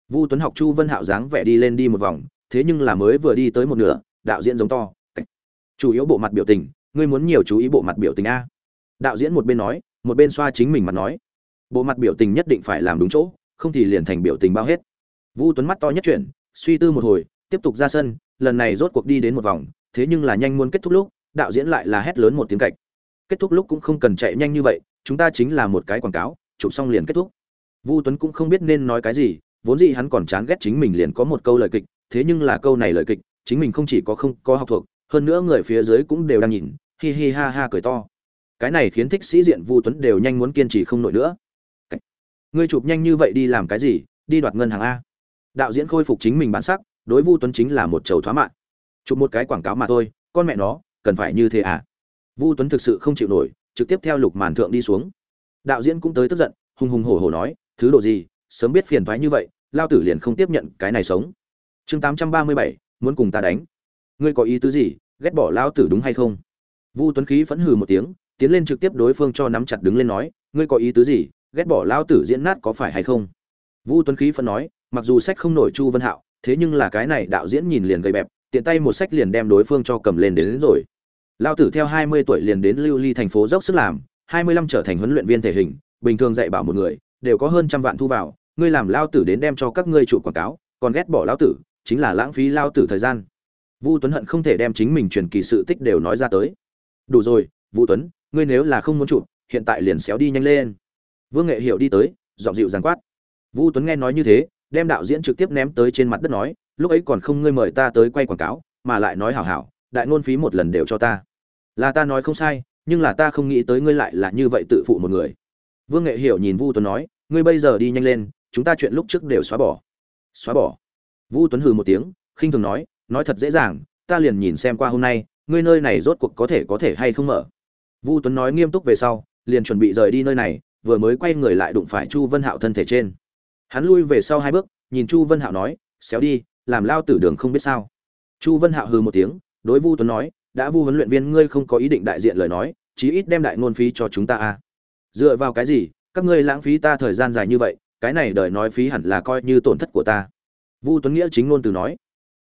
Vu tuấn học chu vân hạo dáng vẻ đi lên đi một vòng, thế nhưng là mới vừa đi tới một nửa, đạo diễn giống to. Chủ yếu bộ mặt biểu tình, ngươi muốn nhiều chú ý bộ mặt biểu tình a. Đạo diễn một bên nói một bên xoa chính mình mặt nói, bộ mặt biểu tình nhất định phải làm đúng chỗ, không thì liền thành biểu tình bao hết. Vu tuấn mắt to nhất chuyển, suy tư một hồi, tiếp tục ra sân, lần này rốt cuộc đi đến một vòng, thế nhưng là nhanh muốn kết thúc lúc, đạo diễn lại là hét lớn một tiếng cạch. Kết thúc lúc cũng không cần chạy nhanh như vậy, chúng ta chính là một cái quảng cáo, chụp xong liền kết thúc. Vu tuấn cũng không biết nên nói cái gì, vốn dĩ hắn còn chán ghét chính mình liền có một câu lời kịch, thế nhưng là câu này lời kịch, chính mình không chỉ có không có học thuộc, hơn nữa người phía dưới cũng đều đang nhìn, hi hi ha ha cười to cái này khiến thích sĩ diện vu tuấn đều nhanh muốn kiên trì không nổi nữa. Ngươi chụp nhanh như vậy đi làm cái gì? Đi đoạt ngân hàng a. Đạo diễn khôi phục chính mình bản sắc, đối vu tuấn chính là một chầu thoá mạng. Chụp một cái quảng cáo mà thôi, con mẹ nó, cần phải như thế à? Vu tuấn thực sự không chịu nổi, trực tiếp theo lục màn thượng đi xuống. Đạo diễn cũng tới tức giận, hùng hùng hổ hổ nói, thứ đồ gì? Sớm biết phiền thoái như vậy, lao tử liền không tiếp nhận cái này sống. Chương tám trăm ba mươi bảy, muốn cùng ta đánh. Ngươi có ý tứ gì? Ghét bỏ lao tử đúng hay không? Vu tuấn khí phẫn hừ một tiếng tiến lên trực tiếp đối phương cho nắm chặt đứng lên nói ngươi có ý tứ gì? Ghét bỏ lao tử diễn nát có phải hay không? Vu tuấn khí phân nói mặc dù sách không nổi chu vân hạo thế nhưng là cái này đạo diễn nhìn liền gây bẹp tiện tay một sách liền đem đối phương cho cầm lên đến, đến rồi. Lao tử theo hai mươi tuổi liền đến lưu ly thành phố dốc sức làm hai mươi lăm trở thành huấn luyện viên thể hình bình thường dạy bảo một người đều có hơn trăm vạn thu vào ngươi làm lao tử đến đem cho các ngươi chủ quảng cáo còn ghét bỏ lao tử chính là lãng phí lao tử thời gian. Vu tuấn hận không thể đem chính mình truyền kỳ sự tích đều nói ra tới. Đủ rồi vũ tuấn ngươi nếu là không muốn chụp, hiện tại liền xéo đi nhanh lên. Vương nghệ hiểu đi tới dọn dịu giàn quát. Vu tuấn nghe nói như thế, đem đạo diễn trực tiếp ném tới trên mặt đất nói, lúc ấy còn không ngươi mời ta tới quay quảng cáo, mà lại nói hảo hảo, đại ngôn phí một lần đều cho ta. Là ta nói không sai, nhưng là ta không nghĩ tới ngươi lại là như vậy tự phụ một người. Vương nghệ hiểu nhìn vu tuấn nói, ngươi bây giờ đi nhanh lên, chúng ta chuyện lúc trước đều xóa bỏ. Xóa bỏ? Vu tuấn hừ một tiếng, khinh thường nói nói thật dễ dàng, ta liền nhìn xem qua hôm nay, ngươi nơi này rốt cuộc có thể có thể hay không mở? Vu tuấn nói nghiêm túc về sau, liền chuẩn bị rời đi nơi này, vừa mới quay người lại đụng phải chu vân hạo thân thể trên. Hắn lui về sau hai bước, nhìn chu vân hạo nói, xéo đi, làm lao tử đường không biết sao. Chu vân hạo hừ một tiếng, đối vu tuấn nói, đã vu huấn luyện viên ngươi không có ý định đại diện lời nói, chí ít đem đại ngôn phí cho chúng ta a. Dựa vào cái gì? Các ngươi lãng phí ta thời gian dài như vậy, cái này đời nói phí hẳn là coi như tổn thất của ta. Vu tuấn nghĩa chính ngôn từ nói.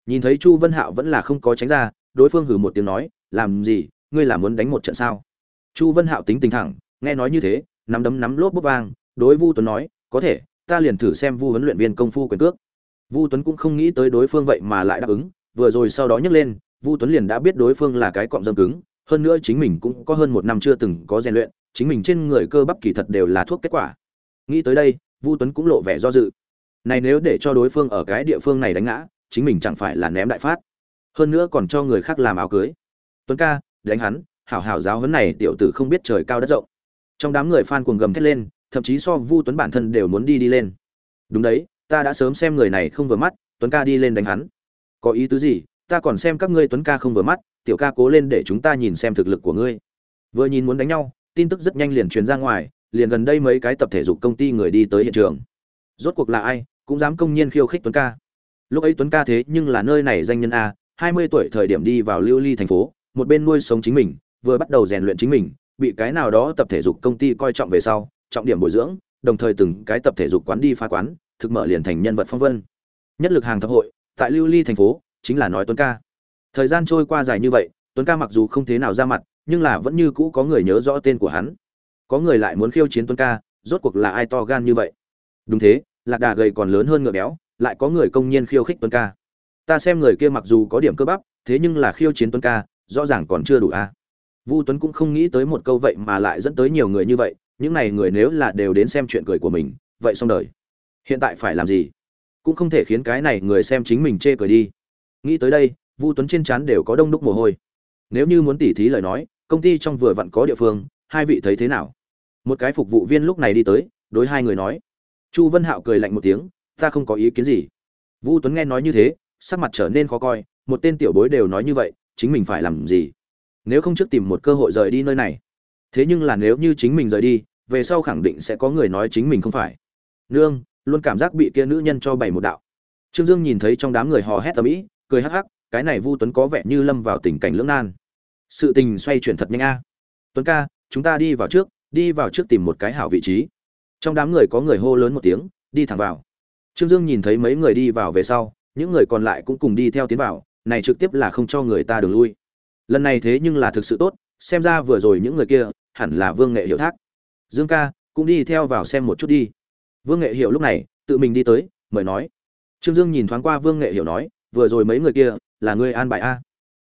Nhìn thấy chu vân hạo vẫn là không có tránh ra, đối phương hừ một tiếng nói, làm gì? Ngươi là muốn đánh một trận sao? Chu vân hạo tính tình thẳng, nghe nói như thế, nắm đấm nắm lốp bốc vang, đối vu tuấn nói, có thể, ta liền thử xem vu huấn luyện viên công phu quyền cước. Vu tuấn cũng không nghĩ tới đối phương vậy mà lại đáp ứng, vừa rồi sau đó nhấc lên, vu tuấn liền đã biết đối phương là cái cọng dâm cứng, hơn nữa chính mình cũng có hơn một năm chưa từng có rèn luyện, chính mình trên người cơ bắp kỳ thật đều là thuốc kết quả. Nghĩ tới đây, vu tuấn cũng lộ vẻ do dự. Này nếu để cho đối phương ở cái địa phương này đánh ngã, chính mình chẳng phải là ném đại phát, hơn nữa còn cho người khác làm áo cưới. Tuấn ca, đánh hắn hảo hảo giáo huấn này tiểu tử không biết trời cao đất rộng. Trong đám người fan cuồng gầm thét lên, thậm chí so vu tuấn bản thân đều muốn đi đi lên. Đúng đấy, ta đã sớm xem người này không vừa mắt, tuấn ca đi lên đánh hắn. Có ý tứ gì? Ta còn xem các ngươi tuấn ca không vừa mắt, tiểu ca cố lên để chúng ta nhìn xem thực lực của ngươi. Vừa nhìn muốn đánh nhau, tin tức rất nhanh liền truyền ra ngoài, liền gần đây mấy cái tập thể dục công ty người đi tới hiện trường. Rốt cuộc là ai, cũng dám công nhiên khiêu khích tuấn ca. Lúc ấy tuấn ca thế nhưng là nơi này danh nhân a, hai mươi tuổi thời điểm đi vào lưu ly thành phố, một bên nuôi sống chính mình vừa bắt đầu rèn luyện chính mình, bị cái nào đó tập thể dục công ty coi trọng về sau, trọng điểm bồi dưỡng, đồng thời từng cái tập thể dục quán đi phá quán, thực mở liền thành nhân vật phong vân. Nhất lực hàng thập hội, tại lưu ly thành phố, chính là nói tuấn ca. Thời gian trôi qua dài như vậy, tuấn ca mặc dù không thế nào ra mặt, nhưng là vẫn như cũ có người nhớ rõ tên của hắn. Có người lại muốn khiêu chiến tuấn ca, rốt cuộc là ai to gan như vậy? Đúng thế, lạc đà gầy còn lớn hơn ngựa béo, lại có người công nhiên khiêu khích tuấn ca. Ta xem người kia mặc dù có điểm cơ bắp, thế nhưng là khiêu chiến tuấn ca, rõ ràng còn chưa đủ a. à vu tuấn cũng không nghĩ tới một câu vậy mà lại dẫn tới nhiều người như vậy, những này người nếu là đều đến xem chuyện cười của mình, vậy xong đời. Hiện tại phải làm gì? Cũng không thể khiến cái này người xem chính mình chê cười đi. Nghĩ tới đây, vu tuấn trên trán đều có đông đúc mồ hôi. Nếu như muốn tỉ thí lời nói, công ty trong vừa vặn có địa phương, hai vị thấy thế nào? Một cái phục vụ viên lúc này đi tới, đối hai người nói. Chu vân hạo cười lạnh một tiếng, ta không có ý kiến gì. Vu tuấn nghe nói như thế, sắc mặt trở nên khó coi, một tên tiểu bối đều nói như vậy, chính mình phải làm gì? Nếu không trước tìm một cơ hội rời đi nơi này. Thế nhưng là nếu như chính mình rời đi, về sau khẳng định sẽ có người nói chính mình không phải. Nương, luôn cảm giác bị kia nữ nhân cho bảy một đạo. Trương dương nhìn thấy trong đám người hò hét tầm ĩ, cười hắc hắc, cái này vu tuấn có vẻ như lâm vào tình cảnh lưỡng nan. Sự tình xoay chuyển thật nhanh a. Tuấn ca, chúng ta đi vào trước, đi vào trước tìm một cái hảo vị trí. Trong đám người có người hô lớn một tiếng, đi thẳng vào. Trương dương nhìn thấy mấy người đi vào về sau, những người còn lại cũng cùng đi theo tiến vào, này trực tiếp là không cho người ta đường lui lần này thế nhưng là thực sự tốt, xem ra vừa rồi những người kia hẳn là vương nghệ hiệu thác. Dương ca, cũng đi theo vào xem một chút đi. Vương nghệ hiệu lúc này, tự mình đi tới, mời nói. Trương dương nhìn thoáng qua vương nghệ hiệu nói, vừa rồi mấy người kia là ngươi an bài a.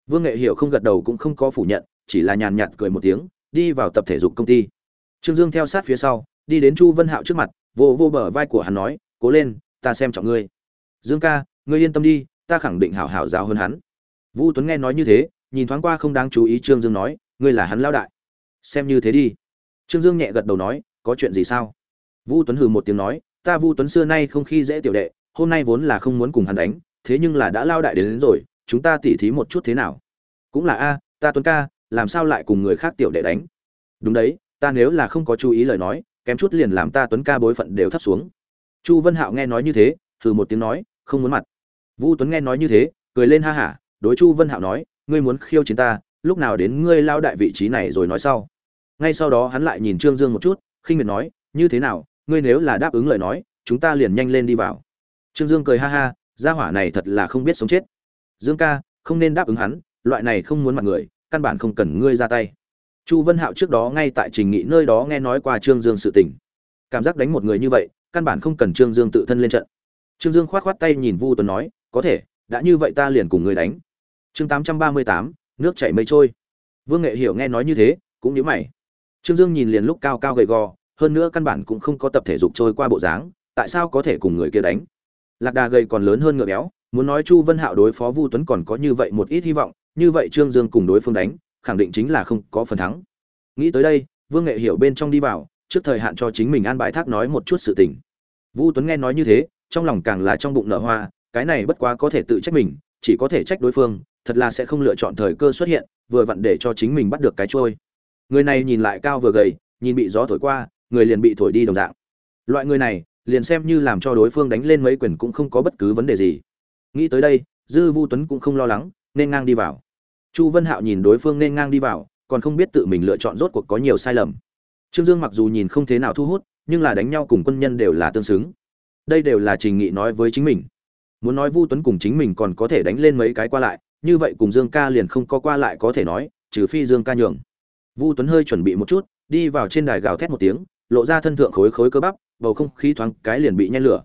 Vương nghệ hiệu không gật đầu cũng không có phủ nhận, chỉ là nhàn nhạt cười một tiếng, đi vào tập thể dục công ty. Trương dương theo sát phía sau, đi đến chu vân hạo trước mặt, vô vô bờ vai của hắn nói, cố lên, ta xem trọng ngươi. Dương ca, ngươi yên tâm đi, ta khẳng định hảo hảo giáo hơn hắn. Vu tuấn nghe nói như thế nhìn thoáng qua không đáng chú ý trương dương nói ngươi là hắn lao đại. Xem như thế đi. Trương dương nhẹ gật đầu nói có chuyện gì sao? Vu tuấn hừ một tiếng nói ta vu tuấn xưa nay không khi dễ tiểu đệ hôm nay vốn là không muốn cùng hắn đánh thế nhưng là đã lao đại đến, đến rồi chúng ta tỉ thí một chút thế nào? Cũng là a ta tuấn ca làm sao lại cùng người khác tiểu đệ đánh? Đúng đấy ta nếu là không có chú ý lời nói kém chút liền làm ta tuấn ca bối phận đều thấp xuống. Chu vân hạo nghe nói như thế thử một tiếng nói không muốn mặt. Vu tuấn nghe nói như thế cười lên ha hả đối chu vân hạo nói ngươi muốn khiêu chiến ta, lúc nào đến ngươi lao đại vị trí này rồi nói sau. Ngay sau đó hắn lại nhìn trương dương một chút, khinh miệt nói, như thế nào, ngươi nếu là đáp ứng lời nói, chúng ta liền nhanh lên đi vào. Trương dương cười ha ha, gia hỏa này thật là không biết sống chết. Dương ca, không nên đáp ứng hắn, loại này không muốn mặt người, căn bản không cần ngươi ra tay. Chu vân hạo trước đó ngay tại trình nghị nơi đó nghe nói qua trương dương sự tình. Cảm giác đánh một người như vậy, căn bản không cần trương dương tự thân lên trận. Trương dương khoát khoát tay nhìn vu tuấn nói, có thể, đã như vậy ta liền cùng ngươi đánh chương tám trăm ba mươi tám, nước chảy mây trôi. Vương nghệ hiểu nghe nói như thế, cũng nhíu mày. Trương dương nhìn liền lúc cao cao gầy gò, hơn nữa căn bản cũng không có tập thể dục trôi qua bộ dáng, tại sao có thể cùng người kia đánh? Lạc đà gầy còn lớn hơn ngựa béo, muốn nói chu vân hạo đối phó vu tuấn còn có như vậy một ít hy vọng, như vậy trương dương cùng đối phương đánh, khẳng định chính là không có phần thắng. Nghĩ tới đây, vương nghệ hiểu bên trong đi vào, trước thời hạn cho chính mình an bài thác nói một chút sự tình. Vu tuấn nghe nói như thế, trong lòng càng là trong bụng nở hoa, cái này bất quá có thể tự trách mình, chỉ có thể trách đối phương thật là sẽ không lựa chọn thời cơ xuất hiện, vừa vặn để cho chính mình bắt được cái trôi. Người này nhìn lại cao vừa gầy, nhìn bị gió thổi qua, người liền bị thổi đi đồng dạng. Loại người này, liền xem như làm cho đối phương đánh lên mấy quyền cũng không có bất cứ vấn đề gì. Nghĩ tới đây, dư vu tuấn cũng không lo lắng, nên ngang đi vào. Chu vân hạo nhìn đối phương nên ngang đi vào, còn không biết tự mình lựa chọn rốt cuộc có nhiều sai lầm. Trương dương mặc dù nhìn không thế nào thu hút, nhưng là đánh nhau cùng quân nhân đều là tương xứng. Đây đều là trình nghị nói với chính mình. Muốn nói vu tuấn cùng chính mình còn có thể đánh lên mấy cái qua lại như vậy cùng dương ca liền không có qua lại có thể nói, trừ phi dương ca nhường. Vu tuấn hơi chuẩn bị một chút, đi vào trên đài gào thét một tiếng, lộ ra thân thượng khối khối cơ bắp, bầu không khí thoáng cái liền bị nhen lửa.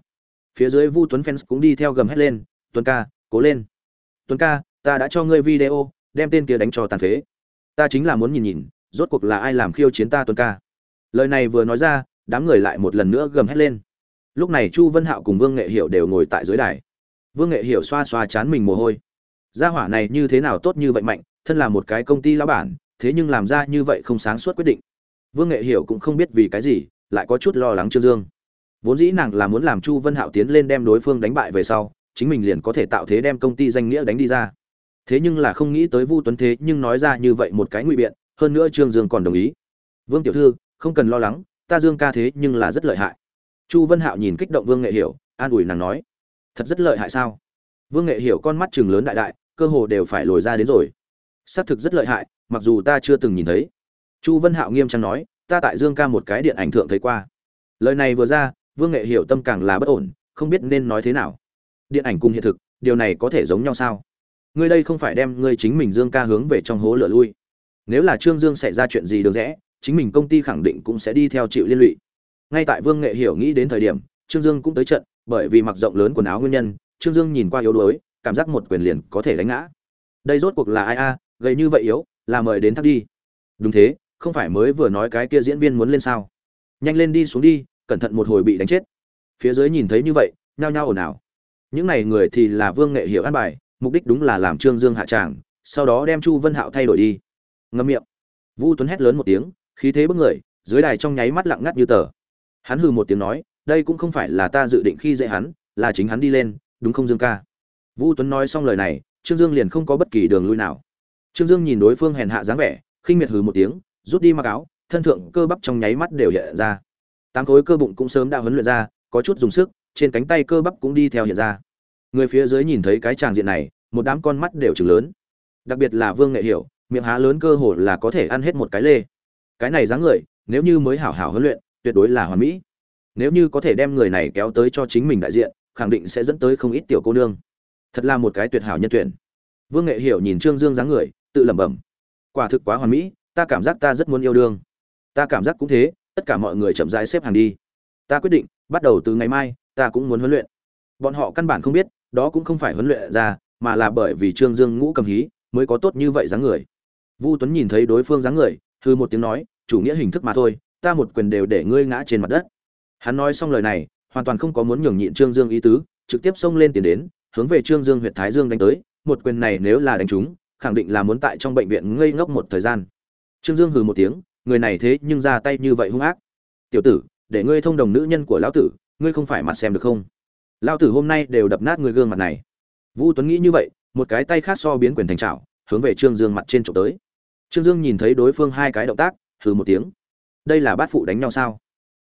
Phía dưới vu tuấn fans cũng đi theo gầm hét lên, tuấn ca, cố lên. Tuấn ca, ta đã cho ngươi video, đem tên kia đánh cho tàn phế. Ta chính là muốn nhìn nhìn, rốt cuộc là ai làm khiêu chiến ta tuấn ca. Lời này vừa nói ra, đám người lại một lần nữa gầm hét lên. Lúc này chu vân hạo cùng vương nghệ hiểu đều ngồi tại dưới đài. Vương nghệ hiểu xoa xoa chán mình mồ hôi gia hỏa này như thế nào tốt như vậy mạnh, thân là một cái công ty lão bản, thế nhưng làm ra như vậy không sáng suốt quyết định. Vương nghệ hiểu cũng không biết vì cái gì, lại có chút lo lắng trương dương. Vốn dĩ nàng là muốn làm chu vân hạo tiến lên đem đối phương đánh bại về sau, chính mình liền có thể tạo thế đem công ty danh nghĩa đánh đi ra. Thế nhưng là không nghĩ tới vu tuấn thế nhưng nói ra như vậy một cái ngụy biện, hơn nữa trương dương còn đồng ý. Vương tiểu thư, không cần lo lắng, ta dương ca thế nhưng là rất lợi hại. Chu vân hạo nhìn kích động vương nghệ hiểu, an ủi nàng nói, thật rất lợi hại sao? Vương nghệ hiểu con mắt chừng lớn đại đại cơ hồ đều phải lồi ra đến rồi. Xác thực rất lợi hại, mặc dù ta chưa từng nhìn thấy. Chu vân hạo nghiêm trang nói, ta tại dương ca một cái điện ảnh thượng thấy qua. Lời này vừa ra, vương nghệ hiểu tâm càng là bất ổn, không biết nên nói thế nào. Điện ảnh cùng hiện thực, điều này có thể giống nhau sao? Ngươi đây không phải đem ngươi chính mình dương ca hướng về trong hố lửa lui. Nếu là trương dương xảy ra chuyện gì được rẽ, chính mình công ty khẳng định cũng sẽ đi theo chịu liên lụy. Ngay tại vương nghệ hiểu nghĩ đến thời điểm, trương dương cũng tới trận, bởi vì mặc rộng lớn quần áo nguyên nhân, trương dương nhìn qua yếu đuối cảm giác một quyền liền có thể đánh ngã. Đây rốt cuộc là ai a? À, gầy như vậy yếu, là mời đến thắt đi. Đúng thế, không phải mới vừa nói cái kia diễn viên muốn lên sao? Nhanh lên đi xuống đi, cẩn thận một hồi bị đánh chết. Phía dưới nhìn thấy như vậy, nhao nhao ồn ào. Những này người thì là vương nghệ hiểu an bài, mục đích đúng là làm trương dương hạ tràng, sau đó đem chu vân hạo thay đổi đi. Ngâm miệng. Vu tuấn hét lớn một tiếng, khí thế bức người, dưới đài trong nháy mắt lặng ngắt như tờ. Hắn hừ một tiếng nói, đây cũng không phải là ta dự định khi dễ hắn, là chính hắn đi lên, đúng không dương ca? Vu tuấn nói xong lời này, trương dương liền không có bất kỳ đường lui nào. Trương dương nhìn đối phương hèn hạ dáng vẻ, khinh miệt hừ một tiếng, rút đi mặc áo, thân thượng cơ bắp trong nháy mắt đều hiện ra. Tám khối cơ bụng cũng sớm đã huấn luyện ra, có chút dùng sức, trên cánh tay cơ bắp cũng đi theo hiện ra. Người phía dưới nhìn thấy cái tràng diện này, một đám con mắt đều trừng lớn. Đặc biệt là vương nghệ hiểu, miệng há lớn cơ hồ là có thể ăn hết một cái lê. Cái này dáng người, nếu như mới hảo hảo huấn luyện, tuyệt đối là hoàn mỹ. Nếu như có thể đem người này kéo tới cho chính mình đại diện, khẳng định sẽ dẫn tới không ít tiểu cô nương thật là một cái tuyệt hảo nhân tuyển. Vương nghệ hiểu nhìn trương dương dáng người, tự lẩm bẩm. Quả thực quá hoàn mỹ, ta cảm giác ta rất muốn yêu đương. Ta cảm giác cũng thế, tất cả mọi người chậm rãi xếp hàng đi. Ta quyết định, bắt đầu từ ngày mai, ta cũng muốn huấn luyện. Bọn họ căn bản không biết, đó cũng không phải huấn luyện ra, mà là bởi vì trương dương ngũ cầm hí, mới có tốt như vậy dáng người. Vu tuấn nhìn thấy đối phương dáng người thư một tiếng nói, chủ nghĩa hình thức mà thôi, ta một quyền đều để ngươi ngã trên mặt đất. Hắn nói xong lời này, hoàn toàn không có muốn nhường nhịn trương dương ý tứ, trực tiếp xông lên tiền đến hướng về trương dương huyện thái dương đánh tới một quyền này nếu là đánh trúng khẳng định là muốn tại trong bệnh viện ngây ngốc một thời gian. Trương dương hừ một tiếng người này thế nhưng ra tay như vậy hung ác. Tiểu tử để ngươi thông đồng nữ nhân của lão tử ngươi không phải mặt xem được không? Lão tử hôm nay đều đập nát người gương mặt này. Vu tuấn nghĩ như vậy một cái tay khác so biến quyền thành trảo, hướng về trương dương mặt trên chụp tới. Trương dương nhìn thấy đối phương hai cái động tác hừ một tiếng. Đây là bát phụ đánh nhau sao?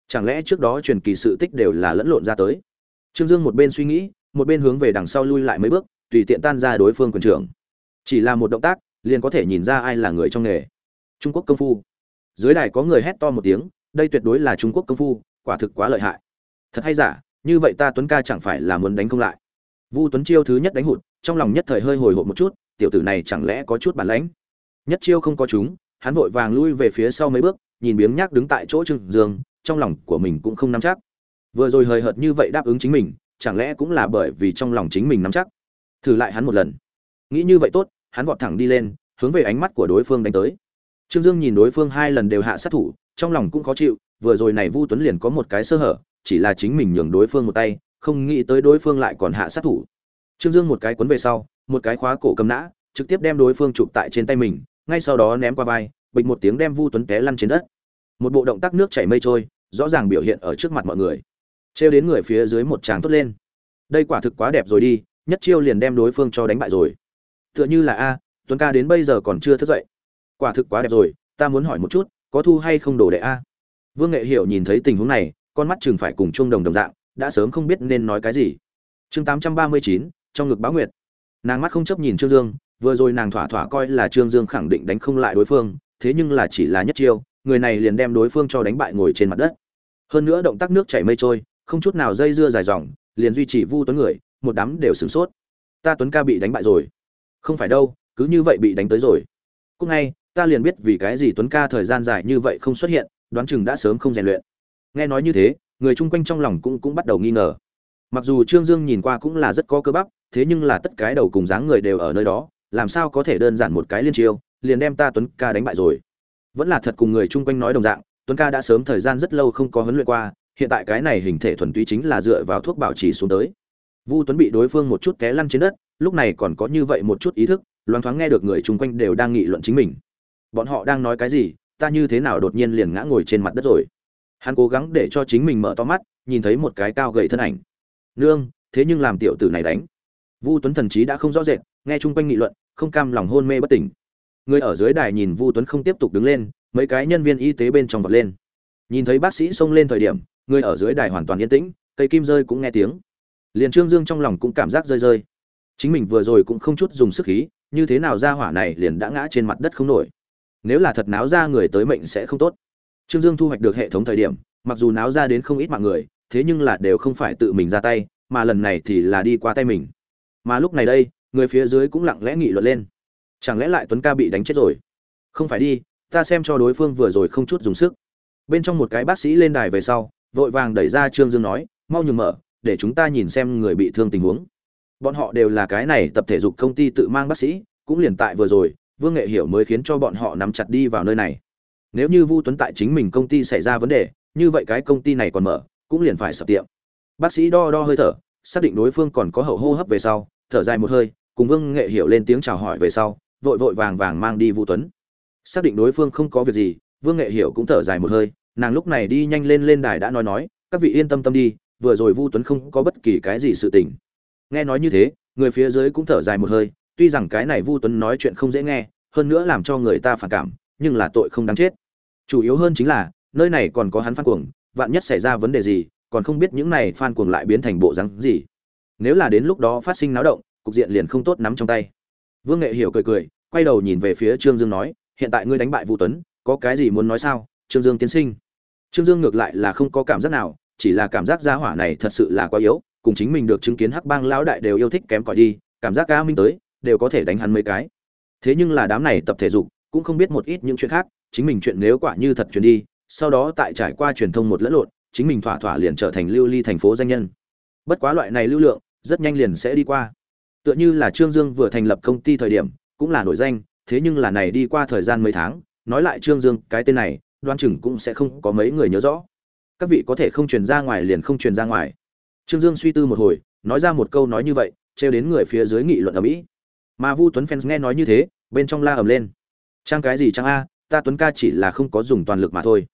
Chẳng lẽ trước đó truyền kỳ sự tích đều là lẫn lộn ra tới? Trương dương một bên suy nghĩ một bên hướng về đằng sau lui lại mấy bước, tùy tiện tan ra đối phương quyền trưởng. Chỉ là một động tác, liền có thể nhìn ra ai là người trong nghề. Trung quốc công phu. Dưới đài có người hét to một tiếng, đây tuyệt đối là trung quốc công phu, quả thực quá lợi hại. Thật hay giả, như vậy ta tuấn ca chẳng phải là muốn đánh không lại. Vu tuấn chiêu thứ nhất đánh hụt, trong lòng nhất thời hơi hồi hộp một chút, tiểu tử này chẳng lẽ có chút bản lãnh. Nhất chiêu không có chúng, hắn vội vàng lui về phía sau mấy bước, nhìn biếng nhác đứng tại chỗ trương dương, trong lòng của mình cũng không nắm chắc. Vừa rồi hời hợt như vậy đáp ứng chính mình chẳng lẽ cũng là bởi vì trong lòng chính mình nắm chắc? Thử lại hắn một lần. Nghĩ như vậy tốt, hắn vọt thẳng đi lên, hướng về ánh mắt của đối phương đánh tới. Trương dương nhìn đối phương hai lần đều hạ sát thủ, trong lòng cũng khó chịu, vừa rồi này vu tuấn liền có một cái sơ hở, chỉ là chính mình nhường đối phương một tay, không nghĩ tới đối phương lại còn hạ sát thủ. Trương dương một cái quấn về sau, một cái khóa cổ cầm nã, trực tiếp đem đối phương chụp tại trên tay mình, ngay sau đó ném qua vai, bịch một tiếng đem vu tuấn té lăn trên đất. Một bộ động tác nước chảy mây trôi, rõ ràng biểu hiện ở trước mặt mọi người trêu đến người phía dưới một tràng tốt lên. Đây quả thực quá đẹp rồi đi, nhất chiêu liền đem đối phương cho đánh bại rồi. Tựa như là a, tuấn ca đến bây giờ còn chưa thức dậy. Quả thực quá đẹp rồi, ta muốn hỏi một chút, có thu hay không đồ đệ a? Vương nghệ hiểu nhìn thấy tình huống này, con mắt chừng phải cùng chung đồng đồng dạng, đã sớm không biết nên nói cái gì. Chương tám trăm ba mươi chín, trong ngực báo nguyệt. Nàng mắt không chấp nhìn trương dương, vừa rồi nàng thỏa thỏa coi là trương dương khẳng định đánh không lại đối phương, thế nhưng là chỉ là nhất chiêu, người này liền đem đối phương cho đánh bại ngồi trên mặt đất. Hơn nữa động tác nước chảy mây trôi không chút nào dây dưa dài dòng, liền duy trì vu tuấn người, một đám đều sửng sốt. Ta tuấn ca bị đánh bại rồi. Không phải đâu, cứ như vậy bị đánh tới rồi. Cũng ngay, ta liền biết vì cái gì tuấn ca thời gian dài như vậy không xuất hiện, đoán chừng đã sớm không rèn luyện. Nghe nói như thế, người chung quanh trong lòng cũng cũng bắt đầu nghi ngờ. Mặc dù trương dương nhìn qua cũng là rất có cơ bắp, thế nhưng là tất cái đầu cùng dáng người đều ở nơi đó, làm sao có thể đơn giản một cái liên chiêu, liền đem ta tuấn ca đánh bại rồi. Vẫn là thật cùng người chung quanh nói đồng dạng, tuấn ca đã sớm thời gian rất lâu không có huấn luyện qua hiện tại cái này hình thể thuần túy chính là dựa vào thuốc bảo trì xuống tới. Vu tuấn bị đối phương một chút té lăn trên đất, lúc này còn có như vậy một chút ý thức, loáng thoáng nghe được người chung quanh đều đang nghị luận chính mình. Bọn họ đang nói cái gì, ta như thế nào đột nhiên liền ngã ngồi trên mặt đất rồi? Hắn cố gắng để cho chính mình mở to mắt, nhìn thấy một cái cao gầy thân ảnh. Nương, thế nhưng làm tiểu tử này đánh. Vu tuấn thần trí đã không rõ rệt, nghe chung quanh nghị luận, không cam lòng hôn mê bất tỉnh. Người ở dưới đài nhìn vu tuấn không tiếp tục đứng lên, mấy cái nhân viên y tế bên trong vọt lên. Nhìn thấy bác sĩ xông lên thời điểm người ở dưới đài hoàn toàn yên tĩnh, cây kim rơi cũng nghe tiếng. Liền trương dương trong lòng cũng cảm giác rơi rơi. Chính mình vừa rồi cũng không chút dùng sức khí, như thế nào ra hỏa này liền đã ngã trên mặt đất không nổi. Nếu là thật náo ra người tới mệnh sẽ không tốt. Trương dương thu hoạch được hệ thống thời điểm, mặc dù náo ra đến không ít mạng người, thế nhưng là đều không phải tự mình ra tay, mà lần này thì là đi qua tay mình. Mà lúc này đây, người phía dưới cũng lặng lẽ nghị luận lên. Chẳng lẽ lại tuấn ca bị đánh chết rồi? Không phải đi, ta xem cho đối phương vừa rồi không chút dùng sức. Bên trong một cái bác sĩ lên đài về sau vội vàng đẩy ra trương dương nói, mau nhường mở, để chúng ta nhìn xem người bị thương tình huống. Bọn họ đều là cái này tập thể dục công ty tự mang bác sĩ, cũng liền tại vừa rồi, vương nghệ hiểu mới khiến cho bọn họ nắm chặt đi vào nơi này. Nếu như vu tuấn tại chính mình công ty xảy ra vấn đề, như vậy cái công ty này còn mở, cũng liền phải sập tiệm. Bác sĩ đo đo hơi thở, xác định đối phương còn có hậu hô hấp về sau, thở dài một hơi, cùng vương nghệ hiểu lên tiếng chào hỏi về sau, vội vội vàng vàng mang đi vu tuấn. Xác định đối phương không có việc gì, vương nghệ hiểu cũng thở dài một hơi nàng lúc này đi nhanh lên lên đài đã nói nói, các vị yên tâm tâm đi, vừa rồi vu tuấn không có bất kỳ cái gì sự tình. Nghe nói như thế, người phía dưới cũng thở dài một hơi, tuy rằng cái này vu tuấn nói chuyện không dễ nghe, hơn nữa làm cho người ta phản cảm, nhưng là tội không đáng chết. Chủ yếu hơn chính là, nơi này còn có hắn phan cuồng, vạn nhất xảy ra vấn đề gì, còn không biết những này phan cuồng lại biến thành bộ rắn gì. Nếu là đến lúc đó phát sinh náo động, cục diện liền không tốt nắm trong tay. Vương nghệ hiểu cười cười, quay đầu nhìn về phía trương dương nói, hiện tại ngươi đánh bại Vu tuấn, có cái gì muốn nói sao? Trương dương tiến sinh trương dương ngược lại là không có cảm giác nào, chỉ là cảm giác gia hỏa này thật sự là quá yếu, cùng chính mình được chứng kiến hắc bang lão đại đều yêu thích kém cỏi đi, cảm giác ca minh tới, đều có thể đánh hắn mấy cái. Thế nhưng là đám này tập thể dục, cũng không biết một ít những chuyện khác, chính mình chuyện nếu quả như thật truyền đi, sau đó tại trải qua truyền thông một lẫn lộn, chính mình thỏa thỏa liền trở thành lưu ly thành phố danh nhân. Bất quá loại này lưu lượng, rất nhanh liền sẽ đi qua. Tựa như là trương dương vừa thành lập công ty thời điểm, cũng là nổi danh, thế nhưng là này đi qua thời gian mấy tháng, nói lại trương dương, cái tên này đoan chừng cũng sẽ không có mấy người nhớ rõ. Các vị có thể không truyền ra ngoài liền không truyền ra ngoài. Trương dương suy tư một hồi, nói ra một câu nói như vậy, trêu đến người phía dưới nghị luận ở mỹ. Mà vu tuấn fans nghe nói như thế, bên trong la ầm lên. Trang cái gì trang a, ta tuấn ca chỉ là không có dùng toàn lực mà thôi.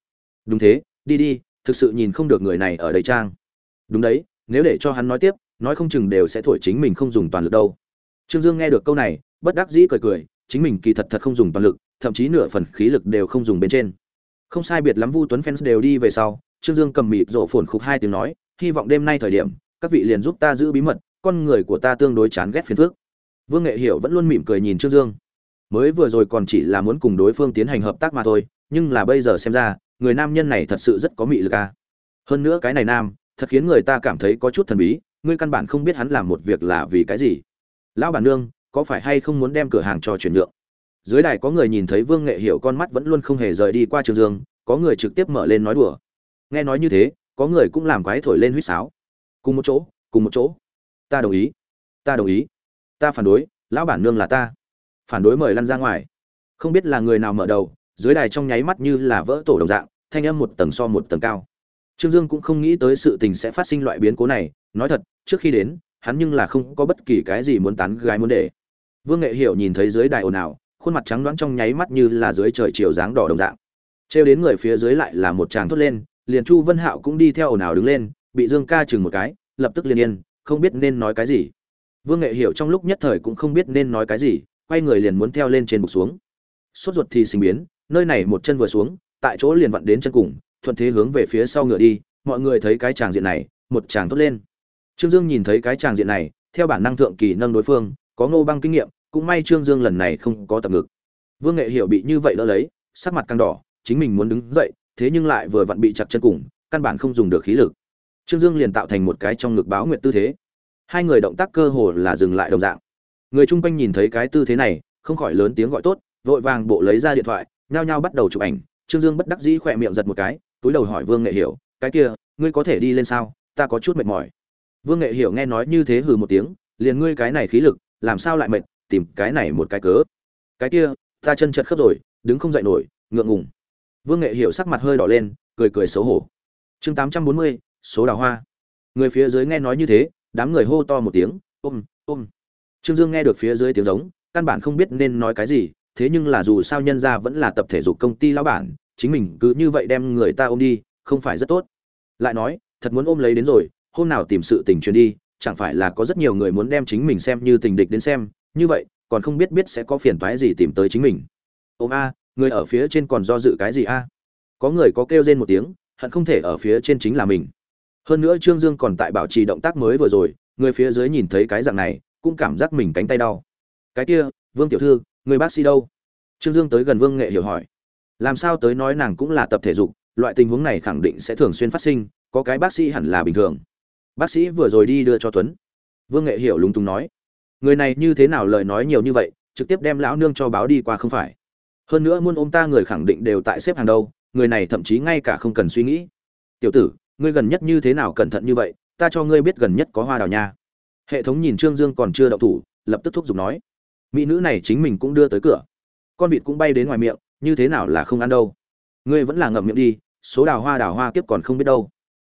Đúng thế, đi đi, thực sự nhìn không được người này ở đây trang. Đúng đấy, nếu để cho hắn nói tiếp, nói không chừng đều sẽ thổi chính mình không dùng toàn lực đâu. Trương dương nghe được câu này, bất đắc dĩ cười cười, chính mình kỳ thật thật không dùng toàn lực, thậm chí nửa phần khí lực đều không dùng bên trên không sai biệt lắm vu tuấn fans đều đi về sau, trương dương cầm mịt rộ phồn khục hai tiếng nói, hy vọng đêm nay thời điểm, các vị liền giúp ta giữ bí mật, con người của ta tương đối chán ghét phiền phước vương nghệ hiểu vẫn luôn mỉm cười nhìn trương dương. Mới vừa rồi còn chỉ là muốn cùng đối phương tiến hành hợp tác mà thôi, nhưng là bây giờ xem ra, người nam nhân này thật sự rất có mị lực à? hơn nữa cái này nam, thật khiến người ta cảm thấy có chút thần bí, ngươi căn bản không biết hắn làm một việc là vì cái gì. Lão bản nương, có phải hay không muốn đem cửa hàng cho chuyển nhượng? Dưới đài có người nhìn thấy vương nghệ hiểu con mắt vẫn luôn không hề rời đi qua trường dương, có người trực tiếp mở lên nói đùa. Nghe nói như thế, có người cũng làm quái thổi lên huýt sáo. Cùng một chỗ, cùng một chỗ. Ta đồng ý. Ta đồng ý. Ta phản đối, lão bản nương là ta. Phản đối mời lăn ra ngoài. Không biết là người nào mở đầu, dưới đài trong nháy mắt như là vỡ tổ đồng dạng, thanh âm một tầng so một tầng cao. Trương dương cũng không nghĩ tới sự tình sẽ phát sinh loại biến cố này, nói thật, trước khi đến, hắn nhưng là không có bất kỳ cái gì muốn tán gái muốn để. Vương nghệ hiểu nhìn thấy dưới đài ồn ào khuôn mặt trắng đoán trong nháy mắt như là dưới trời chiều dáng đỏ đồng dạng. Trêu đến người phía dưới lại là một tràng thốt lên, liền chu vân hạo cũng đi theo ồn ào đứng lên, bị dương ca chừng một cái, lập tức liền yên, không biết nên nói cái gì. Vương nghệ hiểu trong lúc nhất thời cũng không biết nên nói cái gì, quay người liền muốn theo lên trên bục xuống. Sốt ruột thì sinh biến, nơi này một chân vừa xuống, tại chỗ liền vặn đến chân cùng, thuận thế hướng về phía sau ngựa đi, mọi người thấy cái tràng diện này, một tràng thốt lên. Trương dương nhìn thấy cái tràng diện này, theo bản năng thượng kỳ nâng đối phương, có ngô băng kinh nghiệm cũng may trương dương lần này không có tập ngực vương nghệ hiểu bị như vậy đỡ lấy, sắc mặt càng đỏ, chính mình muốn đứng dậy, thế nhưng lại vừa vặn bị chặt chân cùng, căn bản không dùng được khí lực. Trương dương liền tạo thành một cái trong ngực báo nguyện tư thế. Hai người động tác cơ hồ là dừng lại đồng dạng. Người chung quanh nhìn thấy cái tư thế này, không khỏi lớn tiếng gọi tốt, vội vàng bộ lấy ra điện thoại, nhao nhao bắt đầu chụp ảnh. Trương dương bất đắc dĩ khỏe miệng giật một cái, túi đầu hỏi vương nghệ hiểu, cái kia, ngươi có thể đi lên sao? Ta có chút mệt mỏi. Vương nghệ hiểu nghe nói như thế hừ một tiếng, liền ngươi cái này khí lực, làm sao lại mệt? Tìm cái này một cái cớ. Cái kia, ta chân chật khớp rồi, đứng không dậy nổi, ngượng ngùng. Vương nghệ hiểu sắc mặt hơi đỏ lên, cười cười xấu hổ. Chương tám trăm bốn mươi, số đào hoa. Người phía dưới nghe nói như thế, đám người hô to một tiếng, ôm ôm. Trương dương nghe được phía dưới tiếng giống, căn bản không biết nên nói cái gì, thế nhưng là dù sao nhân ra vẫn là tập thể dục công ty lão bản, chính mình cứ như vậy đem người ta ôm đi, không phải rất tốt. Lại nói, thật muốn ôm lấy đến rồi, hôm nào tìm sự tình truyền đi, chẳng phải là có rất nhiều người muốn đem chính mình xem như tình địch đến xem như vậy, còn không biết biết sẽ có phiền toái gì tìm tới chính mình. Ôm a người ở phía trên còn do dự cái gì a? Có người có kêu rên một tiếng, hận không thể ở phía trên chính là mình. Hơn nữa trương dương còn tại bảo trì động tác mới vừa rồi, người phía dưới nhìn thấy cái dạng này, cũng cảm giác mình cánh tay đau. Cái kia, vương tiểu thư, người bác sĩ đâu? Trương dương tới gần vương nghệ hiểu hỏi. Làm sao tới nói nàng cũng là tập thể dục, loại tình huống này khẳng định sẽ thường xuyên phát sinh, có cái bác sĩ hẳn là bình thường. Bác sĩ vừa rồi đi đưa cho tuấn. Vương nghệ hiểu lúng túng nói người này như thế nào lời nói nhiều như vậy, trực tiếp đem lão nương cho báo đi qua không phải. Hơn nữa muôn ôm ta người khẳng định đều tại xếp hàng đâu, người này thậm chí ngay cả không cần suy nghĩ. Tiểu tử, ngươi gần nhất như thế nào cẩn thận như vậy, ta cho ngươi biết gần nhất có hoa đào nha. Hệ thống nhìn trương dương còn chưa đậu thủ, lập tức thúc giục nói. Mỹ nữ này chính mình cũng đưa tới cửa. Con vịt cũng bay đến ngoài miệng, như thế nào là không ăn đâu. Ngươi vẫn là ngậm miệng đi, số đào hoa đào hoa kiếp còn không biết đâu.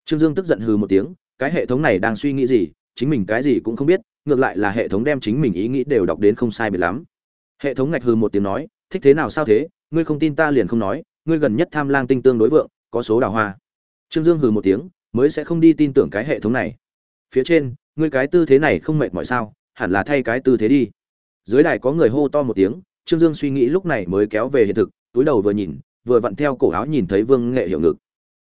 Trương dương tức giận hừ một tiếng, cái hệ thống này đang suy nghĩ gì, chính mình cái gì cũng không biết ngược lại là hệ thống đem chính mình ý nghĩ đều đọc đến không sai biệt lắm. Hệ thống ngạch hư một tiếng nói, thích thế nào sao thế? Ngươi không tin ta liền không nói, ngươi gần nhất tham lang tinh tương đối vượng, có số đào hoa. Trương dương hừ một tiếng, mới sẽ không đi tin tưởng cái hệ thống này. Phía trên, ngươi cái tư thế này không mệt mỏi sao? Hẳn là thay cái tư thế đi. Dưới đài có người hô to một tiếng, trương dương suy nghĩ lúc này mới kéo về hiện thực, túi đầu vừa nhìn, vừa vặn theo cổ áo nhìn thấy vương nghệ hiệu ngực.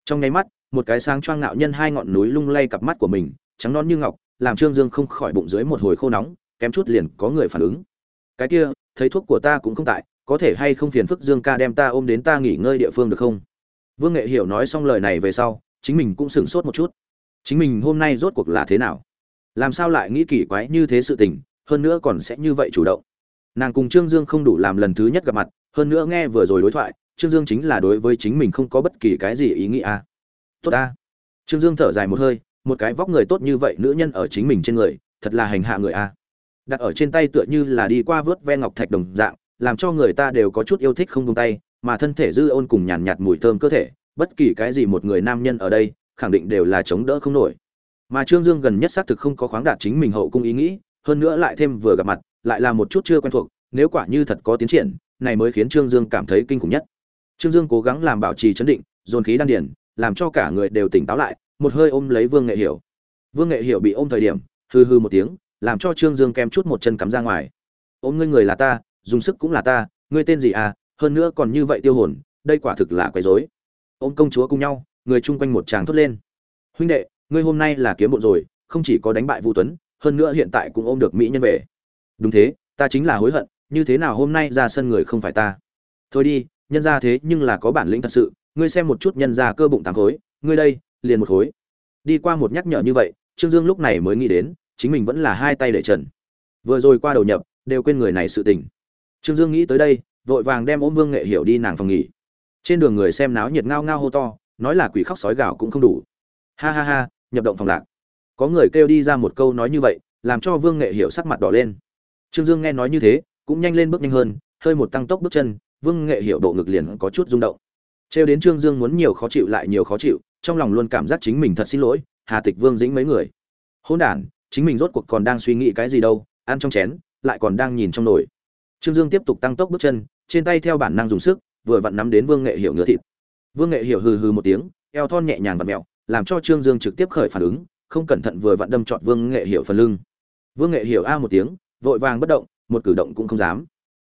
Trong nháy mắt, một cái sáng choang ngạo nhân hai ngọn núi lung lay cặp mắt của mình, trắng non như ngọc làm trương dương không khỏi bụng dưới một hồi khô nóng, kém chút liền có người phản ứng. Cái kia, thấy thuốc của ta cũng không tại, có thể hay không phiền phức dương ca đem ta ôm đến ta nghỉ ngơi địa phương được không? Vương nghệ hiểu nói xong lời này về sau, chính mình cũng sửng sốt một chút. Chính mình hôm nay rốt cuộc là thế nào? Làm sao lại nghĩ kỳ quái như thế sự tình, hơn nữa còn sẽ như vậy chủ động? Nàng cùng trương dương không đủ làm lần thứ nhất gặp mặt, hơn nữa nghe vừa rồi đối thoại, trương dương chính là đối với chính mình không có bất kỳ cái gì ý nghĩa. Tốt ta. trương dương thở dài một hơi một cái vóc người tốt như vậy nữ nhân ở chính mình trên người thật là hành hạ người a. Đặt ở trên tay tựa như là đi qua vớt ve ngọc thạch đồng dạng làm cho người ta đều có chút yêu thích không tung tay mà thân thể dư ôn cùng nhàn nhạt, mùi thơm cơ thể bất kỳ cái gì một người nam nhân ở đây khẳng định đều là chống đỡ không nổi. Mà trương dương gần nhất xác thực không có khoáng đạt chính mình hậu cung ý nghĩ hơn nữa lại thêm vừa gặp mặt lại là một chút chưa quen thuộc nếu quả như thật có tiến triển này mới khiến trương dương cảm thấy kinh khủng nhất. Trương dương cố gắng làm bảo trì chấn định dồn khí đan điển làm cho cả người đều tỉnh táo lại một hơi ôm lấy vương nghệ hiểu. Vương nghệ hiểu bị ôm thời điểm, hừ hừ một tiếng, làm cho trương dương kém chút một chân cắm ra ngoài. Ôm ngươi người là ta, dùng sức cũng là ta, ngươi tên gì à hơn nữa còn như vậy tiêu hồn, đây quả thực là quấy rối. Ôm công chúa cùng nhau, người chung quanh một tràng thốt lên. Huynh đệ, ngươi hôm nay là kiếm bộ rồi, không chỉ có đánh bại vu tuấn, hơn nữa hiện tại cũng ôm được mỹ nhân về. Đúng thế, ta chính là hối hận, như thế nào hôm nay ra sân người không phải ta? Thôi đi, nhân ra thế nhưng là có bản lĩnh thật sự, ngươi xem một chút nhân ra cơ bụng tám khối, ngươi đây liền một khối. Đi qua một nhắc nhở như vậy, trương dương lúc này mới nghĩ đến, chính mình vẫn là hai tay để trần. Vừa rồi qua đầu nhập, đều quên người này sự tình. Trương dương nghĩ tới đây, vội vàng đem ôm vương nghệ hiểu đi nàng phòng nghỉ. Trên đường người xem náo nhiệt ngao ngao hô to, nói là quỷ khóc sói gạo cũng không đủ. Ha ha ha, nhập động phòng lạc. Có người kêu đi ra một câu nói như vậy, làm cho vương nghệ hiểu sắc mặt đỏ lên. Trương dương nghe nói như thế, cũng nhanh lên bước nhanh hơn, hơi một tăng tốc bước chân, vương nghệ hiểu độ ngực liền có chút rung động. Trêu đến trương dương muốn nhiều khó chịu lại nhiều khó chịu trong lòng luôn cảm giác chính mình thật xin lỗi, hà tịch vương dĩnh mấy người. Hôn đản, chính mình rốt cuộc còn đang suy nghĩ cái gì đâu, ăn trong chén, lại còn đang nhìn trong nồi. Trương dương tiếp tục tăng tốc bước chân, trên tay theo bản năng dùng sức, vừa vặn nắm đến vương nghệ hiểu ngựa thịt. Vương nghệ hiểu hừ hừ một tiếng, eo thon nhẹ nhàng và mẹo làm cho trương dương trực tiếp khởi phản ứng, không cẩn thận vừa vặn đâm trọn vương nghệ hiểu phần lưng. Vương nghệ hiểu a một tiếng, vội vàng bất động, một cử động cũng không dám.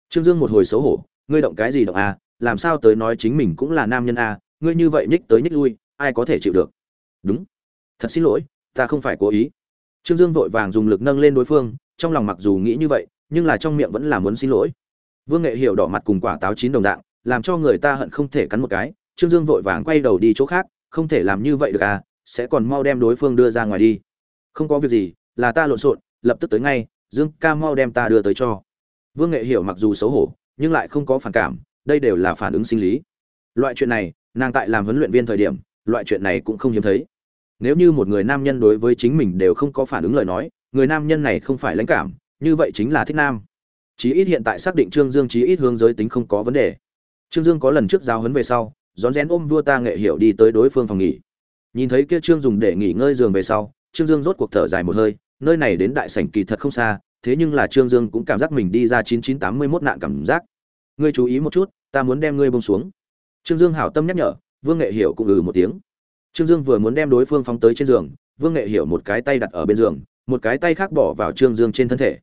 Trương dương một hồi xấu hổ, ngươi động cái gì động a? Làm sao tới nói chính mình cũng là nam nhân a? Ngươi như vậy nhích tới nhích lui ai có thể chịu được? Đúng. Thật xin lỗi, ta không phải cố ý. Trương dương vội vàng dùng lực nâng lên đối phương, trong lòng mặc dù nghĩ như vậy, nhưng là trong miệng vẫn là muốn xin lỗi. Vương nghệ hiểu đỏ mặt cùng quả táo chín đồng dạng, làm cho người ta hận không thể cắn một cái. Trương dương vội vàng quay đầu đi chỗ khác, không thể làm như vậy được à sẽ còn mau đem đối phương đưa ra ngoài đi. Không có việc gì, là ta lộn xộn, lập tức tới ngay, dương ca mau đem ta đưa tới cho. Vương nghệ hiểu mặc dù xấu hổ, nhưng lại không có phản cảm, đây đều là phản ứng sinh lý. Loại chuyện này, nàng tại làm huấn luyện viên thời điểm loại chuyện này cũng không hiếm thấy. Nếu như một người nam nhân đối với chính mình đều không có phản ứng lời nói, người nam nhân này không phải lãnh cảm, như vậy chính là thích nam. Chí ít hiện tại xác định trương dương chí ít hướng giới tính không có vấn đề. Trương dương có lần trước giao huấn về sau, rón rén ôm vua ta nghệ hiểu đi tới đối phương phòng nghỉ. Nhìn thấy kia trương dùng để nghỉ ngơi giường về sau, trương dương rốt cuộc thở dài một hơi, nơi này đến đại sảnh kỳ thật không xa, thế nhưng là trương dương cũng cảm giác mình đi ra chín chín tám mươi mốt nạn cảm giác. Ngươi chú ý một chút, ta muốn đem ngươi bông xuống. Trương dương hảo tâm nhắc nhở vương nghệ hiểu cũng ừ một tiếng. Trương dương vừa muốn đem đối phương phóng tới trên giường, vương nghệ hiểu một cái tay đặt ở bên giường, một cái tay khác bỏ vào trương dương trên thân thể.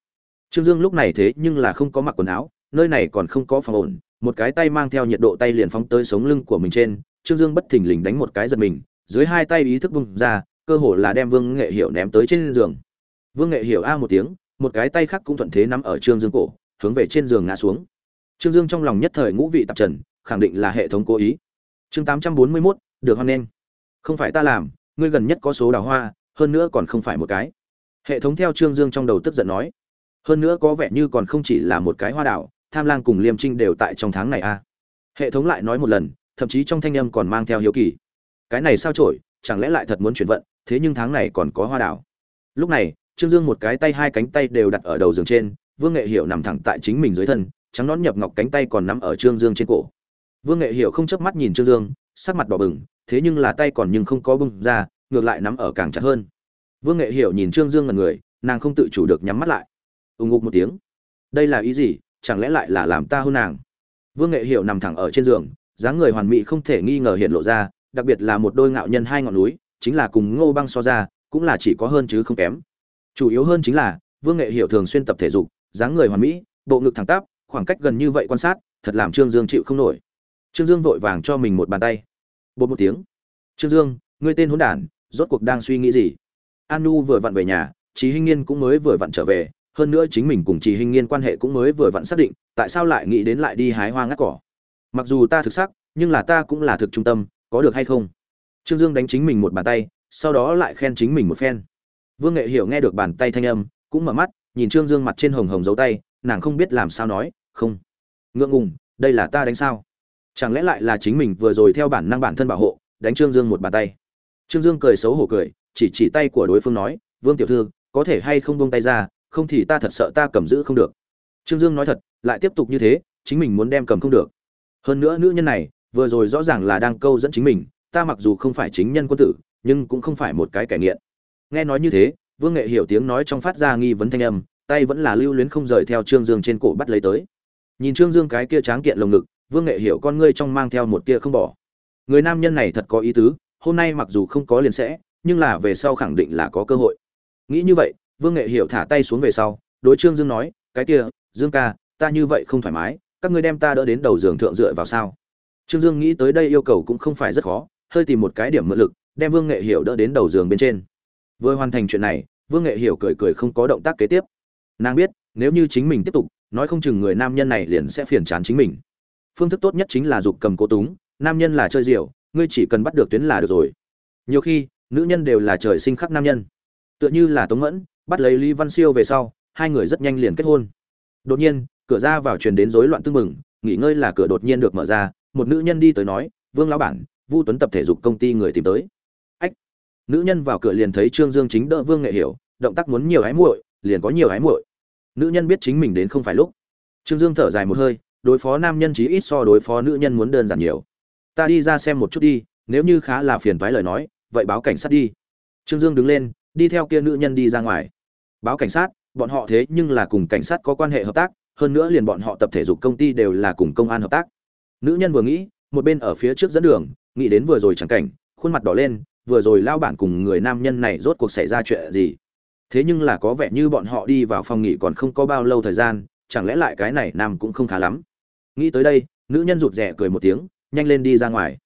Trương dương lúc này thế nhưng là không có mặc quần áo, nơi này còn không có phòng ổn, một cái tay mang theo nhiệt độ tay liền phóng tới sống lưng của mình trên, trương dương bất thình lình đánh một cái giật mình, dưới hai tay ý thức bung ra, cơ hồ là đem vương nghệ hiểu ném tới trên giường. Vương nghệ hiểu a một tiếng, một cái tay khác cũng thuận thế nắm ở trương dương cổ, hướng về trên giường ngã xuống. Trương dương trong lòng nhất thời ngũ vị tạp trần, khẳng định là hệ thống cố ý chương tám trăm bốn mươi mốt, được hoan nghênh. Không phải ta làm, ngươi gần nhất có số đào hoa, hơn nữa còn không phải một cái. Hệ thống theo trương dương trong đầu tức giận nói. Hơn nữa có vẻ như còn không chỉ là một cái hoa đào, tham lang cùng liêm trinh đều tại trong tháng này a à. hệ thống lại nói một lần, thậm chí trong thanh âm còn mang theo hiếu kỳ. Cái này sao trổi, chẳng lẽ lại thật muốn chuyển vận, thế nhưng tháng này còn có hoa đào. Lúc này, trương dương một cái tay hai cánh tay đều đặt ở đầu giường trên, vương nghệ hiểu nằm thẳng tại chính mình dưới thân, trắng nón nhập ngọc cánh tay còn nắm ở trương dương trên cổ vương nghệ hiểu không chớp mắt nhìn trương dương, sắc mặt đỏ bừng, thế nhưng là tay còn nhưng không có bung ra, ngược lại nắm ở càng chặt hơn. Vương nghệ hiểu nhìn trương dương ngẩn người, nàng không tự chủ được nhắm mắt lại. Ùng ục một tiếng. Đây là ý gì? Chẳng lẽ lại là làm ta hôn nàng? Vương nghệ hiểu nằm thẳng ở trên giường, dáng người hoàn mỹ không thể nghi ngờ hiện lộ ra, đặc biệt là một đôi ngạo nhân hai ngọn núi, chính là cùng ngô băng so ra, cũng là chỉ có hơn chứ không kém. Chủ yếu hơn chính là, vương nghệ hiểu thường xuyên tập thể dục, dáng người hoàn mỹ, bộ ngực thẳng tắp, khoảng cách gần như vậy quan sát, thật làm trương dương chịu không nổi trương dương vội vàng cho mình một bàn tay. Bột một tiếng. Trương dương, ngươi tên hỗn đản, rốt cuộc đang suy nghĩ gì? An nu vừa vặn về nhà trí hinh niên cũng mới vừa vặn trở về. Hơn nữa chính mình cùng trí hinh niên quan hệ cũng mới vừa vặn xác định, tại sao lại nghĩ đến lại đi hái hoa ngắt cỏ? Mặc dù ta thực sắc, nhưng là ta cũng là thực trung tâm, có được hay không? Trương dương đánh chính mình một bàn tay, sau đó lại khen chính mình một phen. Vương nghệ hiểu nghe được bàn tay thanh âm, cũng mở mắt, nhìn trương dương mặt trên hồng hồng dấu tay, nàng không biết làm sao nói, không. Ngượng ngùng, đây là ta đánh sao? Chẳng lẽ lại là chính mình vừa rồi theo bản năng bản thân bảo hộ, đánh trương dương một bàn tay? Trương dương cười xấu hổ cười, chỉ chỉ tay của đối phương nói, vương tiểu thư, có thể hay không buông tay ra, không thì ta thật sợ ta cầm giữ không được. Trương dương nói thật, lại tiếp tục như thế, chính mình muốn đem cầm không được. Hơn nữa nữ nhân này, vừa rồi rõ ràng là đang câu dẫn chính mình, ta mặc dù không phải chính nhân quân tử, nhưng cũng không phải một cái kẻ nghiện. Nghe nói như thế, vương nghệ hiểu tiếng nói trong phát ra nghi vấn thanh âm, tay vẫn là lưu luyến không rời theo trương dương trên cổ bắt lấy tới. Nhìn trương dương cái kia tráng kiện lồng ngực vương nghệ hiểu con ngươi trong mang theo một tia không bỏ. Người nam nhân này thật có ý tứ, hôm nay mặc dù không có liền sẽ, nhưng là về sau khẳng định là có cơ hội. Nghĩ như vậy, vương nghệ hiểu thả tay xuống về sau, đối trương dương nói, cái kia, dương ca, ta như vậy không thoải mái, các ngươi đem ta đỡ đến đầu giường thượng dựa vào sao? Trương dương nghĩ tới đây yêu cầu cũng không phải rất khó, hơi tìm một cái điểm mượn lực, đem vương nghệ hiểu đỡ đến đầu giường bên trên. Vừa hoàn thành chuyện này, vương nghệ hiểu cười cười không có động tác kế tiếp. Nàng biết, nếu như chính mình tiếp tục, nói không chừng người nam nhân này liền sẽ phiền chán chính mình phương thức tốt nhất chính là dục cầm cố túng, nam nhân là chơi diều ngươi chỉ cần bắt được tuyến là được rồi. Nhiều khi, nữ nhân đều là trời sinh khắc nam nhân. Tựa như là tống mẫn, bắt lấy lý văn siêu về sau, hai người rất nhanh liền kết hôn. Đột nhiên, cửa ra vào truyền đến rối loạn tưng mừng nghỉ ngơi là cửa đột nhiên được mở ra, một nữ nhân đi tới nói, vương lão bản, vu tuấn tập thể dục công ty người tìm tới. Ách. Nữ nhân vào cửa liền thấy trương dương chính đỡ vương nghệ hiểu, động tác muốn nhiều hái muội, liền có nhiều hái muội. Nữ nhân biết chính mình đến không phải lúc. Trương dương thở dài một hơi đối phó nam nhân chí ít so đối phó nữ nhân muốn đơn giản nhiều. Ta đi ra xem một chút đi, nếu như khá là phiền toái lời nói, vậy báo cảnh sát đi. Trương dương đứng lên, đi theo kia nữ nhân đi ra ngoài. Báo cảnh sát, bọn họ thế nhưng là cùng cảnh sát có quan hệ hợp tác, hơn nữa liền bọn họ tập thể dục công ty đều là cùng công an hợp tác. Nữ nhân vừa nghĩ, một bên ở phía trước dẫn đường, nghĩ đến vừa rồi chẳng cảnh, khuôn mặt đỏ lên, vừa rồi lao bản cùng người nam nhân này rốt cuộc xảy ra chuyện gì? Thế nhưng là có vẻ như bọn họ đi vào phòng nghỉ còn không có bao lâu thời gian, chẳng lẽ lại cái này nam cũng không khá lắm? Nghĩ tới đây, nữ nhân rụt rè cười một tiếng, nhanh lên đi ra ngoài.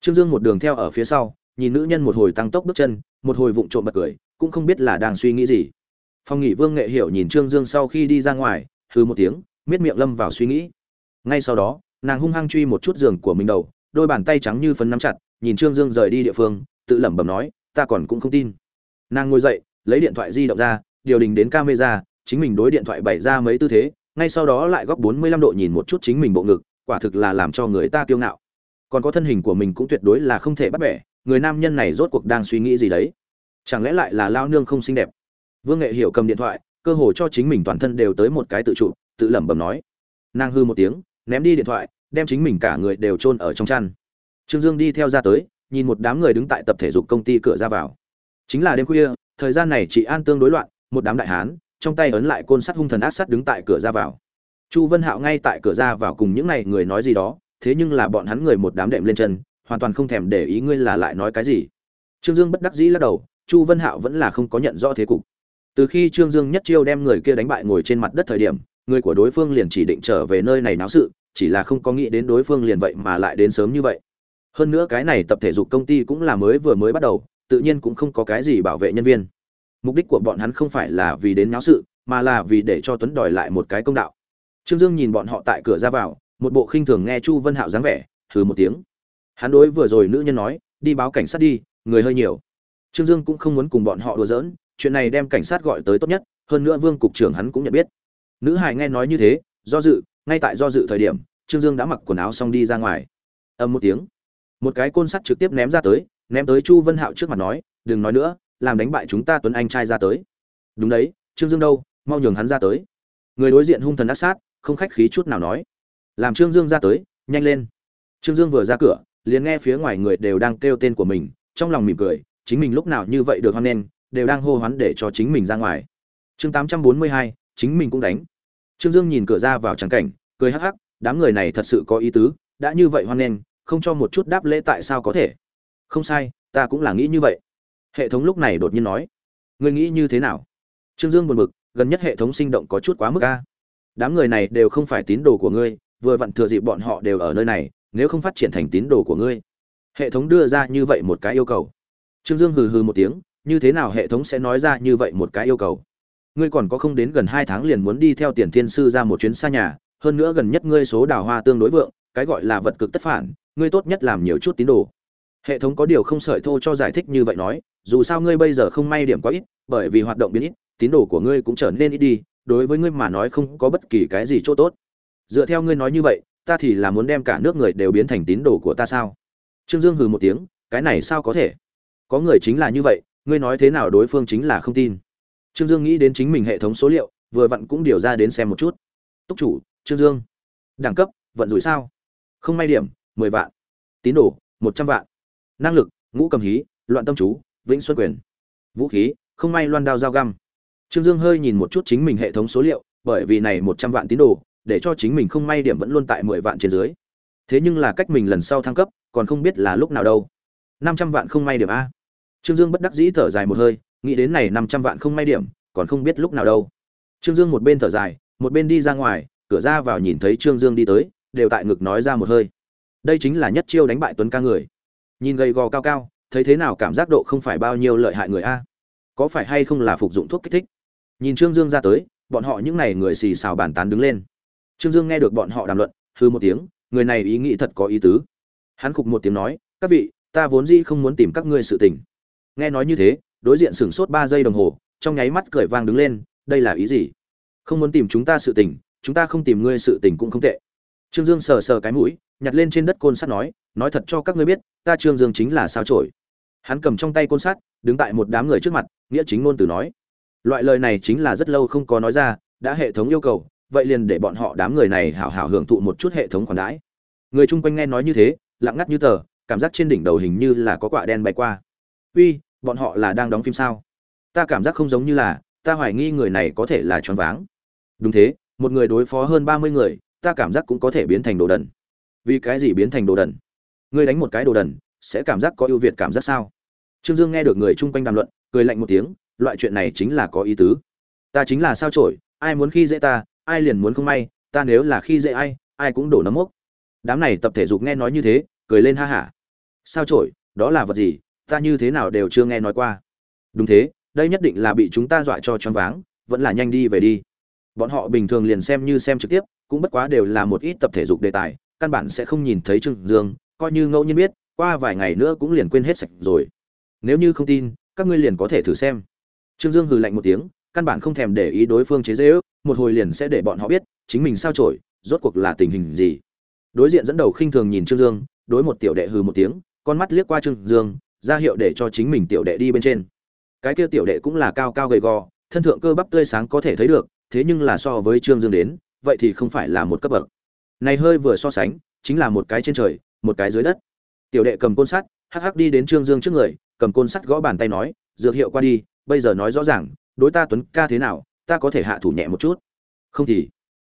Trương dương một đường theo ở phía sau, nhìn nữ nhân một hồi tăng tốc bước chân, một hồi vụng trộm bật cười, cũng không biết là đang suy nghĩ gì. Phòng nghỉ vương nghệ hiểu nhìn trương dương sau khi đi ra ngoài hư một tiếng, miết miệng lâm vào suy nghĩ. Ngay sau đó, nàng hung hăng truy một chút giường của mình đầu, đôi bàn tay trắng như phấn nắm chặt, nhìn trương dương rời đi địa phương, tự lẩm bẩm nói, ta còn cũng không tin. Nàng ngồi dậy, lấy điện thoại di động ra, điều đình đến camera, chính mình đối điện thoại bày ra mấy tư thế ngay sau đó lại góc 45 độ nhìn một chút chính mình bộ ngực, quả thực là làm cho người ta kiêu ngạo. Còn có thân hình của mình cũng tuyệt đối là không thể bắt bẻ, người nam nhân này rốt cuộc đang suy nghĩ gì đấy? Chẳng lẽ lại là lao nương không xinh đẹp? Vương nghệ hiểu cầm điện thoại, cơ hội cho chính mình toàn thân đều tới một cái tự trụ tự lẩm bẩm nói. Nàng hư một tiếng, ném đi điện thoại, đem chính mình cả người đều chôn ở trong chăn. Trương dương đi theo ra tới, nhìn một đám người đứng tại tập thể dục công ty cửa ra vào. Chính là đêm khuya, thời gian này chị an tương đối loạn, một đám đại hán trong tay ấn lại côn sắt hung thần ác sắt đứng tại cửa ra vào. Chu vân hạo ngay tại cửa ra vào cùng những này người nói gì đó, thế nhưng là bọn hắn người một đám đệm lên chân, hoàn toàn không thèm để ý ngươi là lại nói cái gì. Trương dương bất đắc dĩ lắc đầu, chu vân hạo vẫn là không có nhận rõ thế cục. Từ khi trương dương nhất chiêu đem người kia đánh bại ngồi trên mặt đất thời điểm, người của đối phương liền chỉ định trở về nơi này náo sự, chỉ là không có nghĩ đến đối phương liền vậy mà lại đến sớm như vậy. Hơn nữa cái này tập thể dục công ty cũng là mới vừa mới bắt đầu, tự nhiên cũng không có cái gì bảo vệ nhân viên mục đích của bọn hắn không phải là vì đến náo sự, mà là vì để cho tuấn đòi lại một cái công đạo. Trương dương nhìn bọn họ tại cửa ra vào, một bộ khinh thường nghe chu vân hạo dáng vẻ, hừ một tiếng. Hắn đối vừa rồi nữ nhân nói, đi báo cảnh sát đi, người hơi nhiều. Trương dương cũng không muốn cùng bọn họ đùa giỡn, chuyện này đem cảnh sát gọi tới tốt nhất, hơn nữa vương cục trưởng hắn cũng nhận biết. Nữ hải nghe nói như thế, do dự, ngay tại do dự thời điểm, trương dương đã mặc quần áo xong đi ra ngoài. Âm một tiếng, một cái côn sắt trực tiếp ném ra tới, ném tới chu vân hạo trước mặt nói, đừng nói nữa làm đánh bại chúng ta tuấn anh trai ra tới. Đúng đấy, trương dương đâu? Mau nhường hắn ra tới. Người đối diện hung thần ác sát, không khách khí chút nào nói. Làm trương dương ra tới, nhanh lên. Trương dương vừa ra cửa, liền nghe phía ngoài người đều đang kêu tên của mình, trong lòng mỉm cười, chính mình lúc nào như vậy được hoan nghênh, đều đang hô hoán để cho chính mình ra ngoài. Chương tám trăm bốn mươi hai, chính mình cũng đánh. Trương dương nhìn cửa ra vào trắng cảnh, cười hắc hắc, đám người này thật sự có ý tứ, đã như vậy hoan nghênh, không cho một chút đáp lễ tại sao có thể. Không sai, ta cũng là nghĩ như vậy hệ thống lúc này đột nhiên nói, ngươi nghĩ như thế nào? Trương dương buồn bực, gần nhất hệ thống sinh động có chút quá mức a. Đám người này đều không phải tín đồ của ngươi, vừa vặn thừa dịp bọn họ đều ở nơi này, nếu không phát triển thành tín đồ của ngươi, hệ thống đưa ra như vậy một cái yêu cầu. Trương dương hừ hừ một tiếng, như thế nào hệ thống sẽ nói ra như vậy một cái yêu cầu? Ngươi còn có không đến gần hai tháng liền muốn đi theo tiền thiên sư ra một chuyến xa nhà, hơn nữa gần nhất ngươi số đào hoa tương đối vượng, cái gọi là vật cực tất phản, ngươi tốt nhất làm nhiều chút tín đồ hệ thống có điều không sợi thô cho giải thích như vậy nói, dù sao ngươi bây giờ không may điểm quá ít, bởi vì hoạt động biến ít, tín đồ của ngươi cũng trở nên ít đi, đối với ngươi mà nói không có bất kỳ cái gì chỗ tốt. Dựa theo ngươi nói như vậy, ta thì là muốn đem cả nước người đều biến thành tín đồ của ta sao? Trương dương hừ một tiếng, cái này sao có thể? Có người chính là như vậy, ngươi nói thế nào đối phương chính là không tin. Trương dương nghĩ đến chính mình hệ thống số liệu, vừa vặn cũng điều ra đến xem một chút. Túc chủ, trương dương. Đẳng cấp, vận rủi sao? Không may điểm, mười vạn. Tín đồ, một trăm vạn năng lực, ngũ cầm hí, loạn tâm chú, vĩnh xuân quyền. Vũ khí, không may loan đao dao găm. Trương dương hơi nhìn một chút chính mình hệ thống số liệu, bởi vì này một trăm vạn tín đồ, để cho chính mình không may điểm vẫn luôn tại mười vạn trên dưới. Thế nhưng là cách mình lần sau thăng cấp, còn không biết là lúc nào đâu. Năm trăm vạn không may điểm a. Trương dương bất đắc dĩ thở dài một hơi, nghĩ đến này năm trăm vạn không may điểm, còn không biết lúc nào đâu. Trương dương một bên thở dài, một bên đi ra ngoài, cửa ra vào nhìn thấy trương dương đi tới, đều tại ngực nói ra một hơi. Đây chính là nhất chiêu đánh bại tuấn ca người nhìn gầy gò cao cao, thấy thế nào cảm giác độ không phải bao nhiêu lợi hại người a? Có phải hay không là phục dụng thuốc kích thích? Nhìn trương dương ra tới, bọn họ những n à y người xì xào bàn tán đứng lên. Trương dương nghe được bọn họ đàm luận hư một tiếng, người này ý nghĩ thật có ý tứ. Hắn khục một tiếng nói, các vị, ta vốn dĩ không muốn tìm các ngươi sự tình. Nghe nói như thế, đối diện sửng sốt ba giây đồng hồ, trong nháy mắt cười vang đứng lên, đây là ý gì? Không muốn tìm chúng ta sự tình, chúng ta không tìm ngươi sự tình cũng không tệ. Trương dương sờ sờ cái mũi, nhặt lên trên đất côn sắt nói nói thật cho các ngươi biết, ta trương dương chính là sao trổi hắn cầm trong tay côn sắt, đứng tại một đám người trước mặt, nghĩa chính ngôn từ nói. Loại lời này chính là rất lâu không có nói ra, đã hệ thống yêu cầu, vậy liền để bọn họ đám người này hảo hảo hưởng thụ một chút hệ thống khoản đãi. Người chung quanh nghe nói như thế, lặng ngắt như tờ, cảm giác trên đỉnh đầu hình như là có quả đen bay qua. Uy, bọn họ là đang đóng phim sao? Ta cảm giác không giống như là, ta hoài nghi người này có thể là choáng váng. Đúng thế, một người đối phó hơn ba mươi người, ta cảm giác cũng có thể biến thành đồ đần. Vì cái gì biến thành đồ đần? Ngươi đánh một cái đồ đần, sẽ cảm giác có ưu việt cảm giác sao? Trương dương nghe được người chung quanh đàm luận, cười lạnh một tiếng, loại chuyện này chính là có ý tứ. Ta chính là sao trổi ai muốn khi dễ ta, ai liền muốn không may, ta nếu là khi dễ ai ai cũng đổ nấm mốc. Đám này tập thể dục nghe nói như thế, cười lên ha hả. Sao trổi đó là vật gì, ta như thế nào đều chưa nghe nói qua. Đúng thế, đây nhất định là bị chúng ta dọa cho choáng váng, vẫn là nhanh đi về đi. Bọn họ bình thường liền xem như xem trực tiếp, cũng bất quá đều là một ít tập thể dục đề tài, căn bản sẽ không nhìn thấy trương dương coi như ngẫu nhiên biết, qua vài ngày nữa cũng liền quên hết sạch rồi. Nếu như không tin, các ngươi liền có thể thử xem. Trương dương hừ lạnh một tiếng, căn bản không thèm để ý đối phương chế dễ ước một hồi liền sẽ để bọn họ biết, chính mình sao trổi rốt cuộc là tình hình gì. Đối diện dẫn đầu khinh thường nhìn trương dương, đối một tiểu đệ hừ một tiếng, con mắt liếc qua trương dương, ra hiệu để cho chính mình tiểu đệ đi bên trên. Cái kia tiểu đệ cũng là cao cao gầy gò, thân thượng cơ bắp tươi sáng có thể thấy được, thế nhưng là so với trương dương đến, vậy thì không phải là một cấp bậc. Này hơi vừa so sánh, chính là một cái trên trời một cái dưới đất. Tiểu đệ cầm côn sắt, hắc hắc đi đến trương dương trước người, cầm côn sắt gõ bàn tay nói, dược hiệu qua đi, bây giờ nói rõ ràng, đối ta tuấn ca thế nào, ta có thể hạ thủ nhẹ một chút. Không thì.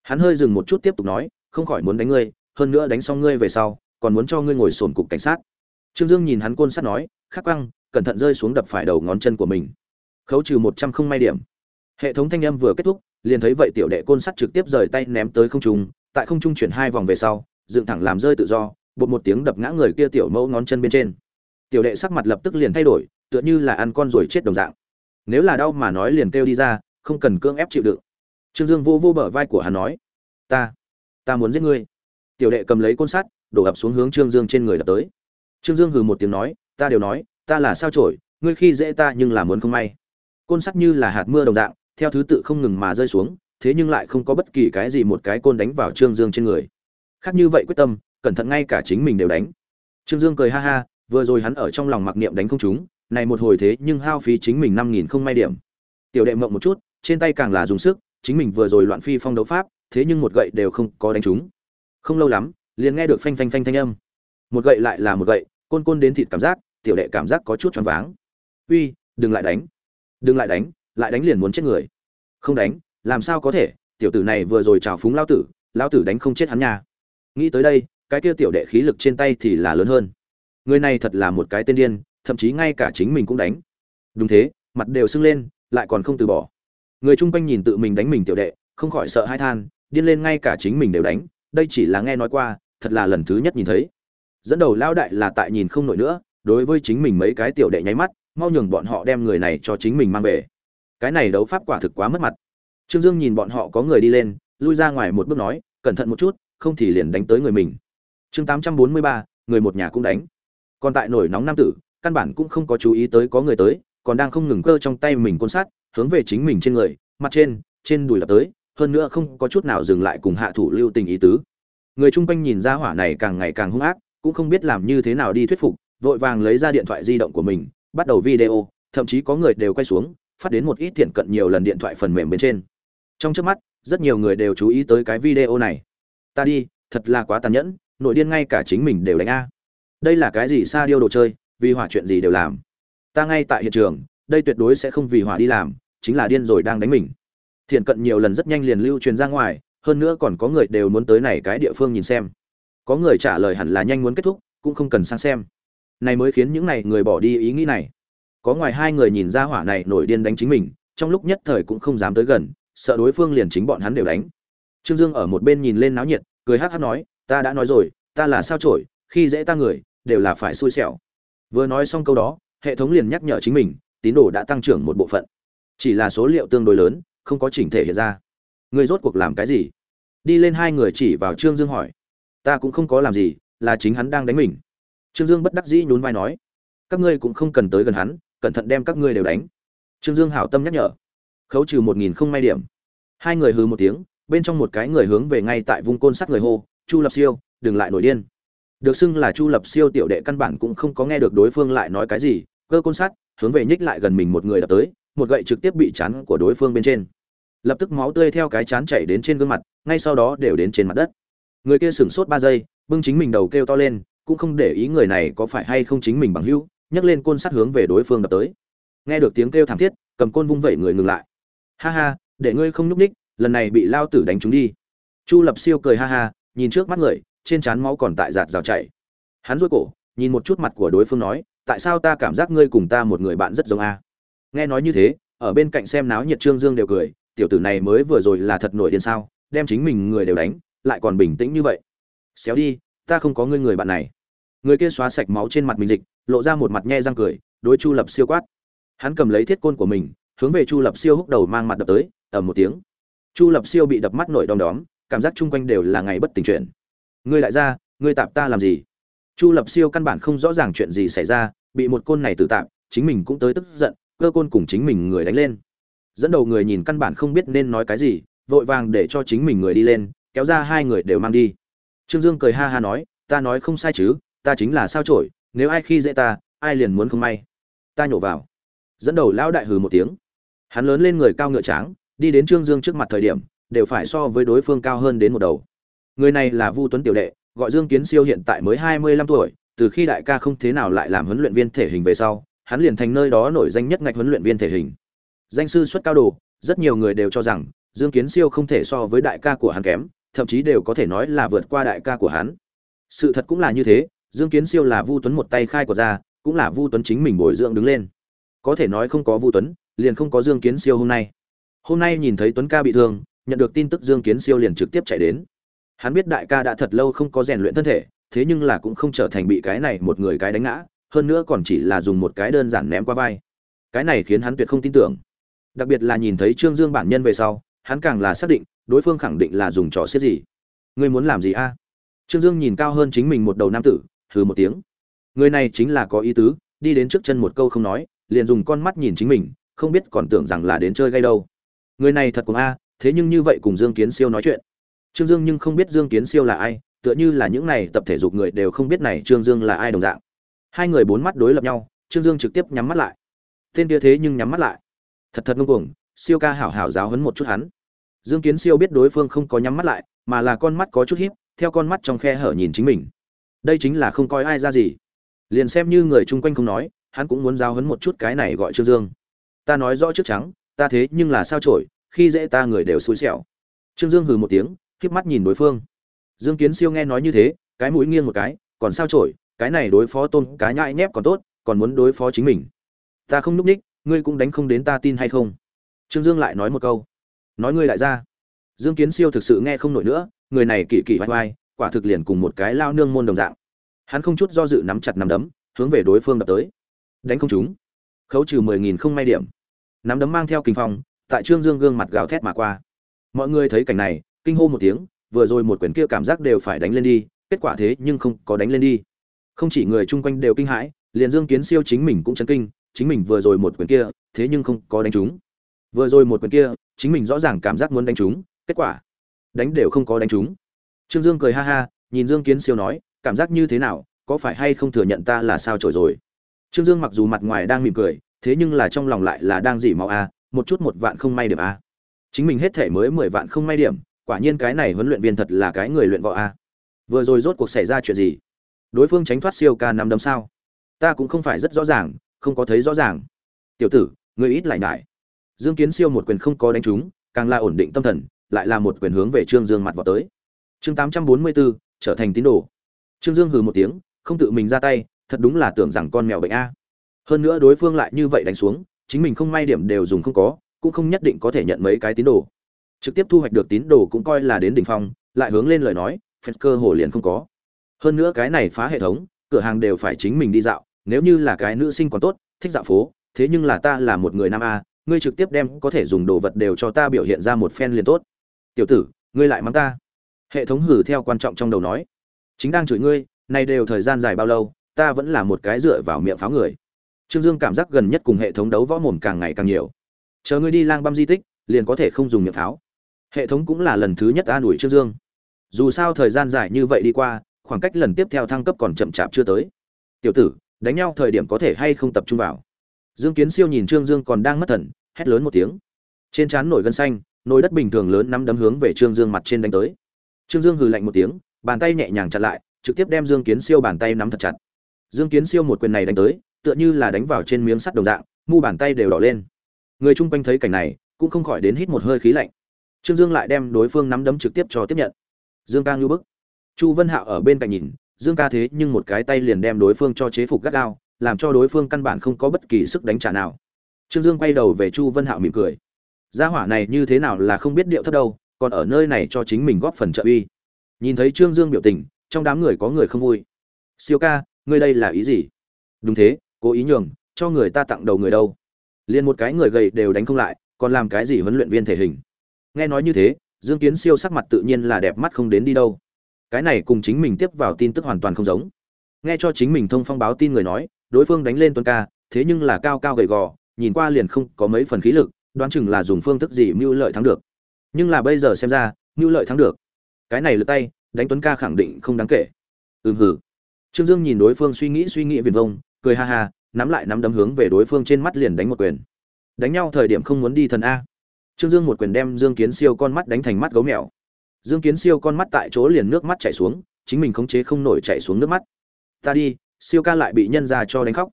Hắn hơi dừng một chút tiếp tục nói, không khỏi muốn đánh ngươi, hơn nữa đánh xong ngươi về sau, còn muốn cho ngươi ngồi sồn cục cảnh sát. Trương dương nhìn hắn côn sắt nói, khắc quăng, cẩn thận rơi xuống đập phải đầu ngón chân của mình. Khấu trừ một trăm không may điểm. Hệ thống thanh âm vừa kết thúc, liền thấy vậy tiểu đệ côn sắt trực tiếp rời tay ném tới không trung, tại không trung chuyển hai vòng về sau, dựng thẳng làm rơi tự do bột một tiếng đập ngã người kia tiểu mẫu ngón chân bên trên. Tiểu đệ sắc mặt lập tức liền thay đổi, tựa như là ăn con rồi chết đồng dạng. Nếu là đau mà nói liền kêu đi ra, không cần cưỡng ép chịu đựng. Trương dương vô vô bờ vai của hắn nói, ta ta muốn giết ngươi. Tiểu đệ cầm lấy côn sắt, đổ ập xuống hướng trương dương trên người đập tới. Trương dương hừ một tiếng nói, ta đều nói, ta là sao trổi ngươi khi dễ ta nhưng là muốn không may. Côn sắt như là hạt mưa đồng dạng, theo thứ tự không ngừng mà rơi xuống, thế nhưng lại không có bất kỳ cái gì một cái côn đánh vào trương dương trên người. Khác như vậy quyết tâm cẩn thận ngay cả chính mình đều đánh. Trương dương cười ha ha, vừa rồi hắn ở trong lòng mặc niệm đánh không chúng này một hồi thế nhưng hao phí chính mình năm nghìn không may điểm. Tiểu đệ mộng một chút, trên tay càng là dùng sức, chính mình vừa rồi loạn phi phong đấu pháp, thế nhưng một gậy đều không có đánh trúng. Không lâu lắm, liền nghe được phanh phanh phanh thanh âm. Một gậy lại là một gậy, côn côn đến thịt cảm giác, tiểu đệ cảm giác có chút choáng váng. Uy, đừng lại đánh. Đừng lại đánh lại đánh liền muốn chết người. Không đánh, làm sao có thể, tiểu tử này vừa rồi trào phúng lao tử lao tử đánh không chết hắn nha. Nghĩ tới đây cái kia tiểu đệ khí lực trên tay thì là lớn hơn. Người này thật là một cái tên điên, thậm chí ngay cả chính mình cũng đánh. Đúng thế, mặt đều sưng lên, lại còn không từ bỏ. Người chung quanh nhìn tự mình đánh mình tiểu đệ, không khỏi sợ hai than, điên lên ngay cả chính mình đều đánh, đây chỉ là nghe nói qua, thật là lần thứ nhất nhìn thấy. Dẫn đầu lao đại là tại nhìn không nổi nữa, đối với chính mình mấy cái tiểu đệ nháy mắt, mau nhường bọn họ đem người này cho chính mình mang về. Cái này đấu pháp quả thực quá mất mặt. Trương dương nhìn bọn họ có người đi lên, lui ra ngoài một bước nói, cẩn thận một chút, không thì liền đánh tới người mình chương tám trăm bốn mươi ba, người một nhà cũng đánh. Còn tại nổi nóng nam tử, căn bản cũng không có chú ý tới có người tới, còn đang không ngừng cơ trong tay mình côn sát, hướng về chính mình trên người, mặt trên trên đùi lập tới, hơn nữa không có chút nào dừng lại cùng hạ thủ lưu tình ý tứ. Người chung quanh nhìn ra hỏa này càng ngày càng hung ác, cũng không biết làm như thế nào đi thuyết phục, vội vàng lấy ra điện thoại di động của mình, bắt đầu video, thậm chí có người đều quay xuống, phát đến một ít thiện cận nhiều lần điện thoại phần mềm bên trên. Trong trước mắt, rất nhiều người đều chú ý tới cái video này. Ta đi, thật là quá tàn nhẫn nội điên ngay cả chính mình đều đánh a. Đây là cái gì xa điêu đồ chơi, vì hỏa chuyện gì đều làm. Ta ngay tại hiện trường, đây tuyệt đối sẽ không vì hỏa đi làm, chính là điên rồi đang đánh mình. Thiện cận nhiều lần rất nhanh liền lưu truyền ra ngoài, hơn nữa còn có người đều muốn tới này cái địa phương nhìn xem. Có người trả lời hẳn là nhanh muốn kết thúc, cũng không cần sang xem. Này mới khiến những này người bỏ đi ý nghĩ này. Có ngoài hai người nhìn ra hỏa này nổi điên đánh chính mình, trong lúc nhất thời cũng không dám tới gần, sợ đối phương liền chính bọn hắn đều đánh. Trương dương ở một bên nhìn lên náo nhiệt, cười hát hát nói ta đã nói rồi, ta là sao trổi khi dễ ta người, đều là phải xui xẻo. Vừa nói xong câu đó, hệ thống liền nhắc nhở chính mình, tín đồ đã tăng trưởng một bộ phận. Chỉ là số liệu tương đối lớn, không có chỉnh thể hiện ra. Người rốt cuộc làm cái gì? Đi lên hai người chỉ vào trương dương hỏi. Ta cũng không có làm gì, là chính hắn đang đánh mình. Trương dương bất đắc dĩ nhún vai nói. Các ngươi cũng không cần tới gần hắn, cẩn thận đem các ngươi đều đánh. Trương dương hảo tâm nhắc nhở. Khấu trừ một nghìn không may điểm. Hai người hừ một tiếng, bên trong một cái người hướng về ngay tại vùng côn sắt người hô chu lập siêu, đừng lại nổi điên. Được xưng là chu lập siêu tiểu đệ căn bản cũng không có nghe được đối phương lại nói cái gì, cơ côn sắt hướng về nhích lại gần mình một người đập tới, một gậy trực tiếp bị chắn của đối phương bên trên. Lập tức máu tươi theo cái chán chảy đến trên gương mặt, ngay sau đó đều đến trên mặt đất. Người kia sửng sốt ba giây, bưng chính mình đầu kêu to lên, cũng không để ý người này có phải hay không chính mình bằng hữu, nhấc lên côn sắt hướng về đối phương đập tới. Nghe được tiếng kêu thảm thiết, cầm côn vung vẩy người ngừng lại. Ha ha, để ngươi không nhúc ních lần này bị lao tử đánh trúng đi. Chu lập siêu cười ha ha nhìn trước mắt người, trên trán máu còn tại giạt rào chảy. Hắn rối cổ, nhìn một chút mặt của đối phương nói, tại sao ta cảm giác ngươi cùng ta một người bạn rất giống a? Nghe nói như thế, ở bên cạnh xem náo nhiệt trương dương đều cười, tiểu tử này mới vừa rồi là thật nổi điên sao, đem chính mình người đều đánh, lại còn bình tĩnh như vậy. Xéo đi, ta không có ngươi người bạn này. Người kia xóa sạch máu trên mặt mình dịch, lộ ra một mặt nhe răng cười, đối chu lập siêu quát. Hắn cầm lấy thiết côn của mình, hướng về chu lập siêu húc đầu mang mặt đập tới, ầm một tiếng. Chu lập siêu bị đập mắt nổi đom đóm cảm giác chung quanh đều là ngày bất tình chuyện ngươi lại ra, ngươi tạp ta làm gì? Chu lập siêu căn bản không rõ ràng chuyện gì xảy ra, bị một côn này tự tạp, chính mình cũng tới tức giận, cơ côn cùng chính mình người đánh lên. Dẫn đầu người nhìn căn bản không biết nên nói cái gì, vội vàng để cho chính mình người đi lên, kéo ra hai người đều mang đi. Trương dương cười ha ha nói, ta nói không sai chứ, ta chính là sao trổi nếu ai khi dễ ta, ai liền muốn không may. Ta nhổ vào. Dẫn đầu lão đại hừ một tiếng. Hắn lớn lên người cao ngựa tráng, đi đến trương dương trước mặt thời điểm đều phải so với đối phương cao hơn đến một đầu. Người này là vu tuấn tiểu đệ, gọi dương kiến siêu hiện tại mới hai mươi lăm tuổi, từ khi đại ca không thế nào lại làm huấn luyện viên thể hình về sau, hắn liền thành nơi đó nổi danh nhất ngạch huấn luyện viên thể hình. Danh sư xuất cao đồ, rất nhiều người đều cho rằng, dương kiến siêu không thể so với đại ca của hắn kém, thậm chí đều có thể nói là vượt qua đại ca của hắn. Sự thật cũng là như thế, dương kiến siêu là vu tuấn một tay khai của ra, cũng là vu tuấn chính mình bồi dưỡng đứng lên. Có thể nói không có vu tuấn, liền không có dương kiến siêu hôm nay. Hôm nay nhìn thấy tuấn ca bị thương nhận được tin tức dương kiến siêu liền trực tiếp chạy đến. Hắn biết đại ca đã thật lâu không có rèn luyện thân thể, thế nhưng là cũng không trở thành bị cái này một người cái đánh ngã, hơn nữa còn chỉ là dùng một cái đơn giản ném qua vai. Cái này khiến hắn tuyệt không tin tưởng. Đặc biệt là nhìn thấy trương dương bản nhân về sau, hắn càng là xác định, đối phương khẳng định là dùng trò xiết gì. Ngươi muốn làm gì a? Trương dương nhìn cao hơn chính mình một đầu nam tử, hừ một tiếng. Người này chính là có ý tứ, đi đến trước chân một câu không nói, liền dùng con mắt nhìn chính mình, không biết còn tưởng rằng là đến chơi gay đâu. Người này thật cùng a thế nhưng như vậy cùng dương kiến siêu nói chuyện. Trương dương nhưng không biết dương kiến siêu là ai, tựa như là những này tập thể dục người đều không biết này trương dương là ai đồng dạng. Hai người bốn mắt đối lập nhau, trương dương trực tiếp nhắm mắt lại. Tên kia thế nhưng nhắm mắt lại. Thật thật ngông cuồng, siêu ca hảo hảo giáo hấn một chút hắn. Dương kiến siêu biết đối phương không có nhắm mắt lại, mà là con mắt có chút hiếp theo con mắt trong khe hở nhìn chính mình. Đây chính là không coi ai ra gì. Liền xem như người chung quanh không nói, hắn cũng muốn giáo hấn một chút cái này gọi trương dương. Ta nói rõ trước trắng, ta thế nhưng là sao trổi khi dễ ta người đều xui xẻo. Trương dương hừ một tiếng híp mắt nhìn đối phương. Dương kiến siêu nghe nói như thế, cái mũi nghiêng một cái, còn sao trổi cái này đối phó tôn cá nhãi nhép còn tốt, còn muốn đối phó chính mình. Ta không núp ních, ngươi cũng đánh không đến ta tin hay không? Trương dương lại nói một câu. Nói ngươi lại ra. Dương kiến siêu thực sự nghe không nổi nữa, người này kỳ kỳ vai vai quả thực liền cùng một cái lao nương môn đồng dạng. Hắn không chút do dự nắm chặt nắm đấm, hướng về đối phương đập tới. Đánh không chúng khấu trừ mười nghìn không may điểm. Nắm đấm mang theo kinh phong tại trương dương gương mặt gào thét mà qua. Mọi người thấy cảnh này, kinh hô một tiếng, vừa rồi một quyền kia cảm giác đều phải đánh lên đi, kết quả thế nhưng không có đánh lên đi. Không chỉ người chung quanh đều kinh hãi, liền dương kiến siêu chính mình cũng chấn kinh, chính mình vừa rồi một quyền kia, thế nhưng không có đánh trúng. Vừa rồi một quyền kia, chính mình rõ ràng cảm giác muốn đánh trúng, kết quả, đánh đều không có đánh trúng. Trương dương cười ha ha, nhìn dương kiến siêu nói, cảm giác như thế nào, có phải hay không thừa nhận ta là sao trổi rồi? Trương dương mặc dù mặt ngoài đang mỉm cười, thế nhưng là trong lòng lại là đang dỉ máu a một chút một vạn không may điểm a. Chính mình hết thể mới mười vạn không may điểm, quả nhiên cái này huấn luyện viên thật là cái người luyện võ a. Vừa rồi rốt cuộc xảy ra chuyện gì? Đối phương tránh thoát siêu ca nắm đấm sao? Ta cũng không phải rất rõ ràng, không có thấy rõ ràng. Tiểu tử người ít lại nhải. Dương kiến siêu một quyền không có đánh trúng, càng là ổn định tâm thần, lại là một quyền hướng về trương dương mặt vào tới. Chương tám trăm bốn mươi bốn, trở thành tín đồ. Trương dương hừ một tiếng, không tự mình ra tay, thật đúng là tưởng rằng con mèo bệnh a. Hơn nữa đối phương lại như vậy đánh xuống chính mình không may điểm đều dùng không có, cũng không nhất định có thể nhận mấy cái tín đồ. Trực tiếp thu hoạch được tín đồ cũng coi là đến đỉnh phong, lại hướng lên lời nói, phép cơ hồ liền không có. Hơn nữa cái này phá hệ thống, cửa hàng đều phải chính mình đi dạo, nếu như là cái nữ sinh còn tốt, thích dạo phố, thế nhưng là ta là một người nam a, ngươi trực tiếp đem có thể dùng đồ vật đều cho ta biểu hiện ra một phen liền tốt. Tiểu tử, ngươi lại mắng ta. Hệ thống hử theo quan trọng trong đầu nói. Chính đang chửi ngươi nay đều thời gian dài bao lâu, ta vẫn là một cái dựa vào miệng pháo người trương dương cảm giác gần nhất cùng hệ thống đấu võ mồm càng ngày càng nhiều. Chờ ngươi đi lang băm di tích, liền có thể không dùng miệng pháo. Hệ thống cũng là lần thứ nhất an ủi trương dương. Dù sao thời gian dài như vậy đi qua, khoảng cách lần tiếp theo thăng cấp còn chậm chạp chưa tới. Tiểu tử, đánh nhau thời điểm có thể hay không tập trung vào? Dương kiến siêu nhìn trương dương còn đang mất thần, hét lớn một tiếng. Trên trán nổi gân xanh, nồi đất bình thường lớn nắm đấm hướng về trương dương mặt trên đánh tới. Trương dương hừ lạnh một tiếng, bàn tay nhẹ nhàng chặn lại, trực tiếp đem dương kiến siêu bàn tay nắm thật chặt. Dương kiến siêu một quyền này đánh tới tựa như là đánh vào trên miếng sắt đồng dạng, mu bàn tay đều đỏ lên. Người chung quanh thấy cảnh này, cũng không khỏi đến hít một hơi khí lạnh. Trương dương lại đem đối phương nắm đấm trực tiếp cho tiếp nhận. Dương ca ngưu bức. Chu vân hạo ở bên cạnh nhìn, dương ca thế nhưng một cái tay liền đem đối phương cho chế phục gắt gao, làm cho đối phương căn bản không có bất kỳ sức đánh trả nào. Trương dương quay đầu về chu vân hạo mỉm cười. Gia hỏa này như thế nào là không biết điệu thấp đâu, còn ở nơi này cho chính mình góp phần trợ uy. Nhìn thấy trương dương biểu tình, trong đám người có người không vui. Siêu ca, ngươi đây là ý gì? Đúng thế cố ý nhường, cho người ta tặng đầu người đâu. Liền một cái người gầy đều đánh không lại, còn làm cái gì huấn luyện viên thể hình? Nghe nói như thế, dương kiến siêu sắc mặt tự nhiên là đẹp mắt không đến đi đâu. Cái này cùng chính mình tiếp vào tin tức hoàn toàn không giống. Nghe cho chính mình thông phong báo tin người nói, đối phương đánh lên tuân ca, thế nhưng là cao cao gầy gò, nhìn qua liền không có mấy phần khí lực, đoán chừng là dùng phương thức gì mưu lợi thắng được. Nhưng là bây giờ xem ra, mưu lợi thắng được. Cái này lượt tay, đánh tuấn ca khẳng định không đáng kể. Ừm hử trương dương nhìn đối phương suy nghĩ suy nghĩ viền vông cười ha ha, nắm lại nắm đấm hướng về đối phương trên mắt liền đánh một quyền. Đánh nhau thời điểm không muốn đi thần a. Trương dương một quyền đem dương kiến siêu con mắt đánh thành mắt gấu mèo. Dương kiến siêu con mắt tại chỗ liền nước mắt chảy xuống, chính mình khống chế không nổi chảy xuống nước mắt. Ta đi, siêu ca lại bị nhân ra cho đánh khóc.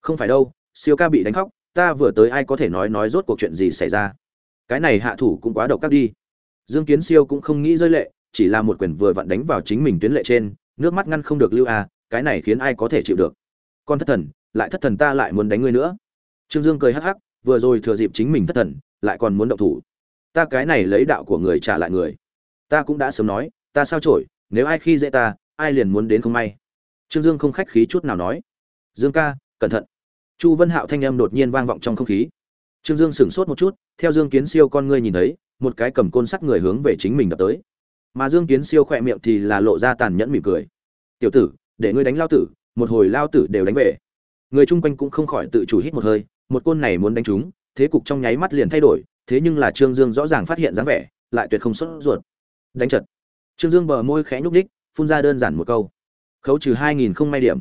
Không phải đâu, siêu ca bị đánh khóc, ta vừa tới ai có thể nói nói rốt cuộc chuyện gì xảy ra? Cái này hạ thủ cũng quá độc các đi. Dương kiến siêu cũng không nghĩ rơi lệ, chỉ là một quyền vừa vặn đánh vào chính mình tuyến lệ trên, nước mắt ngăn không được lưu a, cái này khiến ai có thể chịu được? Con thất thần, lại thất thần ta lại muốn đánh ngươi nữa. Trương dương cười hắc hắc, vừa rồi thừa dịp chính mình thất thần, lại còn muốn động thủ. Ta cái này lấy đạo của người trả lại người. Ta cũng đã sớm nói, ta sao trổi nếu ai khi dễ ta, ai liền muốn đến không may. Trương dương không khách khí chút nào nói. Dương ca, cẩn thận. Chu vân hạo thanh âm đột nhiên vang vọng trong không khí. Trương dương sửng sốt một chút, theo dương kiến siêu con ngươi nhìn thấy, một cái cầm côn sắt người hướng về chính mình đập tới. Mà dương kiến siêu khỏe miệng thì là lộ ra tàn nhẫn mỉm cười. Tiểu tử, để ngươi đánh lao tử một hồi lao tử đều đánh về. Người chung quanh cũng không khỏi tự chủ hít một hơi, một côn này muốn đánh chúng, thế cục trong nháy mắt liền thay đổi, thế nhưng là trương dương rõ ràng phát hiện dáng vẻ, lại tuyệt không xuất ruột. Đánh chật trương dương bờ môi khẽ nhúc đích phun ra đơn giản một câu. Khấu trừ hai nghìn không may điểm.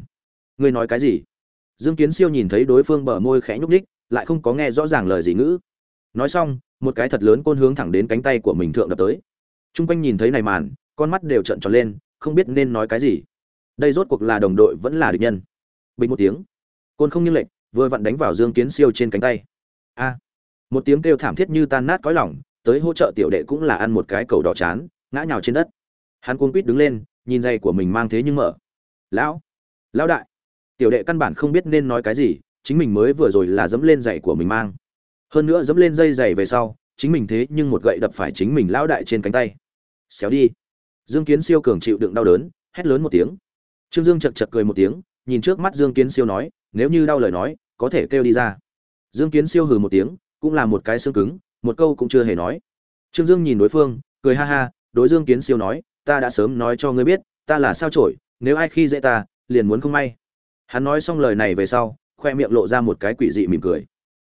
Ngươi nói cái gì? Dương kiến siêu nhìn thấy đối phương bờ môi khẽ nhúc đích lại không có nghe rõ ràng lời gì ngữ. Nói xong, một cái thật lớn côn hướng thẳng đến cánh tay của mình thượng đập tới. T r u n g quanh nhìn thấy này màn, con mắt đều trợn tròn lên, không biết nên nói cái gì đây rốt cuộc là đồng đội vẫn là địch nhân. Bình một tiếng, côn không như lệnh vừa vặn đánh vào dương kiến siêu trên cánh tay. A, một tiếng kêu thảm thiết như tan nát cõi lòng, tới hỗ trợ tiểu đệ cũng là ăn một cái cầu đỏ chán, ngã nhào trên đất. Hắn cuống quýt đứng lên, nhìn giày của mình mang thế nhưng mở. Lão lão đại, tiểu đệ căn bản không biết nên nói cái gì, chính mình mới vừa rồi là dẫm lên giày của mình mang. Hơn nữa dẫm lên dây giày về sau, chính mình thế nhưng một gậy đập phải chính mình lão đại trên cánh tay. Xéo đi. Dương kiến siêu cường chịu đựng đau đớn, hét lớn một tiếng trương dương chật chật cười một tiếng nhìn trước mắt dương kiến siêu nói nếu như đau lời nói có thể kêu đi ra. Dương kiến siêu hừ một tiếng cũng là một cái xương cứng một câu cũng chưa hề nói. Trương dương nhìn đối phương cười ha ha đối dương kiến siêu nói ta đã sớm nói cho ngươi biết ta là sao chổi, nếu ai khi dễ ta liền muốn không may. Hắn nói xong lời này về sau khoe miệng lộ ra một cái quỷ dị mỉm cười.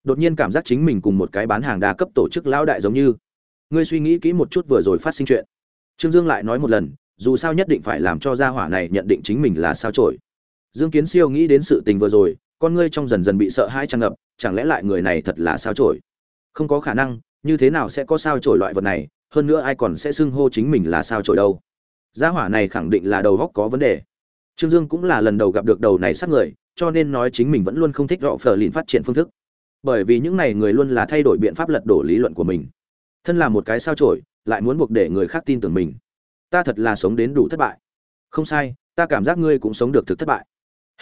Đột nhiên cảm giác chính mình cùng một cái bán hàng đa cấp tổ chức lão đại giống như. Ngươi suy nghĩ kỹ một chút vừa rồi phát sinh chuyện. Trương dương lại nói một lần dù sao nhất định phải làm cho gia hỏa này nhận định chính mình là sao trổi dương kiến siêu nghĩ đến sự tình vừa rồi, con ngươi trong dần dần bị sợ hãi tràn ngập, chẳng lẽ lại người này thật là sao trổi không có khả năng, như thế nào sẽ có sao trổi loại vật này, hơn nữa ai còn sẽ xưng hô chính mình là sao trổi đâu. Gia hỏa này khẳng định là đầu góc có vấn đề. Trương dương cũng là lần đầu gặp được đầu này sát người, cho nên nói chính mình vẫn luôn không thích rõ phờ lìn phát triển phương thức. Bởi vì những này người luôn là thay đổi biện pháp lật đổ lý luận của mình. Thân là một cái sao trổi lại muốn buộc để người khác tin tưởng mình ta thật là sống đến đủ thất bại. Không sai, ta cảm giác ngươi cũng sống được thực thất bại.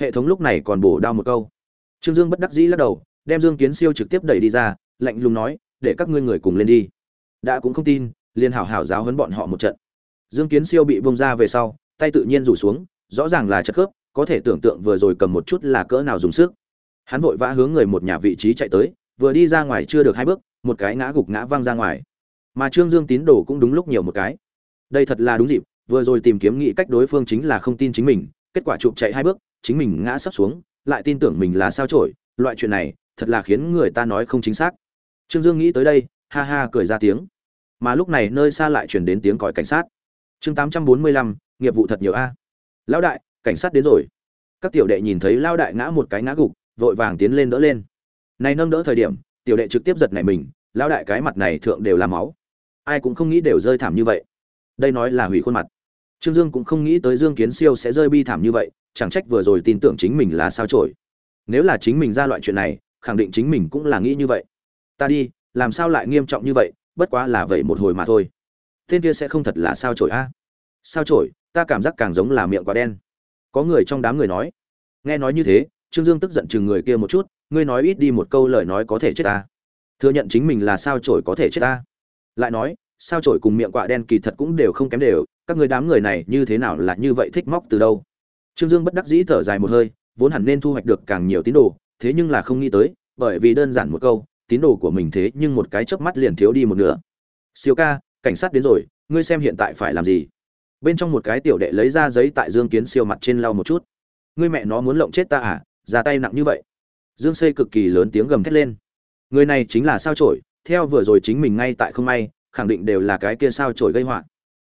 Hệ thống lúc này còn bổ đao một câu. Trương dương bất đắc dĩ lắc đầu, đem dương kiến siêu trực tiếp đẩy đi ra, lạnh lùng nói, để các ngươi người cùng lên đi. Đã cũng không tin, liền hảo hảo giáo huấn bọn họ một trận. Dương kiến siêu bị bông ra về sau, tay tự nhiên rủ xuống, rõ ràng là chất khớp, có thể tưởng tượng vừa rồi cầm một chút là cỡ nào dùng sức. Hắn vội vã hướng người một nhà vị trí chạy tới, vừa đi ra ngoài chưa được hai bước, một cái ngã gục ngã văng ra ngoài. Mà trương dương tín đồ cũng đúng lúc nhiều một cái đây thật là đúng dịp, vừa rồi tìm kiếm nghĩ cách đối phương chính là không tin chính mình, kết quả chụp chạy hai bước, chính mình ngã sắp xuống, lại tin tưởng mình là sao trổi loại chuyện này thật là khiến người ta nói không chính xác. Trương dương nghĩ tới đây, ha ha cười ra tiếng. Mà lúc này nơi xa lại chuyển đến tiếng còi cảnh sát. Chương tám trăm bốn mươi lăm, nghiệp vụ thật nhiều a. Lão đại, cảnh sát đến rồi. Các tiểu đệ nhìn thấy lao đại ngã một cái ngã gục, vội vàng tiến lên đỡ lên. Này nâng đỡ thời điểm, tiểu đệ trực tiếp giật nảy mình lao đại cái mặt này thượng đều là máu. Ai cũng không nghĩ đều rơi thảm như vậy đây nói là hủy khuôn mặt. Trương dương cũng không nghĩ tới dương kiến siêu sẽ rơi bi thảm như vậy, chẳng trách vừa rồi tin tưởng chính mình là sao trổi nếu là chính mình ra loại chuyện này, khẳng định chính mình cũng là nghĩ như vậy. Ta đi, làm sao lại nghiêm trọng như vậy, bất quá là vậy một hồi mà thôi. Tên kia sẽ không thật là sao trổi a? Sao trổi ta cảm giác càng giống là miệng quá đen. Có người trong đám người nói. Nghe nói như thế, trương dương tức giận chừng người kia một chút, ngươi nói ít đi một câu lời nói có thể chết ta. Thừa nhận chính mình là sao trổi có thể chết ta. Lại nói sao trổi cùng miệng quạ đen kỳ thật cũng đều không kém đều, các người đám người này như thế nào là như vậy thích móc từ đâu? Trương dương bất đắc dĩ thở dài một hơi, vốn hẳn nên thu hoạch được càng nhiều tín đồ, thế nhưng là không nghĩ tới, bởi vì đơn giản một câu, tín đồ của mình thế nhưng một cái chớp mắt liền thiếu đi một nửa. Siêu ca, cảnh sát đến rồi, ngươi xem hiện tại phải làm gì? Bên trong một cái tiểu đệ lấy ra giấy tại dương kiến siêu mặt trên lau một chút. Ngươi mẹ nó muốn lộng chết ta à ra tay nặng như vậy. Dương xây cực kỳ lớn tiếng gầm thét lên. Người này chính là sao trổi theo vừa rồi chính mình ngay tại không may khẳng định đều là cái kia sao trổi gây họa.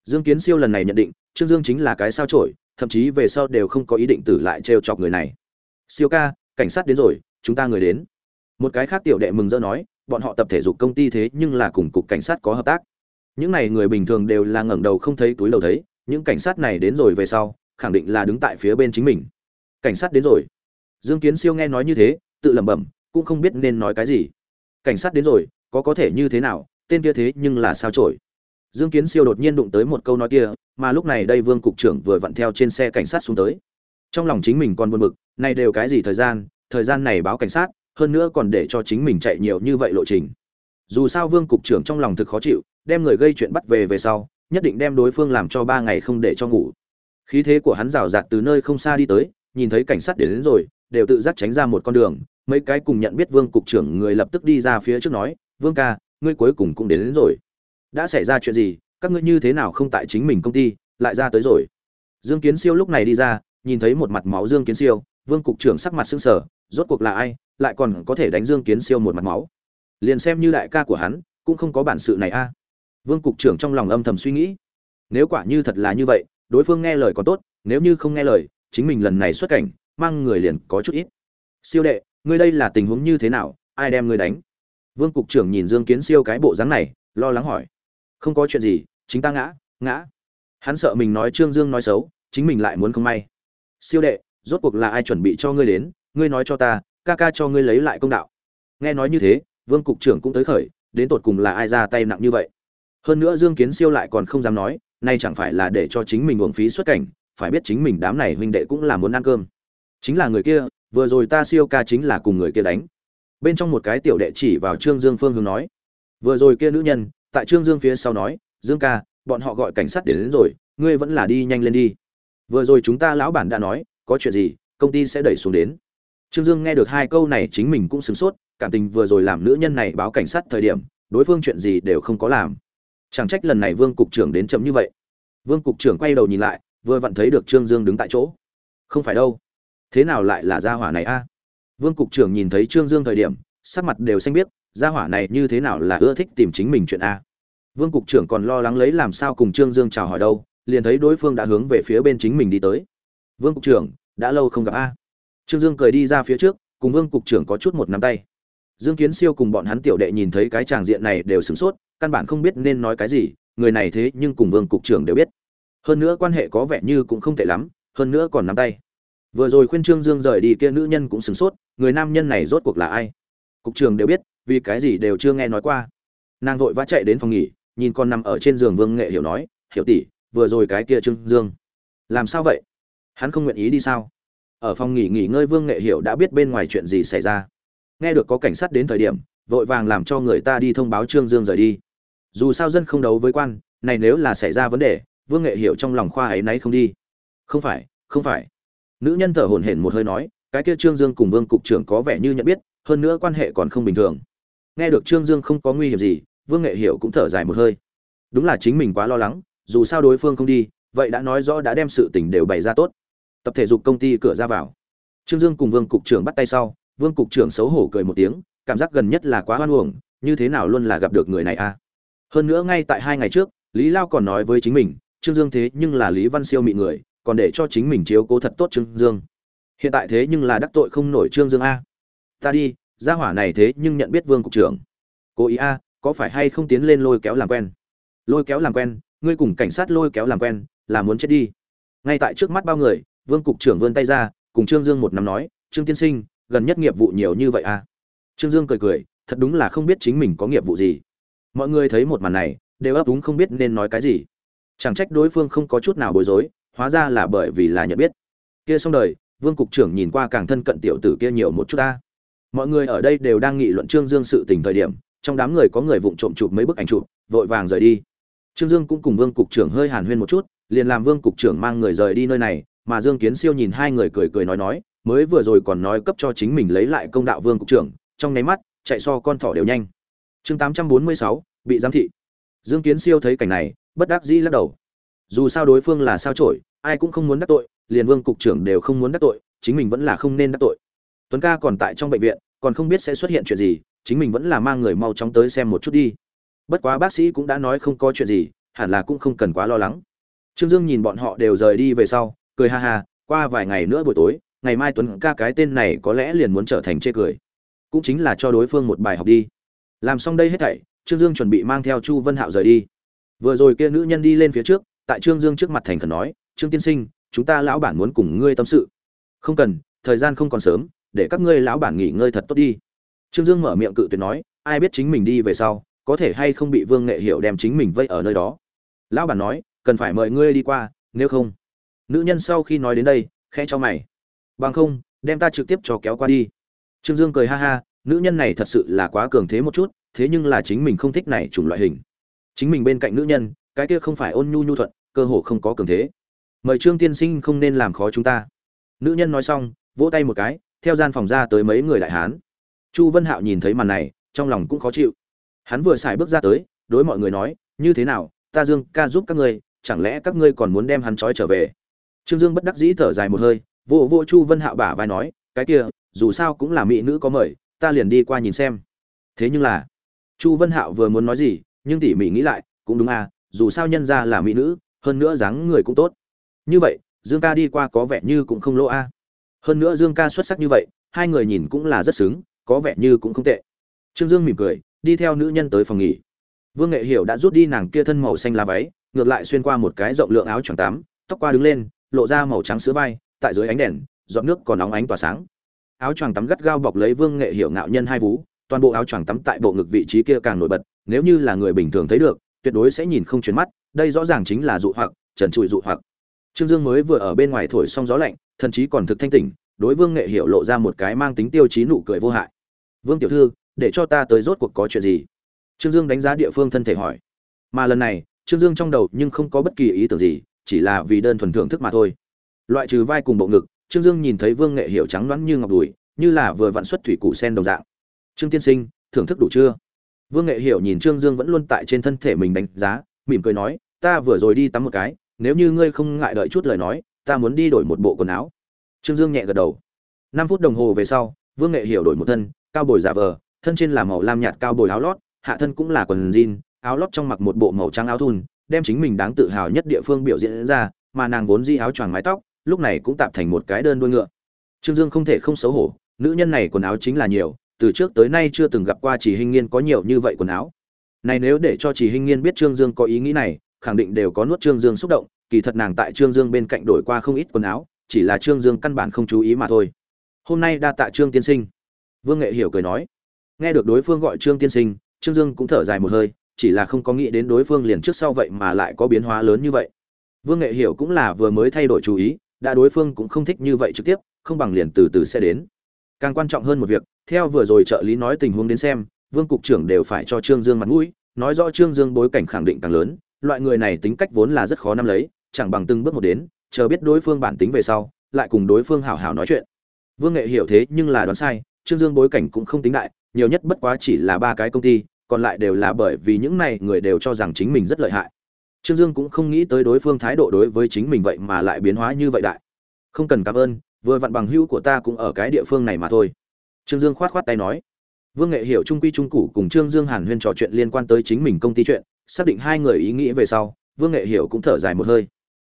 Dương kiến siêu lần này nhận định, trương dương chính là cái sao trổi thậm chí về sau đều không có ý định tử lại trêu chọc người này. Siêu ca, cảnh sát đến rồi, chúng ta người đến. Một cái khác tiểu đệ mừng rỡ nói, bọn họ tập thể dục công ty thế nhưng là cùng cục cảnh sát có hợp tác. Những này người bình thường đều là ngẩng đầu không thấy túi đầu thấy, những cảnh sát này đến rồi về sau, khẳng định là đứng tại phía bên chính mình. Cảnh sát đến rồi. Dương kiến siêu nghe nói như thế, tự lẩm bẩm, cũng không biết nên nói cái gì. Cảnh sát đến rồi, có có thể như thế nào tên kia thế nhưng là sao trổi dương kiến siêu đột nhiên đụng tới một câu nói kia mà lúc này đây vương cục trưởng vừa vặn theo trên xe cảnh sát xuống tới. Trong lòng chính mình còn buồn bực này đều cái gì thời gian thời gian này báo cảnh sát hơn nữa còn để cho chính mình chạy nhiều như vậy lộ trình. Dù sao vương cục trưởng trong lòng thực khó chịu đem người gây chuyện bắt về về sau nhất định đem đối phương làm cho ba ngày không để cho ngủ. Khí thế của hắn rào rạt từ nơi không xa đi tới nhìn thấy cảnh sát đến, đến rồi đều tự giác tránh ra một con đường mấy cái cùng nhận biết vương cục trưởng người lập tức đi ra phía trước nói vương ca ngươi cuối cùng cũng đến, đến rồi. Đã xảy ra chuyện gì các ngươi như thế nào không tại chính mình công ty lại ra tới rồi? Dương kiến siêu lúc này đi ra nhìn thấy một mặt máu dương kiến siêu vương cục trưởng sắc mặt sưng sờ rốt cuộc là ai lại còn có thể đánh dương kiến siêu một mặt máu? Liền xem như đại ca của hắn cũng không có bản sự này a. Vương cục trưởng trong lòng âm thầm suy nghĩ. Nếu quả như thật là như vậy đối phương nghe lời có tốt nếu như không nghe lời chính mình lần này xuất cảnh mang người liền có chút ít. Siêu đệ ngươi đây là tình huống như thế nào ai đem ngươi đánh? Vương cục trưởng nhìn dương kiến siêu cái bộ dáng này, lo lắng hỏi. Không có chuyện gì, chính ta ngã ngã. Hắn sợ mình nói trương dương nói xấu, chính mình lại muốn không may. Siêu đệ, rốt cuộc là ai chuẩn bị cho ngươi đến, ngươi nói cho ta, ca ca cho ngươi lấy lại công đạo. Nghe nói như thế, vương cục trưởng cũng tới khởi, đến tột cùng là ai ra tay nặng như vậy? Hơn nữa dương kiến siêu lại còn không dám nói, nay chẳng phải là để cho chính mình uổng phí xuất cảnh, phải biết chính mình đám này huynh đệ cũng là muốn ăn cơm. Chính là người kia, vừa rồi ta siêu ca chính là cùng người kia đánh bên trong một cái tiểu đệ chỉ vào trương dương phương hướng nói. Vừa rồi kia nữ nhân tại trương dương phía sau nói dương ca bọn họ gọi cảnh sát đến, đến rồi ngươi vẫn là đi nhanh lên đi. Vừa rồi chúng ta lão bản đã nói có chuyện gì công ty sẽ đẩy xuống đến. Trương dương nghe được hai câu này chính mình cũng sửng sốt cảm tình vừa rồi làm nữ nhân này báo cảnh sát thời điểm đối phương chuyện gì đều không có làm. Chẳng trách lần này vương cục trưởng đến chậm như vậy. Vương cục trưởng quay đầu nhìn lại vừa vặn thấy được trương dương đứng tại chỗ. Không phải đâu. Thế nào lại là gia hỏa này a? Vương cục trưởng nhìn thấy trương dương thời điểm, sắc mặt đều xanh biết gia hỏa này như thế nào là ưa thích tìm chính mình chuyện a? Vương cục trưởng còn lo lắng lấy làm sao cùng trương dương chào hỏi đâu, liền thấy đối phương đã hướng về phía bên chính mình đi tới. Vương cục trưởng, đã lâu không gặp a. Trương dương cười đi ra phía trước, cùng vương cục trưởng có chút một nắm tay. Dương kiến siêu cùng bọn hắn tiểu đệ nhìn thấy cái tràng diện này đều sửng sốt, căn bản không biết nên nói cái gì, người này thế nhưng cùng vương cục trưởng đều biết. Hơn nữa quan hệ có vẻ như cũng không tệ lắm, hơn nữa còn nắm tay vừa rồi khuyên trương dương rời đi kia nữ nhân cũng sửng sốt, người nam nhân này rốt cuộc là ai? Cục trưởng đều biết, vì cái gì đều chưa nghe nói qua. Nàng vội vã chạy đến phòng nghỉ, nhìn con nằm ở trên giường vương nghệ hiểu nói, hiểu tỷ, vừa rồi cái kia trương dương, làm sao vậy? Hắn không nguyện ý đi sao? Ở phòng nghỉ nghỉ ngơi vương nghệ hiểu đã biết bên ngoài chuyện gì xảy ra. Nghe được có cảnh sát đến thời điểm, vội vàng làm cho người ta đi thông báo trương dương rời đi. Dù sao dân không đấu với quan, này nếu là xảy ra vấn đề, vương nghệ hiểu trong lòng khoa ấy nấy không đi. Không phải không phải nữ nhân thở hổn hển một hơi nói, cái kia trương dương cùng vương cục trưởng có vẻ như nhận biết, hơn nữa quan hệ còn không bình thường. Nghe được trương dương không có nguy hiểm gì, vương nghệ hiểu cũng thở dài một hơi. Đúng là chính mình quá lo lắng, dù sao đối phương không đi, vậy đã nói rõ đã đem sự tình đều bày ra tốt. Tập thể dục công ty cửa ra vào. Trương dương cùng vương cục trưởng bắt tay sau, vương cục trưởng xấu hổ cười một tiếng, cảm giác gần nhất là quá hoan uổng, như thế nào luôn là gặp được người này a hơn nữa ngay tại hai ngày trước, lý lao còn nói với chính mình, trương dương thế nhưng là lý văn siêu mị người còn để cho chính mình chiếu cố thật tốt trương dương. Hiện tại thế nhưng là đắc tội không nổi trương dương a. Ta đi, gia hỏa này thế nhưng nhận biết vương cục trưởng. Cố ý a, có phải hay không tiến lên lôi kéo làm quen? Lôi kéo làm quen, ngươi cùng cảnh sát lôi kéo làm quen, là muốn chết đi. Ngay tại trước mắt bao người, vương cục trưởng vươn tay ra, cùng trương dương một năm nói, trương tiên sinh, gần nhất nghiệp vụ nhiều như vậy à trương dương cười cười, thật đúng là không biết chính mình có nghiệp vụ gì. Mọi người thấy một màn này, đều ấp úng không biết nên nói cái gì. Chẳng trách đối phương không có chút nào bối rối hóa ra là bởi vì là nhận biết. Kia xong đời, vương cục trưởng nhìn qua càng thân cận tiểu tử kia nhiều một chút ta. Mọi người ở đây đều đang nghị luận trương dương sự tình thời điểm, trong đám người có người vụng trộm chụp mấy bức ảnh chụp, vội vàng rời đi. Trương dương cũng cùng vương cục trưởng hơi hàn huyên một chút, liền làm vương cục trưởng mang người rời đi nơi này, mà dương kiến siêu nhìn hai người cười cười nói nói, mới vừa rồi còn nói cấp cho chính mình lấy lại công đạo vương cục trưởng, trong nháy mắt, chạy so con thỏ đều nhanh. Chương tám trăm bốn mươi sáu, bị giám thị. Dương kiến siêu thấy cảnh này, bất đắc dĩ lắc đầu dù sao đối phương là sao trổi ai cũng không muốn đắc tội, liền vương cục trưởng đều không muốn đắc tội, chính mình vẫn là không nên đắc tội. Tuấn ca còn tại trong bệnh viện, còn không biết sẽ xuất hiện chuyện gì, chính mình vẫn là mang người mau chóng tới xem một chút đi. Bất quá bác sĩ cũng đã nói không có chuyện gì, hẳn là cũng không cần quá lo lắng. Trương dương nhìn bọn họ đều rời đi về sau, cười ha ha, qua vài ngày nữa buổi tối, ngày mai tuấn ca cái tên này có lẽ liền muốn trở thành chê cười. Cũng chính là cho đối phương một bài học đi. Làm xong đây hết thảy, trương dương chuẩn bị mang theo chu vân hạo rời đi. Vừa rồi kia nữ nhân đi lên phía trước tại trương dương trước mặt thành khẩn nói, trương tiên sinh, chúng ta lão bản muốn cùng ngươi tâm sự. Không cần, thời gian không còn sớm, để các ngươi lão bản nghỉ ngơi thật tốt đi. Trương dương mở miệng cự tuyệt nói, ai biết chính mình đi về sau, có thể hay không bị vương nghệ hiểu đem chính mình vây ở nơi đó? Lão bản nói, cần phải mời ngươi đi qua, nếu không. Nữ nhân sau khi nói đến đây, khẽ cho mày. Bằng không, đem ta trực tiếp cho kéo qua đi. Trương dương cười ha ha, nữ nhân này thật sự là quá cường thế một chút, thế nhưng là chính mình không thích này chủng loại hình. Chính mình bên cạnh nữ nhân cái kia không phải ôn nhu nhu thuận, cơ hồ không có cường thế. Mời trương tiên sinh không nên làm khó chúng ta. Nữ nhân nói xong, vỗ tay một cái, theo gian phòng ra tới mấy người đại hán. Chu vân hạo nhìn thấy màn này, trong lòng cũng khó chịu. Hắn vừa xài bước ra tới, đối mọi người nói, như thế nào, ta dương ca giúp các ngươi, chẳng lẽ các ngươi còn muốn đem hắn trói trở về? Trương dương bất đắc dĩ thở dài một hơi vô vô chu vân hạo bả vai nói, cái kia, dù sao cũng là mỹ nữ có mời, ta liền đi qua nhìn xem. Thế nhưng là, chu vân hạo vừa muốn nói gì, nhưng tỉ mỉ nghĩ lại, cũng đúng à dù sao nhân ra là mỹ nữ, hơn nữa dáng người cũng tốt. Như vậy, dương ca đi qua có vẻ như cũng không lỗ a. Hơn nữa dương ca xuất sắc như vậy, hai người nhìn cũng là rất xứng, có vẻ như cũng không tệ. Trương dương mỉm cười, đi theo nữ nhân tới phòng nghỉ. Vương nghệ hiểu đã rút đi nàng kia thân màu xanh lá váy, ngược lại xuyên qua một cái rộng lượng áo choàng tắm tóc qua đứng lên, lộ ra màu trắng sữa vai, tại dưới ánh đèn, giọt nước còn nóng ánh tỏa sáng. Áo choàng tắm gắt gao bọc lấy vương nghệ hiểu ngạo nhân hai vú, toàn bộ áo choàng tắm tại bộ ngực vị trí kia càng nổi bật, nếu như là người bình thường thấy được tuyệt đối sẽ nhìn không chuyển mắt, đây rõ ràng chính là dụ hoặc, trần trụi dụ hoặc. Trương dương mới vừa ở bên ngoài thổi xong gió lạnh thậm chí còn thực thanh tỉnh, đối vương nghệ hiểu lộ ra một cái mang tính tiêu chí nụ cười vô hại. Vương tiểu thư, để cho ta tới rốt cuộc có chuyện gì? Trương dương đánh giá địa phương thân thể hỏi. Mà lần này, trương dương trong đầu nhưng không có bất kỳ ý tưởng gì, chỉ là vì đơn thuần thưởng thức mà thôi. Loại trừ vai cùng bộ ngực, trương dương nhìn thấy vương nghệ hiểu trắng loãng như ngọc đùi, như là vừa vặn xuất thủy củ sen đồng dạng. Trương tiên sinh, thưởng thức đủ chưa? Vương nghệ hiểu nhìn trương dương vẫn luôn tại trên thân thể mình đánh giá, mỉm cười nói, ta vừa rồi đi tắm một cái, nếu như ngươi không ngại đợi chút lời nói, ta muốn đi đổi một bộ quần áo. Trương dương nhẹ gật đầu. Năm phút đồng hồ về sau, vương nghệ hiểu đổi một thân, cao bồi giả vờ, thân trên là màu lam nhạt cao bồi áo lót, hạ thân cũng là quần jean, áo lót trong mặc một bộ màu trắng áo thun, đem chính mình đáng tự hào nhất địa phương biểu diễn ra, mà nàng vốn di áo choàng mái tóc, lúc này cũng tạm thành một cái đơn đuôi ngựa. Trương dương không thể không xấu hổ, nữ nhân này quần áo chính là nhiều từ trước tới nay chưa từng gặp qua chỉ hình nghiên có nhiều như vậy quần áo. Này nếu để cho chỉ hình nghiên biết trương dương có ý nghĩ này, khẳng định đều có nuốt trương dương xúc động, kỳ thật nàng tại trương dương bên cạnh đổi qua không ít quần áo, chỉ là trương dương căn bản không chú ý mà thôi. Hôm nay đa tạ trương tiên sinh. Vương nghệ hiểu cười nói. Nghe được đối phương gọi trương tiên sinh, trương dương cũng thở dài một hơi, chỉ là không có nghĩ đến đối phương liền trước sau vậy mà lại có biến hóa lớn như vậy. Vương nghệ hiểu cũng là vừa mới thay đổi chú ý, đã đối phương cũng không thích như vậy trực tiếp, không bằng liền từ từ sẽ đến càng quan trọng hơn một việc, theo vừa rồi trợ lý nói tình huống đến xem, vương cục trưởng đều phải cho trương dương mặt mũi, nói rõ trương dương bối cảnh khẳng định càng lớn, loại người này tính cách vốn là rất khó nắm lấy, chẳng bằng từng bước một đến, chờ biết đối phương bản tính về sau, lại cùng đối phương hảo hảo nói chuyện. Vương nghệ hiểu thế nhưng là đoán sai, trương dương bối cảnh cũng không tính đại, nhiều nhất bất quá chỉ là ba cái công ty, còn lại đều là bởi vì những này người đều cho rằng chính mình rất lợi hại. Trương dương cũng không nghĩ tới đối phương thái độ đối với chính mình vậy mà lại biến hóa như vậy đại. Không cần cảm ơn vừa vặn bằng hữu của ta cũng ở cái địa phương này mà thôi. Trương dương khoát khoát tay nói. Vương nghệ hiểu trung quy trung cụ cùng trương dương hàn huyên trò chuyện liên quan tới chính mình công ty chuyện, xác định hai người ý nghĩ về sau, vương nghệ hiểu cũng thở dài một hơi.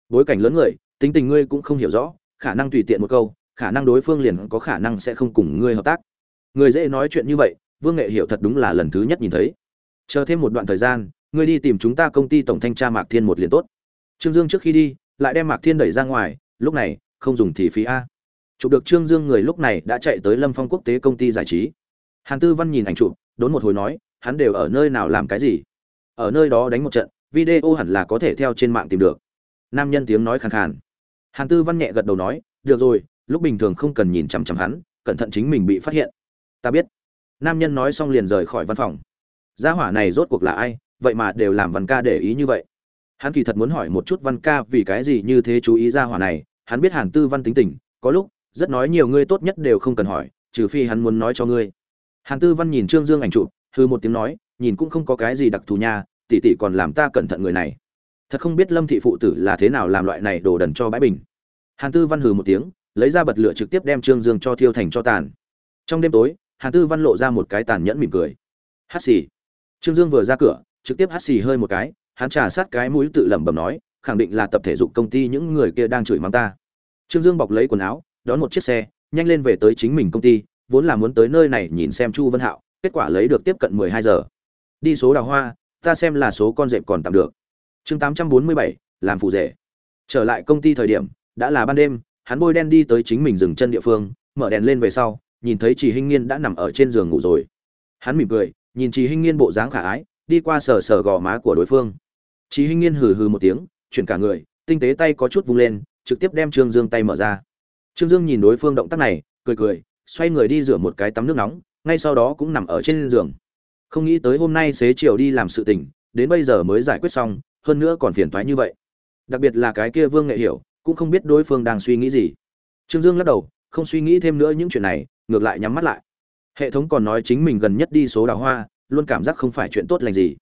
Bối cảnh lớn người, tính tình ngươi cũng không hiểu rõ, khả năng tùy tiện một câu, khả năng đối phương liền có khả năng sẽ không cùng ngươi hợp tác. Người dễ nói chuyện như vậy, vương nghệ hiểu thật đúng là lần thứ nhất nhìn thấy. Chờ thêm một đoạn thời gian, ngươi đi tìm chúng ta công ty tổng thanh tra mạc thiên một liền tốt. Trương dương trước khi đi, lại đem mạc thiên đẩy ra ngoài, lúc này, không dùng thì phí a chụp được trương dương người lúc này đã chạy tới lâm phong quốc tế công ty giải trí. Hàn tư văn nhìn ảnh chụp, đốn một hồi nói, hắn đều ở nơi nào làm cái gì? Ở nơi đó đánh một trận, video hẳn là có thể theo trên mạng tìm được. Nam nhân tiếng nói khàn khàn. Hàn tư văn nhẹ gật đầu nói, được rồi, lúc bình thường không cần nhìn chằm chằm hắn, cẩn thận chính mình bị phát hiện. Ta biết. Nam nhân nói xong liền rời khỏi văn phòng. Gia hỏa này rốt cuộc là ai? Vậy mà đều làm văn ca để ý như vậy. Hắn kỳ thật muốn hỏi một chút văn ca vì cái gì như thế chú ý gia hỏa này. Hắn biết hàn tư văn tính tình, có lúc rất nói nhiều ngươi tốt nhất đều không cần hỏi, trừ phi hắn muốn nói cho ngươi. Hàn tư văn nhìn trương dương ảnh chụp hư một tiếng nói, nhìn cũng không có cái gì đặc thù nha, tỷ tỷ còn làm ta cẩn thận người này. Thật không biết lâm thị phụ tử là thế nào làm loại này đồ đần cho bãi bình. Hàn tư văn hừ một tiếng, lấy ra bật lửa trực tiếp đem trương dương cho thiêu thành cho tàn. Trong đêm tối, hàn tư văn lộ ra một cái tàn nhẫn mỉm cười. Hắt xì. Trương dương vừa ra cửa, trực tiếp hắt xì hơi một cái, hắn trà sát cái mũi tự lẩm bẩm nói, khẳng định là tập thể dục công ty những người kia đang chửi mắng ta. Trương dương bọc lấy quần áo đón một chiếc xe, nhanh lên về tới chính mình công ty, vốn là muốn tới nơi này nhìn xem chu vân hạo, kết quả lấy được tiếp cận mười hai giờ. Đi số đào hoa, ta xem là số con dẹp còn tạm được. Chương tám trăm bốn mươi bảy, làm phụ rể. Trở lại công ty thời điểm, đã là ban đêm, hắn bôi đen đi tới chính mình dừng chân địa phương, mở đèn lên về sau, nhìn thấy chị hinh nghiên đã nằm ở trên giường ngủ rồi. Hắn mỉm cười, nhìn chị hinh nghiên bộ dáng khả ái, đi qua sờ sờ gò má của đối phương. Chị hinh nghiên hừ hừ một tiếng, chuyển cả người, tinh tế tay có chút vung lên, trực tiếp đem trương dương tay mở ra trương dương nhìn đối phương động tác này, cười cười, xoay người đi rửa một cái tắm nước nóng, ngay sau đó cũng nằm ở trên giường. Không nghĩ tới hôm nay xế chiều đi làm sự tình, đến bây giờ mới giải quyết xong, hơn nữa còn phiền toái như vậy. Đặc biệt là cái kia vương nghệ hiểu, cũng không biết đối phương đang suy nghĩ gì. Trương dương lắc đầu, không suy nghĩ thêm nữa những chuyện này, ngược lại nhắm mắt lại. Hệ thống còn nói chính mình gần nhất đi số đào hoa, luôn cảm giác không phải chuyện tốt lành gì.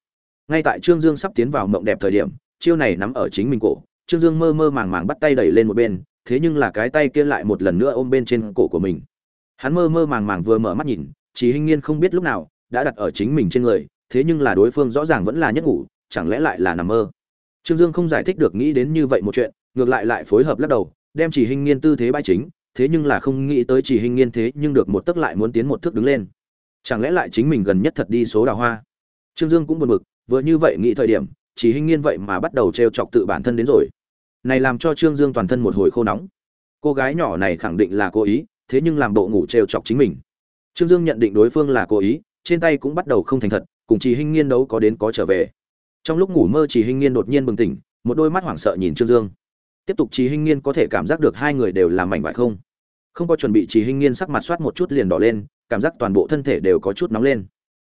Ngay tại trương dương sắp tiến vào mộng đẹp thời điểm, chiêu này nắm ở chính mình cổ, trương dương mơ mơ màng màng bắt tay đẩy lên một bên thế nhưng là cái tay kia lại một lần nữa ôm bên trên cổ của mình. Hắn mơ mơ màng màng vừa mở mắt nhìn, chỉ hinh nhiên không biết lúc nào đã đặt ở chính mình trên người, thế nhưng là đối phương rõ ràng vẫn là nhất ngủ, chẳng lẽ lại là nằm mơ? Trương dương không giải thích được nghĩ đến như vậy một chuyện, ngược lại lại phối hợp lắc đầu, đem chỉ hình nghiên tư thế bãi chính, thế nhưng là không nghĩ tới chỉ hình nghiên thế nhưng được một tấc lại muốn tiến một thước đứng lên. Chẳng lẽ lại chính mình gần nhất thật đi số đào hoa? Trương dương cũng buồn bực, vừa như vậy nghĩ thời điểm, chỉ hình nghiên vậy mà bắt đầu t chọc tự bản thân đến rồi này làm cho trương dương toàn thân một hồi khô nóng. Cô gái nhỏ này khẳng định là cố ý, thế nhưng làm bộ ngủ t chọc chính mình. Trương dương nhận định đối phương là cố ý, trên tay cũng bắt đầu không thành thật, cùng trì hinh nghiên đấu có đến có trở về. Trong lúc ngủ mơ trì hinh nghiên đột nhiên bừng tỉnh, một đôi mắt hoảng sợ nhìn trương dương. Tiếp tục trì hinh nghiên có thể cảm giác được hai người đều làm mảnh vải không? Không có chuẩn bị trì hinh nghiên sắc mặt soát một chút liền đỏ lên, cảm giác toàn bộ thân thể đều có chút nóng lên.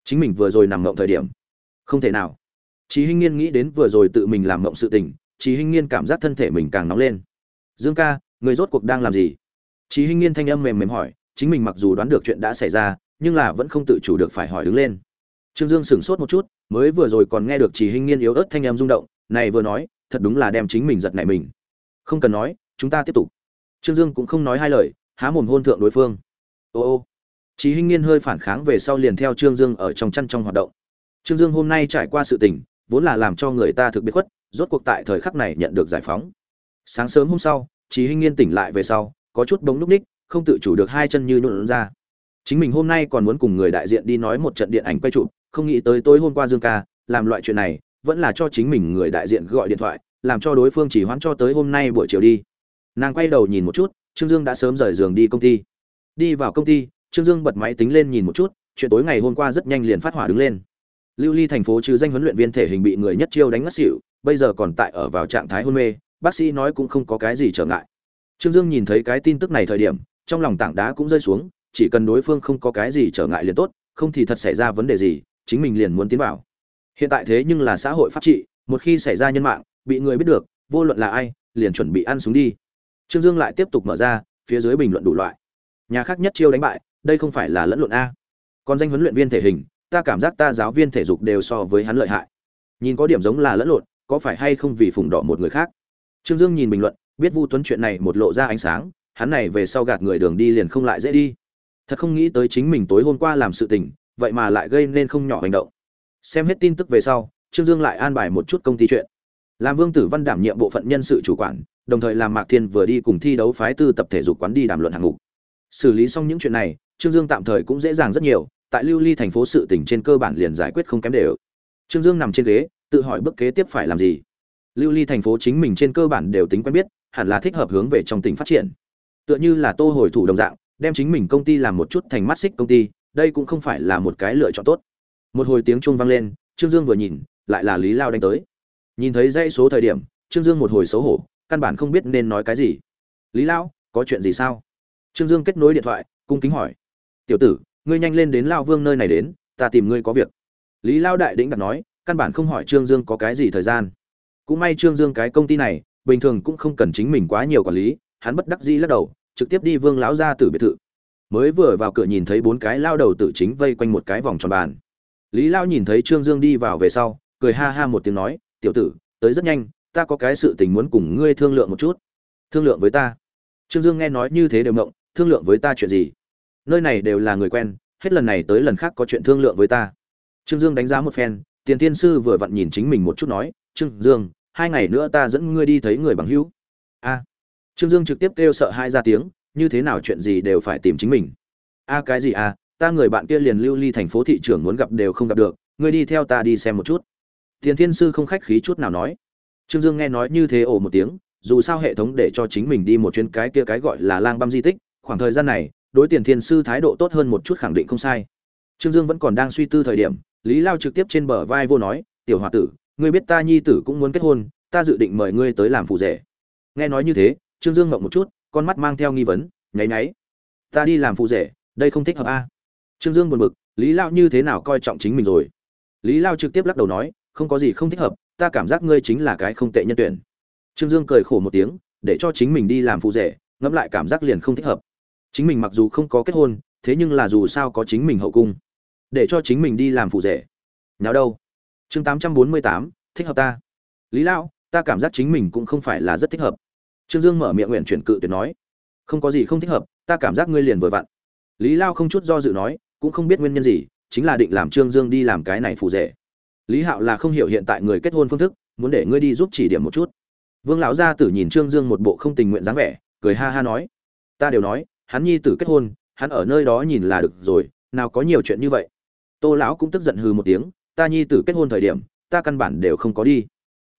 Chính mình vừa rồi nằm ngộng thời điểm. Không thể nào. Trì hinh nghiên nghĩ đến vừa rồi tự mình làm ngộng sự tình Chí hinh nghiên cảm giác thân thể mình càng nóng lên. Dương ca người rốt cuộc đang làm gì? Chí hinh nghiên thanh âm mềm mềm hỏi chính mình mặc dù đoán được chuyện đã xảy ra nhưng là vẫn không tự chủ được phải hỏi đứng lên. Trương dương sửng sốt một chút mới vừa rồi còn nghe được Chí hinh nghiên yếu ớt thanh âm rung động này vừa nói thật đúng là đem chính mình giật nảy mình. Không cần nói chúng ta tiếp tục. Trương dương cũng không nói hai lời há mồm hôn thượng đối phương. Ô ô. Chí Hinh Nghiên hơi phản kháng về sau liền theo Trương Dương ở trong chăn trong hoạt động. Trương Dương hôm nay trải qua sự tình, vốn là làm cho người ta thực biệt khuất, rốt cuộc tại thời khắc này nhận được giải phóng. Sáng sớm hôm sau, Chí Hinh Nghiên tỉnh lại về sau, có chút bóng lúc ních, không tự chủ được hai chân như nhuộn ra. Chính mình hôm nay còn muốn cùng người đại diện đi nói một trận điện ảnh quay chụp, không nghĩ tới tối hôm qua Dương ca, làm loại chuyện này, vẫn là cho chính mình người đại diện gọi điện thoại, làm cho đối phương chỉ hoãn cho tới hôm nay buổi chiều đi. Nàng quay đầu nhìn một chút, Trương Dương đã sớm rời giường đi công ty. Đi vào công ty, Trương Dương bật máy tính lên nhìn một chút, chuyện tối ngày hôm qua rất nhanh liền phát hỏa đứng lên. Lưu Ly thành phố chứ danh huấn luyện viên thể hình bị người nhất chiêu đánh ngất xỉu, bây giờ còn tại ở vào trạng thái hôn mê, bác sĩ nói cũng không có cái gì trở ngại. Trương Dương nhìn thấy cái tin tức này thời điểm, trong lòng tảng đá cũng rơi xuống, chỉ cần đối phương không có cái gì trở ngại liền tốt, không thì thật xảy ra vấn đề gì, chính mình liền muốn tiến vào. Hiện tại thế nhưng là xã hội pháp trị, một khi xảy ra nhân mạng, bị người biết được, vô luận là ai, liền chuẩn bị ăn súng đi. Trương Dương lại tiếp tục mở ra, phía dưới bình luận đủ loại. Nhà khác nhất chiêu đánh bại, đây không phải là lẫn lộn a còn danh huấn luyện viên thể hình ta cảm giác ta giáo viên thể dục đều so với hắn lợi hại. Nhìn có điểm giống là lẫn lộn có phải hay không vì phùng đỏ một người khác? Trương dương nhìn bình luận biết vu tuấn chuyện này một lộ ra ánh sáng hắn này về sau gạt người đường đi liền không lại dễ đi. Thật không nghĩ tới chính mình tối hôm qua làm sự tình vậy mà lại gây nên không nhỏ hành động. Xem hết tin tức về sau trương dương lại an bài một chút công ty chuyện. Làm vương tử văn đảm nhiệm bộ phận nhân sự chủ quản đồng thời làm mạc thiên vừa đi cùng thi đấu phái tư tập thể dục quán đi đàm luận hạng mục. Xử lý xong những chuyện này Trương Dương tạm thời cũng dễ dàng rất nhiều, tại Lưu Ly thành phố sự tình trên cơ bản liền giải quyết không kém đều. Trương Dương nằm trên ghế, tự hỏi bước kế tiếp phải làm gì. Lưu Ly thành phố chính mình trên cơ bản đều tính quen biết, hẳn là thích hợp hướng về trong tỉnh phát triển. Tựa như là Tô hồi thủ đồng dạng, đem chính mình công ty làm một chút thành mắt xích công ty, đây cũng không phải là một cái lựa chọn tốt. Một hồi tiếng chuông vang lên, Trương Dương vừa nhìn, lại là Lý Lao đánh tới. Nhìn thấy dãy số thời điểm, Trương Dương một hồi xấu hổ, căn bản không biết nên nói cái gì. "Lý Lao, có chuyện gì sao?" Trương Dương kết nối điện thoại, cung kính hỏi tiểu tử ngươi nhanh lên đến lao vương nơi này đến, ta tìm ngươi có việc. Lý lao đại đĩnh đặt nói, căn bản không hỏi trương dương có cái gì thời gian. Cũng may trương dương cái công ty này, bình thường cũng không cần chính mình quá nhiều quản lý, hắn bất đắc dĩ lắc đầu, trực tiếp đi vương lão ra từ biệt thự. Mới vừa vào cửa nhìn thấy bốn cái lao đầu tự chính vây quanh một cái vòng tròn bàn. Lý lao nhìn thấy trương dương đi vào về sau, cười ha ha một tiếng nói, tiểu tử, tới rất nhanh, ta có cái sự tình muốn cùng ngươi thương lượng một chút. Thương lượng với ta? Trương dương nghe nói như thế đều mộng thương lượng với ta chuyện gì? Nơi này đều là người quen, hết lần này tới lần khác có chuyện thương lượng với ta. Trương dương đánh giá một phen, tiền tiên sư vừa vặn nhìn chính mình một chút nói, trương dương, hai ngày nữa ta dẫn ngươi đi thấy người bằng hữu. A. Trương dương trực tiếp kêu sợ hai ra tiếng, như thế nào chuyện gì đều phải tìm chính mình. A, cái gì a? Ta người bạn kia liền lưu ly thành phố thị trưởng muốn gặp đều không gặp được, ngươi đi theo ta đi xem một chút. Tiền thiên sư không khách khí chút nào nói. Trương dương nghe nói như thế ồ một tiếng, dù sao hệ thống để cho chính mình đi một chuyến cái kia cái gọi là lang băm di tích, khoảng thời gian này đối tiền thiên sư thái độ tốt hơn một chút khẳng định không sai. Trương dương vẫn còn đang suy tư thời điểm, lý lao trực tiếp trên bờ vai vô nói, tiểu h tử, ngươi biết ta nhi tử cũng muốn kết hôn, ta dự định mời ngươi tới làm phụ rể. Nghe nói như thế, trương dương ngậm một chút, con mắt mang theo nghi vấn, nháy nháy, ta đi làm phụ rể, đây không thích hợp a. Trương dương buồn bực, lý lao như thế nào coi trọng chính mình rồi? Lý lao trực tiếp lắc đầu nói, không có gì không thích hợp, ta cảm giác ngươi chính là cái không tệ nhân tuyển. Trương dương cười khổ một tiếng, để cho chính mình đi làm phụ rể, ngẫm lại cảm giác liền không thích hợp chính mình mặc dù không có kết hôn, thế nhưng là dù sao có chính mình hậu cung. Để cho chính mình đi làm phụ rể. Nào đâu. Chương tám trăm bốn mươi tám, thích hợp ta. Lý lão, ta cảm giác chính mình cũng không phải là rất thích hợp. Trương dương mở miệng nguyện chuyển cự tuyệt nói. Không có gì không thích hợp, ta cảm giác ngươi liền vừa vặn. Lý lao không chút do dự nói, cũng không biết nguyên nhân gì, chính là định làm trương dương đi làm cái này phù rể. Lý hạo là không hiểu hiện tại người kết hôn phương thức, muốn để ngươi đi giúp chỉ điểm một chút. Vương lão gia tử nhìn trương dương một bộ không tình nguyện dáng vẻ, cười ha ha nói. Ta đều nói hắn nhi tử kết hôn, hắn ở nơi đó nhìn là được rồi, nào có nhiều chuyện như vậy. Tô lão cũng tức giận hừ một tiếng, ta nhi tử kết hôn thời điểm, ta căn bản đều không có đi.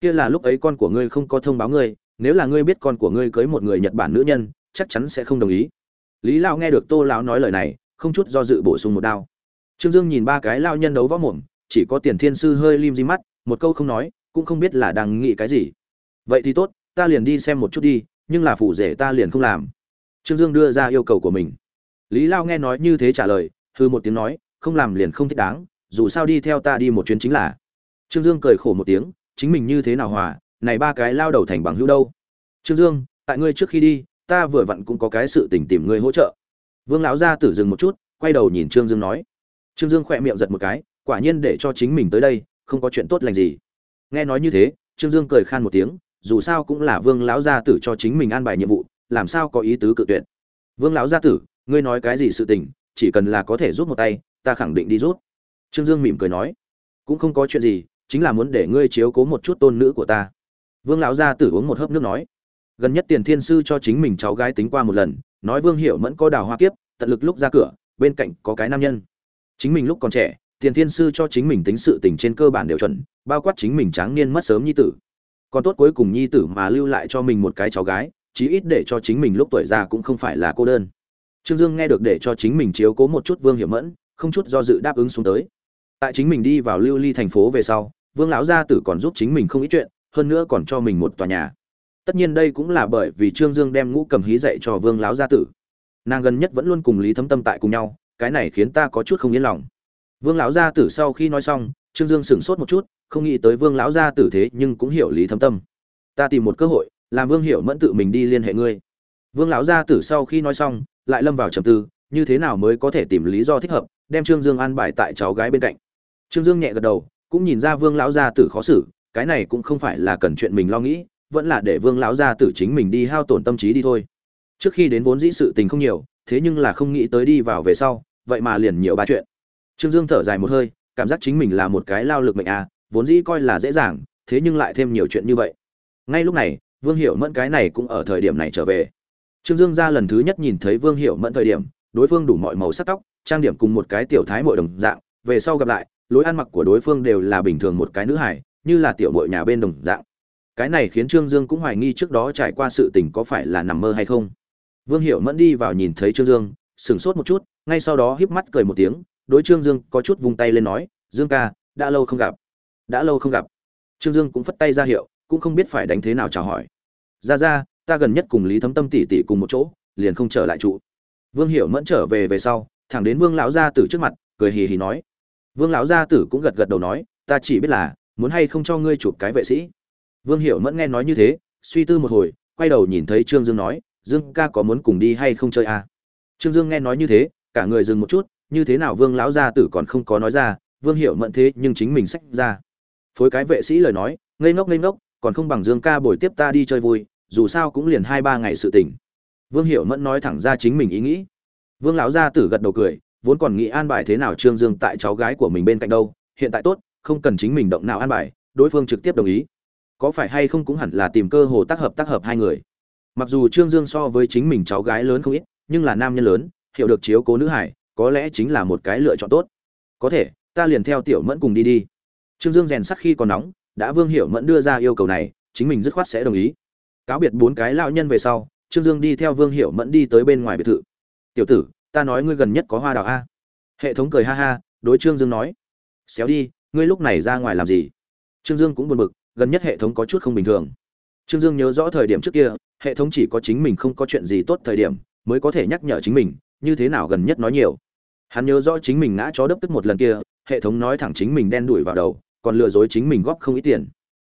Kia là lúc ấy con của ngươi không có thông báo ngươi, nếu là ngươi biết con của ngươi cưới một người nhật bản nữ nhân, chắc chắn sẽ không đồng ý. Lý lão nghe được tô lão nói lời này, không chút do dự bổ sung một đao. Trương dương nhìn ba cái lao nhân đấu võ mồm, chỉ có tiền thiên sư hơi lim di mắt, một câu không nói, cũng không biết là đang nghĩ cái gì. Vậy thì tốt, ta liền đi xem một chút đi, nhưng là phụ rể ta liền không làm trương dương đưa ra yêu cầu của mình. Lý lao nghe nói như thế trả lời hư một tiếng nói, không làm liền không thích đáng, dù sao đi theo ta đi một chuyến chính là. Trương dương cười khổ một tiếng, chính mình như thế nào hòa, này ba cái lao đầu thành bằng hữu đâu? Trương dương, tại ngươi trước khi đi, ta vừa vặn cũng có cái sự tình tìm ngươi hỗ trợ. Vương lão gia tử dừng một chút, quay đầu nhìn trương dương nói. Trương dương khỏe miệng giật một cái, quả nhiên để cho chính mình tới đây, không có chuyện tốt lành gì. Nghe nói như thế, trương dương cười khan một tiếng, dù sao cũng là vương lão gia tử cho chính mình an bài nhiệm vụ làm sao có ý tứ cự tuyệt? Vương lão gia tử, ngươi nói cái gì sự tình, chỉ cần là có thể giúp một tay, ta khẳng định đi rút. Trương dương mỉm cười nói, cũng không có chuyện gì, chính là muốn để ngươi chiếu cố một chút tôn nữ của ta. Vương lão gia tử uống một hớp nước nói, gần nhất tiền thiên sư cho chính mình cháu gái tính qua một lần, nói vương hiểu mẫn có đào hoa kiếp, tận lực lúc ra cửa, bên cạnh có cái nam nhân. Chính mình lúc còn trẻ, tiền thiên sư cho chính mình tính sự tình trên cơ bản đều chuẩn, bao quát chính mình tráng niên mất sớm nhi tử. Còn tốt cuối cùng nhi tử mà lưu lại cho mình một cái cháu gái chí ít để cho chính mình lúc tuổi già cũng không phải là cô đơn. Trương dương nghe được để cho chính mình chiếu cố một chút vương hiểu mẫn, không chút do dự đáp ứng xuống tới. Tại chính mình đi vào lưu ly thành phố về sau, vương lão gia tử còn giúp chính mình không ít chuyện, hơn nữa còn cho mình một tòa nhà. Tất nhiên đây cũng là bởi vì trương dương đem ngũ cầm hí dạy cho vương lão gia tử. Nàng gần nhất vẫn luôn cùng lý thấm tâm tại cùng nhau, cái này khiến ta có chút không yên lòng. Vương lão gia tử sau khi nói xong, trương dương sửng sốt một chút, không nghĩ tới vương lão gia tử thế nhưng cũng hiểu lý thấm tâm. Ta tìm một cơ hội làm vương hiểu mẫn tự mình đi liên hệ ngươi. Vương lão gia tử sau khi nói xong, lại lâm vào trầm tư, như thế nào mới có thể tìm lý do thích hợp, đem trương dương an bài tại cháu gái bên cạnh. Trương dương nhẹ gật đầu, cũng nhìn ra vương lão gia tử khó xử, cái này cũng không phải là cần chuyện mình lo nghĩ, vẫn là để vương lão gia tử chính mình đi hao tổn tâm trí đi thôi. Trước khi đến vốn dĩ sự tình không nhiều, thế nhưng là không nghĩ tới đi vào về sau, vậy mà liền nhiều ba chuyện. Trương dương thở dài một hơi, cảm giác chính mình là một cái lao lực mệnh à vốn dĩ coi là dễ dàng, thế nhưng lại thêm nhiều chuyện như vậy. Ngay lúc này vương hiểu mẫn cái này cũng ở thời điểm này trở về. Trương dương ra lần thứ nhất nhìn thấy vương hiểu mẫn thời điểm, đối phương đủ mọi màu sắc tóc, trang điểm cùng một cái tiểu thái muội đồng dạng, về sau gặp lại, lối ăn mặc của đối phương đều là bình thường một cái nữ hải như là tiểu muội nhà bên đồng dạng. Cái này khiến trương dương cũng hoài nghi trước đó trải qua sự tình có phải là nằm mơ hay không. Vương hiểu mẫn đi vào nhìn thấy trương dương, sửng sốt một chút, ngay sau đó híp mắt cười một tiếng, đối trương dương có chút vung tay lên nói, dương ca, đã lâu không gặp. Đã lâu không gặp. Trương dương cũng phất tay ra hiệu, cũng không biết phải đánh thế nào chào hỏi ra ra, ta gần nhất cùng lý thấm tâm tỷ tỷ cùng một chỗ, liền không trở lại trụ. Vương hiểu mẫn trở về về sau, thẳng đến vương lão gia tử trước mặt, cười hì hì nói. Vương lão gia tử cũng gật gật đầu nói, ta chỉ biết là, muốn hay không cho ngươi chụp cái vệ sĩ. Vương hiểu mẫn nghe nói như thế, suy tư một hồi, quay đầu nhìn thấy trương dương nói, dương ca có muốn cùng đi hay không chơi à? trương dương nghe nói như thế, cả người dừng một chút, như thế nào vương lão gia tử còn không có nói ra, vương hiểu mẫn thế nhưng chính mình sách ra. Phối cái vệ sĩ lời nói, ngây ngốc ngây ngốc, còn không bằng dương ca bồi tiếp ta đi chơi vui dù sao cũng liền hai ba ngày sự tỉnh vương hiểu mẫn nói thẳng ra chính mình ý nghĩ. Vương lão gia tử gật đầu cười, vốn còn nghĩ an bài thế nào trương dương tại cháu gái của mình bên cạnh đâu, hiện tại tốt, không cần chính mình động nào an bài, đối phương trực tiếp đồng ý. Có phải hay không cũng hẳn là tìm cơ hồ tác hợp tác hợp hai người. Mặc dù trương dương so với chính mình cháu gái lớn không ít, nhưng là nam nhân lớn, hiểu được chiếu cố nữ hải, có lẽ chính là một cái lựa chọn tốt. Có thể, ta liền theo tiểu mẫn cùng đi đi. Trương dương rèn sắc khi còn nóng, đã vương hiểu mẫn đưa ra yêu cầu này, chính mình dứt khoát sẽ đồng ý cáo biệt bốn cái lão nhân về sau, trương dương đi theo vương hiểu mẫn đi tới bên ngoài biệt thự. Tiểu tử, ta nói ngươi gần nhất có hoa đào a? Hệ thống cười ha ha, đối trương dương nói. Xéo đi, ngươi lúc này ra ngoài làm gì? Trương dương cũng buồn bực, gần nhất hệ thống có chút không bình thường. Trương dương nhớ rõ thời điểm trước kia, hệ thống chỉ có chính mình không có chuyện gì tốt thời điểm, mới có thể nhắc nhở chính mình, như thế nào gần nhất nói nhiều? Hắn nhớ rõ chính mình ngã chó đấp tức một lần kia, hệ thống nói thẳng chính mình đen đuổi vào đầu, còn lừa dối chính mình góp không ít tiền.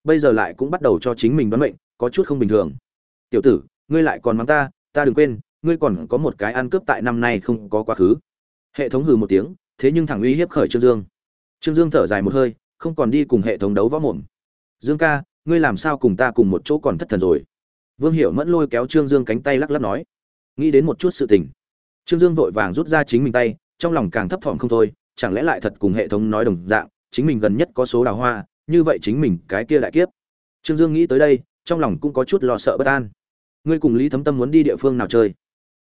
Bây giờ lại cũng bắt đầu cho chính mình đoán mệnh có chút không bình thường. Tiểu tử, ngươi lại còn mắng ta ta đừng quên, ngươi còn có một cái ăn cướp tại năm nay không có quá khứ. Hệ thống hừ một tiếng, thế nhưng thẳng uy hiếp khởi trương dương. Trương dương thở dài một hơi, không còn đi cùng hệ thống đấu võ mồm. Dương ca, ngươi làm sao cùng ta cùng một chỗ còn thất thần rồi? Vương hiểu mẫn lôi kéo trương dương cánh tay lắc lắc nói. Nghĩ đến một chút sự tình. Trương dương vội vàng rút ra chính mình tay, trong lòng càng thấp thỏm không thôi, chẳng lẽ lại thật cùng hệ thống nói đồng dạng, chính mình gần nhất có số đào hoa, như vậy chính mình cái kia lại kiếp. Trương dương nghĩ tới đây trong lòng cũng có chút lo sợ bất an. Ngươi cùng lý thấm tâm muốn đi địa phương nào chơi?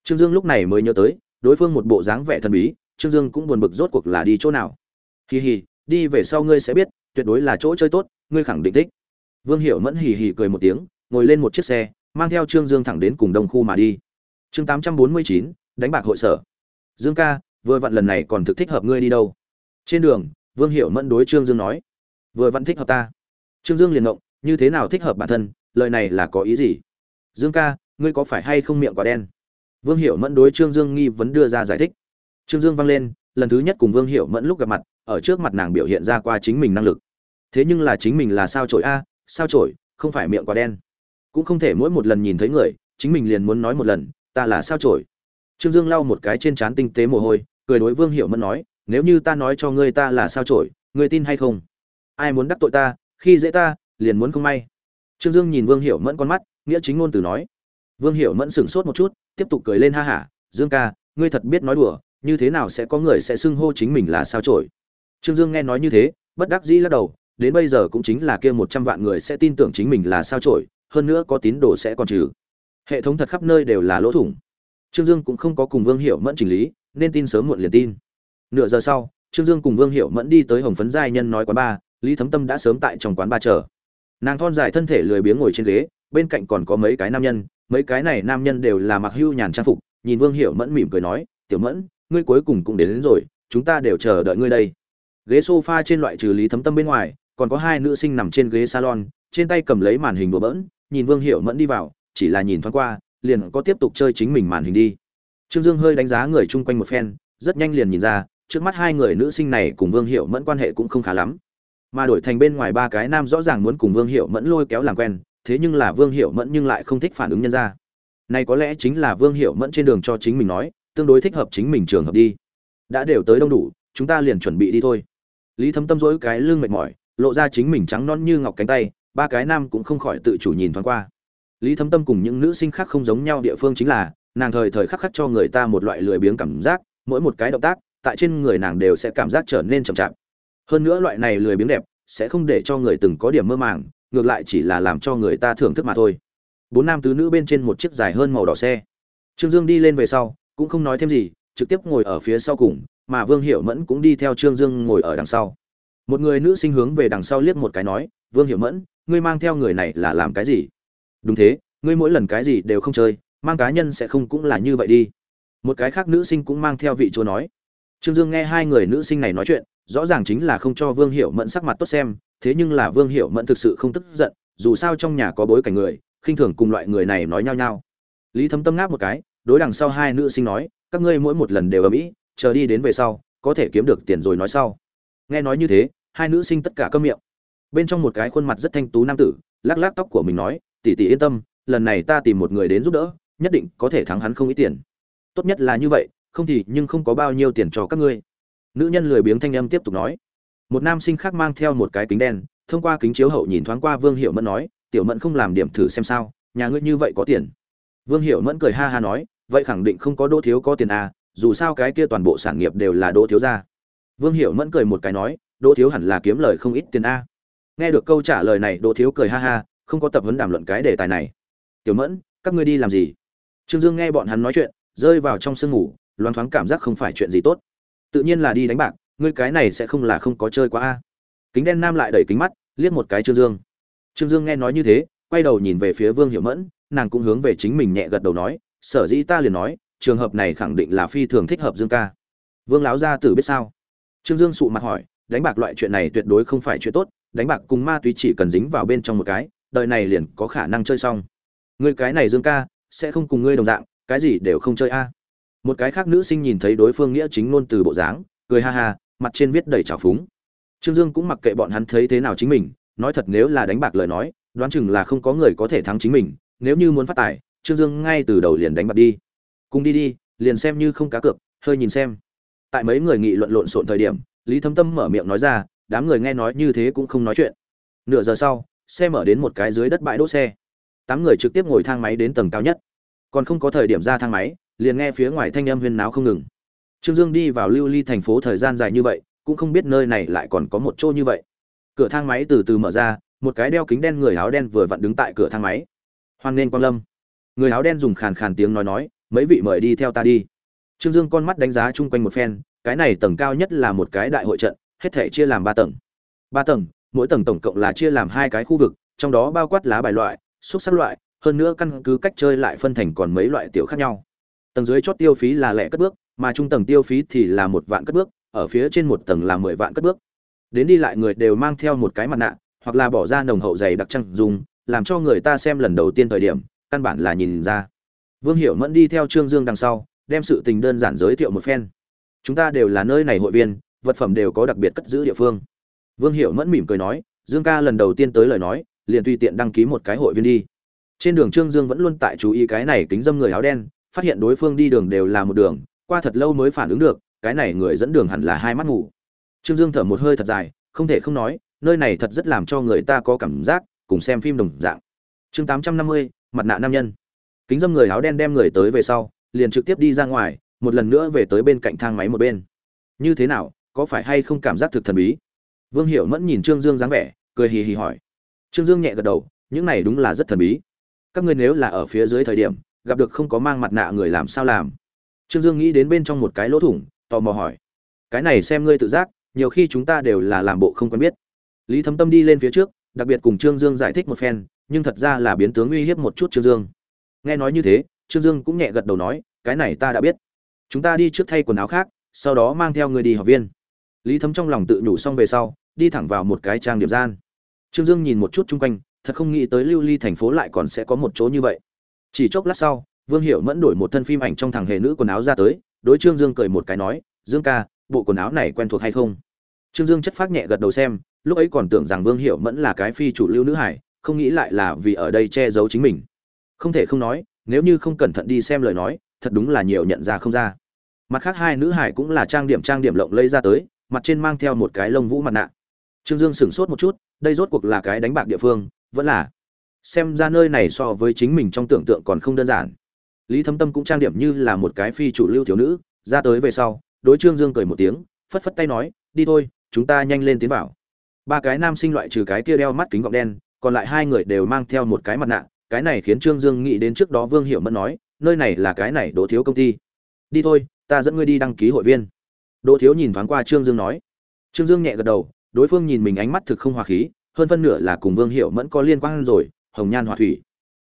Trương dương lúc này mới nhớ tới, đối phương một bộ dáng vẻ thần bí, trương dương cũng buồn bực rốt cuộc là đi chỗ nào. Hì hì, đi về sau ngươi sẽ biết, tuyệt đối là chỗ chơi tốt, ngươi khẳng định thích. Vương hiểu mẫn hì hì cười một tiếng, ngồi lên một chiếc xe, mang theo trương dương thẳng đến cùng đông khu mà đi. Chương tám trăm bốn mươi chín, đánh bạc hội sở. Dương ca, vừa vặn lần này còn thực thích hợp ngươi đi đâu? Trên đường, vương hiểu mẫn đối trương dương nói, vừa vặn thích hợp ta. Trương dương liền ngộng, như thế nào thích hợp bản thân lời này là có ý gì? Dương ca, ngươi có phải hay không miệng quả đen? Vương hiểu mẫn đối trương dương nghi vấn đưa ra giải thích. Trương dương vang lên, lần thứ nhất cùng vương hiểu mẫn lúc gặp mặt, ở trước mặt nàng biểu hiện ra qua chính mình năng lực. Thế nhưng là chính mình là sao trổi a, sao trổi không phải miệng quả đen. Cũng không thể mỗi một lần nhìn thấy người, chính mình liền muốn nói một lần, ta là sao trổi trương dương lau một cái trên trán tinh tế mồ hôi, cười đối vương hiểu mẫn nói, nếu như ta nói cho ngươi ta là sao trổi ngươi tin hay không? Ai muốn đắc tội ta, khi dễ ta, liền muốn không may trương dương nhìn vương hiểu mẫn con mắt, nghĩa chính ngôn từ nói. Vương hiểu mẫn sửng sốt một chút, tiếp tục cười lên ha hả, dương ca, ngươi thật biết nói đùa, như thế nào sẽ có người sẽ xưng hô chính mình là sao trổi trương dương nghe nói như thế, bất đắc dĩ lắc đầu, đến bây giờ cũng chính là kia một trăm vạn người sẽ tin tưởng chính mình là sao trổi hơn nữa có tín đồ sẽ còn trừ. Hệ thống thật khắp nơi đều là lỗ thủng. Trương dương cũng không có cùng vương hiểu mẫn chỉnh lý, nên tin sớm muộn liền tin. Nửa giờ sau, trương dương cùng vương hiểu mẫn đi tới hồng phấn giai nhân nói quán ba lý thấm tâm đã sớm tại trong quán ba chờ nàng thon dài thân thể lười biếng ngồi trên ghế bên cạnh còn có mấy cái nam nhân mấy cái này nam nhân đều là mặc hưu nhàn trang phục nhìn vương hiểu mẫn mỉm cười nói tiểu mẫn ngươi cuối cùng cũng đến, đến rồi chúng ta đều chờ đợi ngươi đây. Ghế sofa trên loại trừ lý thấm tâm bên ngoài còn có hai nữ sinh nằm trên ghế salon trên tay cầm lấy màn hình đùa bỡn nhìn vương hiểu mẫn đi vào chỉ là nhìn thoáng qua liền có tiếp tục chơi chính mình màn hình đi. Trương dương hơi đánh giá người chung quanh một phen rất nhanh liền nhìn ra trước mắt hai người nữ sinh này cùng vương hiệu mẫn quan hệ cũng không khá lắm mà đổi thành bên ngoài ba cái nam rõ ràng muốn cùng vương hiệu mẫn lôi kéo làm quen, thế nhưng là vương hiệu mẫn nhưng lại không thích phản ứng nhân ra. Này có lẽ chính là vương hiệu mẫn trên đường cho chính mình nói, tương đối thích hợp chính mình trường hợp đi. Đã đều tới đông đủ, chúng ta liền chuẩn bị đi thôi. Lý thấm tâm rỗi cái lưng mệt mỏi, lộ ra chính mình trắng non như ngọc cánh tay, ba cái nam cũng không khỏi tự chủ nhìn thoáng qua. Lý thấm tâm cùng những nữ sinh khác không giống nhau địa phương chính là, nàng thời thời khắc khắc cho người ta một loại lười biếng cảm giác, mỗi một cái động tác, tại trên người nàng đều sẽ cảm giác trở nên chậm chạp hơn nữa loại này lười biếng đẹp, sẽ không để cho người từng có điểm mơ màng, ngược lại chỉ là làm cho người ta thưởng thức mà thôi. Bốn nam tứ nữ bên trên một chiếc dài hơn màu đỏ xe. Trương dương đi lên về sau, cũng không nói thêm gì, trực tiếp ngồi ở phía sau cùng, mà vương hiểu mẫn cũng đi theo trương dương ngồi ở đằng sau. Một người nữ sinh hướng về đằng sau liếc một cái nói, vương hiểu mẫn, ngươi mang theo người này là làm cái gì? Đúng thế, ngươi mỗi lần cái gì đều không chơi, mang cá nhân sẽ không cũng là như vậy đi. Một cái khác nữ sinh cũng mang theo vị chúa nói. Trương dương nghe hai người nữ sinh này nói chuyện rõ ràng chính là không cho vương hiểu mẫn sắc mặt tốt xem, thế nhưng là vương hiểu mẫn thực sự không tức giận, dù sao trong nhà có bối cảnh người, khinh thường cùng loại người này nói nhau nhau. Lý Thâm tâm ngáp một cái, đối đằng sau hai nữ sinh nói, các ngươi mỗi một lần đều ở mỹ chờ đi đến về sau, có thể kiếm được tiền rồi nói sau. Nghe nói như thế, hai nữ sinh tất cả câm miệng. Bên trong một cái khuôn mặt rất thanh tú nam tử, lắc lắc tóc của mình nói, tỷ tỷ yên tâm, lần này ta tìm một người đến giúp đỡ, nhất định có thể thắng hắn không ít tiền. Tốt nhất là như vậy, không thì nhưng không có bao nhiêu tiền cho các ngươi nữ nhân lười biếng thanh âm tiếp tục nói. Một nam sinh khác mang theo một cái kính đen, thông qua kính chiếu hậu nhìn thoáng qua vương hiệu mẫn nói, tiểu mẫn không làm điểm thử xem sao, nhà ngươi như vậy có tiền. Vương hiệu mẫn cười ha ha nói, vậy khẳng định không có đỗ thiếu có tiền à dù sao cái kia toàn bộ sản nghiệp đều là đỗ thiếu gia vương hiệu mẫn cười một cái nói, đỗ thiếu hẳn là kiếm lời không ít tiền a nghe được câu trả lời này, đỗ thiếu cười ha ha, không có tập huấn đàm luận cái đề tài này. Tiểu mẫn, các ngươi đi làm gì? Trương dương nghe bọn hắn nói chuyện, rơi vào trong sương ngủ, loáng thoáng cảm giác không phải chuyện gì tốt tự nhiên là đi đánh bạc, ngươi cái này sẽ không là không có chơi quá a. Kính đen nam lại đẩy kính mắt, liếc một cái trương dương. Trương dương nghe nói như thế, quay đầu nhìn về phía vương Hiểu mẫn, nàng cũng hướng về chính mình nhẹ gật đầu nói, sở dĩ ta liền nói, trường hợp này khẳng định là phi thường thích hợp dương ca. Vương láo gia tử biết sao? Trương dương sụ mặt hỏi, đánh bạc loại chuyện này tuyệt đối không phải chuyện tốt, đánh bạc cùng ma túy chỉ cần dính vào bên trong một cái, đời này liền có khả năng chơi xong. Ngươi cái này dương ca, sẽ không cùng ngươi đồng dạng, cái gì đều không chơi a một cái khác nữ sinh nhìn thấy đối phương nghĩa chính ngôn từ bộ dáng, cười ha ha, mặt trên viết đầy trào phúng. Trương dương cũng mặc kệ bọn hắn thấy thế nào chính mình, nói thật nếu là đánh bạc lời nói, đoán chừng là không có người có thể thắng chính mình, nếu như muốn phát tài, trương dương ngay từ đầu liền đánh bạc đi. Cùng đi đi, liền xem như không cá cược, hơi nhìn xem. Tại mấy người nghị luận lộn xộn thời điểm, lý thâm tâm mở miệng nói ra, đám người nghe nói như thế cũng không nói chuyện. Nửa giờ sau, xe mở đến một cái dưới đất bãi đỗ xe. Tám người trực tiếp ngồi thang máy đến tầng cao nhất. Còn không có thời điểm ra thang máy liền nghe phía ngoài thanh âm huyên náo không ngừng. Trương dương đi vào lưu ly thành phố thời gian dài như vậy, cũng không biết nơi này lại còn có một chỗ như vậy. Cửa thang máy từ từ mở ra, một cái đeo kính đen người áo đen vừa vặn đứng tại cửa thang máy. Hoan nghênh quang lâm. Người áo đen dùng khàn khàn tiếng nói nói, mấy vị mời đi theo ta đi. Trương dương con mắt đánh giá chung quanh một phen, cái này tầng cao nhất là một cái đại hội trận, hết thể chia làm ba tầng. Ba tầng, mỗi tầng tổng cộng là chia làm hai cái khu vực, trong đó bao quát lá bài loại, xúc sắc loại, hơn nữa căn cứ cách chơi lại phân thành còn mấy loại tiểu khác nhau tầng dưới chót tiêu phí là lẻ cất bước, mà trung tầng tiêu phí thì là một vạn cất bước, ở phía trên một tầng là mười vạn cất bước. Đến đi lại người đều mang theo một cái mặt nạ, hoặc là bỏ ra nồng hậu dày đặc trăng dùng, làm cho người ta xem lần đầu tiên thời điểm, căn bản là nhìn ra. Vương hiểu mẫn đi theo trương dương đằng sau, đem sự tình đơn giản giới thiệu một phen. Chúng ta đều là nơi này hội viên, vật phẩm đều có đặc biệt cất giữ địa phương. Vương hiểu mẫn mỉm cười nói, dương ca lần đầu tiên tới lời nói, liền tùy tiện đăng ký một cái hội viên đi. Trên đường trương dương vẫn luôn tại chú ý cái này kính dâm người áo đen phát hiện đối phương đi đường đều là một đường, qua thật lâu mới phản ứng được, cái này người dẫn đường hẳn là hai mắt ngủ. Trương dương thở một hơi thật dài, không thể không nói, nơi này thật rất làm cho người ta có cảm giác, cùng xem phim đồng dạng. Chương tám trăm năm mươi, mặt nạ nam nhân. Kính dâm người áo đen đem người tới về sau, liền trực tiếp đi ra ngoài, một lần nữa về tới bên cạnh thang máy một bên. Như thế nào, có phải hay không cảm giác thực thần bí? Vương hiểu mẫn nhìn trương dương dáng vẻ, cười hì hì hỏi. Trương dương nhẹ gật đầu, những này đúng là rất thần bí. Các ngươi nếu là ở phía dưới thời điểm gặp được không có mang mặt nạ người làm sao làm. Trương dương nghĩ đến bên trong một cái lỗ thủng, tò mò hỏi, cái này xem ngươi tự giác, nhiều khi chúng ta đều là làm bộ không quen biết. Lý thấm tâm đi lên phía trước, đặc biệt cùng trương dương giải thích một phen, nhưng thật ra là biến tướng uy hiếp một chút trương dương. Nghe nói như thế, trương dương cũng nhẹ gật đầu nói, cái này ta đã biết. Chúng ta đi trước thay quần áo khác, sau đó mang theo người đi học viên. Lý thấm trong lòng tự nhủ xong về sau, đi thẳng vào một cái trang điểm gian. Trương dương nhìn một chút chung quanh, thật không nghĩ tới lưu ly thành phố lại còn sẽ có một chỗ như vậy chỉ chốc lát sau, vương hiểu mẫn đổi một thân phim ảnh trong thằng hề nữ quần áo ra tới, đối trương dương cười một cái nói, dương ca, bộ quần áo này quen thuộc hay không? Trương dương chất phát nhẹ gật đầu xem, lúc ấy còn tưởng rằng vương hiểu mẫn là cái phi chủ lưu nữ hải, không nghĩ lại là vì ở đây che giấu chính mình. Không thể không nói, nếu như không cẩn thận đi xem lời nói, thật đúng là nhiều nhận ra không ra. Mặt khác hai nữ hải cũng là trang điểm trang điểm lộng lây ra tới, mặt trên mang theo một cái lông vũ mặt nạ. Trương dương sửng sốt một chút, đây rốt cuộc là cái đánh bạc địa phương, vẫn là xem ra nơi này so với chính mình trong tưởng tượng còn không đơn giản. Lý thâm tâm cũng trang điểm như là một cái phi chủ lưu thiếu nữ, ra tới về sau, đối trương dương cười một tiếng, phất phất tay nói, đi thôi, chúng ta nhanh lên tiến vào. Ba cái nam sinh loại trừ cái kia đeo mắt kính gọng đen, còn lại hai người đều mang theo một cái mặt nạ, cái này khiến trương dương nghĩ đến trước đó vương hiệu mẫn nói, nơi này là cái này, đỗ thiếu công ty. Đi thôi, ta dẫn ngươi đi đăng ký hội viên. Đỗ thiếu nhìn thoáng qua trương dương nói. Trương dương nhẹ gật đầu, đối phương nhìn mình ánh mắt thực không hòa khí, hơn phân nửa là cùng vương hiệu mẫn có liên quan rồi hồng nhan hỏa thủy.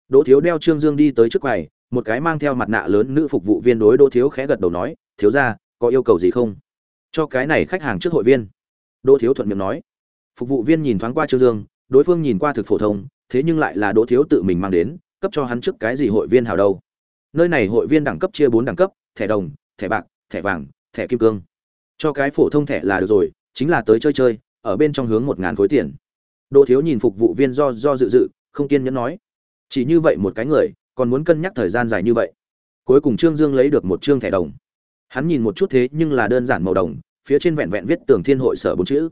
Đỗ thiếu đeo trương dương đi tới trước quầy, một cái mang theo mặt nạ lớn nữ phục vụ viên đối đỗ thiếu khẽ gật đầu nói, thiếu ra có yêu cầu gì không? Cho cái này khách hàng trước hội viên. Đỗ thiếu thuận miệng nói. Phục vụ viên nhìn thoáng qua trương dương, đối phương nhìn qua thực phổ thông, thế nhưng lại là đỗ thiếu tự mình mang đến, cấp cho hắn trước cái gì hội viên hào đâu. Nơi này hội viên đẳng cấp chia bốn đẳng cấp, thẻ đồng, thẻ bạc, thẻ vàng, thẻ kim cương. Cho cái phổ thông thẻ là được rồi, chính là tới chơi chơi, ở bên trong hướng một ngàn khối tiền. Đỗ thiếu nhìn phục vụ viên do do dự dự không kiên nhẫn nói. Chỉ như vậy một cái người, còn muốn cân nhắc thời gian dài như vậy. Cuối cùng trương dương lấy được một chương thẻ đồng. Hắn nhìn một chút thế nhưng là đơn giản màu đồng, phía trên vẹn vẹn viết tường thiên hội sở bốn chữ.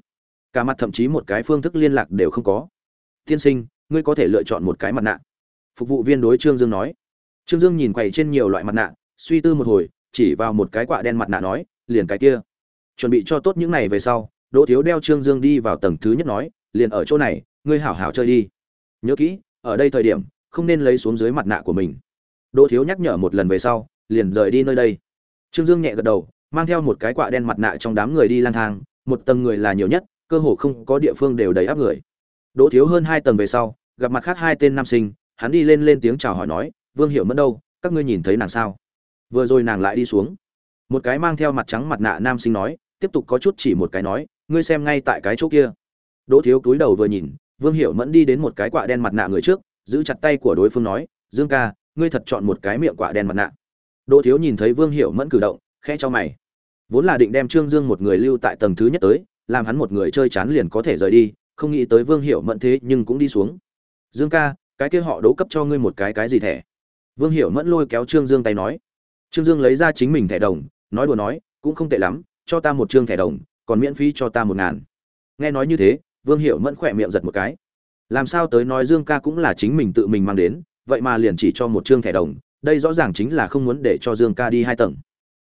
Cả mặt thậm chí một cái phương thức liên lạc đều không có. Tiên sinh, ngươi có thể lựa chọn một cái mặt nạ. Phục vụ viên đối trương dương nói. Trương dương nhìn quầy trên nhiều loại mặt nạ, suy tư một hồi, chỉ vào một cái quạ đen mặt nạ nói, liền cái kia. Chuẩn bị cho tốt những này về sau, đỗ thiếu đeo trương dương đi vào tầng thứ nhất nói, liền ở chỗ này, ngươi hảo hảo chơi đi nhớ kỹ, ở đây thời điểm, không nên lấy xuống dưới mặt nạ của mình. Đỗ thiếu nhắc nhở một lần về sau, liền rời đi nơi đây. Trương dương nhẹ gật đầu, mang theo một cái quạ đen mặt nạ trong đám người đi lang thang, một tầng người là nhiều nhất, cơ hồ không có địa phương đều đầy áp người. Đỗ thiếu hơn hai tầng về sau, gặp mặt khác hai tên nam sinh, hắn đi lên lên tiếng chào hỏi nói, vương hiểu mất đâu, các ngươi nhìn thấy nàng sao? Vừa rồi nàng lại đi xuống. Một cái mang theo mặt trắng mặt nạ nam sinh nói, tiếp tục có chút chỉ một cái nói, ngươi xem ngay tại cái chỗ kia. Đỗ thiếu cúi đầu vừa nhìn vương hiểu mẫn đi đến một cái quạ đen mặt nạ người trước, giữ chặt tay của đối phương nói, dương ca, ngươi thật chọn một cái miệng quạ đen mặt nạ. Đỗ thiếu nhìn thấy vương hiểu mẫn cử động, khẽ cho mày. Vốn là định đem trương dương một người lưu tại tầng thứ nhất tới, làm hắn một người chơi chán liền có thể rời đi, không nghĩ tới vương hiểu mẫn thế nhưng cũng đi xuống. Dương ca, cái kia họ Đỗ cấp cho ngươi một cái cái gì thẻ? Vương hiểu mẫn lôi kéo trương dương tay nói. Trương dương lấy ra chính mình thẻ đồng, nói đùa nói, cũng không tệ lắm, cho ta một chương thẻ đồng, còn miễn phí cho ta một ngàn. Nghe nói như thế vương hiểu mẫn khỏe miệng giật một cái. Làm sao tới nói dương ca cũng là chính mình tự mình mang đến, vậy mà liền chỉ cho một chương thẻ đồng, đây rõ ràng chính là không muốn để cho dương ca đi hai tầng.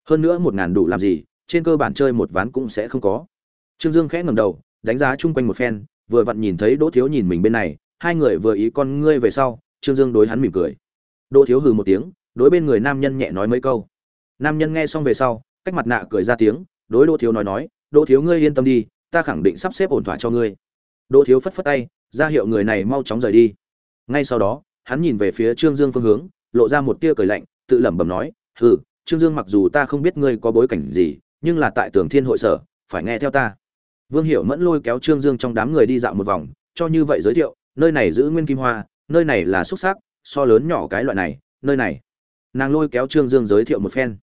Hơn nữa một ngàn đủ làm gì, trên cơ bản chơi một ván cũng sẽ không có. Trương dương khẽ ngầm đầu, đánh giá chung quanh một phen, vừa vặn nhìn thấy đỗ thiếu nhìn mình bên này, hai người vừa ý con ngươi về sau, trương dương đối hắn mỉm cười. Đỗ thiếu hừ một tiếng, đối bên người nam nhân nhẹ nói mấy câu. Nam nhân nghe xong về sau, cách mặt nạ cười ra tiếng, đối đỗ thiếu nói nói, đỗ thiếu ngươi yên tâm đi, ta khẳng định sắp xếp ổn thỏa cho ngươi đỗ thiếu phất phất tay ra hiệu người này mau chóng rời đi. Ngay sau đó hắn nhìn về phía trương dương phương hướng lộ ra một tia cười lạnh tự lẩm bẩm nói hừ trương dương mặc dù ta không biết ngươi có bối cảnh gì nhưng là tại tường thiên hội sở phải nghe theo ta. Vương hiểu mẫn lôi kéo trương dương trong đám người đi dạo một vòng cho như vậy giới thiệu nơi này giữ nguyên kim hoa nơi này là xúc sắc, so lớn nhỏ cái loại này nơi này. Nàng lôi kéo trương dương giới thiệu một phen.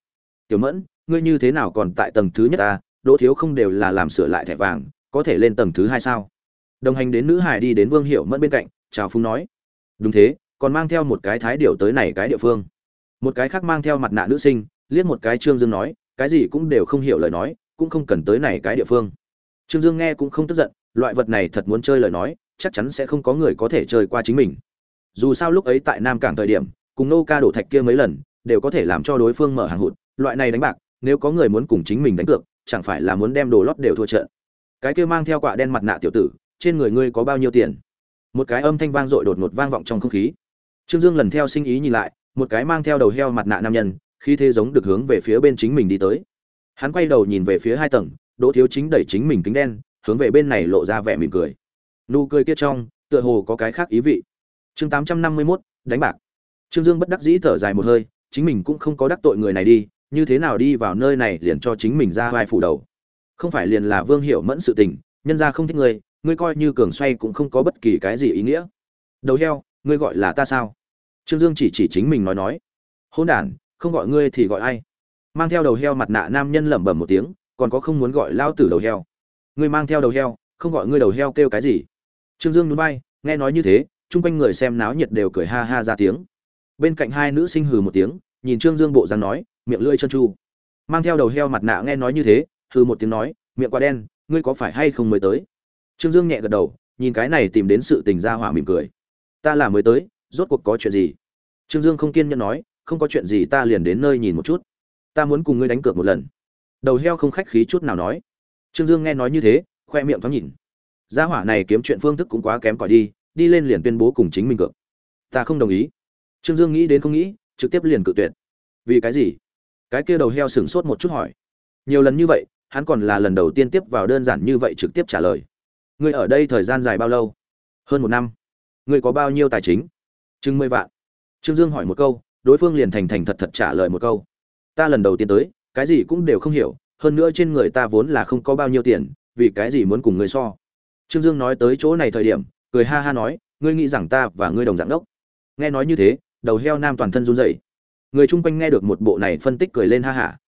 Tiểu mẫn ngươi như thế nào còn tại tầng thứ nhất ta? Đỗ thiếu không đều là làm sửa lại thẻ vàng có thể lên tầng thứ hai sao? Đồng hành đến nữ hải đi đến vương hiệu mẫn bên cạnh, chào phúng nói, đúng thế, còn mang theo một cái thái điệu tới này cái địa phương. Một cái khác mang theo mặt nạ nữ sinh, liếc một cái trương dương nói, cái gì cũng đều không hiểu lời nói, cũng không cần tới này cái địa phương. Trương dương nghe cũng không tức giận, loại vật này thật muốn chơi lời nói, chắc chắn sẽ không có người có thể chơi qua chính mình. Dù sao lúc ấy tại nam cảng thời điểm, cùng nô ca đổ thạch kia mấy lần, đều có thể làm cho đối phương mở hàng hụt, loại này đánh bạc, nếu có người muốn cùng chính mình đánh cược, chẳng phải là muốn đem đồ lót đều thua trận. Cái kia mang theo quạ đen mặt nạ tiểu tử trên người ngươi có bao nhiêu tiền? Một cái âm thanh vang dội đột ngột vang vọng trong không khí. Trương dương lần theo sinh ý nhìn lại, một cái mang theo đầu heo mặt nạ nam nhân khi thế giống được hướng về phía bên chính mình đi tới. Hắn quay đầu nhìn về phía hai tầng, đỗ thiếu chính đẩy chính mình kính đen, hướng về bên này lộ ra vẻ mỉm cười. Nụ cười kia trong, tựa hồ có cái khác ý vị. Chương tám trăm năm mươi mốt, đánh bạc. Trương dương bất đắc dĩ thở dài một hơi, chính mình cũng không có đắc tội người này đi, như thế nào đi vào nơi này liền cho chính mình ra vai phủ đầu. Không phải liền là vương hiểu mẫn sự tình, nhân ra không thích ngươi ngươi coi như cường xoay cũng không có bất kỳ cái gì ý nghĩa. Đầu heo, ngươi gọi là ta sao? Trương dương chỉ chỉ chính mình nói nói. Hôn đ không gọi ngươi thì gọi ai? Mang theo đầu heo mặt nạ nam nhân lẩm bẩm một tiếng, còn có không muốn gọi lao tử đầu heo. Ngươi mang theo đầu heo, không gọi ngươi đầu heo kêu cái gì? Trương dương núi bay nghe nói như thế, chung quanh người xem náo nhiệt đều cười ha ha ra tiếng. Bên cạnh hai nữ sinh hừ một tiếng, nhìn trương dương bộ dáng nói, miệng lưỡi chân chu. Mang theo đầu heo mặt nạ nghe nói như thế, hừ một tiếng nói, miệng quá đen, ngươi có phải hay không mới tới? Trương dương nhẹ gật đầu, nhìn cái này tìm đến sự tình ra hỏa mỉm cười. Ta là mới tới, rốt cuộc có chuyện gì? Trương dương không kiên nhẫn nói, không có chuyện gì ta liền đến nơi nhìn một chút. Ta muốn cùng ngươi đánh cược một lần. Đầu heo không khách khí chút nào nói. Trương dương nghe nói như thế, khoe miệng thoáng nhìn. Gia hỏa này kiếm chuyện phương thức cũng quá kém cỏi đi đi lên liền tuyên bố cùng chính mình cược. Ta không đồng ý. Trương dương nghĩ đến không nghĩ, trực tiếp liền cự tuyệt. Vì cái gì? Cái kia đầu heo sửng sốt một chút hỏi. Nhiều lần như vậy, hắn còn là lần đầu tiên tiếp vào đơn giản như vậy trực tiếp trả lời ngươi ở đây thời gian dài bao lâu? Hơn một năm. Ngươi có bao nhiêu tài chính? Chừng mười vạn. Trương dương hỏi một câu, đối phương liền thành thành thật thật trả lời một câu. Ta lần đầu tiên tới, cái gì cũng đều không hiểu, hơn nữa trên người ta vốn là không có bao nhiêu tiền, vì cái gì muốn cùng ngươi so? Trương dương nói tới chỗ này thời điểm, cười ha ha nói, ngươi nghĩ rằng ta và ngươi đồng dạng đốc. Nghe nói như thế, đầu heo nam toàn thân run rẩy. Người chung quanh nghe được một bộ này phân tích cười lên ha hả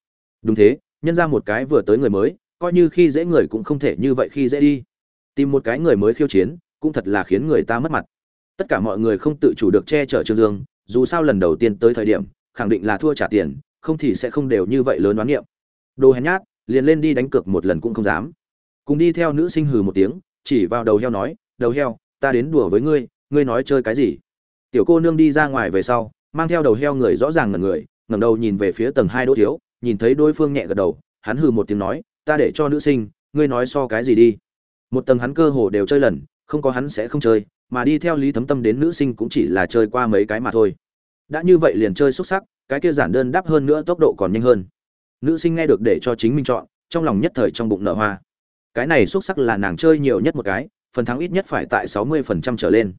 đúng thế, nhân ra một cái vừa tới người mới, coi như khi dễ người cũng không thể như vậy khi dễ đi tìm một cái người mới khiêu chiến, cũng thật là khiến người ta mất mặt. Tất cả mọi người không tự chủ được che chở trương dương, dù sao lần đầu tiên tới thời điểm, khẳng định là thua trả tiền, không thì sẽ không đều như vậy lớn đoán niệm. Đồ hèn nhát, liền lên đi đánh cược một lần cũng không dám. Cùng đi theo nữ sinh hừ một tiếng, chỉ vào đầu heo nói, đầu heo, ta đến đùa với ngươi ngươi nói chơi cái gì? Tiểu cô nương đi ra ngoài về sau, mang theo đầu heo người rõ ràng ngẩn người, ngẩng đầu nhìn về phía tầng hai đỗ thiếu, nhìn thấy đối phương nhẹ gật đầu, hắn hừ một tiếng nói, ta để cho nữ sinh, ngươi nói so cái gì đi? Một tầng hắn cơ hồ đều chơi lần, không có hắn sẽ không chơi, mà đi theo lý thấm tâm đến nữ sinh cũng chỉ là chơi qua mấy cái mà thôi. Đã như vậy liền chơi xuất sắc, cái kia giản đơn đáp hơn nữa tốc độ còn nhanh hơn. Nữ sinh nghe được để cho chính mình chọn, trong lòng nhất thời trong bụng nở hoa. Cái này xuất sắc là nàng chơi nhiều nhất một cái, phần thắng ít nhất phải tại sáu mươi phần trăm trở lên.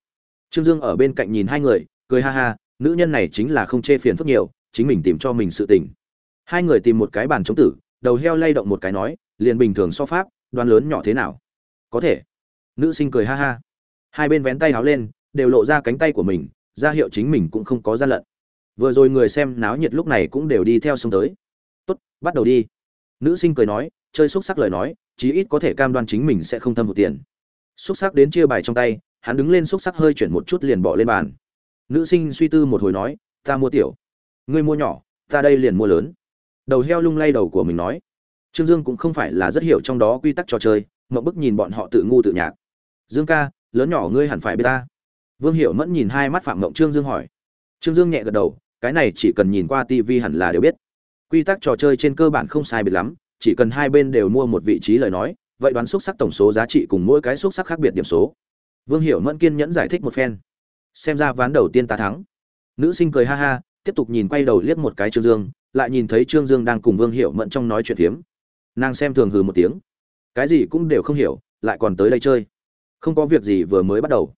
Trương dương ở bên cạnh nhìn hai người, cười ha ha, nữ nhân này chính là không chê phiền phức nhiều, chính mình tìm cho mình sự tình. Hai người tìm một cái bàn chống tử, đầu heo lay động một cái nói, liền bình thường so pháp đoán lớn nhỏ thế nào? Có thể. Nữ sinh cười ha ha. Hai bên vén tay háo lên, đều lộ ra cánh tay của mình, ra hiệu chính mình cũng không có gian lận. Vừa rồi người xem náo nhiệt lúc này cũng đều đi theo sông tới. Tốt, bắt đầu đi. Nữ sinh cười nói, chơi xúc sắc lời nói, chí ít có thể cam đoan chính mình sẽ không thâm hụt tiền. Xúc sắc đến chia bài trong tay, hắn đứng lên xúc sắc hơi chuyển một chút liền bỏ lên bàn. Nữ sinh suy tư một hồi nói, ta mua tiểu. Ngươi mua nhỏ, ta đây liền mua lớn. Đầu heo lung lay đầu của mình nói. Trương dương cũng không phải là rất hiểu trong đó quy tắc trò chơi mộng bức nhìn bọn họ tự ngu tự nhạc. Dương ca, lớn nhỏ ngươi hẳn phải biết ta. Vương hiểu mẫn nhìn hai mắt phạm mộng trương dương hỏi. Trương dương nhẹ gật đầu, cái này chỉ cần nhìn qua tv hẳn là đều biết. Quy tắc trò chơi trên cơ bản không sai biệt lắm, chỉ cần hai bên đều mua một vị trí lời nói, vậy đoán xúc sắc tổng số giá trị cùng mỗi cái xúc sắc khác biệt điểm số. Vương hiểu mẫn kiên nhẫn giải thích một phen. Xem ra ván đầu tiên ta thắng. Nữ sinh cười ha ha, tiếp tục nhìn quay đầu liếc một cái trương dương, lại nhìn thấy trương dương đang cùng vương hiểu mẫn trong nói chuyện phiếm. Nàng xem thường hừ một tiếng cái gì cũng đều không hiểu, lại còn tới đây chơi. Không có việc gì vừa mới bắt đầu.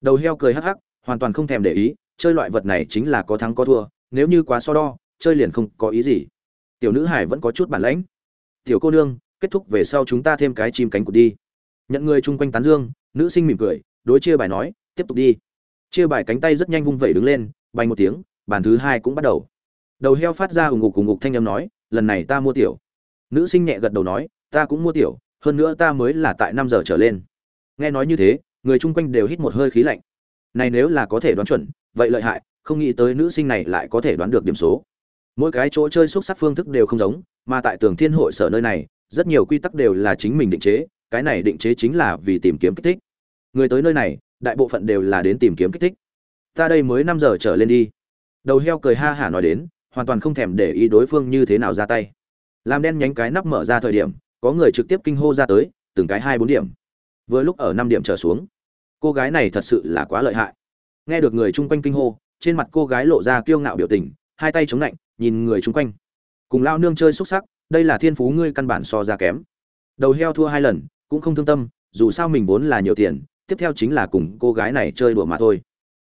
Đầu heo cười hắc hắc, hoàn toàn không thèm để ý, chơi loại vật này chính là có thắng có thua, nếu như quá so đo, chơi liền không có ý gì. Tiểu nữ hải vẫn có chút bản lãnh. Tiểu cô nương, kết thúc về sau chúng ta thêm cái chim cánh cụt đi. Nhận người chung quanh tán dương, nữ sinh mỉm cười, đối chia bài nói, tiếp tục đi. Chia bài cánh tay rất nhanh vung vẩy đứng lên, bay một tiếng, bàn thứ hai cũng bắt đầu. Đầu heo phát ra ủng ngục ủng ngục thanh âm nói, lần này ta mua tiểu. Nữ sinh nhẹ gật đầu nói, ta cũng mua tiểu hơn nữa ta mới là tại năm giờ trở lên. Nghe nói như thế, người chung quanh đều hít một hơi khí lạnh. Này nếu là có thể đoán chuẩn, vậy lợi hại, không nghĩ tới nữ sinh này lại có thể đoán được điểm số. Mỗi cái chỗ chơi xúc sắc phương thức đều không giống, mà tại tường thiên hội sở nơi này, rất nhiều quy tắc đều là chính mình định chế, cái này định chế chính là vì tìm kiếm kích thích. Người tới nơi này, đại bộ phận đều là đến tìm kiếm kích thích. Ta đây mới năm giờ trở lên đi. Đầu heo cười ha hả nói đến, hoàn toàn không thèm để ý đối phương như thế nào ra tay. Làm đen nhánh cái nắp mở ra thời điểm có người trực tiếp kinh hô ra tới, từng cái hai bốn điểm. Vừa lúc ở năm điểm trở xuống, cô gái này thật sự là quá lợi hại. Nghe được người chung quanh kinh hô, trên mặt cô gái lộ ra kiêu ngạo biểu tình, hai tay chống lạnh, nhìn người chung quanh. Cùng lao nương chơi xúc sắc, đây là thiên phú ngươi căn bản so ra kém. Đầu heo thua hai lần, cũng không thương tâm, dù sao mình vốn là nhiều tiền, tiếp theo chính là cùng cô gái này chơi đùa mà thôi.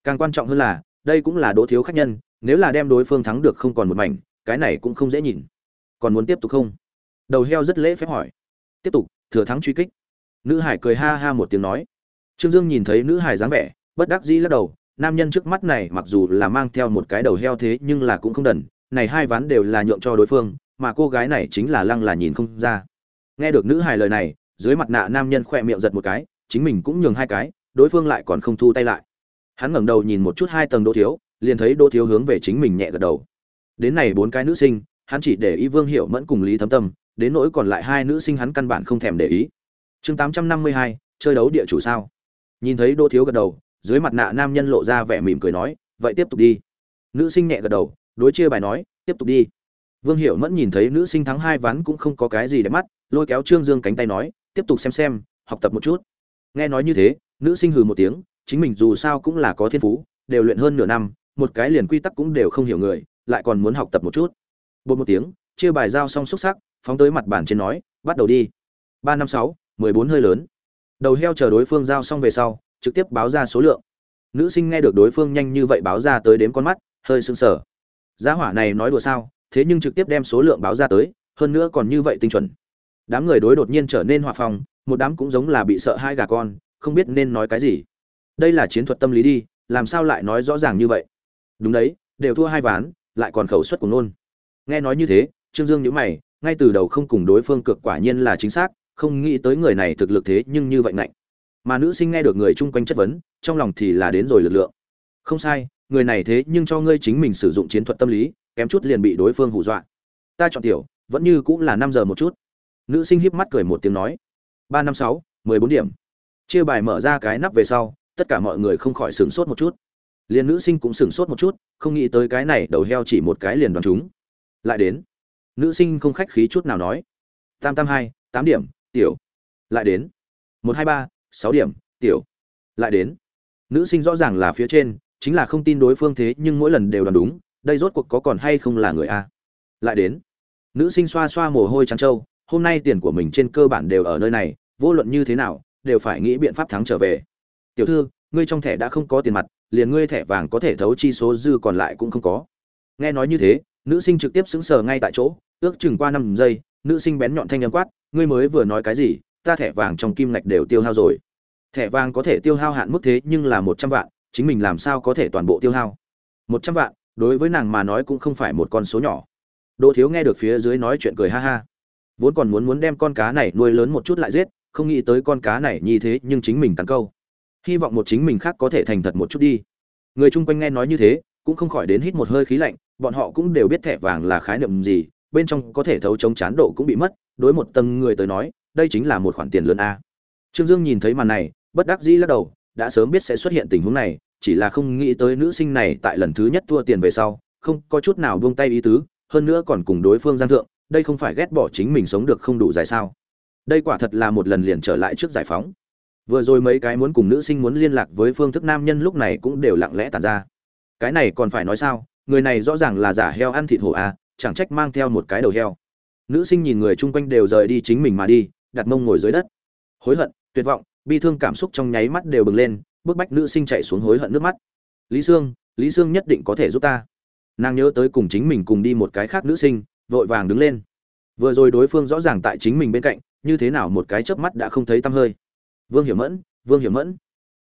Càng quan trọng hơn là, đây cũng là đỗ thiếu khách nhân, nếu là đem đối phương thắng được không còn một mảnh, cái này cũng không dễ nhìn. Còn muốn tiếp tục không? Đầu heo rất lễ phép hỏi. Tiếp tục, thừa thắng truy kích. Nữ hải cười ha ha một tiếng nói. Trương dương nhìn thấy nữ hải dáng vẻ, bất đắc dĩ lắc đầu, nam nhân trước mắt này mặc dù là mang theo một cái đầu heo thế nhưng là cũng không đần, này hai ván đều là nhượng cho đối phương, mà cô gái này chính là lăng là nhìn không ra. Nghe được nữ hài lời này, dưới mặt nạ nam nhân khỏe miệng giật một cái, chính mình cũng nhường hai cái, đối phương lại còn không thu tay lại. Hắn ngẩng đầu nhìn một chút hai tầng đỗ thiếu, liền thấy đỗ thiếu hướng về chính mình nhẹ gật đầu. Đến này bốn cái nữ sinh, hắn chỉ để ý vương hiệu mẫn cùng lý thấm tâm đến nỗi còn lại hai nữ sinh hắn căn bản không thèm để ý. Chương tám trăm năm mươi hai, chơi đấu địa chủ sao? Nhìn thấy đỗ thiếu gật đầu, dưới mặt nạ nam nhân lộ ra vẻ mỉm cười nói, vậy tiếp tục đi. Nữ sinh nhẹ gật đầu, đối chia bài nói, tiếp tục đi. Vương hiểu mẫn nhìn thấy nữ sinh thắng hai ván cũng không có cái gì để mắt, lôi kéo trương dương cánh tay nói, tiếp tục xem xem, học tập một chút. Nghe nói như thế, nữ sinh hừ một tiếng, chính mình dù sao cũng là có thiên phú, đều luyện hơn nửa năm, một cái liền quy tắc cũng đều không hiểu người, lại còn muốn học tập một chút. Bộ một tiếng, chia bài giao xong xúc sắc phóng tới mặt bàn trên nói, bắt đầu đi. Ba năm sáu, mười bốn hơi lớn. Đầu heo chờ đối phương giao xong về sau, trực tiếp báo ra số lượng. Nữ sinh nghe được đối phương nhanh như vậy báo ra tới đếm con mắt, hơi sưng sờ. Giá hỏa này nói đùa sao, thế nhưng trực tiếp đem số lượng báo ra tới, hơn nữa còn như vậy tinh chuẩn. Đám người đối đột nhiên trở nên hòa phòng, một đám cũng giống là bị sợ hai gà con, không biết nên nói cái gì. Đây là chiến thuật tâm lý đi, làm sao lại nói rõ ràng như vậy? Đúng đấy, đều thua hai ván, lại còn khẩu suất của nôn. Nghe nói như thế, trương dương nhữ mày ngay từ đầu không cùng đối phương cực quả nhiên là chính xác, không nghĩ tới người này thực lực thế nhưng như vậy mạnh mà nữ sinh nghe được người chung quanh chất vấn, trong lòng thì là đến rồi lực lượng. Không sai, người này thế nhưng cho ngươi chính mình sử dụng chiến thuật tâm lý, kém chút liền bị đối phương hù dọa. Ta chọn tiểu, vẫn như cũng là năm giờ một chút. Nữ sinh híp mắt cười một tiếng nói. Ba năm sáu, mười bốn điểm. Chia bài mở ra cái nắp về sau, tất cả mọi người không khỏi sửng sốt một chút. Liền nữ sinh cũng sửng sốt một chút, không nghĩ tới cái này đầu heo chỉ một cái liền đoán chúng. Lại đến nữ sinh không khách khí chút nào nói. Tam tam hai, tám điểm, tiểu. Lại đến. Một hai ba, sáu điểm, tiểu. Lại đến. Nữ sinh rõ ràng là phía trên, chính là không tin đối phương thế nhưng mỗi lần đều đoán đúng, đây rốt cuộc có còn hay không là người a. Lại đến. Nữ sinh xoa xoa mồ hôi trắng trâu, hôm nay tiền của mình trên cơ bản đều ở nơi này, vô luận như thế nào, đều phải nghĩ biện pháp thắng trở về. Tiểu thư, ngươi trong thẻ đã không có tiền mặt, liền ngươi thẻ vàng có thể thấu chi số dư còn lại cũng không có. Nghe nói như thế, nữ sinh trực tiếp sững sờ ngay tại chỗ ước chừng qua năm giây, nữ sinh bén nhọn thanh âm quát, ngươi mới vừa nói cái gì? Ta thẻ vàng trong kim ngạch đều tiêu hao rồi. Thẻ vàng có thể tiêu hao hạn mức thế nhưng là một trăm vạn, chính mình làm sao có thể toàn bộ tiêu hao? Một trăm vạn, đối với nàng mà nói cũng không phải một con số nhỏ. Đỗ thiếu nghe được phía dưới nói chuyện cười ha ha. Vốn còn muốn muốn đem con cá này nuôi lớn một chút lại giết, không nghĩ tới con cá này như thế nhưng chính mình cắn câu. Hy vọng một chính mình khác có thể thành thật một chút đi. Người chung quanh nghe nói như thế, cũng không khỏi đến hít một hơi khí lạnh, bọn họ cũng đều biết thẻ vàng là khái niệm gì bên trong có thể thấu chống chán độ cũng bị mất, đối một tầng người tới nói, đây chính là một khoản tiền lớn a. Trương dương nhìn thấy màn này, bất đắc dĩ lắc đầu, đã sớm biết sẽ xuất hiện tình huống này, chỉ là không nghĩ tới nữ sinh này tại lần thứ nhất thua tiền về sau, không có chút nào buông tay ý tứ, hơn nữa còn cùng đối phương giang thượng, đây không phải ghét bỏ chính mình sống được không đủ dài sao. Đây quả thật là một lần liền trở lại trước giải phóng. Vừa rồi mấy cái muốn cùng nữ sinh muốn liên lạc với phương thức nam nhân lúc này cũng đều lặng lẽ tàn ra. Cái này còn phải nói sao, người này rõ ràng là giả heo ăn thịt hổ à chẳng trách mang theo một cái đầu heo. Nữ sinh nhìn người chung quanh đều rời đi chính mình mà đi, đặt mông ngồi dưới đất. Hối hận, tuyệt vọng, bi thương cảm xúc trong nháy mắt đều bừng lên, bức bách nữ sinh chạy xuống hối hận nước mắt. Lý sương lý sương nhất định có thể giúp ta. Nàng nhớ tới cùng chính mình cùng đi một cái khác nữ sinh, vội vàng đứng lên. Vừa rồi đối phương rõ ràng tại chính mình bên cạnh, như thế nào một cái chớp mắt đã không thấy tăm hơi. Vương hiểu mẫn, vương hiểu mẫn.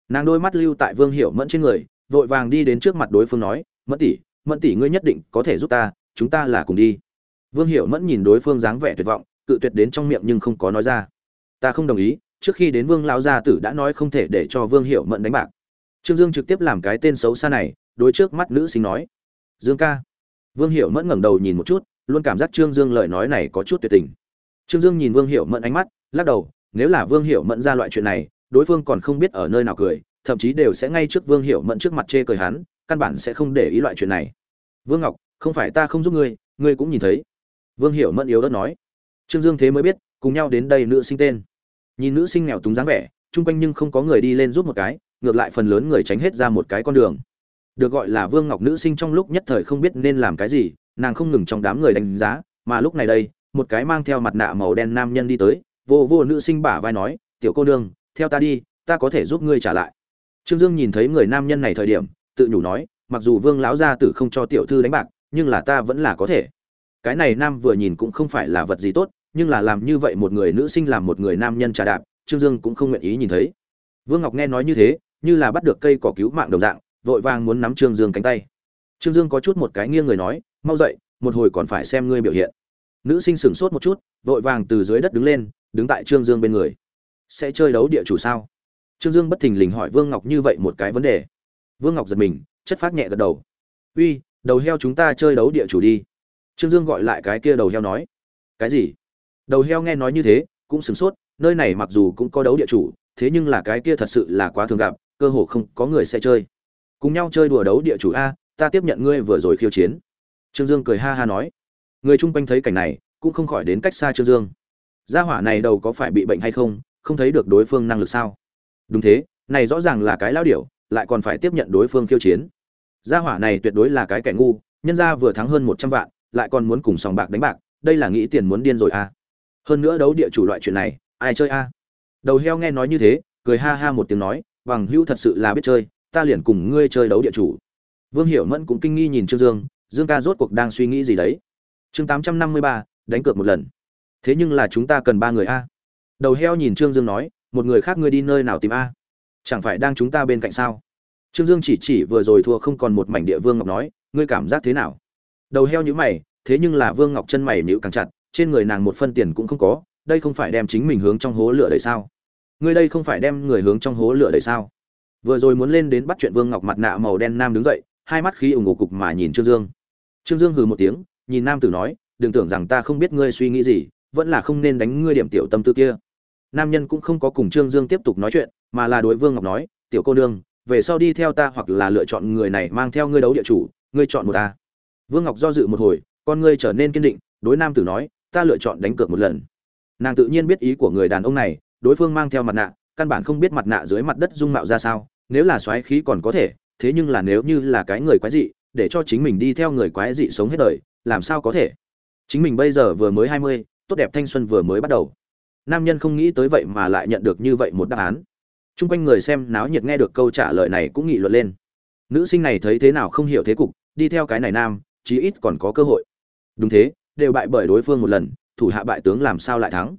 Nàng đôi mắt lưu tại vương hiểu mẫn trên người, vội vàng đi đến trước mặt đối phương nói, mẫn tỷ mẫn tỷ ngươi nhất định có thể giúp ta chúng ta là cùng đi. Vương Hiệu mẫn nhìn đối phương dáng vẻ tuyệt vọng, cự tuyệt đến trong miệng nhưng không có nói ra. Ta không đồng ý, trước khi đến vương lão gia tử đã nói không thể để cho vương Hiệu mẫn đánh bạc. Trương dương trực tiếp làm cái tên xấu xa này, đối trước mắt nữ sinh nói. Dương ca. Vương Hiệu mẫn ngẩng đầu nhìn một chút, luôn cảm giác trương dương lời nói này có chút tuyệt tình. Trương dương nhìn vương Hiệu mẫn ánh mắt, lắc đầu, nếu là vương Hiệu mẫn ra loại chuyện này, đối phương còn không biết ở nơi nào cười, thậm chí đều sẽ ngay trước vương Hiệu mẫn trước mặt chê cười hắn, căn bản sẽ không để ý loại chuyện này. Vương ngọc không phải ta không giúp ngươi ngươi cũng nhìn thấy. Vương hiểu mẫn yếu đất nói. Trương dương thế mới biết, cùng nhau đến đây nữ sinh tên. Nhìn nữ sinh nghèo túng dáng vẻ, chung quanh nhưng không có người đi lên giúp một cái, ngược lại phần lớn người tránh hết ra một cái con đường. Được gọi là vương ngọc nữ sinh trong lúc nhất thời không biết nên làm cái gì, nàng không ngừng trong đám người đánh giá, mà lúc này đây, một cái mang theo mặt nạ màu đen nam nhân đi tới, vô vô nữ sinh bả vai nói, tiểu cô nương, theo ta đi, ta có thể giúp ngươi trả lại. Trương dương nhìn thấy người nam nhân này thời điểm, tự nhủ nói, mặc dù vương lão gia tử không cho tiểu thư đánh bạc nhưng là ta vẫn là có thể. Cái này nam vừa nhìn cũng không phải là vật gì tốt, nhưng là làm như vậy một người nữ sinh làm một người nam nhân trà đạp, trương dương cũng không nguyện ý nhìn thấy. Vương ngọc nghe nói như thế, như là bắt được cây cỏ cứu mạng đồng dạng, vội vàng muốn nắm trương dương cánh tay. Trương dương có chút một cái nghiêng người nói, mau dậy, một hồi còn phải xem ngươi biểu hiện. Nữ sinh sửng sốt một chút, vội vàng từ dưới đất đứng lên, đứng tại trương dương bên người. Sẽ chơi đấu địa chủ sao? Trương dương bất thình lình hỏi vương ngọc như vậy một cái vấn đề. Vương ngọc giật mình, chất phát nhẹ gật đầu. Uy đầu heo chúng ta chơi đấu địa chủ đi. Trương dương gọi lại cái kia đầu heo nói. Cái gì? Đầu heo nghe nói như thế, cũng sửng sốt, nơi này mặc dù cũng có đấu địa chủ, thế nhưng là cái kia thật sự là quá thường gặp, cơ hồ không có người sẽ chơi. Cùng nhau chơi đùa đấu địa chủ a, ta tiếp nhận ngươi vừa rồi khiêu chiến. Trương dương cười ha ha nói. Người chung quanh thấy cảnh này, cũng không khỏi đến cách xa trương dương. Gia hỏa này đầu có phải bị bệnh hay không không thấy được đối phương năng lực sao? Đúng thế, này rõ ràng là cái lao điểu, lại còn phải tiếp nhận đối phương khiêu chiến gia hỏa này tuyệt đối là cái kẻ ngu, nhân ra vừa thắng hơn một trăm vạn, lại còn muốn cùng sòng bạc đánh bạc, đây là nghĩ tiền muốn điên rồi à. Hơn nữa đấu địa chủ loại chuyện này, ai chơi a đầu heo nghe nói như thế, cười ha ha một tiếng nói, bằng hữu thật sự là biết chơi, ta liền cùng ngươi chơi đấu địa chủ. Vương hiểu mẫn cũng kinh nghi nhìn trương dương dương ca rốt cuộc đang suy nghĩ gì đấy. Chương tám trăm năm mươi ba, đánh cược một lần. Thế nhưng là chúng ta cần ba người a đầu heo nhìn trương dương nói, một người khác ngươi đi nơi nào tìm a? Chẳng phải đang chúng ta bên cạnh sao? Trương dương chỉ chỉ vừa rồi thua không còn một mảnh địa vương ngọc nói, ngươi cảm giác thế nào? Đầu heo như mày, thế nhưng là vương ngọc chân mày nhíu càng chặt, trên người nàng một phân tiền cũng không có, đây không phải đem chính mình hướng trong hố lửa đẩy sao? Ngươi đây không phải đem người hướng trong hố lửa đẩy sao? Vừa rồi muốn lên đến bắt chuyện vương ngọc mặt nạ màu đen nam đứng dậy, hai mắt khí ủng ủ cục mà nhìn trương dương. Trương dương hừ một tiếng, nhìn nam tử nói, đừng tưởng rằng ta không biết ngươi suy nghĩ gì, vẫn là không nên đánh ngươi điểm tiểu tâm tư kia. Nam nhân cũng không có cùng trương dương tiếp tục nói chuyện, mà là đối vương ngọc nói, tiểu cô nương về sau đi theo ta hoặc là lựa chọn người này mang theo ngươi đấu địa chủ, ngươi chọn một ta. Vương ngọc do dự một hồi, con ngươi trở nên kiên định, đối nam tử nói, ta lựa chọn đánh cược một lần. Nàng tự nhiên biết ý của người đàn ông này, đối phương mang theo mặt nạ, căn bản không biết mặt nạ dưới mặt đất dung mạo ra sao, nếu là xoáy khí còn có thể, thế nhưng là nếu như là cái người quái dị, để cho chính mình đi theo người quái dị sống hết đời, làm sao có thể? Chính mình bây giờ vừa mới hai mươi, tốt đẹp thanh xuân vừa mới bắt đầu. Nam nhân không nghĩ tới vậy mà lại nhận được như vậy một đáp án t r u n g quanh người xem náo nhiệt nghe được câu trả lời này cũng nghị luận lên. Nữ sinh này thấy thế nào không hiểu thế cục, đi theo cái này nam, chí ít còn có cơ hội. Đúng thế, đều bại bởi đối phương một lần, thủ hạ bại tướng làm sao lại thắng.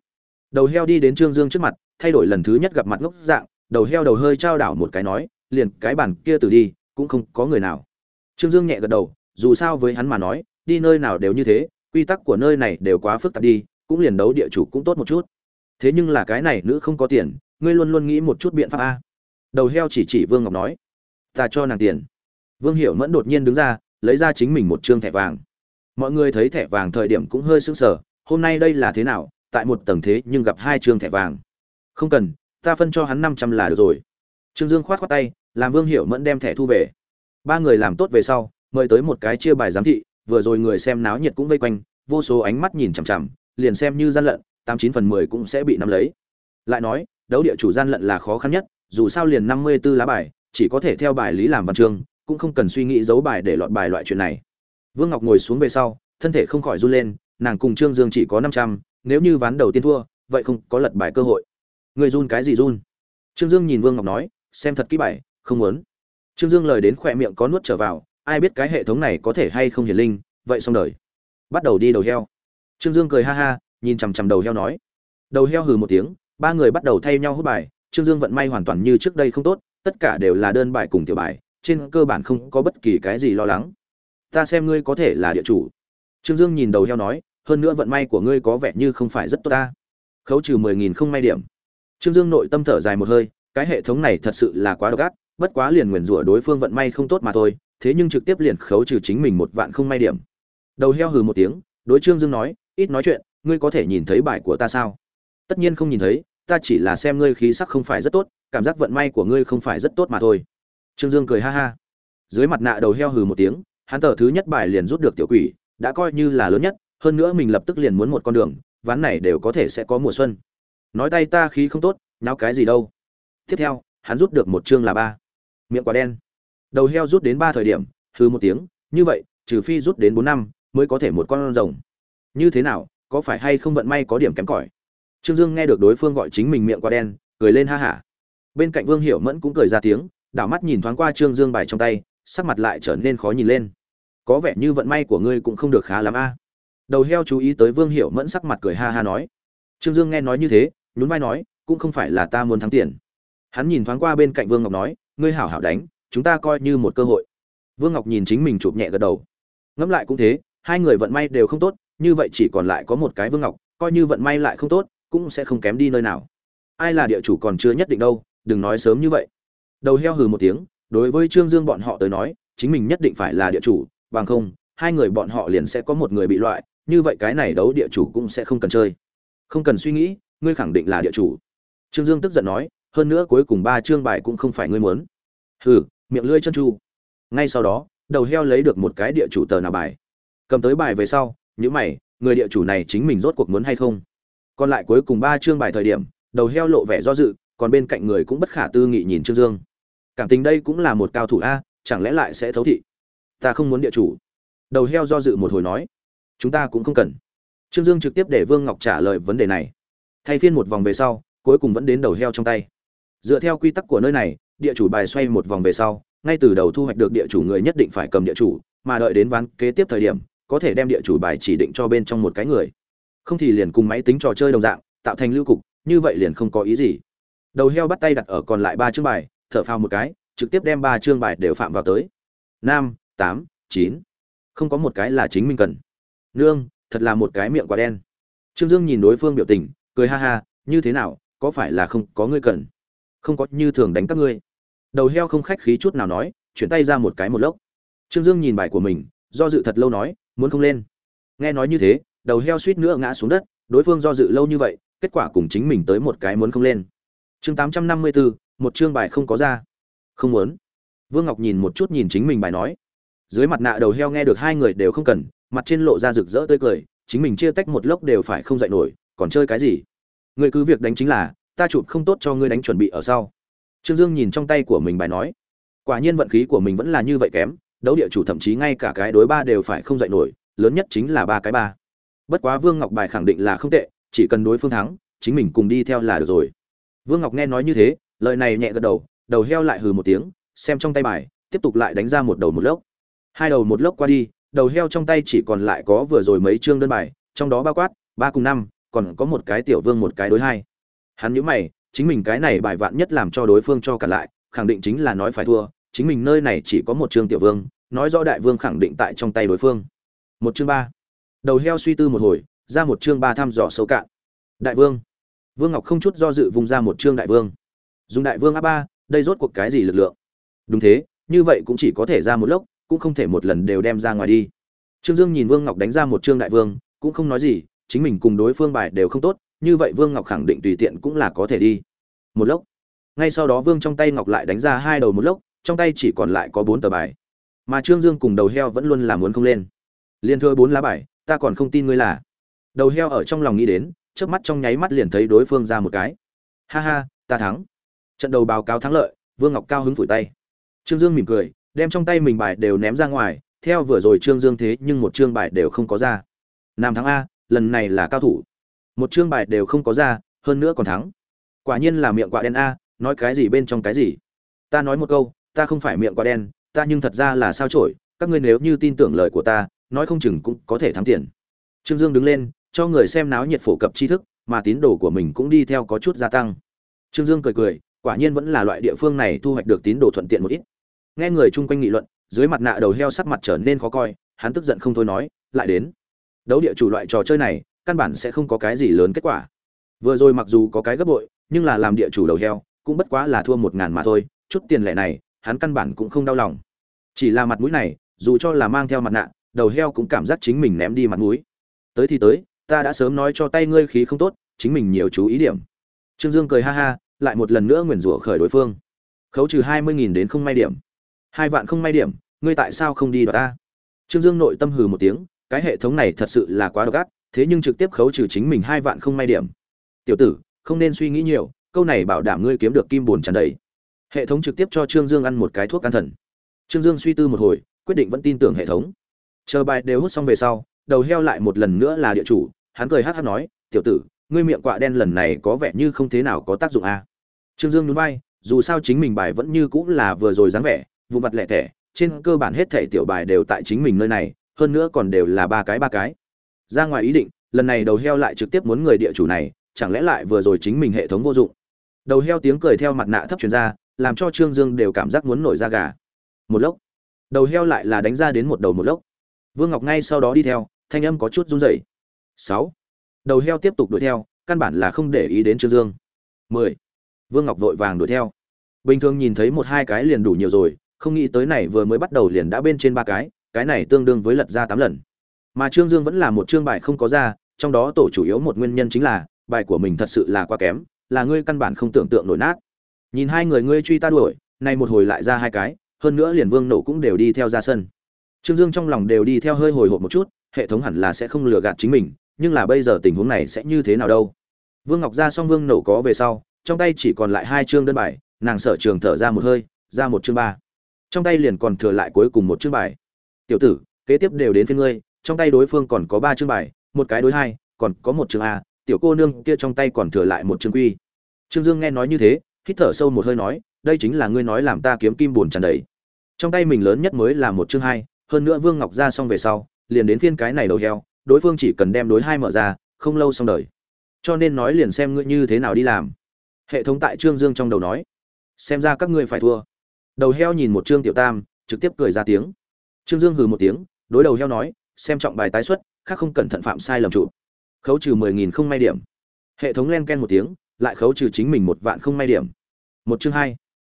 Đầu heo đi đến trương dương trước mặt, thay đổi lần thứ nhất gặp mặt ngốc dạng, đầu heo đầu hơi trao đảo một cái nói, liền cái bàn kia từ đi, cũng không có người nào. Trương dương nhẹ gật đầu, dù sao với hắn mà nói, đi nơi nào đều như thế, quy tắc của nơi này đều quá phức tạp đi, cũng liền đấu địa chủ cũng tốt một chút. Thế nhưng là cái này nữ không có tiền ngươi luôn luôn nghĩ một chút biện pháp a. Đầu heo chỉ chỉ vương ngọc nói, ta cho nàng tiền. Vương hiểu mẫn đột nhiên đứng ra, lấy ra chính mình một trương thẻ vàng. Mọi người thấy thẻ vàng thời điểm cũng hơi sững sờ, hôm nay đây là thế nào? Tại một tầng thế nhưng gặp hai trương thẻ vàng. Không cần, ta phân cho hắn năm trăm là được rồi. Trương dương khoát khoát tay, làm vương hiểu mẫn đem thẻ thu về. Ba người làm tốt về sau, mời tới một cái chia bài giám thị, vừa rồi người xem náo nhiệt cũng vây quanh, vô số ánh mắt nhìn chằm chằm, liền xem như gian lận, tám chín phần mười cũng sẽ bị nắm lấy. Lại nói đấu địa chủ gian lận là khó khăn nhất, dù sao liền năm mươi 54 lá bài, chỉ có thể theo bài lý làm văn chương, cũng không cần suy nghĩ giấu bài để lọt bài loại chuyện này. Vương ngọc ngồi xuống về sau, thân thể không khỏi run lên, nàng cùng trương dương chỉ có năm trăm, nếu như ván đầu tiên thua, vậy không có lật bài cơ hội. Người run cái gì run? Trương dương nhìn vương ngọc nói, xem thật kỹ bài, không muốn. Trương dương lời đến khỏe miệng có nuốt trở vào, ai biết cái hệ thống này có thể hay không hiển linh, vậy xong đời. Bắt đầu đi đầu heo. Trương dương cười ha ha, nhìn chằm chằm đầu heo nói. Đầu heo hừ một tiếng ba người bắt đầu thay nhau hút bài, trương dương vận may hoàn toàn như trước đây không tốt, tất cả đều là đơn bài cùng tiểu bài, trên cơ bản không có bất kỳ cái gì lo lắng. Ta xem ngươi có thể là địa chủ. Trương dương nhìn đầu heo nói, hơn nữa vận may của ngươi có vẻ như không phải rất tốt ta. Khấu trừ mười nghìn không may điểm. Trương dương nội tâm thở dài một hơi, cái hệ thống này thật sự là quá độc ác, bất quá liền nguyền rủa đối phương vận may không tốt mà thôi, thế nhưng trực tiếp liền khấu trừ chính mình một vạn không may điểm. Đầu heo hừ một tiếng, đối trương dương nói, ít nói chuyện, ngươi có thể nhìn thấy bài của ta sao? Tất nhiên không nhìn thấy, ta chỉ là xem ngươi khí sắc không phải rất tốt, cảm giác vận may của ngươi không phải rất tốt mà thôi. Trương dương cười ha ha. Dưới mặt nạ đầu heo hừ một tiếng, hắn tờ thứ nhất bài liền rút được tiểu quỷ, đã coi như là lớn nhất, hơn nữa mình lập tức liền muốn một con đường, ván này đều có thể sẽ có mùa xuân. Nói tay ta khí không tốt nháo cái gì đâu. Tiếp theo, hắn rút được một chương là ba. Miệng quả đen. Đầu heo rút đến ba thời điểm, hừ một tiếng, như vậy, trừ phi rút đến bốn năm, mới có thể một con rồng. Như thế nào, có phải hay không vận may có điểm kém cỏi? Trương dương nghe được đối phương gọi chính mình miệng quả đen, cười lên ha hả. Bên cạnh vương hiểu mẫn cũng cười ra tiếng, đảo mắt nhìn thoáng qua trương dương bài trong tay, sắc mặt lại trở nên khó nhìn lên. Có vẻ như vận may của ngươi cũng không được khá lắm a. Đầu heo chú ý tới vương hiểu mẫn sắc mặt cười ha ha nói. Trương dương nghe nói như thế, nhún vai nói, cũng không phải là ta muốn thắng tiền. Hắn nhìn thoáng qua bên cạnh vương ngọc nói, ngươi hảo hảo đánh, chúng ta coi như một cơ hội. Vương ngọc nhìn chính mình chụp nhẹ gật đầu. Ngẫm lại cũng thế, hai người vận may đều không tốt, như vậy chỉ còn lại có một cái vương ngọc, coi như vận may lại không tốt cũng sẽ không kém đi nơi nào. Ai là địa chủ còn chưa nhất định đâu, đừng nói sớm như vậy. Đầu heo hừ một tiếng, đối với trương dương bọn họ tới nói, chính mình nhất định phải là địa chủ, bằng không, hai người bọn họ liền sẽ có một người bị loại, như vậy cái này đấu địa chủ cũng sẽ không cần chơi. Không cần suy nghĩ, ngươi khẳng định là địa chủ. Trương dương tức giận nói, hơn nữa cuối cùng ba chương bài cũng không phải ngươi muốn. Hừ, miệng lưỡi chân chu. Ngay sau đó, đầu heo lấy được một cái địa chủ tờ nào bài. Cầm tới bài về sau những mày, người địa chủ này chính mình rốt cuộc muốn hay không? Còn lại cuối cùng ba chương bài thời điểm, đầu heo lộ vẻ do dự, còn bên cạnh người cũng bất khả tư nghị nhìn trương dương. Cảm tình đây cũng là một cao thủ a, chẳng lẽ lại sẽ thấu thị? Ta không muốn địa chủ. Đầu heo do dự một hồi nói. Chúng ta cũng không cần. Trương dương trực tiếp để vương ngọc trả lời vấn đề này. Thay phiên một vòng về sau, cuối cùng vẫn đến đầu heo trong tay. Dựa theo quy tắc của nơi này, địa chủ bài xoay một vòng về sau, ngay từ đầu thu hoạch được địa chủ người nhất định phải cầm địa chủ, mà đợi đến ván kế tiếp thời điểm, có thể đem địa chủ bài chỉ định cho bên trong một cái người không thì liền cùng máy tính trò chơi đồng dạng, tạo thành lưu cục, như vậy liền không có ý gì. Đầu heo bắt tay đặt ở còn lại ba chương bài, thở phào một cái, trực tiếp đem ba chương bài đều phạm vào tới. Năm tám, chín. Không có một cái là chính mình cần. Nương, thật là một cái miệng quá đen. Trương dương nhìn đối phương biểu tình, cười ha ha, như thế nào, có phải là không có ngươi cần? Không có như thường đánh các ngươi. Đầu heo không khách khí chút nào nói, chuyển tay ra một cái một lốc. Trương dương nhìn bài của mình, do dự thật lâu nói, muốn không lên. Nghe nói như thế đầu heo suýt nữa ngã xuống đất, đối phương do dự lâu như vậy, kết quả cùng chính mình tới một cái muốn không lên. Chương tám trăm năm mươi bốn một chương bài không có ra. Không muốn. Vương ngọc nhìn một chút nhìn chính mình bài nói. Dưới mặt nạ đầu heo nghe được hai người đều không cần, mặt trên lộ ra rực rỡ tươi cười, chính mình chia tách một lốc đều phải không dậy nổi, còn chơi cái gì? Người cứ việc đánh chính là, ta chụp không tốt cho ngươi đánh chuẩn bị ở sau. Trương dương nhìn trong tay của mình bài nói. Quả nhiên vận khí của mình vẫn là như vậy kém, đấu địa chủ thậm chí ngay cả cái đối ba đều phải không dậy nổi, lớn nhất chính là ba cái ba bất quá vương ngọc bài khẳng định là không tệ, chỉ cần đối phương thắng, chính mình cùng đi theo là được rồi. Vương ngọc nghe nói như thế, lời này nhẹ gật đầu đầu heo lại hừ một tiếng, xem trong tay bài, tiếp tục lại đánh ra một đầu một lốc. Hai đầu một lốc qua đi, đầu heo trong tay chỉ còn lại có vừa rồi mấy chương đơn bài, trong đó bao quát, ba cùng năm, còn có một cái tiểu vương một cái đối hai. Hắn nhíu mày, chính mình cái này bài vạn nhất làm cho đối phương cho cả lại, khẳng định chính là nói phải thua, chính mình nơi này chỉ có một chương tiểu vương, nói rõ đại vương khẳng định tại trong tay đối phương. Một chương ba đầu heo suy tư một hồi, ra một chương ba thăm dò sâu cạn. Đại vương. Vương ngọc không chút do dự vùng ra một chương đại vương. Dùng đại vương a ba, đây rốt cuộc cái gì lực lượng? Đúng thế, như vậy cũng chỉ có thể ra một lốc, cũng không thể một lần đều đem ra ngoài đi. Trương dương nhìn vương ngọc đánh ra một chương đại vương, cũng không nói gì, chính mình cùng đối phương bài đều không tốt, như vậy vương ngọc khẳng định tùy tiện cũng là có thể đi. Một lốc. Ngay sau đó vương trong tay ngọc lại đánh ra hai đầu một lốc, trong tay chỉ còn lại có bốn tờ bài. Mà trương dương cùng đầu heo vẫn luôn là muốn không lên. Liên thưa bốn lá bài ta còn không tin ngươi là. Đầu heo ở trong lòng nghĩ đến trước mắt trong nháy mắt liền thấy đối phương ra một cái. Ha ha, ta thắng. Trận đầu báo cáo thắng lợi, vương ngọc cao hứng phủi tay. Trương dương mỉm cười, đem trong tay mình bài đều ném ra ngoài, theo vừa rồi trương dương thế nhưng một chương bài đều không có ra. Nam thắng a, lần này là cao thủ. Một chương bài đều không có ra, hơn nữa còn thắng. Quả nhiên là miệng quạ đen a, nói cái gì bên trong cái gì. Ta nói một câu, ta không phải miệng quạ đen, ta nhưng thật ra là sao trổi, các ngươi nếu như tin tưởng lời của ta nói không chừng cũng có thể thắng tiền. Trương dương đứng lên, cho người xem náo nhiệt phổ cập tri thức, mà tín đồ của mình cũng đi theo có chút gia tăng. Trương dương cười cười, quả nhiên vẫn là loại địa phương này thu hoạch được tín đồ thuận tiện một ít. Nghe người chung quanh nghị luận, dưới mặt nạ đầu heo sắc mặt trở nên khó coi, hắn tức giận không thôi nói, lại đến. Đấu địa chủ loại trò chơi này, căn bản sẽ không có cái gì lớn kết quả. Vừa rồi mặc dù có cái gấp bội, nhưng là làm địa chủ đầu heo, cũng bất quá là thua một ngàn mà thôi, chút tiền lẻ này, hắn căn bản cũng không đau lòng. Chỉ là mặt mũi này, dù cho là mang theo mặt nạ đầu heo cũng cảm giác chính mình ném đi mặt mũi. Tới thì tới, ta đã sớm nói cho tay ngươi khí không tốt, chính mình nhiều chú ý điểm. Trương dương cười ha ha, lại một lần nữa nguyền rủa khởi đối phương. Khấu trừ hai mươi nghìn đến không may điểm. Hai vạn không may điểm, ngươi tại sao không đi đoạt ta? Trương dương nội tâm hừ một tiếng, cái hệ thống này thật sự là quá độc ác, thế nhưng trực tiếp khấu trừ chính mình hai vạn không may điểm. Tiểu tử, không nên suy nghĩ nhiều, câu này bảo đảm ngươi kiếm được kim bồn tràn đầy. Hệ thống trực tiếp cho trương dương ăn một cái thuốc an thần. Trương dương suy tư một hồi, quyết định vẫn tin tưởng hệ thống chờ bài đều hút xong về sau, đầu heo lại một lần nữa là địa chủ, hắn cười hát hát nói, tiểu tử, ngươi miệng quạ đen lần này có vẻ như không thế nào có tác dụng a à. trương dương núi bay dù sao chính mình bài vẫn như cũng là vừa rồi dáng vẻ vụ mặt lẻ tẻ trên cơ bản hết thẻ tiểu bài đều tại chính mình nơi này, hơn nữa còn đều là ba cái ba cái. Ra ngoài ý định, lần này đầu heo lại trực tiếp muốn người địa chủ này, chẳng lẽ lại vừa rồi chính mình hệ thống vô dụng? Đầu heo tiếng cười theo mặt nạ thấp truyền ra, làm cho trương dương đều cảm giác muốn nổi da gà. Một lốc, đầu heo lại là đánh ra đến một đầu một lốc vương ngọc ngay sau đó đi theo, thanh âm có chút run rẩy. Sáu. Đầu heo tiếp tục đuổi theo, căn bản là không để ý đến trương dương. Mười. Vương ngọc vội vàng đuổi theo. Bình thường nhìn thấy một hai cái liền đủ nhiều rồi, không nghĩ tới này vừa mới bắt đầu liền đã bên trên ba cái cái này tương đương với lật ra tám lần. Mà trương dương vẫn là một chương bài không có ra, trong đó tổ chủ yếu một nguyên nhân chính là, bài của mình thật sự là quá kém, là ngươi căn bản không tưởng tượng nổi nát. Nhìn hai người ngươi truy ta đuổi nay một hồi lại ra hai cái, hơn nữa liền vương nổ cũng đều đi theo ra sân trương dương trong lòng đều đi theo hơi hồi hộp một chút, hệ thống hẳn là sẽ không lừa gạt chính mình, nhưng là bây giờ tình huống này sẽ như thế nào đâu? Vương ngọc ra xong vương nổ có về sau, trong tay chỉ còn lại hai chương đơn bài, nàng sở trường thở ra một hơi, ra một chương ba. Trong tay liền còn thừa lại cuối cùng một chương bài. Tiểu tử, kế tiếp đều đến với ngươi, trong tay đối phương còn có ba chương bài, một cái đối hai, còn có một chương a, tiểu cô nương kia trong tay còn thừa lại một chương quy. Trương dương nghe nói như thế, hít thở sâu một hơi nói, đây chính là ngươi nói làm ta kiếm kim buồn tràn đầy. Trong tay mình lớn nhất mới là một chương hai hơn nữa vương ngọc ra xong về sau, liền đến phiên cái này đầu heo, đối phương chỉ cần đem đối hai mở ra, không lâu xong đời. Cho nên nói liền xem ngươi như thế nào đi làm. Hệ thống tại trương dương trong đầu nói, xem ra các ngươi phải thua. Đầu heo nhìn một trương tiểu tam, trực tiếp cười ra tiếng. Trương dương hừ một tiếng, đối đầu heo nói, xem trọng bài tái xuất, khác không cẩn thận phạm sai lầm trụ khấu trừ mười nghìn không may điểm. Hệ thống len ken một tiếng, lại khấu trừ chính mình một vạn không may điểm. Một chương hai.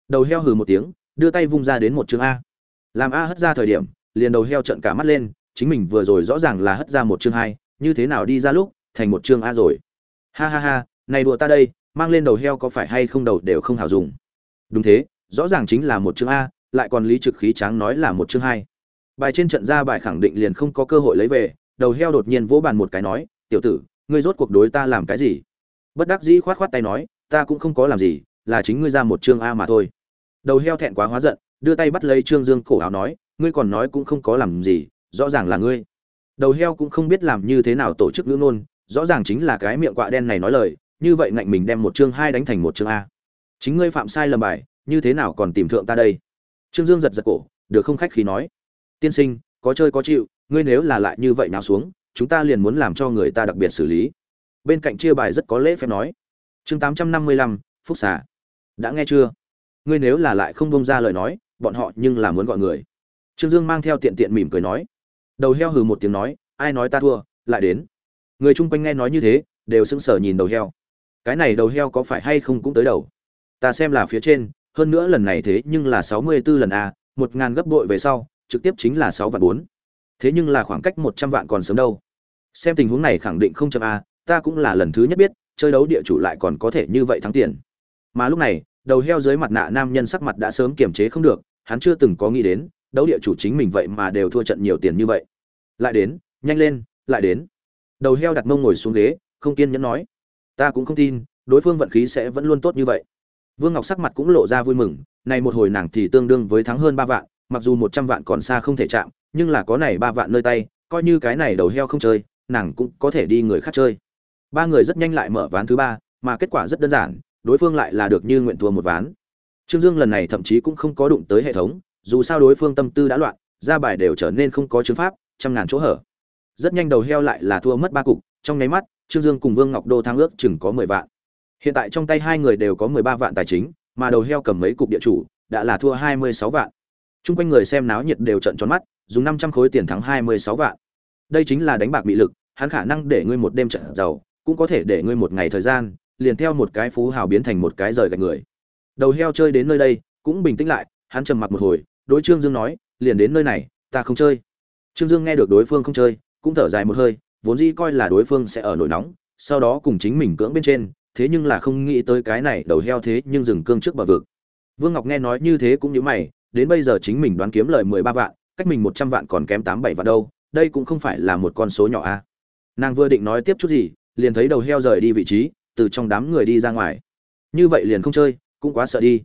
Đầu heo hừ một tiếng, đưa tay vung ra đến một chương a. Làm a hất ra thời điểm liền đầu heo trợn cả mắt lên, chính mình vừa rồi rõ ràng là hất ra một chương hai, như thế nào đi ra lúc, thành một chương a rồi. Ha ha ha, này đùa ta đây, mang lên đầu heo có phải hay không đầu đều không hảo dùng. Đúng thế, rõ ràng chính là một chương a, lại còn lý trực khí tráng nói là một chương hai. Bài trên trận ra bài khẳng định liền không có cơ hội lấy về, đầu heo đột nhiên vỗ bàn một cái nói, tiểu tử, ngươi rốt cuộc đối ta làm cái gì? Bất đắc dĩ khoát khoát tay nói, ta cũng không có làm gì, là chính ngươi ra một chương a mà thôi. Đầu heo thẹn quá hóa giận, đưa tay bắt lấy trương dương cổ áo nói ngươi còn nói cũng không có làm gì rõ ràng là ngươi. Đầu heo cũng không biết làm như thế nào tổ chức ngữ ngôn rõ ràng chính là cái miệng quạ đen này nói lời như vậy ngạnh mình đem một chương hai đánh thành một chương a. Chính ngươi phạm sai lầm bài như thế nào còn tìm thượng ta đây? Trương dương giật giật cổ được không khách khí nói. Tiên sinh có chơi có chịu ngươi nếu là lại như vậy nào xuống chúng ta liền muốn làm cho người ta đặc biệt xử lý. Bên cạnh chia bài rất có lễ phép nói. Chương tám trăm năm mươi lăm phúc xà, đã nghe chưa? Ngươi nếu là lại không bông ra lời nói bọn họ nhưng là muốn gọi người trương dương mang theo tiện tiện mỉm cười nói. Đầu heo hừ một tiếng nói, ai nói ta thua, lại đến. Người chung quanh nghe nói như thế, đều sững sờ nhìn đầu heo. Cái này đầu heo có phải hay không cũng tới đầu? Ta xem là phía trên, hơn nữa lần này thế nhưng là sáu mươi 64 lần a, một ngàn gấp bội về sau, trực tiếp chính là sáu vạn bốn. Thế nhưng là khoảng cách một trăm vạn còn sớm đâu. Xem tình huống này khẳng định không chậm a, ta cũng là lần thứ nhất biết, chơi đấu địa chủ lại còn có thể như vậy thắng tiền. Mà lúc này, đầu heo dưới mặt nạ nam nhân sắc mặt đã sớm kiềm chế không được, hắn chưa từng có nghĩ đến đấu địa chủ chính mình vậy mà đều thua trận nhiều tiền như vậy. Lại đến, nhanh lên, lại đến. Đầu heo đặt mông ngồi xuống ghế, không kiên nhẫn nói. Ta cũng không tin, đối phương vận khí sẽ vẫn luôn tốt như vậy. Vương ngọc sắc mặt cũng lộ ra vui mừng, này một hồi nàng thì tương đương với thắng hơn ba vạn, mặc dù một trăm vạn còn xa không thể chạm, nhưng là có này ba vạn nơi tay, coi như cái này đầu heo không chơi, nàng cũng có thể đi người khác chơi. Ba người rất nhanh lại mở ván thứ ba, mà kết quả rất đơn giản, đối phương lại là được như nguyện thua một ván. Trương dương lần này thậm chí cũng không có đụng tới hệ thống dù sao đối phương tâm tư đã loạn, ra bài đều trở nên không có chứng pháp, trăm ngàn chỗ hở. Rất nhanh đầu heo lại là thua mất ba cục, trong nháy mắt, trương dương cùng vương ngọc đô thắng ước chừng có mười vạn. Hiện tại trong tay hai người đều có mười ba vạn tài chính, mà đầu heo cầm mấy cục địa chủ, đã là thua hai mươi sáu vạn. Chung quanh người xem náo nhiệt đều trận tròn mắt, dùng năm trăm khối tiền thắng hai mươi sáu vạn. Đây chính là đánh bạc bị lực, hắn khả năng để ngươi một đêm trận giàu, cũng có thể để ngươi một ngày thời gian, liền theo một cái phú hào biến thành một cái rời gạch người. Đầu heo chơi đến nơi đây, cũng bình tĩnh lại, hắn trầm mặc một hồi đối trương dương nói, liền đến nơi này, ta không chơi. Trương dương nghe được đối phương không chơi, cũng thở dài một hơi, vốn dĩ coi là đối phương sẽ ở nổi nóng, sau đó cùng chính mình cưỡng bên trên, thế nhưng là không nghĩ tới cái này đầu heo thế nhưng dừng cương trước bờ vực. Vương ngọc nghe nói như thế cũng như mày, đến bây giờ chính mình đoán kiếm lời mười ba vạn, cách mình một trăm vạn còn kém tám bảy vạn đâu, đây cũng không phải là một con số nhỏ a. Nàng vừa định nói tiếp chút gì, liền thấy đầu heo rời đi vị trí, từ trong đám người đi ra ngoài. Như vậy liền không chơi, cũng quá sợ đi.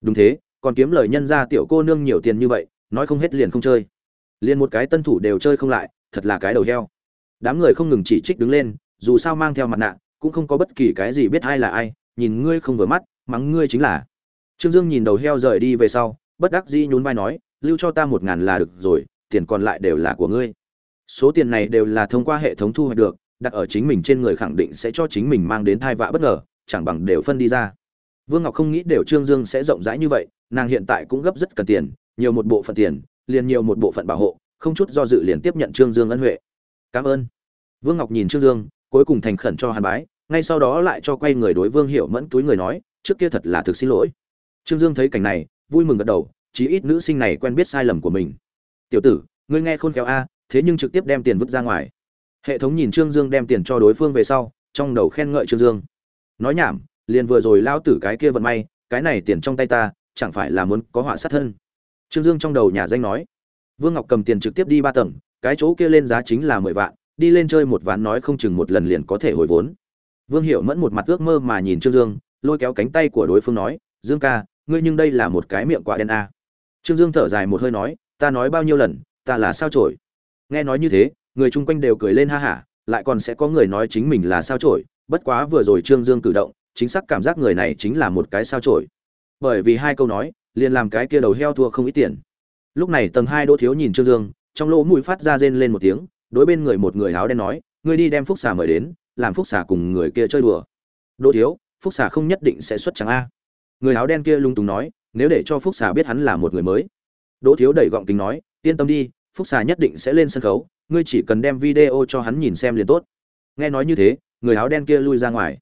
Đúng thế còn kiếm lời nhân ra tiểu cô nương nhiều tiền như vậy, nói không hết liền không chơi. Liền một cái tân thủ đều chơi không lại, thật là cái đầu heo. Đám người không ngừng chỉ trích đứng lên, dù sao mang theo mặt nạ, cũng không có bất kỳ cái gì biết ai là ai, nhìn ngươi không vừa mắt, mắng ngươi chính là. Trương dương nhìn đầu heo rời đi về sau, bất đắc dĩ nhún vai nói, lưu cho ta một ngàn là được rồi, tiền còn lại đều là của ngươi. Số tiền này đều là thông qua hệ thống thu hoạch được, đặt ở chính mình trên người khẳng định sẽ cho chính mình mang đến thai vạ bất ngờ, chẳng bằng đều phân đi ra. Vương ngọc không nghĩ đều trương dương sẽ rộng rãi như vậy nàng hiện tại cũng gấp rất cần tiền, nhiều một bộ phận tiền, liền nhiều một bộ phận bảo hộ, không chút do dự liền tiếp nhận trương dương ân huệ. Cảm ơn. Vương ngọc nhìn trương dương, cuối cùng thành khẩn cho hàn bái, ngay sau đó lại cho quay người đối vương hiểu mẫn túi người nói, trước kia thật là thực xin lỗi. Trương dương thấy cảnh này, vui mừng gật đầu, chí ít nữ sinh này quen biết sai lầm của mình. Tiểu tử, ngươi nghe khôn khéo a, thế nhưng trực tiếp đem tiền vứt ra ngoài. Hệ thống nhìn trương dương đem tiền cho đối phương về sau, trong đầu khen ngợi trương dương. Nói nhảm, liền vừa rồi lao tử cái kia vận may, cái này tiền trong tay ta chẳng phải là muốn có họa sát thân. Trương dương trong đầu nhà danh nói, vương ngọc cầm tiền trực tiếp đi ba tầng, cái chỗ kia lên giá chính là mười vạn, đi lên chơi một ván nói không chừng một lần liền có thể hồi vốn. Vương hiệu mẫn một mặt ước mơ mà nhìn trương dương, lôi kéo cánh tay của đối phương nói, dương ca, ngươi nhưng đây là một cái miệng quạ đen a. Trương dương thở dài một hơi nói, ta nói bao nhiêu lần, ta là sao trổi nghe nói như thế, người chung quanh đều cười lên ha hả, lại còn sẽ có người nói chính mình là sao trổi bất quá vừa rồi trương dương cử động, chính xác cảm giác người này chính là một cái sao trổi bởi vì hai câu nói, liền làm cái kia đầu heo thua không ít tiền. Lúc này tầng hai đỗ thiếu nhìn trương dương, trong lỗ mũi phát ra rên lên một tiếng, đối bên người một người áo đen nói, ngươi đi đem phúc xà mời đến, làm phúc xà cùng người kia chơi đùa. Đỗ thiếu, phúc xà không nhất định sẽ xuất trắng a. Người áo đen kia lung tùng nói, nếu để cho phúc xà biết hắn là một người mới. Đỗ thiếu đẩy gọng kính nói, yên tâm đi, phúc xà nhất định sẽ lên sân khấu, ngươi chỉ cần đem video cho hắn nhìn xem liền tốt. Nghe nói như thế, người áo đen kia lui ra ngoài.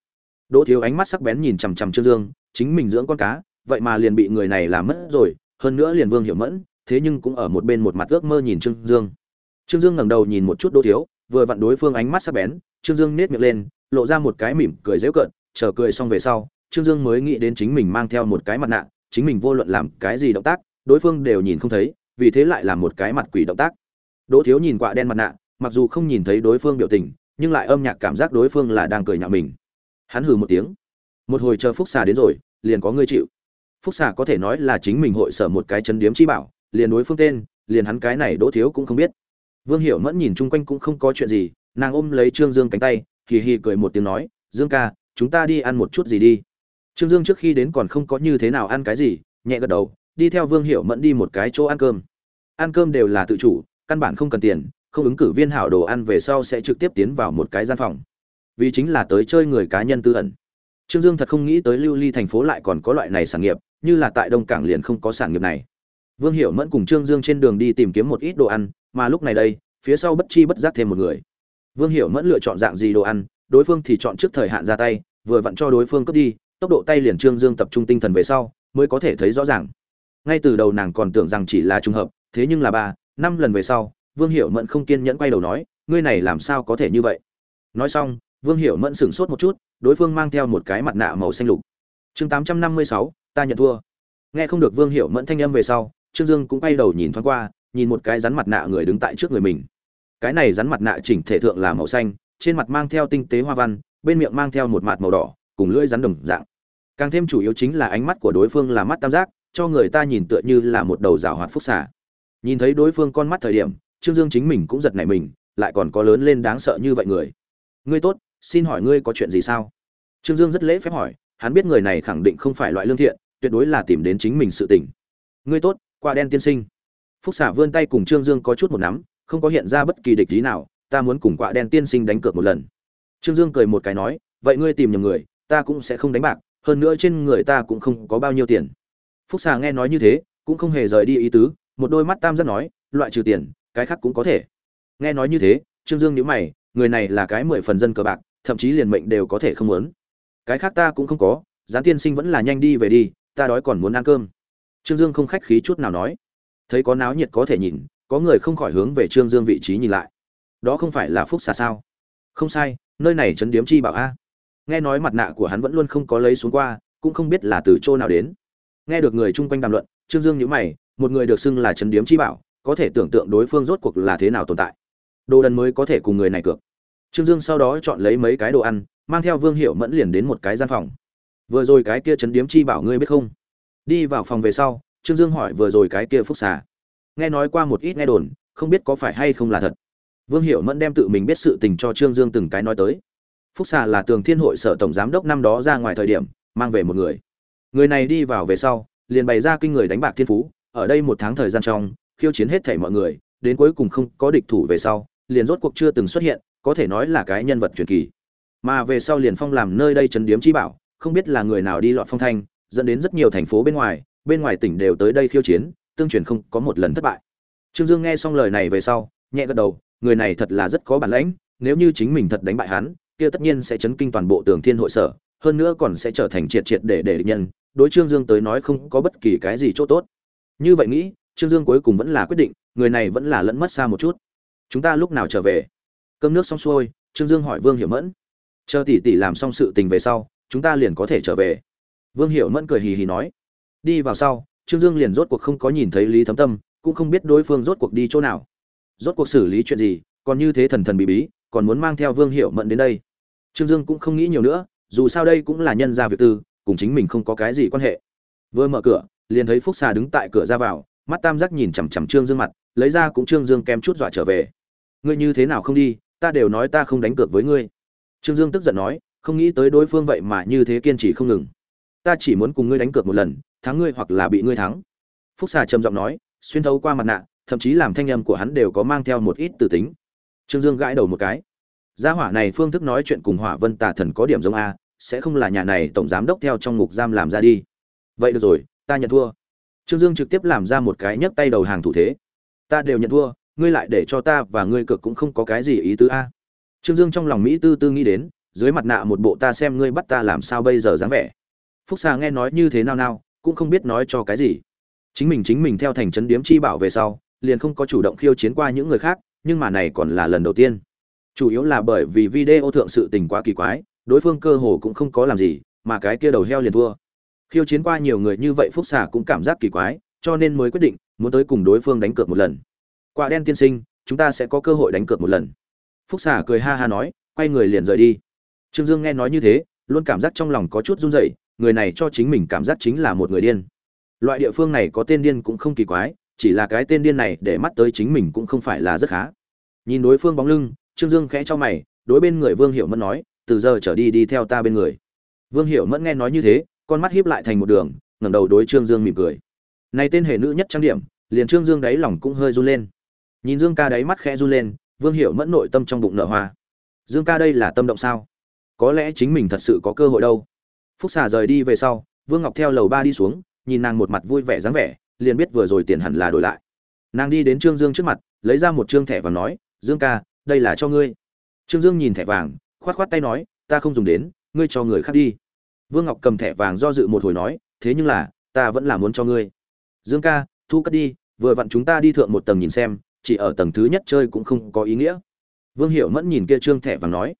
Đỗ thiếu ánh mắt sắc bén nhìn chằm chằm trương dương, chính mình dưỡng con cá vậy mà liền bị người này làm mất rồi, hơn nữa liền vương hiểu mẫn, thế nhưng cũng ở một bên một mặt ước mơ nhìn trương dương. Trương dương ngẩng đầu nhìn một chút đỗ thiếu, vừa vặn đối phương ánh mắt sắc bén, trương dương nhếch miệng lên, lộ ra một cái mỉm cười giễu cợt, chờ cười xong về sau, trương dương mới nghĩ đến chính mình mang theo một cái mặt nạ, chính mình vô luận làm cái gì động tác, đối phương đều nhìn không thấy, vì thế lại làm một cái mặt quỷ động tác. Đỗ thiếu nhìn quạ đen mặt nạ, mặc dù không nhìn thấy đối phương biểu tình, nhưng lại âm nhạc cảm giác đối phương là đang cười nhạo mình. Hắn hừ một tiếng. Một hồi chờ phúc xà đến rồi, liền có người chịu phúc xà có thể nói là chính mình hội sở một cái chấn điếm chi bảo, liền đối phương tên, liền hắn cái này đỗ thiếu cũng không biết. Vương hiểu mẫn nhìn chung quanh cũng không có chuyện gì, nàng ôm lấy trương dương cánh tay, hì hì cười một tiếng nói, dương ca, chúng ta đi ăn một chút gì đi. Trương dương trước khi đến còn không có như thế nào ăn cái gì, nhẹ gật đầu, đi theo vương hiểu mẫn đi một cái chỗ ăn cơm. Ăn cơm đều là tự chủ, căn bản không cần tiền, không ứng cử viên hảo đồ ăn về sau sẽ trực tiếp tiến vào một cái gian phòng. Vì chính là tới chơi người cá nhân tư ẩn. Trương dương thật không nghĩ tới lưu ly thành phố lại còn có loại này sản nghiệp như là tại đông cảng liền không có sản nghiệp này. Vương hiểu mẫn cùng trương dương trên đường đi tìm kiếm một ít đồ ăn, mà lúc này đây, phía sau bất chi bất giác thêm một người. Vương hiểu mẫn lựa chọn dạng gì đồ ăn, đối phương thì chọn trước thời hạn ra tay, vừa vặn cho đối phương cướp đi, tốc độ tay liền trương dương tập trung tinh thần về sau, mới có thể thấy rõ ràng. Ngay từ đầu nàng còn tưởng rằng chỉ là trùng hợp, thế nhưng là ba, năm lần về sau, vương hiểu mẫn không kiên nhẫn quay đầu nói, ngươi này làm sao có thể như vậy? Nói xong, vương hiểu mẫn sửng sốt một chút, đối phương mang theo một cái mặt nạ màu xanh lục. Chương tám trăm năm mươi sáu ta nhận thua. Nghe không được vương hiểu mẫn thanh âm về sau, trương dương cũng quay đầu nhìn thoáng qua, nhìn một cái rắn mặt nạ người đứng tại trước người mình. Cái này rắn mặt nạ chỉnh thể thượng là màu xanh, trên mặt mang theo tinh tế hoa văn, bên miệng mang theo một mạt màu đỏ, cùng lưỡi rắn đồng dạng. Càng thêm chủ yếu chính là ánh mắt của đối phương là mắt tam giác, cho người ta nhìn tựa như là một đầu rào hoạt phúc xả nhìn thấy đối phương con mắt thời điểm, trương dương chính mình cũng giật nảy mình, lại còn có lớn lên đáng sợ như vậy người. Ngươi tốt, xin hỏi ngươi có chuyện gì sao? Trương dương rất lễ phép hỏi hắn biết người này khẳng định không phải loại lương thiện, tuyệt đối là tìm đến chính mình sự tình. Ngươi tốt, qua đen tiên sinh. Phúc xả vươn tay cùng trương dương có chút một nắm, không có hiện ra bất kỳ địch lý nào, ta muốn cùng quạ đen tiên sinh đánh cược một lần. Trương dương cười một cái nói, vậy ngươi tìm nhầm người, ta cũng sẽ không đánh bạc, hơn nữa trên người ta cũng không có bao nhiêu tiền. Phúc xà nghe nói như thế, cũng không hề rời đi ý tứ, một đôi mắt tam giác nói, loại trừ tiền, cái khác cũng có thể. Nghe nói như thế, trương dương nhíu mày, người này là cái mười phần dân cờ bạc, thậm chí liền mệnh đều có thể không muốn cái khác ta cũng không có, gián tiên sinh vẫn là nhanh đi về đi, ta đói còn muốn ăn cơm. Trương dương không khách khí chút nào nói. Thấy có náo nhiệt có thể nhìn, có người không khỏi hướng về trương dương vị trí nhìn lại. Đó không phải là phúc xà sao? Không sai, nơi này trấn điếm chi bảo a. Nghe nói mặt nạ của hắn vẫn luôn không có lấy xuống qua, cũng không biết là từ chỗ nào đến. Nghe được người chung quanh đàm luận, trương dương nhữ mày, một người được xưng là trấn điếm chi bảo, có thể tưởng tượng đối phương rốt cuộc là thế nào tồn tại. Đồ đần mới có thể cùng người này cược. Trương dương sau đó chọn lấy mấy cái đồ ăn mang theo vương hiệu mẫn liền đến một cái gian phòng. Vừa rồi cái kia chấn điếm chi bảo ngươi biết không? Đi vào phòng về sau, trương dương hỏi vừa rồi cái kia phúc xà. Nghe nói qua một ít nghe đồn, không biết có phải hay không là thật. Vương hiệu mẫn đem tự mình biết sự tình cho trương dương từng cái nói tới. Phúc xà là tường thiên hội sở tổng giám đốc năm đó ra ngoài thời điểm, mang về một người. Người này đi vào về sau, liền bày ra kinh người đánh bạc thiên phú, ở đây một tháng thời gian trong, khiêu chiến hết thảy mọi người, đến cuối cùng không có địch thủ về sau, liền rốt cuộc chưa từng xuất hiện, có thể nói là cái nhân vật truyền kỳ mà về sau liền phong làm nơi đây trấn điếm chi bảo, không biết là người nào đi lọt phong thanh, dẫn đến rất nhiều thành phố bên ngoài bên ngoài tỉnh đều tới đây khiêu chiến, tương truyền không có một lần thất bại. Trương dương nghe xong lời này về sau, nhẹ gật đầu, người này thật là rất có bản lĩnh nếu như chính mình thật đánh bại hắn, kia tất nhiên sẽ chấn kinh toàn bộ tường thiên hội sở, hơn nữa còn sẽ trở thành triệt triệt để để địch nhân, đối trương dương tới nói không có bất kỳ cái gì chỗ tốt. Như vậy nghĩ, trương dương cuối cùng vẫn là quyết định, người này vẫn là lẫn mất xa một chút. Chúng ta lúc nào trở về? Cơm nước xong xuôi, trương dương hỏi vương hiểu mẫn chờ tỷ tỷ làm xong sự tình về sau, chúng ta liền có thể trở về. Vương hiểu mẫn cười hì hì nói. Đi vào sau, trương dương liền rốt cuộc không có nhìn thấy lý thấm tâm, cũng không biết đối phương rốt cuộc đi chỗ nào. Rốt cuộc xử lý chuyện gì, còn như thế thần thần bí bí, còn muốn mang theo vương hiểu mẫn đến đây. Trương dương cũng không nghĩ nhiều nữa, dù sao đây cũng là nhân gia việc tư, cùng chính mình không có cái gì quan hệ. Vừa mở cửa, liền thấy phúc xà đứng tại cửa ra vào, mắt tam giác nhìn chằm chằm trương dương mặt, lấy ra cũng trương dương kém chút dọa trở về. Ngươi như thế nào không đi, ta đều nói ta không đánh cược với ngươi trương dương tức giận nói, không nghĩ tới đối phương vậy mà như thế kiên trì không ngừng. Ta chỉ muốn cùng ngươi đánh cược một lần, thắng ngươi hoặc là bị ngươi thắng. Phúc xà trầm giọng nói, xuyên thấu qua mặt nạ, thậm chí làm thanh âm của hắn đều có mang theo một ít từ tính. Trương dương gãi đầu một cái. Gia hỏa này phương thức nói chuyện cùng hỏa vân tà thần có điểm giống a, sẽ không là nhà này tổng giám đốc theo trong ngục giam làm ra đi. Vậy được rồi, ta nhận thua. Trương dương trực tiếp làm ra một cái nhấc tay đầu hàng thủ thế. Ta đều nhận thua, ngươi lại để cho ta và ngươi cược cũng không có cái gì ý tứ a trương dương trong lòng mỹ tư tư nghĩ đến, dưới mặt nạ một bộ ta xem ngươi bắt ta làm sao bây giờ dáng vẻ. Phúc xà nghe nói như thế nào nào cũng không biết nói cho cái gì. Chính mình chính mình theo thành trấn điếm chi bảo về sau, liền không có chủ động khiêu chiến qua những người khác, nhưng mà này còn là lần đầu tiên. Chủ yếu là bởi vì video thượng sự tình quá kỳ quái, đối phương cơ hồ cũng không có làm gì, mà cái kia đầu heo liền thua. Khiêu chiến qua nhiều người như vậy phúc xà cũng cảm giác kỳ quái, cho nên mới quyết định, muốn tới cùng đối phương đánh cược một lần. Quả đen tiên sinh, chúng ta sẽ có cơ hội đánh cược một lần phúc xà cười ha ha nói, quay người liền rời đi. Trương dương nghe nói như thế, luôn cảm giác trong lòng có chút run rẩy, người này cho chính mình cảm giác chính là một người điên. Loại địa phương này có tên điên cũng không kỳ quái, chỉ là cái tên điên này để mắt tới chính mình cũng không phải là rất khá. Nhìn đối phương bóng lưng, trương dương khẽ cho mày, đối bên người vương hiểu mẫn nói, từ giờ trở đi đi theo ta bên người. Vương hiểu mẫn nghe nói như thế, con mắt hiếp lại thành một đường, ngẩng đầu đối trương dương mỉm cười. Này tên hề nữ nhất trang điểm, liền trương dương đáy lòng cũng hơi run lên. Nhìn dương ca đáy mắt khẽ run lên vương hiểu mẫn nội tâm trong bụng nở hoa. Dương ca đây là tâm động sao? Có lẽ chính mình thật sự có cơ hội đâu. Phúc xà rời đi về sau, vương ngọc theo lầu ba đi xuống, nhìn nàng một mặt vui vẻ dáng vẻ, liền biết vừa rồi tiền hẳn là đổi lại. Nàng đi đến trương dương trước mặt, lấy ra một trương thẻ và nói, dương ca, đây là cho ngươi. Trương dương nhìn thẻ vàng, khoát khoát tay nói, ta không dùng đến, ngươi cho người khác đi. Vương ngọc cầm thẻ vàng do dự một hồi nói, thế nhưng là, ta vẫn là muốn cho ngươi. Dương ca, thu cất đi, vừa vặn chúng ta đi thượng một tầng nhìn xem chỉ ở tầng thứ nhất chơi cũng không có ý nghĩa. Vương hiểu mẫn nhìn kia trương thẻ vàng nói,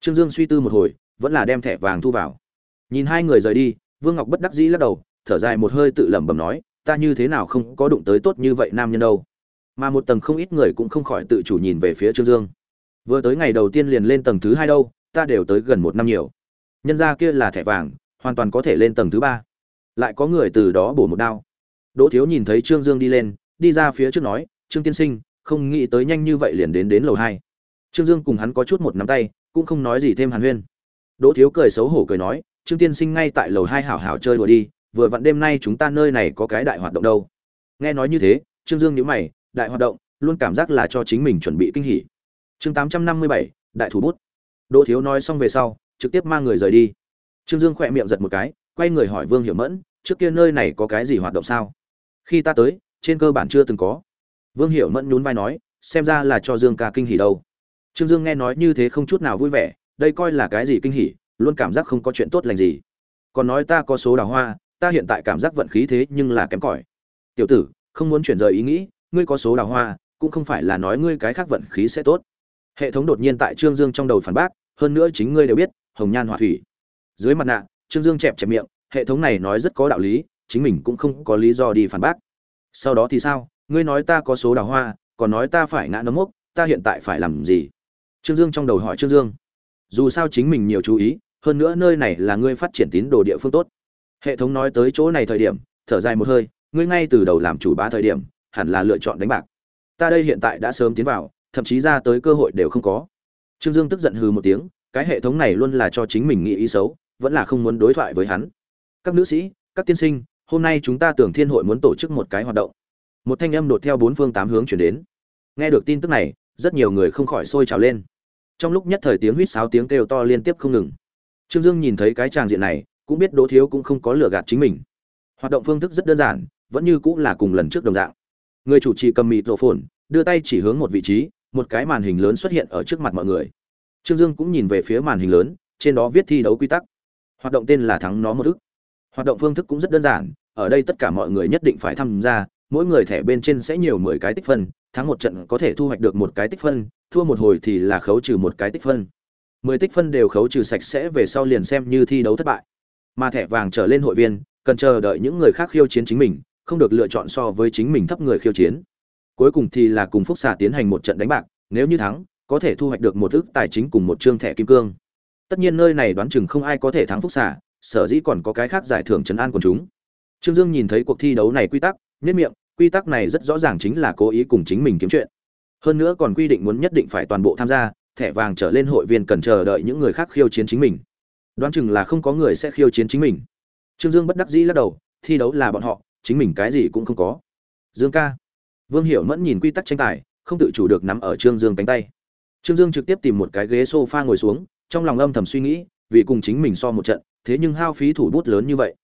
trương dương suy tư một hồi, vẫn là đem thẻ vàng thu vào. Nhìn hai người rời đi, vương ngọc bất đắc dĩ lắc đầu, thở dài một hơi tự lẩm bẩm nói, ta như thế nào không có đụng tới tốt như vậy nam nhân đâu. Mà một tầng không ít người cũng không khỏi tự chủ nhìn về phía trương dương. Vừa tới ngày đầu tiên liền lên tầng thứ hai đâu, ta đều tới gần một năm nhiều. Nhân ra kia là thẻ vàng, hoàn toàn có thể lên tầng thứ ba. Lại có người từ đó bổ một đao. Đỗ thiếu nhìn thấy trương dương đi lên, đi ra phía trước nói trương tiên sinh, không nghĩ tới nhanh như vậy liền đến đến lầu hai. Trương dương cùng hắn có chút một nắm tay, cũng không nói gì thêm hàn huyên. Đỗ thiếu cười xấu hổ cười nói, trương tiên sinh ngay tại lầu hai hảo hảo chơi đùa đi, vừa vặn đêm nay chúng ta nơi này có cái đại hoạt động đâu. Nghe nói như thế, trương dương nhíu mày, đại hoạt động, luôn cảm giác là cho chính mình chuẩn bị kinh hỉ. Chương tám trăm năm mươi bảy, đại thủ bút. Đỗ thiếu nói xong về sau, trực tiếp mang người rời đi. Trương dương khỏe miệng giật một cái, quay người hỏi vương hiểu mẫn, trước kia nơi này có cái gì hoạt động sao? Khi ta tới, trên cơ bản chưa từng có vương hiểu mẫn nhún vai nói, xem ra là cho dương ca kinh hỉ đâu. Trương dương nghe nói như thế không chút nào vui vẻ, đây coi là cái gì kinh hỉ, luôn cảm giác không có chuyện tốt lành gì. Còn nói ta có số đào hoa, ta hiện tại cảm giác vận khí thế nhưng là kém cỏi. Tiểu tử, không muốn chuyển rời ý nghĩ, ngươi có số đào hoa, cũng không phải là nói ngươi cái khác vận khí sẽ tốt. Hệ thống đột nhiên tại trương dương trong đầu phản bác, hơn nữa chính ngươi đều biết, hồng nhan họa thủy. Dưới mặt nạ, trương dương chẹp chẹp miệng, hệ thống này nói rất có đạo lý, chính mình cũng không có lý do đi phản bác. Sau đó thì sao? Ngươi nói ta có số đào hoa, còn nói ta phải ngã nấm mốc, ta hiện tại phải làm gì? Trương dương trong đầu hỏi trương dương. Dù sao chính mình nhiều chú ý, hơn nữa nơi này là ngươi phát triển tín đồ địa phương tốt. Hệ thống nói tới chỗ này thời điểm, thở dài một hơi, ngươi ngay từ đầu làm chủ bá thời điểm, hẳn là lựa chọn đánh bạc. Ta đây hiện tại đã sớm tiến vào, thậm chí ra tới cơ hội đều không có. Trương dương tức giận hừ một tiếng, cái hệ thống này luôn là cho chính mình nghĩ ý xấu, vẫn là không muốn đối thoại với hắn. Các nữ sĩ, các tiên sinh, hôm nay chúng ta tưởng thiên hội muốn tổ chức một cái hoạt động một thanh âm đột theo bốn phương tám hướng chuyển đến. Nghe được tin tức này, rất nhiều người không khỏi sôi trào lên. Trong lúc nhất thời tiếng huýt sáo tiếng kêu to liên tiếp không ngừng. Trương dương nhìn thấy cái tràng diện này, cũng biết đỗ thiếu cũng không có lừa gạt chính mình. Hoạt động phương thức rất đơn giản, vẫn như cũng là cùng lần trước đồng dạng. Người chủ trì cầm mịt rộ phồn đưa tay chỉ hướng một vị trí, một cái màn hình lớn xuất hiện ở trước mặt mọi người. Trương dương cũng nhìn về phía màn hình lớn, trên đó viết thi đấu quy tắc. Hoạt động tên là thắng nó một ức hoạt động phương thức cũng rất đơn giản, ở đây tất cả mọi người nhất định phải tham gia mỗi người thẻ bên trên sẽ nhiều mười cái tích phân thắng một trận có thể thu hoạch được một cái tích phân, thua một hồi thì là khấu trừ một cái tích phân. Mười tích phân đều khấu trừ sạch sẽ về sau liền xem như thi đấu thất bại. Mà thẻ vàng trở lên hội viên, cần chờ đợi những người khác khiêu chiến chính mình, không được lựa chọn so với chính mình thấp người khiêu chiến. Cuối cùng thì là cùng phúc xà tiến hành một trận đánh bạc, nếu như thắng, có thể thu hoạch được một ức tài chính cùng một chương thẻ kim cương. Tất nhiên nơi này đoán chừng không ai có thể thắng phúc xà, sở dĩ còn có cái khác giải thưởng trấn an của chúng. Trương dương nhìn thấy cuộc thi đấu này quy tắc, nhếch miệng quy tắc này rất rõ ràng chính là cố ý cùng chính mình kiếm chuyện. Hơn nữa còn quy định muốn nhất định phải toàn bộ tham gia, thẻ vàng trở lên hội viên cần chờ đợi những người khác khiêu chiến chính mình. Đoán chừng là không có người sẽ khiêu chiến chính mình. Trương dương bất đắc dĩ lắc đầu, thi đấu là bọn họ, chính mình cái gì cũng không có. Dương ca. Vương hiểu mẫn nhìn quy tắc tranh tài, không tự chủ được nắm ở trương dương cánh tay. Trương dương trực tiếp tìm một cái ghế s o f a ngồi xuống, trong lòng âm thầm suy nghĩ, vì cùng chính mình so một trận, thế nhưng hao phí thủ bút lớn như vậy.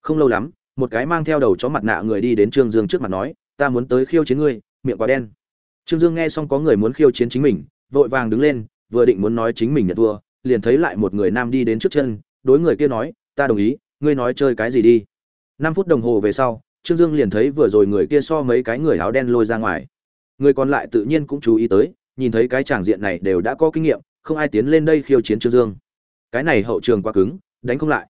Không lâu lắm một cái mang theo đầu chó mặt nạ người đi đến trương dương trước mặt nói, ta muốn tới khiêu chiến ngươi, miệng quá đen. Trương dương nghe xong có người muốn khiêu chiến chính mình, vội vàng đứng lên, vừa định muốn nói chính mình nhận thua, liền thấy lại một người nam đi đến trước chân, đối người kia nói, ta đồng ý, ngươi nói chơi cái gì đi. Năm phút đồng hồ về sau, trương dương liền thấy vừa rồi người kia so mấy cái người áo đen lôi ra ngoài. Người còn lại tự nhiên cũng chú ý tới, nhìn thấy cái tràng diện này đều đã có kinh nghiệm, không ai tiến lên đây khiêu chiến trương dương. Cái này hậu trường quá cứng, đánh không lại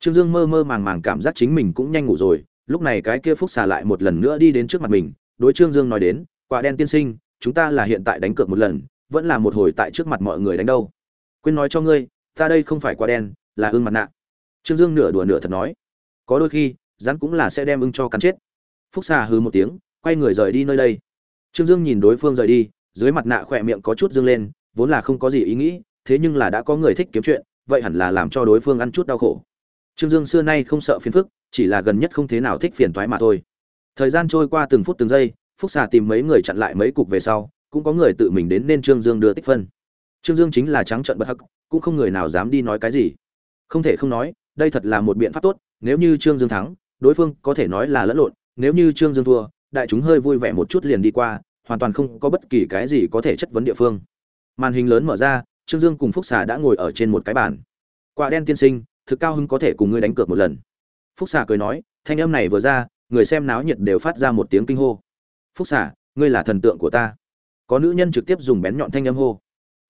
trương dương mơ mơ màng màng cảm giác chính mình cũng nhanh ngủ rồi, lúc này cái kia phúc xà lại một lần nữa đi đến trước mặt mình, đối trương dương nói đến, quả đen tiên sinh, chúng ta là hiện tại đánh cược một lần, vẫn là một hồi tại trước mặt mọi người đánh đâu. Quên nói cho ngươi, ta đây không phải quả đen, là ưng mặt nạ. Trương dương nửa đùa nửa thật nói. Có đôi khi, rắn cũng là sẽ đem ưng cho cắn chết. Phúc xà hừ một tiếng, quay người rời đi nơi đây. Trương dương nhìn đối phương rời đi, dưới mặt nạ khỏe miệng có chút dương lên, vốn là không có gì ý nghĩ, thế nhưng là đã có người thích kiếm chuyện, vậy hẳn là làm cho đối phương ăn chút đau khổ trương dương xưa nay không sợ phiền phức, chỉ là gần nhất không thế nào thích phiền toái mà thôi. Thời gian trôi qua từng phút từng giây, phúc xà tìm mấy người chặn lại mấy cục về sau, cũng có người tự mình đến nên trương dương đưa tích phân. Trương dương chính là trắng trận bất hắc, cũng không người nào dám đi nói cái gì. Không thể không nói, đây thật là một biện pháp tốt, nếu như trương dương thắng, đối phương có thể nói là lẫn lộn, nếu như trương dương thua, đại chúng hơi vui vẻ một chút liền đi qua, hoàn toàn không có bất kỳ cái gì có thể chất vấn địa phương. Màn hình lớn mở ra, trương dương cùng phúc xà đã ngồi ở trên một cái bàn. Quả đen tiên sinh thực cao hứng có thể cùng ngươi đánh cược một lần. Phúc xà cười nói, thanh âm này vừa ra, người xem náo nhiệt đều phát ra một tiếng kinh hô. Phúc xà, ngươi là thần tượng của ta. Có nữ nhân trực tiếp dùng bén nhọn thanh âm hô.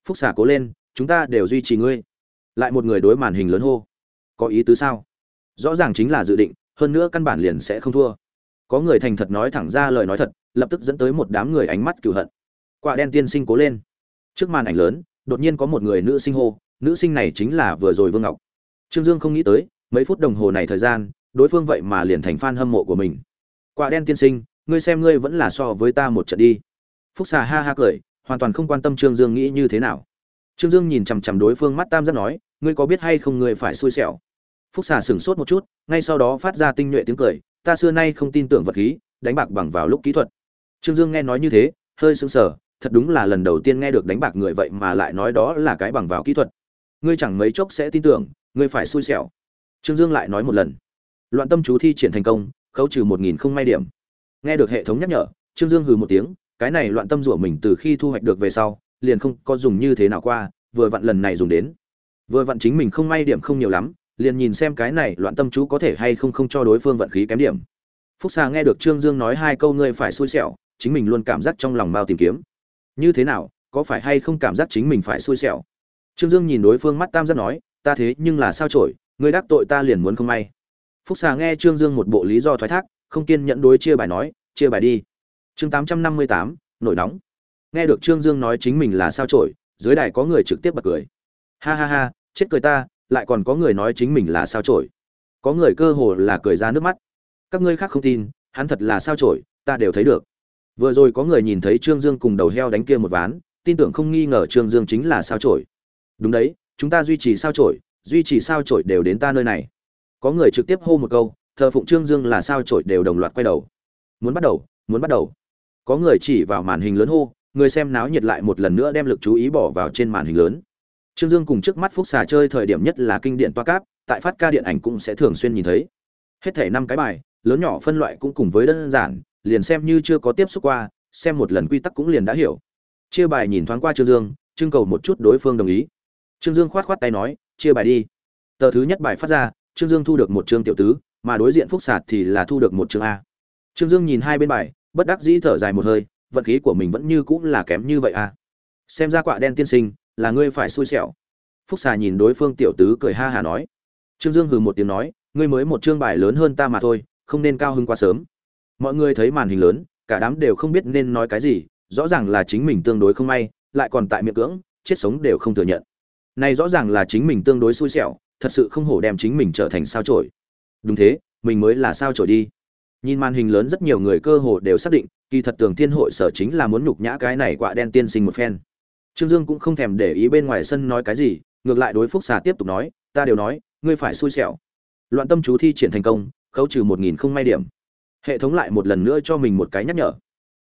Phúc xà cố lên, chúng ta đều duy trì ngươi. Lại một người đối màn hình lớn hô. Có ý tứ sao? Rõ ràng chính là dự định, hơn nữa căn bản liền sẽ không thua. Có người thành thật nói thẳng ra lời nói thật, lập tức dẫn tới một đám người ánh mắt cửu hận. Quả đen tiên sinh cố lên. Trước màn ảnh lớn, đột nhiên có một người nữ sinh hô, nữ sinh này chính là vừa rồi vương ngọc trương dương không nghĩ tới, mấy phút đồng hồ này thời gian, đối phương vậy mà liền thành fan hâm mộ của mình. Quả đen tiên sinh, ngươi xem ngươi vẫn là so với ta một trận đi. Phúc xà ha ha cười, hoàn toàn không quan tâm trương dương nghĩ như thế nào. Trương dương nhìn chằm chằm đối phương mắt tam giác nói, ngươi có biết hay không ngươi phải xui xẻo. Phúc xà sửng sốt một chút, ngay sau đó phát ra tinh nhuệ tiếng cười, ta xưa nay không tin tưởng vật khí, đánh bạc bằng vào lúc kỹ thuật. Trương dương nghe nói như thế, hơi sững sờ, thật đúng là lần đầu tiên nghe được đánh bạc người vậy mà lại nói đó là cái bằng vào kỹ thuật. Ngươi chẳng mấy chốc sẽ tin tưởng ngươi phải xui xẻo. Trương dương lại nói một lần. Loạn tâm chú thi triển thành công, khấu trừ một nghìn không may điểm. Nghe được hệ thống nhắc nhở, trương dương hừ một tiếng, cái này loạn tâm rủa mình từ khi thu hoạch được về sau, liền không có dùng như thế nào qua, vừa vặn lần này dùng đến. Vừa vặn chính mình không may điểm không nhiều lắm, liền nhìn xem cái này loạn tâm chú có thể hay không không cho đối phương vận khí kém điểm. Phúc xà nghe được trương dương nói hai câu ngươi phải xui xẻo, chính mình luôn cảm giác trong lòng bao tìm kiếm. Như thế nào, có phải hay không cảm giác chính mình phải xui xẻo? Trương dương nhìn đối phương mắt tam giác nói ta thế nhưng là sao trổi ngươi đắc tội ta liền muốn không may. Phúc xà nghe trương dương một bộ lý do thoái thác, không kiên nhẫn đối chia bài nói, chia bài đi. Chương tám trăm năm mươi tám, nổi nóng. Nghe được trương dương nói chính mình là sao trổi dưới đài có người trực tiếp bật cười. Ha ha ha, chết cười ta, lại còn có người nói chính mình là sao trổi có người cơ hồ là cười ra nước mắt. Các ngươi khác không tin, hắn thật là sao trổi ta đều thấy được. Vừa rồi có người nhìn thấy trương dương cùng đầu heo đánh kia một ván, tin tưởng không nghi ngờ trương dương chính là sao trổi đúng đấy chúng ta duy trì sao trổi duy trì sao trổi đều đến ta nơi này. Có người trực tiếp hô một câu, thờ phụng trương dương là sao trổi đều đồng loạt quay đầu. Muốn bắt đầu, muốn bắt đầu. Có người chỉ vào màn hình lớn hô, người xem náo nhiệt lại một lần nữa đem lực chú ý bỏ vào trên màn hình lớn. Trương dương cùng trước mắt phúc xà chơi thời điểm nhất là kinh điện toa cáp, tại phát ca điện ảnh cũng sẽ thường xuyên nhìn thấy. Hết thể năm cái bài, lớn nhỏ phân loại cũng cùng với đơn giản, liền xem như chưa có tiếp xúc qua, xem một lần quy tắc cũng liền đã hiểu. Chia bài nhìn thoáng qua trương dương, trưng cầu một chút đối phương đồng ý trương dương khoát khoát tay nói, chia bài đi. Tờ thứ nhất bài phát ra, trương dương thu được một chương tiểu tứ, mà đối diện phúc sạt thì là thu được một chương a. Trương dương nhìn hai bên bài, bất đắc dĩ thở dài một hơi, vận khí của mình vẫn như cũng là kém như vậy a. Xem ra quạ đen tiên sinh, là ngươi phải xui xẻo. Phúc Sạt nhìn đối phương tiểu tứ cười ha hà nói. Trương dương hừ một tiếng nói, ngươi mới một chương bài lớn hơn ta mà thôi, không nên cao hứng quá sớm. Mọi người thấy màn hình lớn, cả đám đều không biết nên nói cái gì, rõ ràng là chính mình tương đối không may, lại còn tại miệng cưỡng, chết sống đều không thừa nhận này rõ ràng là chính mình tương đối xui xẻo, thật sự không hổ đem chính mình trở thành sao chổi. đúng thế, mình mới là sao chổi đi. Nhìn màn hình lớn rất nhiều người cơ hồ đều xác định, kỳ thật tường thiên hội sở chính là muốn nhục nhã cái này quạ đen tiên sinh một phen. Trương dương cũng không thèm để ý bên ngoài sân nói cái gì, ngược lại đối phúc xà tiếp tục nói, ta đều nói, ngươi phải xui xẻo. Loạn tâm chú thi triển thành công, khấu trừ một nghìn không may điểm. Hệ thống lại một lần nữa cho mình một cái nhắc nhở.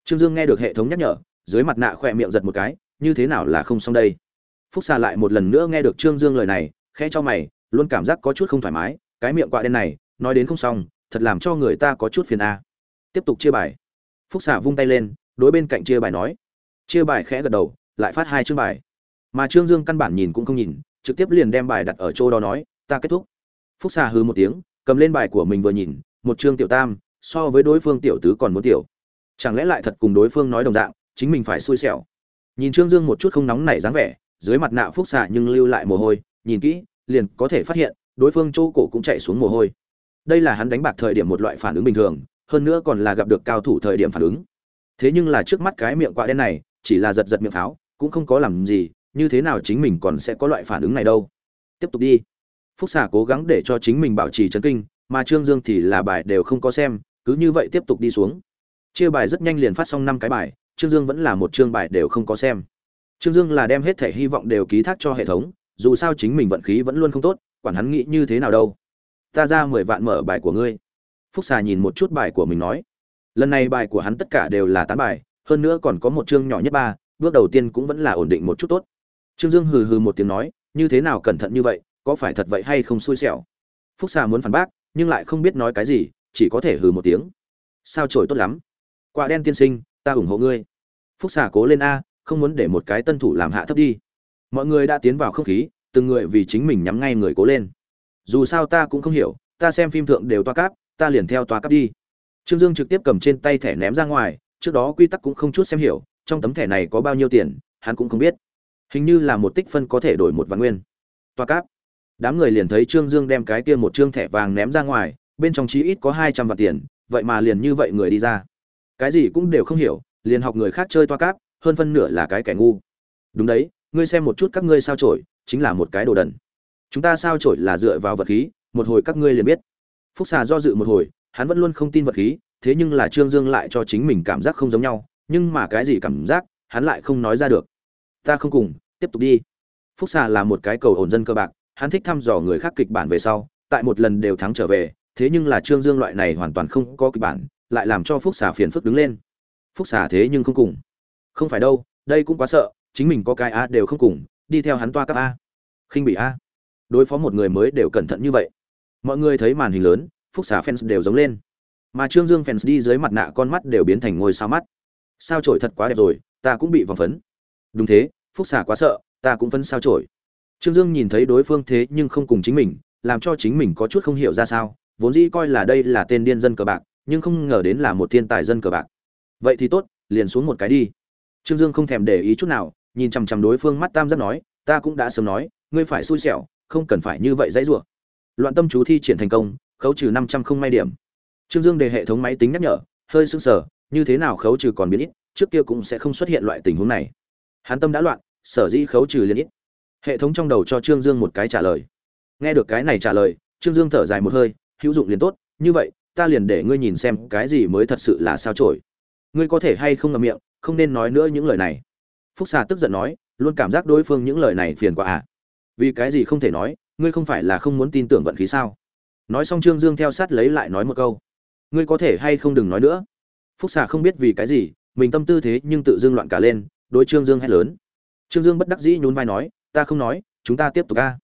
Trương dương nghe được hệ thống nhắc nhở, dưới mặt nạ khỏe miệng giật một cái, như thế nào là không xong đây? Phúc xà lại một lần nữa nghe được trương dương lời này, khẽ cho mày, luôn cảm giác có chút không thoải mái, cái miệng quạ đen này, nói đến không xong, thật làm cho người ta có chút phiền a. Tiếp tục chia bài. Phúc xà vung tay lên, đối bên cạnh chia bài nói. Chia bài khẽ gật đầu, lại phát hai chương bài. Mà trương dương căn bản nhìn cũng không nhìn, trực tiếp liền đem bài đặt ở chỗ đó nói, ta kết thúc. Phúc xà hư một tiếng, cầm lên bài của mình vừa nhìn, một chương tiểu tam, so với đối phương tiểu tứ còn muốn tiểu. Chẳng lẽ lại thật cùng đối phương nói đồng dạng, chính mình phải xui xẻo. Nhìn trương dương một chút không nóng nảy dáng vẻ dưới mặt nạ phúc xạ nhưng lưu lại mồ hôi, nhìn kỹ, liền có thể phát hiện, đối phương chỗ cổ cũng chạy xuống mồ hôi. Đây là hắn đánh bạc thời điểm một loại phản ứng bình thường, hơn nữa còn là gặp được cao thủ thời điểm phản ứng. Thế nhưng là trước mắt cái miệng quạ đen này, chỉ là giật giật miệng pháo, cũng không có làm gì, như thế nào chính mình còn sẽ có loại phản ứng này đâu. Tiếp tục đi. Phúc xà cố gắng để cho chính mình bảo trì chấn kinh, mà trương dương thì là bài đều không có xem, cứ như vậy tiếp tục đi xuống. Chia bài rất nhanh liền phát xong năm cái bài, trương dương vẫn là một chương bài đều không có xem trương dương là đem hết thể hy vọng đều ký thác cho hệ thống, dù sao chính mình vận khí vẫn luôn không tốt, quản hắn nghĩ như thế nào đâu. Ta ra mười vạn mở bài của ngươi. Phúc xà nhìn một chút bài của mình nói. Lần này bài của hắn tất cả đều là tán bài, hơn nữa còn có một chương nhỏ nhất ba, bước đầu tiên cũng vẫn là ổn định một chút tốt. Trương dương hừ hừ một tiếng nói, như thế nào cẩn thận như vậy, có phải thật vậy hay không xui xẻo? Phúc xà muốn phản bác, nhưng lại không biết nói cái gì, chỉ có thể hừ một tiếng. Sao trời tốt lắm. Quả đen tiên sinh, ta ủng hộ ngươi. Phúc xà cố lên a không muốn để một cái tân thủ làm hạ thấp đi. Mọi người đã tiến vào không khí, từng người vì chính mình nhắm ngay người cố lên. Dù sao ta cũng không hiểu, ta xem phim thượng đều toa cáp, ta liền theo toa cáp đi. Trương dương trực tiếp cầm trên tay thẻ ném ra ngoài, trước đó quy tắc cũng không chút xem hiểu, trong tấm thẻ này có bao nhiêu tiền, hắn cũng không biết. Hình như là một tích phân có thể đổi một vạn nguyên. Toa cáp. Đám người liền thấy trương dương đem cái kia một trương thẻ vàng ném ra ngoài, bên trong chí ít có hai trăm vạn tiền, vậy mà liền như vậy người đi ra. Cái gì cũng đều không hiểu, liền học người khác chơi toa cáp hơn phân nửa là cái kẻ ngu. Đúng đấy, ngươi xem một chút các ngươi sao trổi chính là một cái đồ đần. Chúng ta sao trổi là dựa vào vật khí, một hồi các ngươi liền biết. Phúc xà do dự một hồi, hắn vẫn luôn không tin vật khí, thế nhưng là trương dương lại cho chính mình cảm giác không giống nhau, nhưng mà cái gì cảm giác, hắn lại không nói ra được. Ta không cùng, tiếp tục đi. Phúc xà là một cái cầu ổn dân cơ bạc, hắn thích thăm dò người khác kịch bản về sau, tại một lần đều thắng trở về, thế nhưng là trương dương loại này hoàn toàn không có kịch bản, lại làm cho phúc xà phiền phức đứng lên. Phúc xà thế nhưng không cùng không phải đâu, đây cũng quá sợ, chính mình có cái a đều không cùng, đi theo hắn toa cấp a. Khinh bị a. Đối phó một người mới đều cẩn thận như vậy. Mọi người thấy màn hình lớn, phúc xà fans đều giống lên. Mà trương dương fans đi dưới mặt nạ con mắt đều biến thành ngôi sao mắt. Sao trổi thật quá đẹp rồi, ta cũng bị vòng phấn. Đúng thế, phúc xà quá sợ, ta cũng phấn sao trổi trương dương nhìn thấy đối phương thế nhưng không cùng chính mình, làm cho chính mình có chút không hiểu ra sao, vốn dĩ coi là đây là tên điên dân cờ bạc, nhưng không ngờ đến là một thiên tài dân cờ bạc. Vậy thì tốt, liền xuống một cái đi trương dương không thèm để ý chút nào, nhìn chằm chằm đối phương mắt tam giác nói, ta cũng đã sớm nói, ngươi phải xui xẻo, không cần phải như vậy dãy rủa. Loạn tâm chú thi triển thành công, khấu trừ năm trăm không may điểm. Trương dương đề hệ thống máy tính nhắc nhở, hơi sững sờ, như thế nào khấu trừ còn biến ít, trước kia cũng sẽ không xuất hiện loại tình huống này. Hắn tâm đã loạn, sở dĩ khấu trừ liên ít. Hệ thống trong đầu cho trương dương một cái trả lời. Nghe được cái này trả lời, trương dương thở dài một hơi, hữu dụng liền tốt, như vậy, ta liền để ngươi nhìn xem cái gì mới thật sự là sao chổi. ngươi có thể hay không ngậm miệng không nên nói nữa những lời này. Phúc xà tức giận nói, luôn cảm giác đối phương những lời này phiền quá à. Vì cái gì không thể nói, ngươi không phải là không muốn tin tưởng vận khí sao? Nói xong trương dương theo sát lấy lại nói một câu. Ngươi có thể hay không đừng nói nữa. Phúc xà không biết vì cái gì, mình tâm tư thế nhưng tự dưng loạn cả lên, đối trương dương hét lớn. Trương dương bất đắc dĩ nhún vai nói, ta không nói, chúng ta tiếp tục ca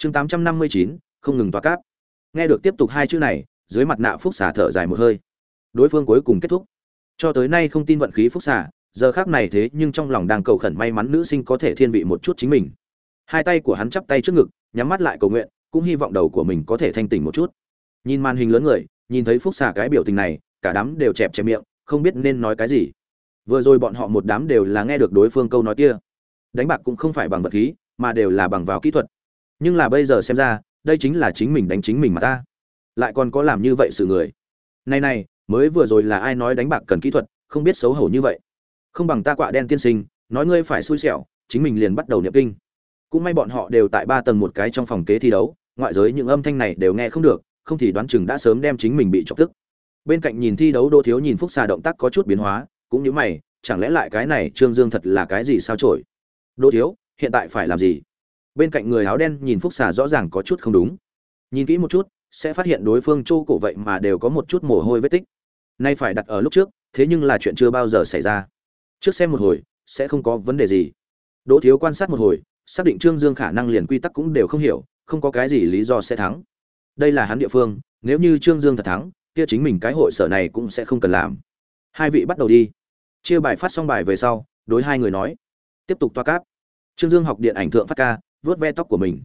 chương tám trăm năm mươi chín, không ngừng toa cáp. Nghe được tiếp tục hai chữ này, dưới mặt nạ phúc xà thở dài một hơi. Đối phương cuối cùng kết thúc. Cho tới nay không tin vận khí phúc xà giờ khác này thế nhưng trong lòng đang cầu khẩn may mắn nữ sinh có thể thiên vị một chút chính mình. Hai tay của hắn chắp tay trước ngực, nhắm mắt lại cầu nguyện, cũng hy vọng đầu của mình có thể thanh tỉnh một chút. Nhìn màn hình lớn người, nhìn thấy phúc xà cái biểu tình này, cả đám đều chẹp chẹp miệng, không biết nên nói cái gì. Vừa rồi bọn họ một đám đều là nghe được đối phương câu nói kia. Đánh bạc cũng không phải bằng vật khí, mà đều là bằng vào kỹ thuật. Nhưng là bây giờ xem ra, đây chính là chính mình đánh chính mình mà ta. Lại còn có làm như vậy sự người. Này này, mới vừa rồi là ai nói đánh bạc cần kỹ thuật, không biết xấu hổ như vậy không bằng ta quạ đen tiên sinh, nói ngươi phải xui xẻo, chính mình liền bắt đầu niệm kinh. Cũng may bọn họ đều tại ba tầng một cái trong phòng kế thi đấu, ngoại giới những âm thanh này đều nghe không được, không thì đoán chừng đã sớm đem chính mình bị chọc tức. Bên cạnh nhìn thi đấu đô thiếu nhìn phúc xà động tác có chút biến hóa, cũng như mày, chẳng lẽ lại cái này trương dương thật là cái gì sao trổi đô thiếu, hiện tại phải làm gì? Bên cạnh người áo đen nhìn phúc xà rõ ràng có chút không đúng. Nhìn kỹ một chút, sẽ phát hiện đối phương châu cổ vậy mà đều có một chút mồ hôi vết tích. Nay phải đặt ở lúc trước, thế nhưng là chuyện chưa bao giờ xảy ra trước xem một hồi, sẽ không có vấn đề gì. Đỗ thiếu quan sát một hồi, xác định trương dương khả năng liền quy tắc cũng đều không hiểu, không có cái gì lý do sẽ thắng. Đây là hắn địa phương, nếu như trương dương thật thắng, kia chính mình cái hội sở này cũng sẽ không cần làm. Hai vị bắt đầu đi. Chia bài phát xong bài về sau, đối hai người nói. Tiếp tục toa cáp. Trương dương học điện ảnh thượng phát ca vớt ve tóc của mình.